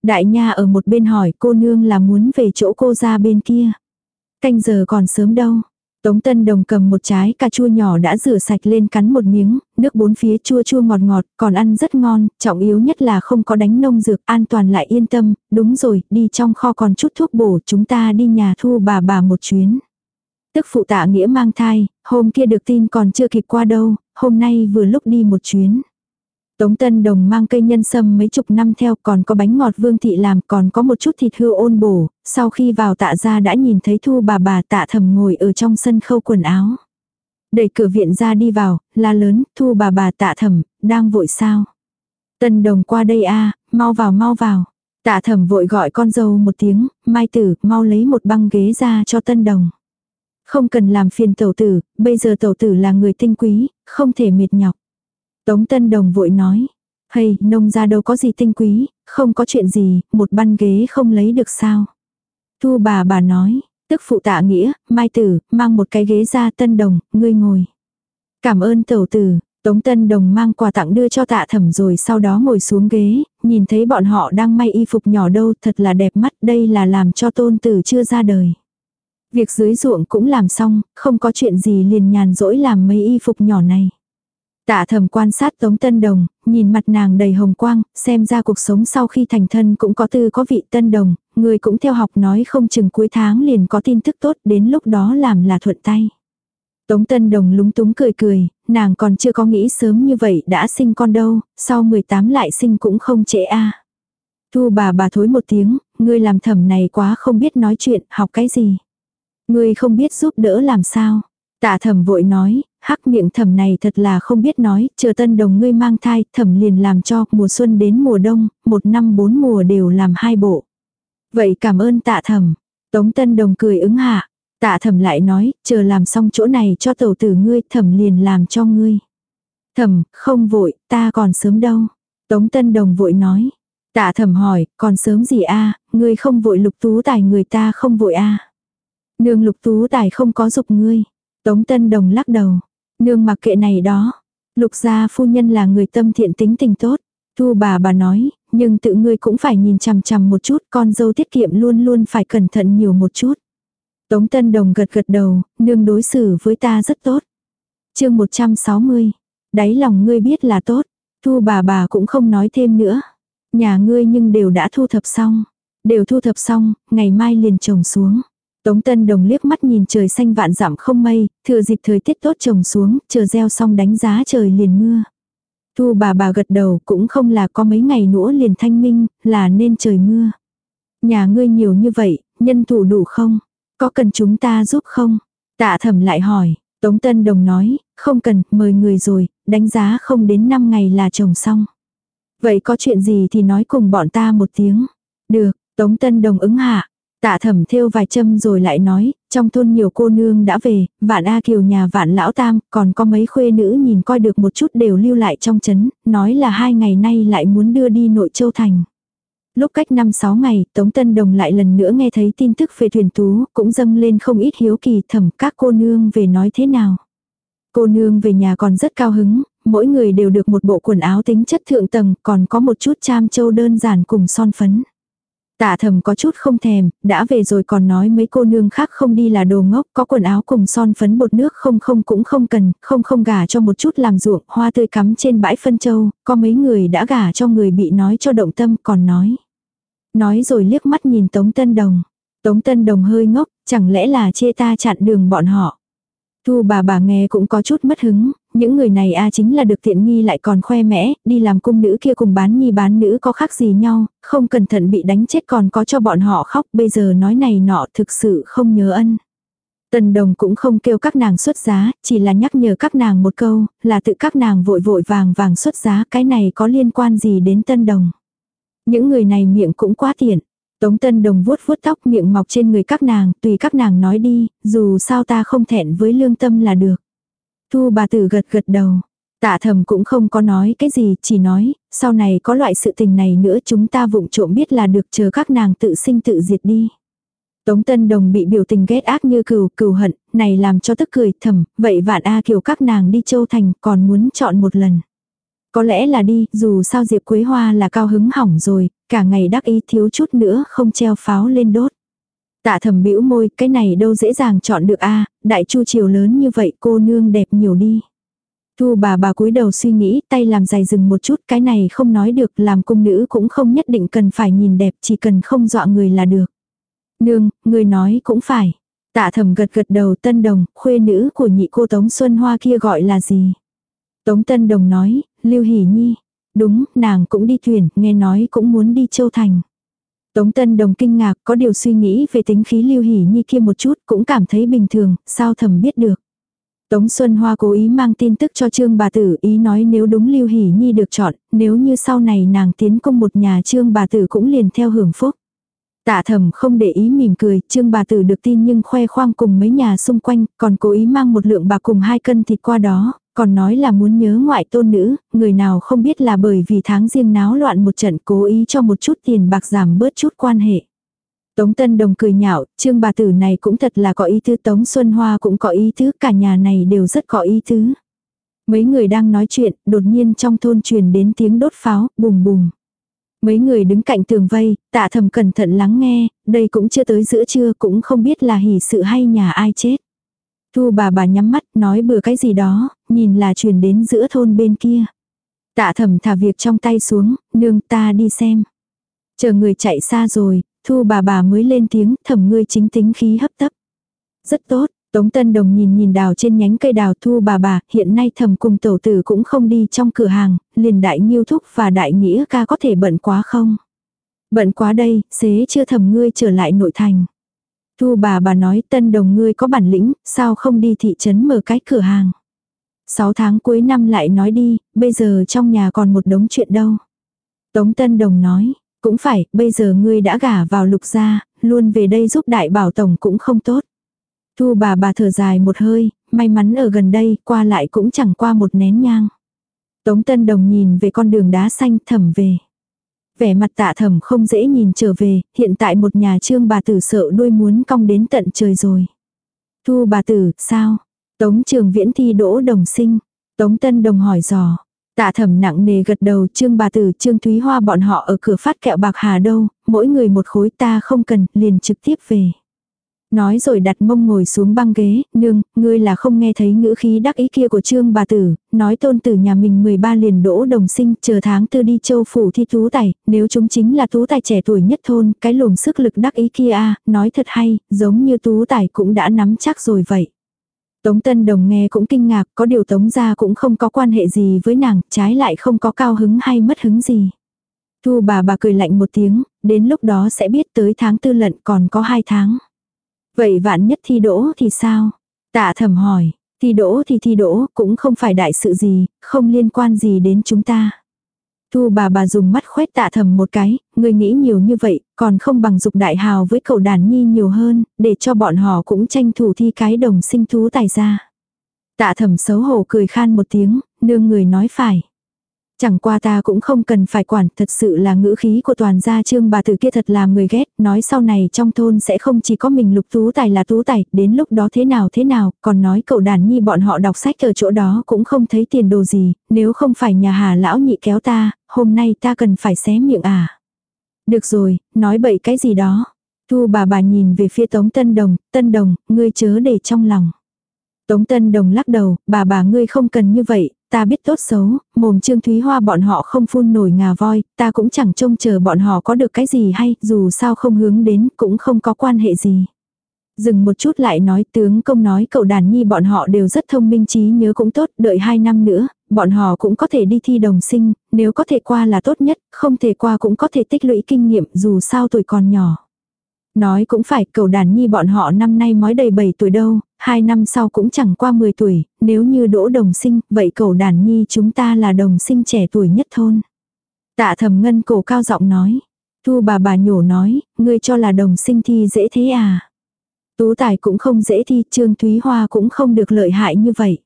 Đại nha ở một bên hỏi cô nương là muốn về chỗ cô ra bên kia. Canh giờ còn sớm đâu, Tống Tân Đồng cầm một trái cà chua nhỏ đã rửa sạch lên cắn một miếng, nước bốn phía chua chua ngọt ngọt, còn ăn rất ngon, trọng yếu nhất là không có đánh nông dược, an toàn lại yên tâm, đúng rồi, đi trong kho còn chút thuốc bổ, chúng ta đi nhà thu bà bà một chuyến. Tức phụ tạ nghĩa mang thai, hôm kia được tin còn chưa kịp qua đâu, hôm nay vừa lúc đi một chuyến. Tống Tân Đồng mang cây nhân sâm mấy chục năm theo còn có bánh ngọt vương thị làm còn có một chút thịt hươu ôn bổ, sau khi vào tạ ra đã nhìn thấy thu bà bà tạ thầm ngồi ở trong sân khâu quần áo. Đẩy cửa viện ra đi vào, la lớn, thu bà bà tạ thầm, đang vội sao. Tân Đồng qua đây a mau vào mau vào. Tạ thầm vội gọi con dâu một tiếng, mai tử, mau lấy một băng ghế ra cho Tân Đồng. Không cần làm phiền tẩu tử, bây giờ tẩu tử là người tinh quý, không thể mệt nhọc. Tống Tân Đồng vội nói. Hay, nông ra đâu có gì tinh quý, không có chuyện gì, một băn ghế không lấy được sao. Thu bà bà nói, tức phụ tạ nghĩa, mai tử, mang một cái ghế ra Tân Đồng, ngươi ngồi. Cảm ơn tẩu tử, Tống Tân Đồng mang quà tặng đưa cho tạ thẩm rồi sau đó ngồi xuống ghế, nhìn thấy bọn họ đang may y phục nhỏ đâu thật là đẹp mắt đây là làm cho tôn tử chưa ra đời. Việc dưới ruộng cũng làm xong, không có chuyện gì liền nhàn rỗi làm mấy y phục nhỏ này. Tạ thầm quan sát Tống Tân Đồng, nhìn mặt nàng đầy hồng quang, xem ra cuộc sống sau khi thành thân cũng có tư có vị Tân Đồng, người cũng theo học nói không chừng cuối tháng liền có tin tức tốt đến lúc đó làm là thuận tay. Tống Tân Đồng lúng túng cười cười, nàng còn chưa có nghĩ sớm như vậy đã sinh con đâu, sau 18 lại sinh cũng không trễ a. Thu bà bà thối một tiếng, ngươi làm thẩm này quá không biết nói chuyện, học cái gì. Ngươi không biết giúp đỡ làm sao. Tạ thẩm vội nói, hắc miệng thẩm này thật là không biết nói, chờ tân đồng ngươi mang thai, thẩm liền làm cho, mùa xuân đến mùa đông, một năm bốn mùa đều làm hai bộ. Vậy cảm ơn tạ thẩm. Tống tân đồng cười ứng hạ. Tạ thẩm lại nói, chờ làm xong chỗ này cho tẩu tử ngươi, thẩm liền làm cho ngươi. Thẩm, không vội, ta còn sớm đâu. Tống tân đồng vội nói. Tạ thẩm hỏi, còn sớm gì a ngươi không vội lục tú tài người ta không vội a Nương lục tú tài không có dục ngươi. Tống Tân Đồng lắc đầu. Nương mặc kệ này đó. Lục gia phu nhân là người tâm thiện tính tình tốt. Thu bà bà nói, nhưng tự ngươi cũng phải nhìn chằm chằm một chút, con dâu tiết kiệm luôn luôn phải cẩn thận nhiều một chút. Tống Tân Đồng gật gật đầu, nương đối xử với ta rất tốt. chương 160, đáy lòng ngươi biết là tốt, thu bà bà cũng không nói thêm nữa. Nhà ngươi nhưng đều đã thu thập xong, đều thu thập xong, ngày mai liền trồng xuống. Tống Tân Đồng liếc mắt nhìn trời xanh vạn dặm không mây, thừa dịp thời tiết tốt trồng xuống, chờ gieo xong đánh giá trời liền mưa. Thu bà bà gật đầu cũng không là có mấy ngày nữa liền thanh minh, là nên trời mưa. Nhà ngươi nhiều như vậy, nhân thủ đủ không? Có cần chúng ta giúp không? Tạ thẩm lại hỏi, Tống Tân Đồng nói, không cần, mời người rồi, đánh giá không đến 5 ngày là trồng xong. Vậy có chuyện gì thì nói cùng bọn ta một tiếng. Được, Tống Tân Đồng ứng hạ. Tạ thẩm thêu vài châm rồi lại nói, trong thôn nhiều cô nương đã về, vạn A Kiều nhà vạn lão tam, còn có mấy khuê nữ nhìn coi được một chút đều lưu lại trong chấn, nói là hai ngày nay lại muốn đưa đi nội châu thành. Lúc cách 5-6 ngày, Tống Tân Đồng lại lần nữa nghe thấy tin tức về thuyền tú, cũng dâng lên không ít hiếu kỳ thẩm các cô nương về nói thế nào. Cô nương về nhà còn rất cao hứng, mỗi người đều được một bộ quần áo tính chất thượng tầng, còn có một chút cham châu đơn giản cùng son phấn. Tạ thầm có chút không thèm, đã về rồi còn nói mấy cô nương khác không đi là đồ ngốc, có quần áo cùng son phấn bột nước không không cũng không cần, không không gả cho một chút làm ruộng, hoa tươi cắm trên bãi phân châu, có mấy người đã gả cho người bị nói cho động tâm còn nói. Nói rồi liếc mắt nhìn Tống Tân Đồng. Tống Tân Đồng hơi ngốc, chẳng lẽ là chê ta chặn đường bọn họ. Thu bà bà nghe cũng có chút mất hứng, những người này a chính là được tiện nghi lại còn khoe mẽ, đi làm cung nữ kia cùng bán nhi bán nữ có khác gì nhau, không cẩn thận bị đánh chết còn có cho bọn họ khóc, bây giờ nói này nọ thực sự không nhớ ân. Tần đồng cũng không kêu các nàng xuất giá, chỉ là nhắc nhở các nàng một câu, là tự các nàng vội vội vàng vàng xuất giá, cái này có liên quan gì đến tân đồng. Những người này miệng cũng quá tiện. Tống Tân Đồng vuốt vuốt tóc miệng mọc trên người các nàng, tùy các nàng nói đi, dù sao ta không thẹn với lương tâm là được. Thu bà tử gật gật đầu. Tạ thầm cũng không có nói cái gì, chỉ nói, sau này có loại sự tình này nữa chúng ta vụng trộm biết là được chờ các nàng tự sinh tự diệt đi. Tống Tân Đồng bị biểu tình ghét ác như cừu, cừu hận, này làm cho tức cười thầm, vậy vạn A Kiều các nàng đi châu thành còn muốn chọn một lần. Có lẽ là đi, dù sao Diệp Quế Hoa là cao hứng hỏng rồi, cả ngày đắc ý thiếu chút nữa không treo pháo lên đốt. Tạ thầm bĩu môi, cái này đâu dễ dàng chọn được a đại chu chiều lớn như vậy cô nương đẹp nhiều đi. Thu bà bà cúi đầu suy nghĩ, tay làm dài dừng một chút, cái này không nói được, làm cung nữ cũng không nhất định cần phải nhìn đẹp, chỉ cần không dọa người là được. Nương, người nói cũng phải. Tạ thầm gật gật đầu tân đồng, khuê nữ của nhị cô Tống Xuân Hoa kia gọi là gì? Tống Tân Đồng nói, Lưu Hỷ Nhi. Đúng, nàng cũng đi thuyền, nghe nói cũng muốn đi Châu Thành. Tống Tân Đồng kinh ngạc có điều suy nghĩ về tính khí Lưu Hỷ Nhi kia một chút cũng cảm thấy bình thường, sao thầm biết được. Tống Xuân Hoa cố ý mang tin tức cho Trương bà tử ý nói nếu đúng Lưu Hỷ Nhi được chọn, nếu như sau này nàng tiến công một nhà Trương bà tử cũng liền theo hưởng phúc. Tạ thầm không để ý mỉm cười, Trương bà tử được tin nhưng khoe khoang cùng mấy nhà xung quanh, còn cố ý mang một lượng bạc cùng hai cân thịt qua đó, còn nói là muốn nhớ ngoại tôn nữ, người nào không biết là bởi vì tháng riêng náo loạn một trận cố ý cho một chút tiền bạc giảm bớt chút quan hệ. Tống Tân Đồng cười nhạo, trương bà tử này cũng thật là có ý tứ Tống Xuân Hoa cũng có ý tứ, cả nhà này đều rất có ý tứ. Mấy người đang nói chuyện, đột nhiên trong thôn truyền đến tiếng đốt pháo, bùng bùng. Mấy người đứng cạnh tường vây, tạ thầm cẩn thận lắng nghe, đây cũng chưa tới giữa trưa cũng không biết là hỉ sự hay nhà ai chết. Thu bà bà nhắm mắt nói bừa cái gì đó, nhìn là truyền đến giữa thôn bên kia. Tạ thẩm thả việc trong tay xuống, nương ta đi xem. Chờ người chạy xa rồi, thu bà bà mới lên tiếng thẩm ngươi chính tính khí hấp tấp. Rất tốt, Tống Tân Đồng nhìn nhìn đào trên nhánh cây đào thu bà bà, hiện nay thầm cùng tổ tử cũng không đi trong cửa hàng, liền đại nghiêu thúc và đại nghĩa ca có thể bận quá không? Bận quá đây, xế chưa thầm ngươi trở lại nội thành. Thu bà bà nói tân đồng ngươi có bản lĩnh, sao không đi thị trấn mở cái cửa hàng. Sáu tháng cuối năm lại nói đi, bây giờ trong nhà còn một đống chuyện đâu. Tống tân đồng nói, cũng phải, bây giờ ngươi đã gả vào lục gia, luôn về đây giúp đại bảo tổng cũng không tốt. Thu bà bà thở dài một hơi, may mắn ở gần đây, qua lại cũng chẳng qua một nén nhang. Tống Tân Đồng nhìn về con đường đá xanh thẩm về vẻ mặt tạ thẩm không dễ nhìn trở về, hiện tại một nhà trương bà tử sợ đuôi muốn cong đến tận trời rồi. Thu bà tử, sao? Tống trường viễn thi đỗ đồng sinh. Tống tân đồng hỏi dò. Tạ thẩm nặng nề gật đầu trương bà tử trương thúy hoa bọn họ ở cửa phát kẹo bạc hà đâu, mỗi người một khối ta không cần, liền trực tiếp về. Nói rồi đặt mông ngồi xuống băng ghế, nương, ngươi là không nghe thấy ngữ khí đắc ý kia của trương bà tử, nói tôn tử nhà mình 13 liền đỗ đồng sinh, chờ tháng tư đi châu phủ thi tú tài, nếu chúng chính là tú tài trẻ tuổi nhất thôn, cái lùm sức lực đắc ý kia a nói thật hay, giống như tú tài cũng đã nắm chắc rồi vậy. Tống Tân Đồng nghe cũng kinh ngạc, có điều Tống gia cũng không có quan hệ gì với nàng, trái lại không có cao hứng hay mất hứng gì. Thu bà bà cười lạnh một tiếng, đến lúc đó sẽ biết tới tháng tư lận còn có hai tháng. Vậy vạn nhất thi đỗ thì sao? Tạ thẩm hỏi, Thi đỗ thì thi đỗ, cũng không phải đại sự gì, không liên quan gì đến chúng ta. Thu bà bà dùng mắt khoét tạ thầm một cái, người nghĩ nhiều như vậy, còn không bằng dục đại hào với cậu đàn nhi nhiều hơn, để cho bọn họ cũng tranh thủ thi cái đồng sinh thú tài ra. Tạ thầm xấu hổ cười khan một tiếng, nương người nói phải. Chẳng qua ta cũng không cần phải quản, thật sự là ngữ khí của toàn gia trương bà tử kia thật là người ghét, nói sau này trong thôn sẽ không chỉ có mình lục tú tài là tú tài, đến lúc đó thế nào thế nào, còn nói cậu đàn nhi bọn họ đọc sách ở chỗ đó cũng không thấy tiền đồ gì, nếu không phải nhà hà lão nhị kéo ta, hôm nay ta cần phải xé miệng à. Được rồi, nói bậy cái gì đó. Thu bà bà nhìn về phía Tống Tân Đồng, Tân Đồng, ngươi chớ để trong lòng. Tống Tân Đồng lắc đầu, bà bà ngươi không cần như vậy, ta biết tốt xấu, mồm Trương Thúy Hoa bọn họ không phun nổi ngà voi, ta cũng chẳng trông chờ bọn họ có được cái gì hay, dù sao không hướng đến, cũng không có quan hệ gì. Dừng một chút lại nói tướng công nói cậu đàn nhi bọn họ đều rất thông minh trí nhớ cũng tốt, đợi hai năm nữa, bọn họ cũng có thể đi thi đồng sinh, nếu có thể qua là tốt nhất, không thể qua cũng có thể tích lũy kinh nghiệm dù sao tuổi còn nhỏ. Nói cũng phải, cậu đàn nhi bọn họ năm nay mới đầy 7 tuổi đâu, hai năm sau cũng chẳng qua 10 tuổi, nếu như đỗ đồng sinh, vậy cậu đàn nhi chúng ta là đồng sinh trẻ tuổi nhất thôn. Tạ thầm ngân cổ cao giọng nói. Thu bà bà nhổ nói, ngươi cho là đồng sinh thi dễ thế à. Tú tài cũng không dễ thi, Trương Thúy Hoa cũng không được lợi hại như vậy.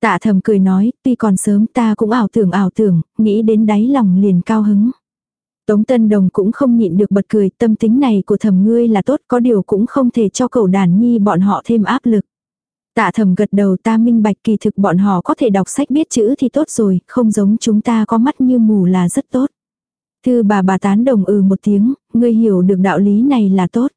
Tạ thầm cười nói, tuy còn sớm ta cũng ảo tưởng ảo tưởng, nghĩ đến đáy lòng liền cao hứng. Tống Tân Đồng cũng không nhịn được bật cười, tâm tính này của thầm ngươi là tốt, có điều cũng không thể cho cậu đàn nhi bọn họ thêm áp lực. Tạ thầm gật đầu ta minh bạch kỳ thực bọn họ có thể đọc sách biết chữ thì tốt rồi, không giống chúng ta có mắt như mù là rất tốt. Thư bà bà tán đồng ừ một tiếng, ngươi hiểu được đạo lý này là tốt.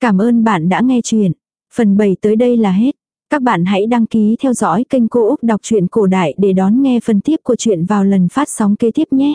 Cảm ơn bạn đã nghe chuyện. Phần 7 tới đây là hết. Các bạn hãy đăng ký theo dõi kênh Cô Úc Đọc truyện Cổ Đại để đón nghe phần tiếp của chuyện vào lần phát sóng kế tiếp nhé.